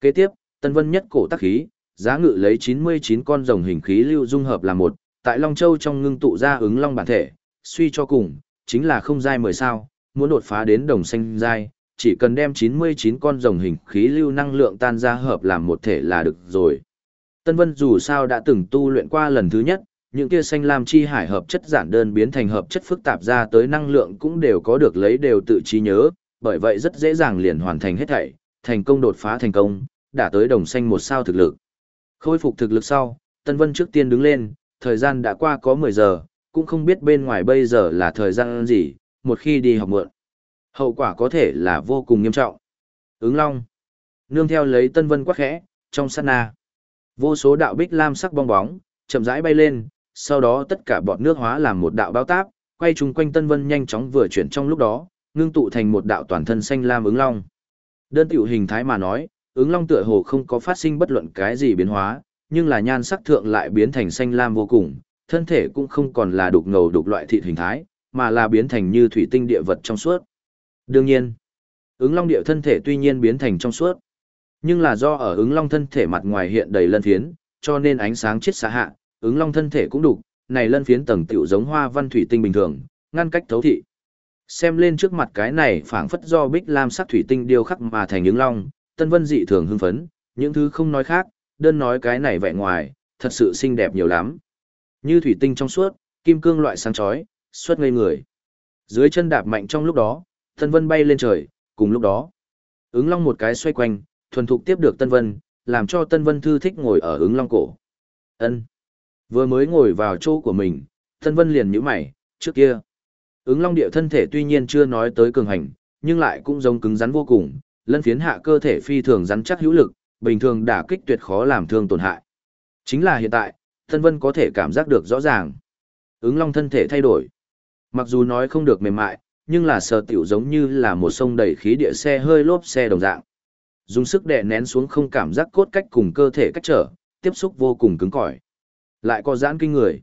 Speaker 1: Kế tiếp, Tân Vân nhất cổ tác khí, giá ngự lấy 99 con rồng hình khí lưu dung hợp là một, tại Long Châu trong ngưng tụ ra ứng long bản thể, suy cho cùng, chính là không giai 10 sao, muốn đột phá đến đồng xanh giai, chỉ cần đem 99 con rồng hình khí lưu năng lượng tan ra hợp làm một thể là được rồi. Tân Vân dù sao đã từng tu luyện qua lần thứ nhất, những kia xanh lam chi hải hợp chất giản đơn biến thành hợp chất phức tạp ra tới năng lượng cũng đều có được lấy đều tự trí nhớ, bởi vậy rất dễ dàng liền hoàn thành hết thảy, thành công đột phá thành công, đã tới đồng xanh một sao thực lực. Khôi phục thực lực sau, Tân Vân trước tiên đứng lên, thời gian đã qua có 10 giờ, cũng không biết bên ngoài bây giờ là thời gian gì, một khi đi học muộn. Hậu quả có thể là vô cùng nghiêm trọng. Ứng Long. Nương theo lấy Tân Vân quắc khẽ, trong sát na. Vô số đạo bích lam sắc bong bóng, chậm rãi bay lên, sau đó tất cả bọt nước hóa làm một đạo bao táp, quay chung quanh Tân Vân nhanh chóng vừa chuyển trong lúc đó, ngưng tụ thành một đạo toàn thân xanh lam ứng long. Đơn tiểu hình thái mà nói, ứng long tựa hồ không có phát sinh bất luận cái gì biến hóa, nhưng là nhan sắc thượng lại biến thành xanh lam vô cùng, thân thể cũng không còn là đục ngầu đục loại thịt hình thái, mà là biến thành như thủy tinh địa vật trong suốt. Đương nhiên, ứng long địa thân thể tuy nhiên biến thành trong suốt, nhưng là do ở ứng long thân thể mặt ngoài hiện đầy lân phiến, cho nên ánh sáng chết xạ hạ, ứng long thân thể cũng đục, này lân phiến tầng tiểu giống hoa văn thủy tinh bình thường, ngăn cách thấu thị. Xem lên trước mặt cái này phảng phất do bích lam sắc thủy tinh điêu khắc mà thành những long, Tân Vân dị thường hưng phấn, những thứ không nói khác, đơn nói cái này vẻ ngoài, thật sự xinh đẹp nhiều lắm. Như thủy tinh trong suốt, kim cương loại sáng chói, xuất ngây người. Dưới chân đạp mạnh trong lúc đó, Tân Vân bay lên trời, cùng lúc đó, ứng long một cái xoay quanh, thuần thục tiếp được Tân Vân, làm cho Tân Vân thư thích ngồi ở ứng long cổ. Ân. Vừa mới ngồi vào chỗ của mình, Tân Vân liền nhíu mày, trước kia. Ứng long địa thân thể tuy nhiên chưa nói tới cường hành, nhưng lại cũng giống cứng rắn vô cùng, lân phiến hạ cơ thể phi thường rắn chắc hữu lực, bình thường đả kích tuyệt khó làm thương tổn hại. Chính là hiện tại, Tân Vân có thể cảm giác được rõ ràng. Ứng long thân thể thay đổi. Mặc dù nói không được mềm mại, nhưng là sờ tiểu giống như là một sông đầy khí địa xe hơi lốp xe đồng dạng. Dùng sức đè nén xuống không cảm giác cốt cách cùng cơ thể cách trở, tiếp xúc vô cùng cứng cỏi. Lại có giãn kinh người.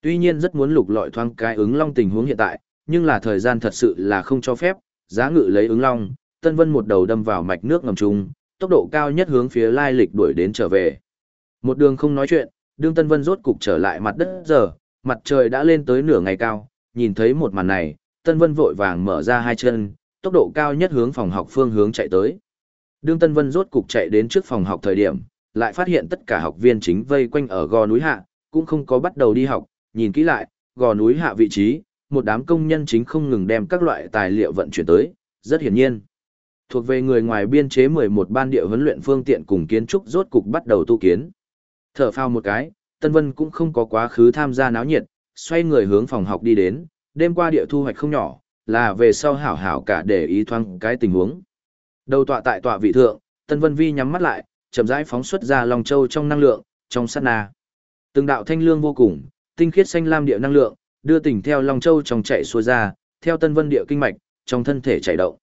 Speaker 1: Tuy nhiên rất muốn lục lọi thoáng cái ứng long tình huống hiện tại, nhưng là thời gian thật sự là không cho phép, giá ngự lấy ứng long, Tân Vân một đầu đâm vào mạch nước ngầm trung, tốc độ cao nhất hướng phía lai lịch đuổi đến trở về. Một đường không nói chuyện, đương Tân Vân rốt cục trở lại mặt đất giờ, mặt trời đã lên tới nửa ngày cao, nhìn thấy một màn này, Tân Vân vội vàng mở ra hai chân, tốc độ cao nhất hướng phòng học phương hướng chạy tới. Đương Tân Vân rốt cục chạy đến trước phòng học thời điểm, lại phát hiện tất cả học viên chính vây quanh ở gò núi hạ, cũng không có bắt đầu đi học, nhìn kỹ lại, gò núi hạ vị trí, một đám công nhân chính không ngừng đem các loại tài liệu vận chuyển tới, rất hiển nhiên. Thuộc về người ngoài biên chế 11 ban địa huấn luyện phương tiện cùng kiến trúc rốt cục bắt đầu tu kiến. Thở phao một cái, Tân Vân cũng không có quá khứ tham gia náo nhiệt, xoay người hướng phòng học đi đến, đêm qua địa thu hoạch không nhỏ, là về sau hảo hảo cả để ý thoáng cái tình huống. Đầu tọa tại tọa vị thượng, Tân Vân Vi nhắm mắt lại, chậm rãi phóng xuất ra Long Châu trong năng lượng, trong sát na. Từng đạo thanh lương vô cùng, tinh khiết xanh lam địa năng lượng, đưa tình theo Long Châu trong chạy xuôi ra, theo Tân Vân địa kinh mạch, trong thân thể chạy động.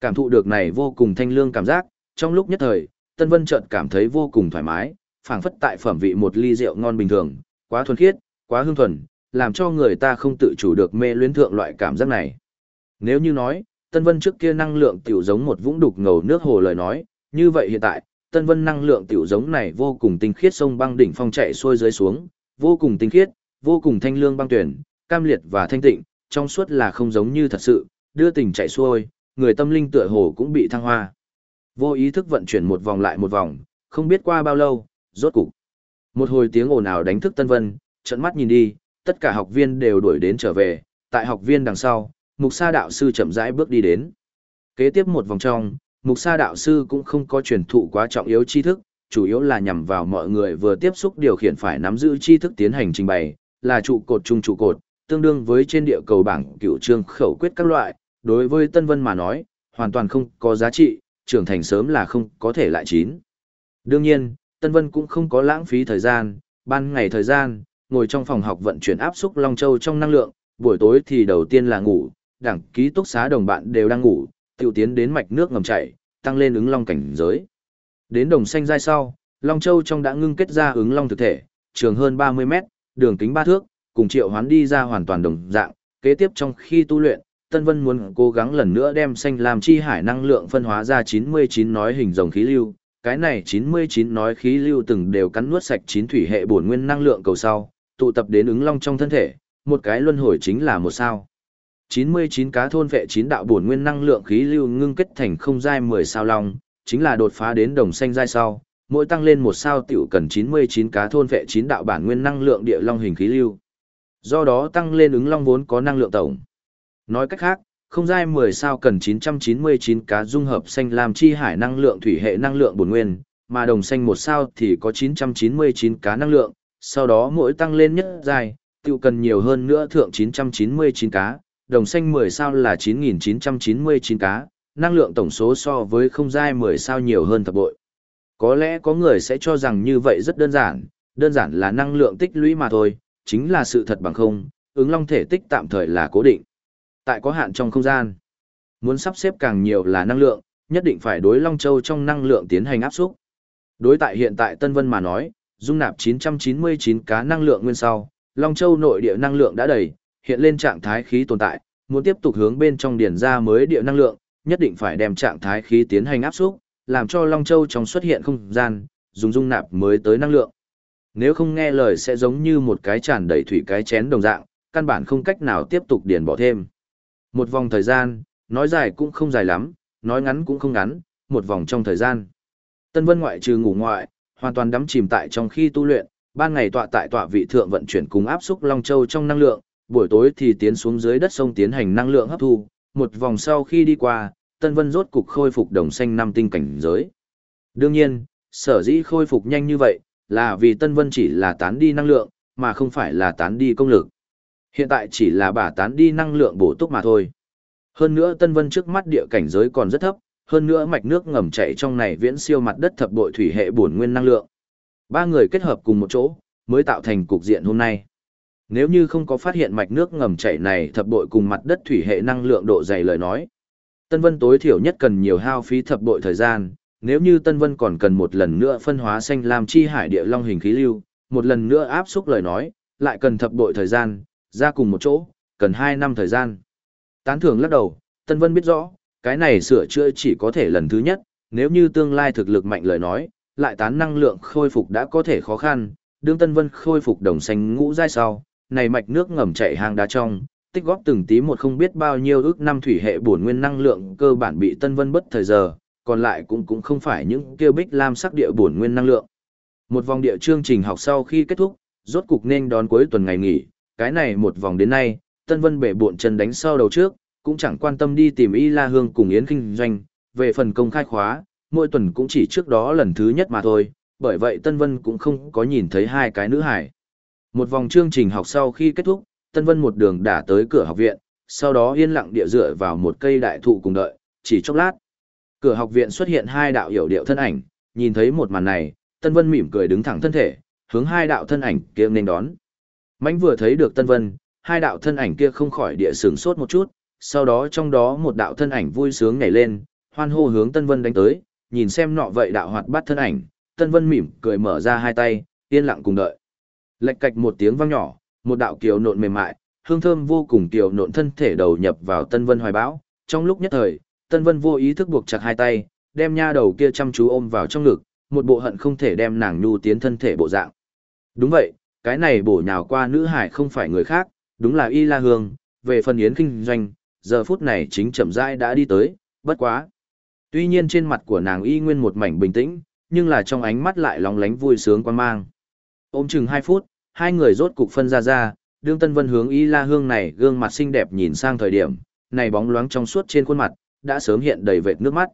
Speaker 1: Cảm thụ được này vô cùng thanh lương cảm giác, trong lúc nhất thời, Tân Vân chợt cảm thấy vô cùng thoải mái, phảng phất tại phẩm vị một ly rượu ngon bình thường, quá thuần khiết, quá hương thuần, làm cho người ta không tự chủ được mê luyến thượng loại cảm giác này. Nếu như nói, Tân Vân trước kia năng lượng tiểu giống một vũng đục ngầu nước hồ lời nói, như vậy hiện tại, Tân Vân năng lượng tiểu giống này vô cùng tinh khiết sông băng đỉnh phong chạy xuôi dưới xuống, vô cùng tinh khiết, vô cùng thanh lương băng tuyển, cam liệt và thanh tịnh, trong suốt là không giống như thật sự, đưa tình chạy xuôi, người tâm linh tựa hồ cũng bị thăng hoa. Vô ý thức vận chuyển một vòng lại một vòng, không biết qua bao lâu, rốt cục. Một hồi tiếng ồn ào đánh thức Tân Vân, trận mắt nhìn đi, tất cả học viên đều đuổi đến trở về, tại học viên đằng sau, Mục Sa đạo sư chậm rãi bước đi đến. Kế tiếp một vòng trong, Mục Sa đạo sư cũng không có truyền thụ quá trọng yếu tri thức, chủ yếu là nhằm vào mọi người vừa tiếp xúc điều khiển phải nắm giữ tri thức tiến hành trình bày, là trụ cột chung trụ cột, tương đương với trên địa cầu bảng cựu trương khẩu quyết các loại, đối với Tân Vân mà nói, hoàn toàn không có giá trị, trưởng thành sớm là không có thể lại chín. Đương nhiên, Tân Vân cũng không có lãng phí thời gian, ban ngày thời gian, ngồi trong phòng học vận chuyển áp xúc Long Châu trong năng lượng, buổi tối thì đầu tiên là ngủ, đảng ký túc xá đồng bạn đều đang ngủ, tiểu tiến đến mạch nước ngầm chảy, tăng lên ứng long cảnh giới. Đến đồng xanh giai sau, Long Châu trong đã ngưng kết ra ứng long thực thể, trường hơn 30 mét, đường kính 3 thước, cùng triệu hoán đi ra hoàn toàn đồng dạng, kế tiếp trong khi tu luyện, Tân Vân muốn cố gắng lần nữa đem xanh làm chi hải năng lượng phân hóa ra 99 nói hình rồng khí lưu, cái này 99 nói khí lưu từng đều cắn nuốt sạch chín thủy hệ bổn nguyên năng lượng cầu sau, tụ tập đến ứng long trong thân thể, một cái luân hồi chính là một sao. 99 cá thôn vệ chín đạo bổn nguyên năng lượng khí lưu ngưng kết thành không giai 10 sao long, chính là đột phá đến đồng xanh giai sau, mỗi tăng lên một sao tiểu cần 99 cá thôn vệ chín đạo bản nguyên năng lượng địa long hình khí lưu. Do đó tăng lên ứng long vốn có năng lượng tổng. Nói cách khác, không giai 10 sao cần 999 cá dung hợp xanh làm chi hải năng lượng thủy hệ năng lượng bổn nguyên, mà đồng xanh một sao thì có 999 cá năng lượng, sau đó mỗi tăng lên nhất giai, tiêu cần nhiều hơn nữa thượng 999 cá, đồng xanh 10 sao là 9999 cá, năng lượng tổng số so với không giai 10 sao nhiều hơn thập bội. Có lẽ có người sẽ cho rằng như vậy rất đơn giản, đơn giản là năng lượng tích lũy mà thôi, chính là sự thật bằng không, ứng long thể tích tạm thời là cố định. Tại có hạn trong không gian, muốn sắp xếp càng nhiều là năng lượng, nhất định phải đối Long Châu trong năng lượng tiến hành áp xúc. Đối tại hiện tại Tân Vân mà nói, dung nạp 999 cá năng lượng nguyên sau, Long Châu nội địa năng lượng đã đầy, hiện lên trạng thái khí tồn tại, muốn tiếp tục hướng bên trong điển ra mới địa năng lượng, nhất định phải đem trạng thái khí tiến hành áp xúc, làm cho Long Châu trong xuất hiện không gian, dùng dung nạp mới tới năng lượng. Nếu không nghe lời sẽ giống như một cái tràn đầy thủy cái chén đồng dạng, căn bản không cách nào tiếp tục điền bỏ thêm. Một vòng thời gian, nói dài cũng không dài lắm, nói ngắn cũng không ngắn, một vòng trong thời gian. Tân Vân ngoại trừ ngủ ngoại, hoàn toàn đắm chìm tại trong khi tu luyện, ban ngày tọa tại tọa vị thượng vận chuyển cùng áp xúc Long Châu trong năng lượng, buổi tối thì tiến xuống dưới đất sông tiến hành năng lượng hấp thu, một vòng sau khi đi qua, Tân Vân rốt cục khôi phục đồng xanh năm tinh cảnh giới. Đương nhiên, sở dĩ khôi phục nhanh như vậy, là vì Tân Vân chỉ là tán đi năng lượng, mà không phải là tán đi công lực. Hiện tại chỉ là bà tán đi năng lượng bổ túc mà thôi. Hơn nữa Tân Vân trước mắt địa cảnh giới còn rất thấp, hơn nữa mạch nước ngầm chảy trong này viễn siêu mặt đất thập bội thủy hệ bổn nguyên năng lượng. Ba người kết hợp cùng một chỗ, mới tạo thành cục diện hôm nay. Nếu như không có phát hiện mạch nước ngầm chảy này thập bội cùng mặt đất thủy hệ năng lượng độ dày lời nói, Tân Vân tối thiểu nhất cần nhiều hao phí thập bội thời gian, nếu như Tân Vân còn cần một lần nữa phân hóa xanh làm chi hải địa long hình khí lưu, một lần nữa áp xúc lời nói, lại cần thập bội thời gian, ra cùng một chỗ, cần 2 năm thời gian. Tán thưởng lắc đầu, Tân Vân biết rõ, cái này sửa chữa chỉ có thể lần thứ nhất, nếu như tương lai thực lực mạnh lời nói, lại tán năng lượng khôi phục đã có thể khó khăn, đương Tân Vân khôi phục đồng xanh ngũ giai sau, này mạch nước ngầm chảy hàng đá trong, tích góp từng tí một không biết bao nhiêu ước năm thủy hệ bổn nguyên năng lượng cơ bản bị Tân Vân bất thời giờ, còn lại cũng cũng không phải những kêu bích lam sắc địa bổn nguyên năng lượng. Một vòng địa chương trình học sau khi kết thúc, rốt cục nên đón cuối tuần ngày nghỉ, cái này một vòng đến nay, Tân Vân bể bộn chân đánh sau đầu trước, cũng chẳng quan tâm đi tìm Y La Hương cùng Yến Kinh Doanh, về phần công khai khóa, mỗi tuần cũng chỉ trước đó lần thứ nhất mà thôi, bởi vậy Tân Vân cũng không có nhìn thấy hai cái nữ hải. Một vòng chương trình học sau khi kết thúc, Tân Vân một đường đả tới cửa học viện, sau đó yên lặng địa dựa vào một cây đại thụ cùng đợi, chỉ chốc lát. Cửa học viện xuất hiện hai đạo hiểu điệu thân ảnh, nhìn thấy một màn này, Tân Vân mỉm cười đứng thẳng thân thể, hướng hai đạo thân ảnh kia nên đón. Mánh vừa thấy được Tân Vân, hai đạo thân ảnh kia không khỏi địa sửng sốt một chút, sau đó trong đó một đạo thân ảnh vui sướng nhảy lên, hoan hô hướng Tân Vân đánh tới, nhìn xem nọ vậy đạo hoạt bát thân ảnh, Tân Vân mỉm cười mở ra hai tay, yên lặng cùng đợi. Lệch cạch một tiếng vang nhỏ, một đạo kiều nộn mềm mại, hương thơm vô cùng kiều nộn thân thể đầu nhập vào Tân Vân hoài bão, trong lúc nhất thời, Tân Vân vô ý thức buộc chặt hai tay, đem nha đầu kia chăm chú ôm vào trong ngực, một bộ hận không thể đem nàng nhu tiến thân thể bộ dạng. Đúng vậy, cái này bổ nhào qua nữ hải không phải người khác, đúng là Y La Hương, về phần yến kinh doanh, giờ phút này chính chậm rãi đã đi tới, bất quá. Tuy nhiên trên mặt của nàng y nguyên một mảnh bình tĩnh, nhưng là trong ánh mắt lại lóng lánh vui sướng quan mang. Ôm chừng 2 phút, hai người rốt cục phân ra ra, đương Tân Vân hướng Y La Hương này gương mặt xinh đẹp nhìn sang thời điểm, này bóng loáng trong suốt trên khuôn mặt, đã sớm hiện đầy vệt nước mắt.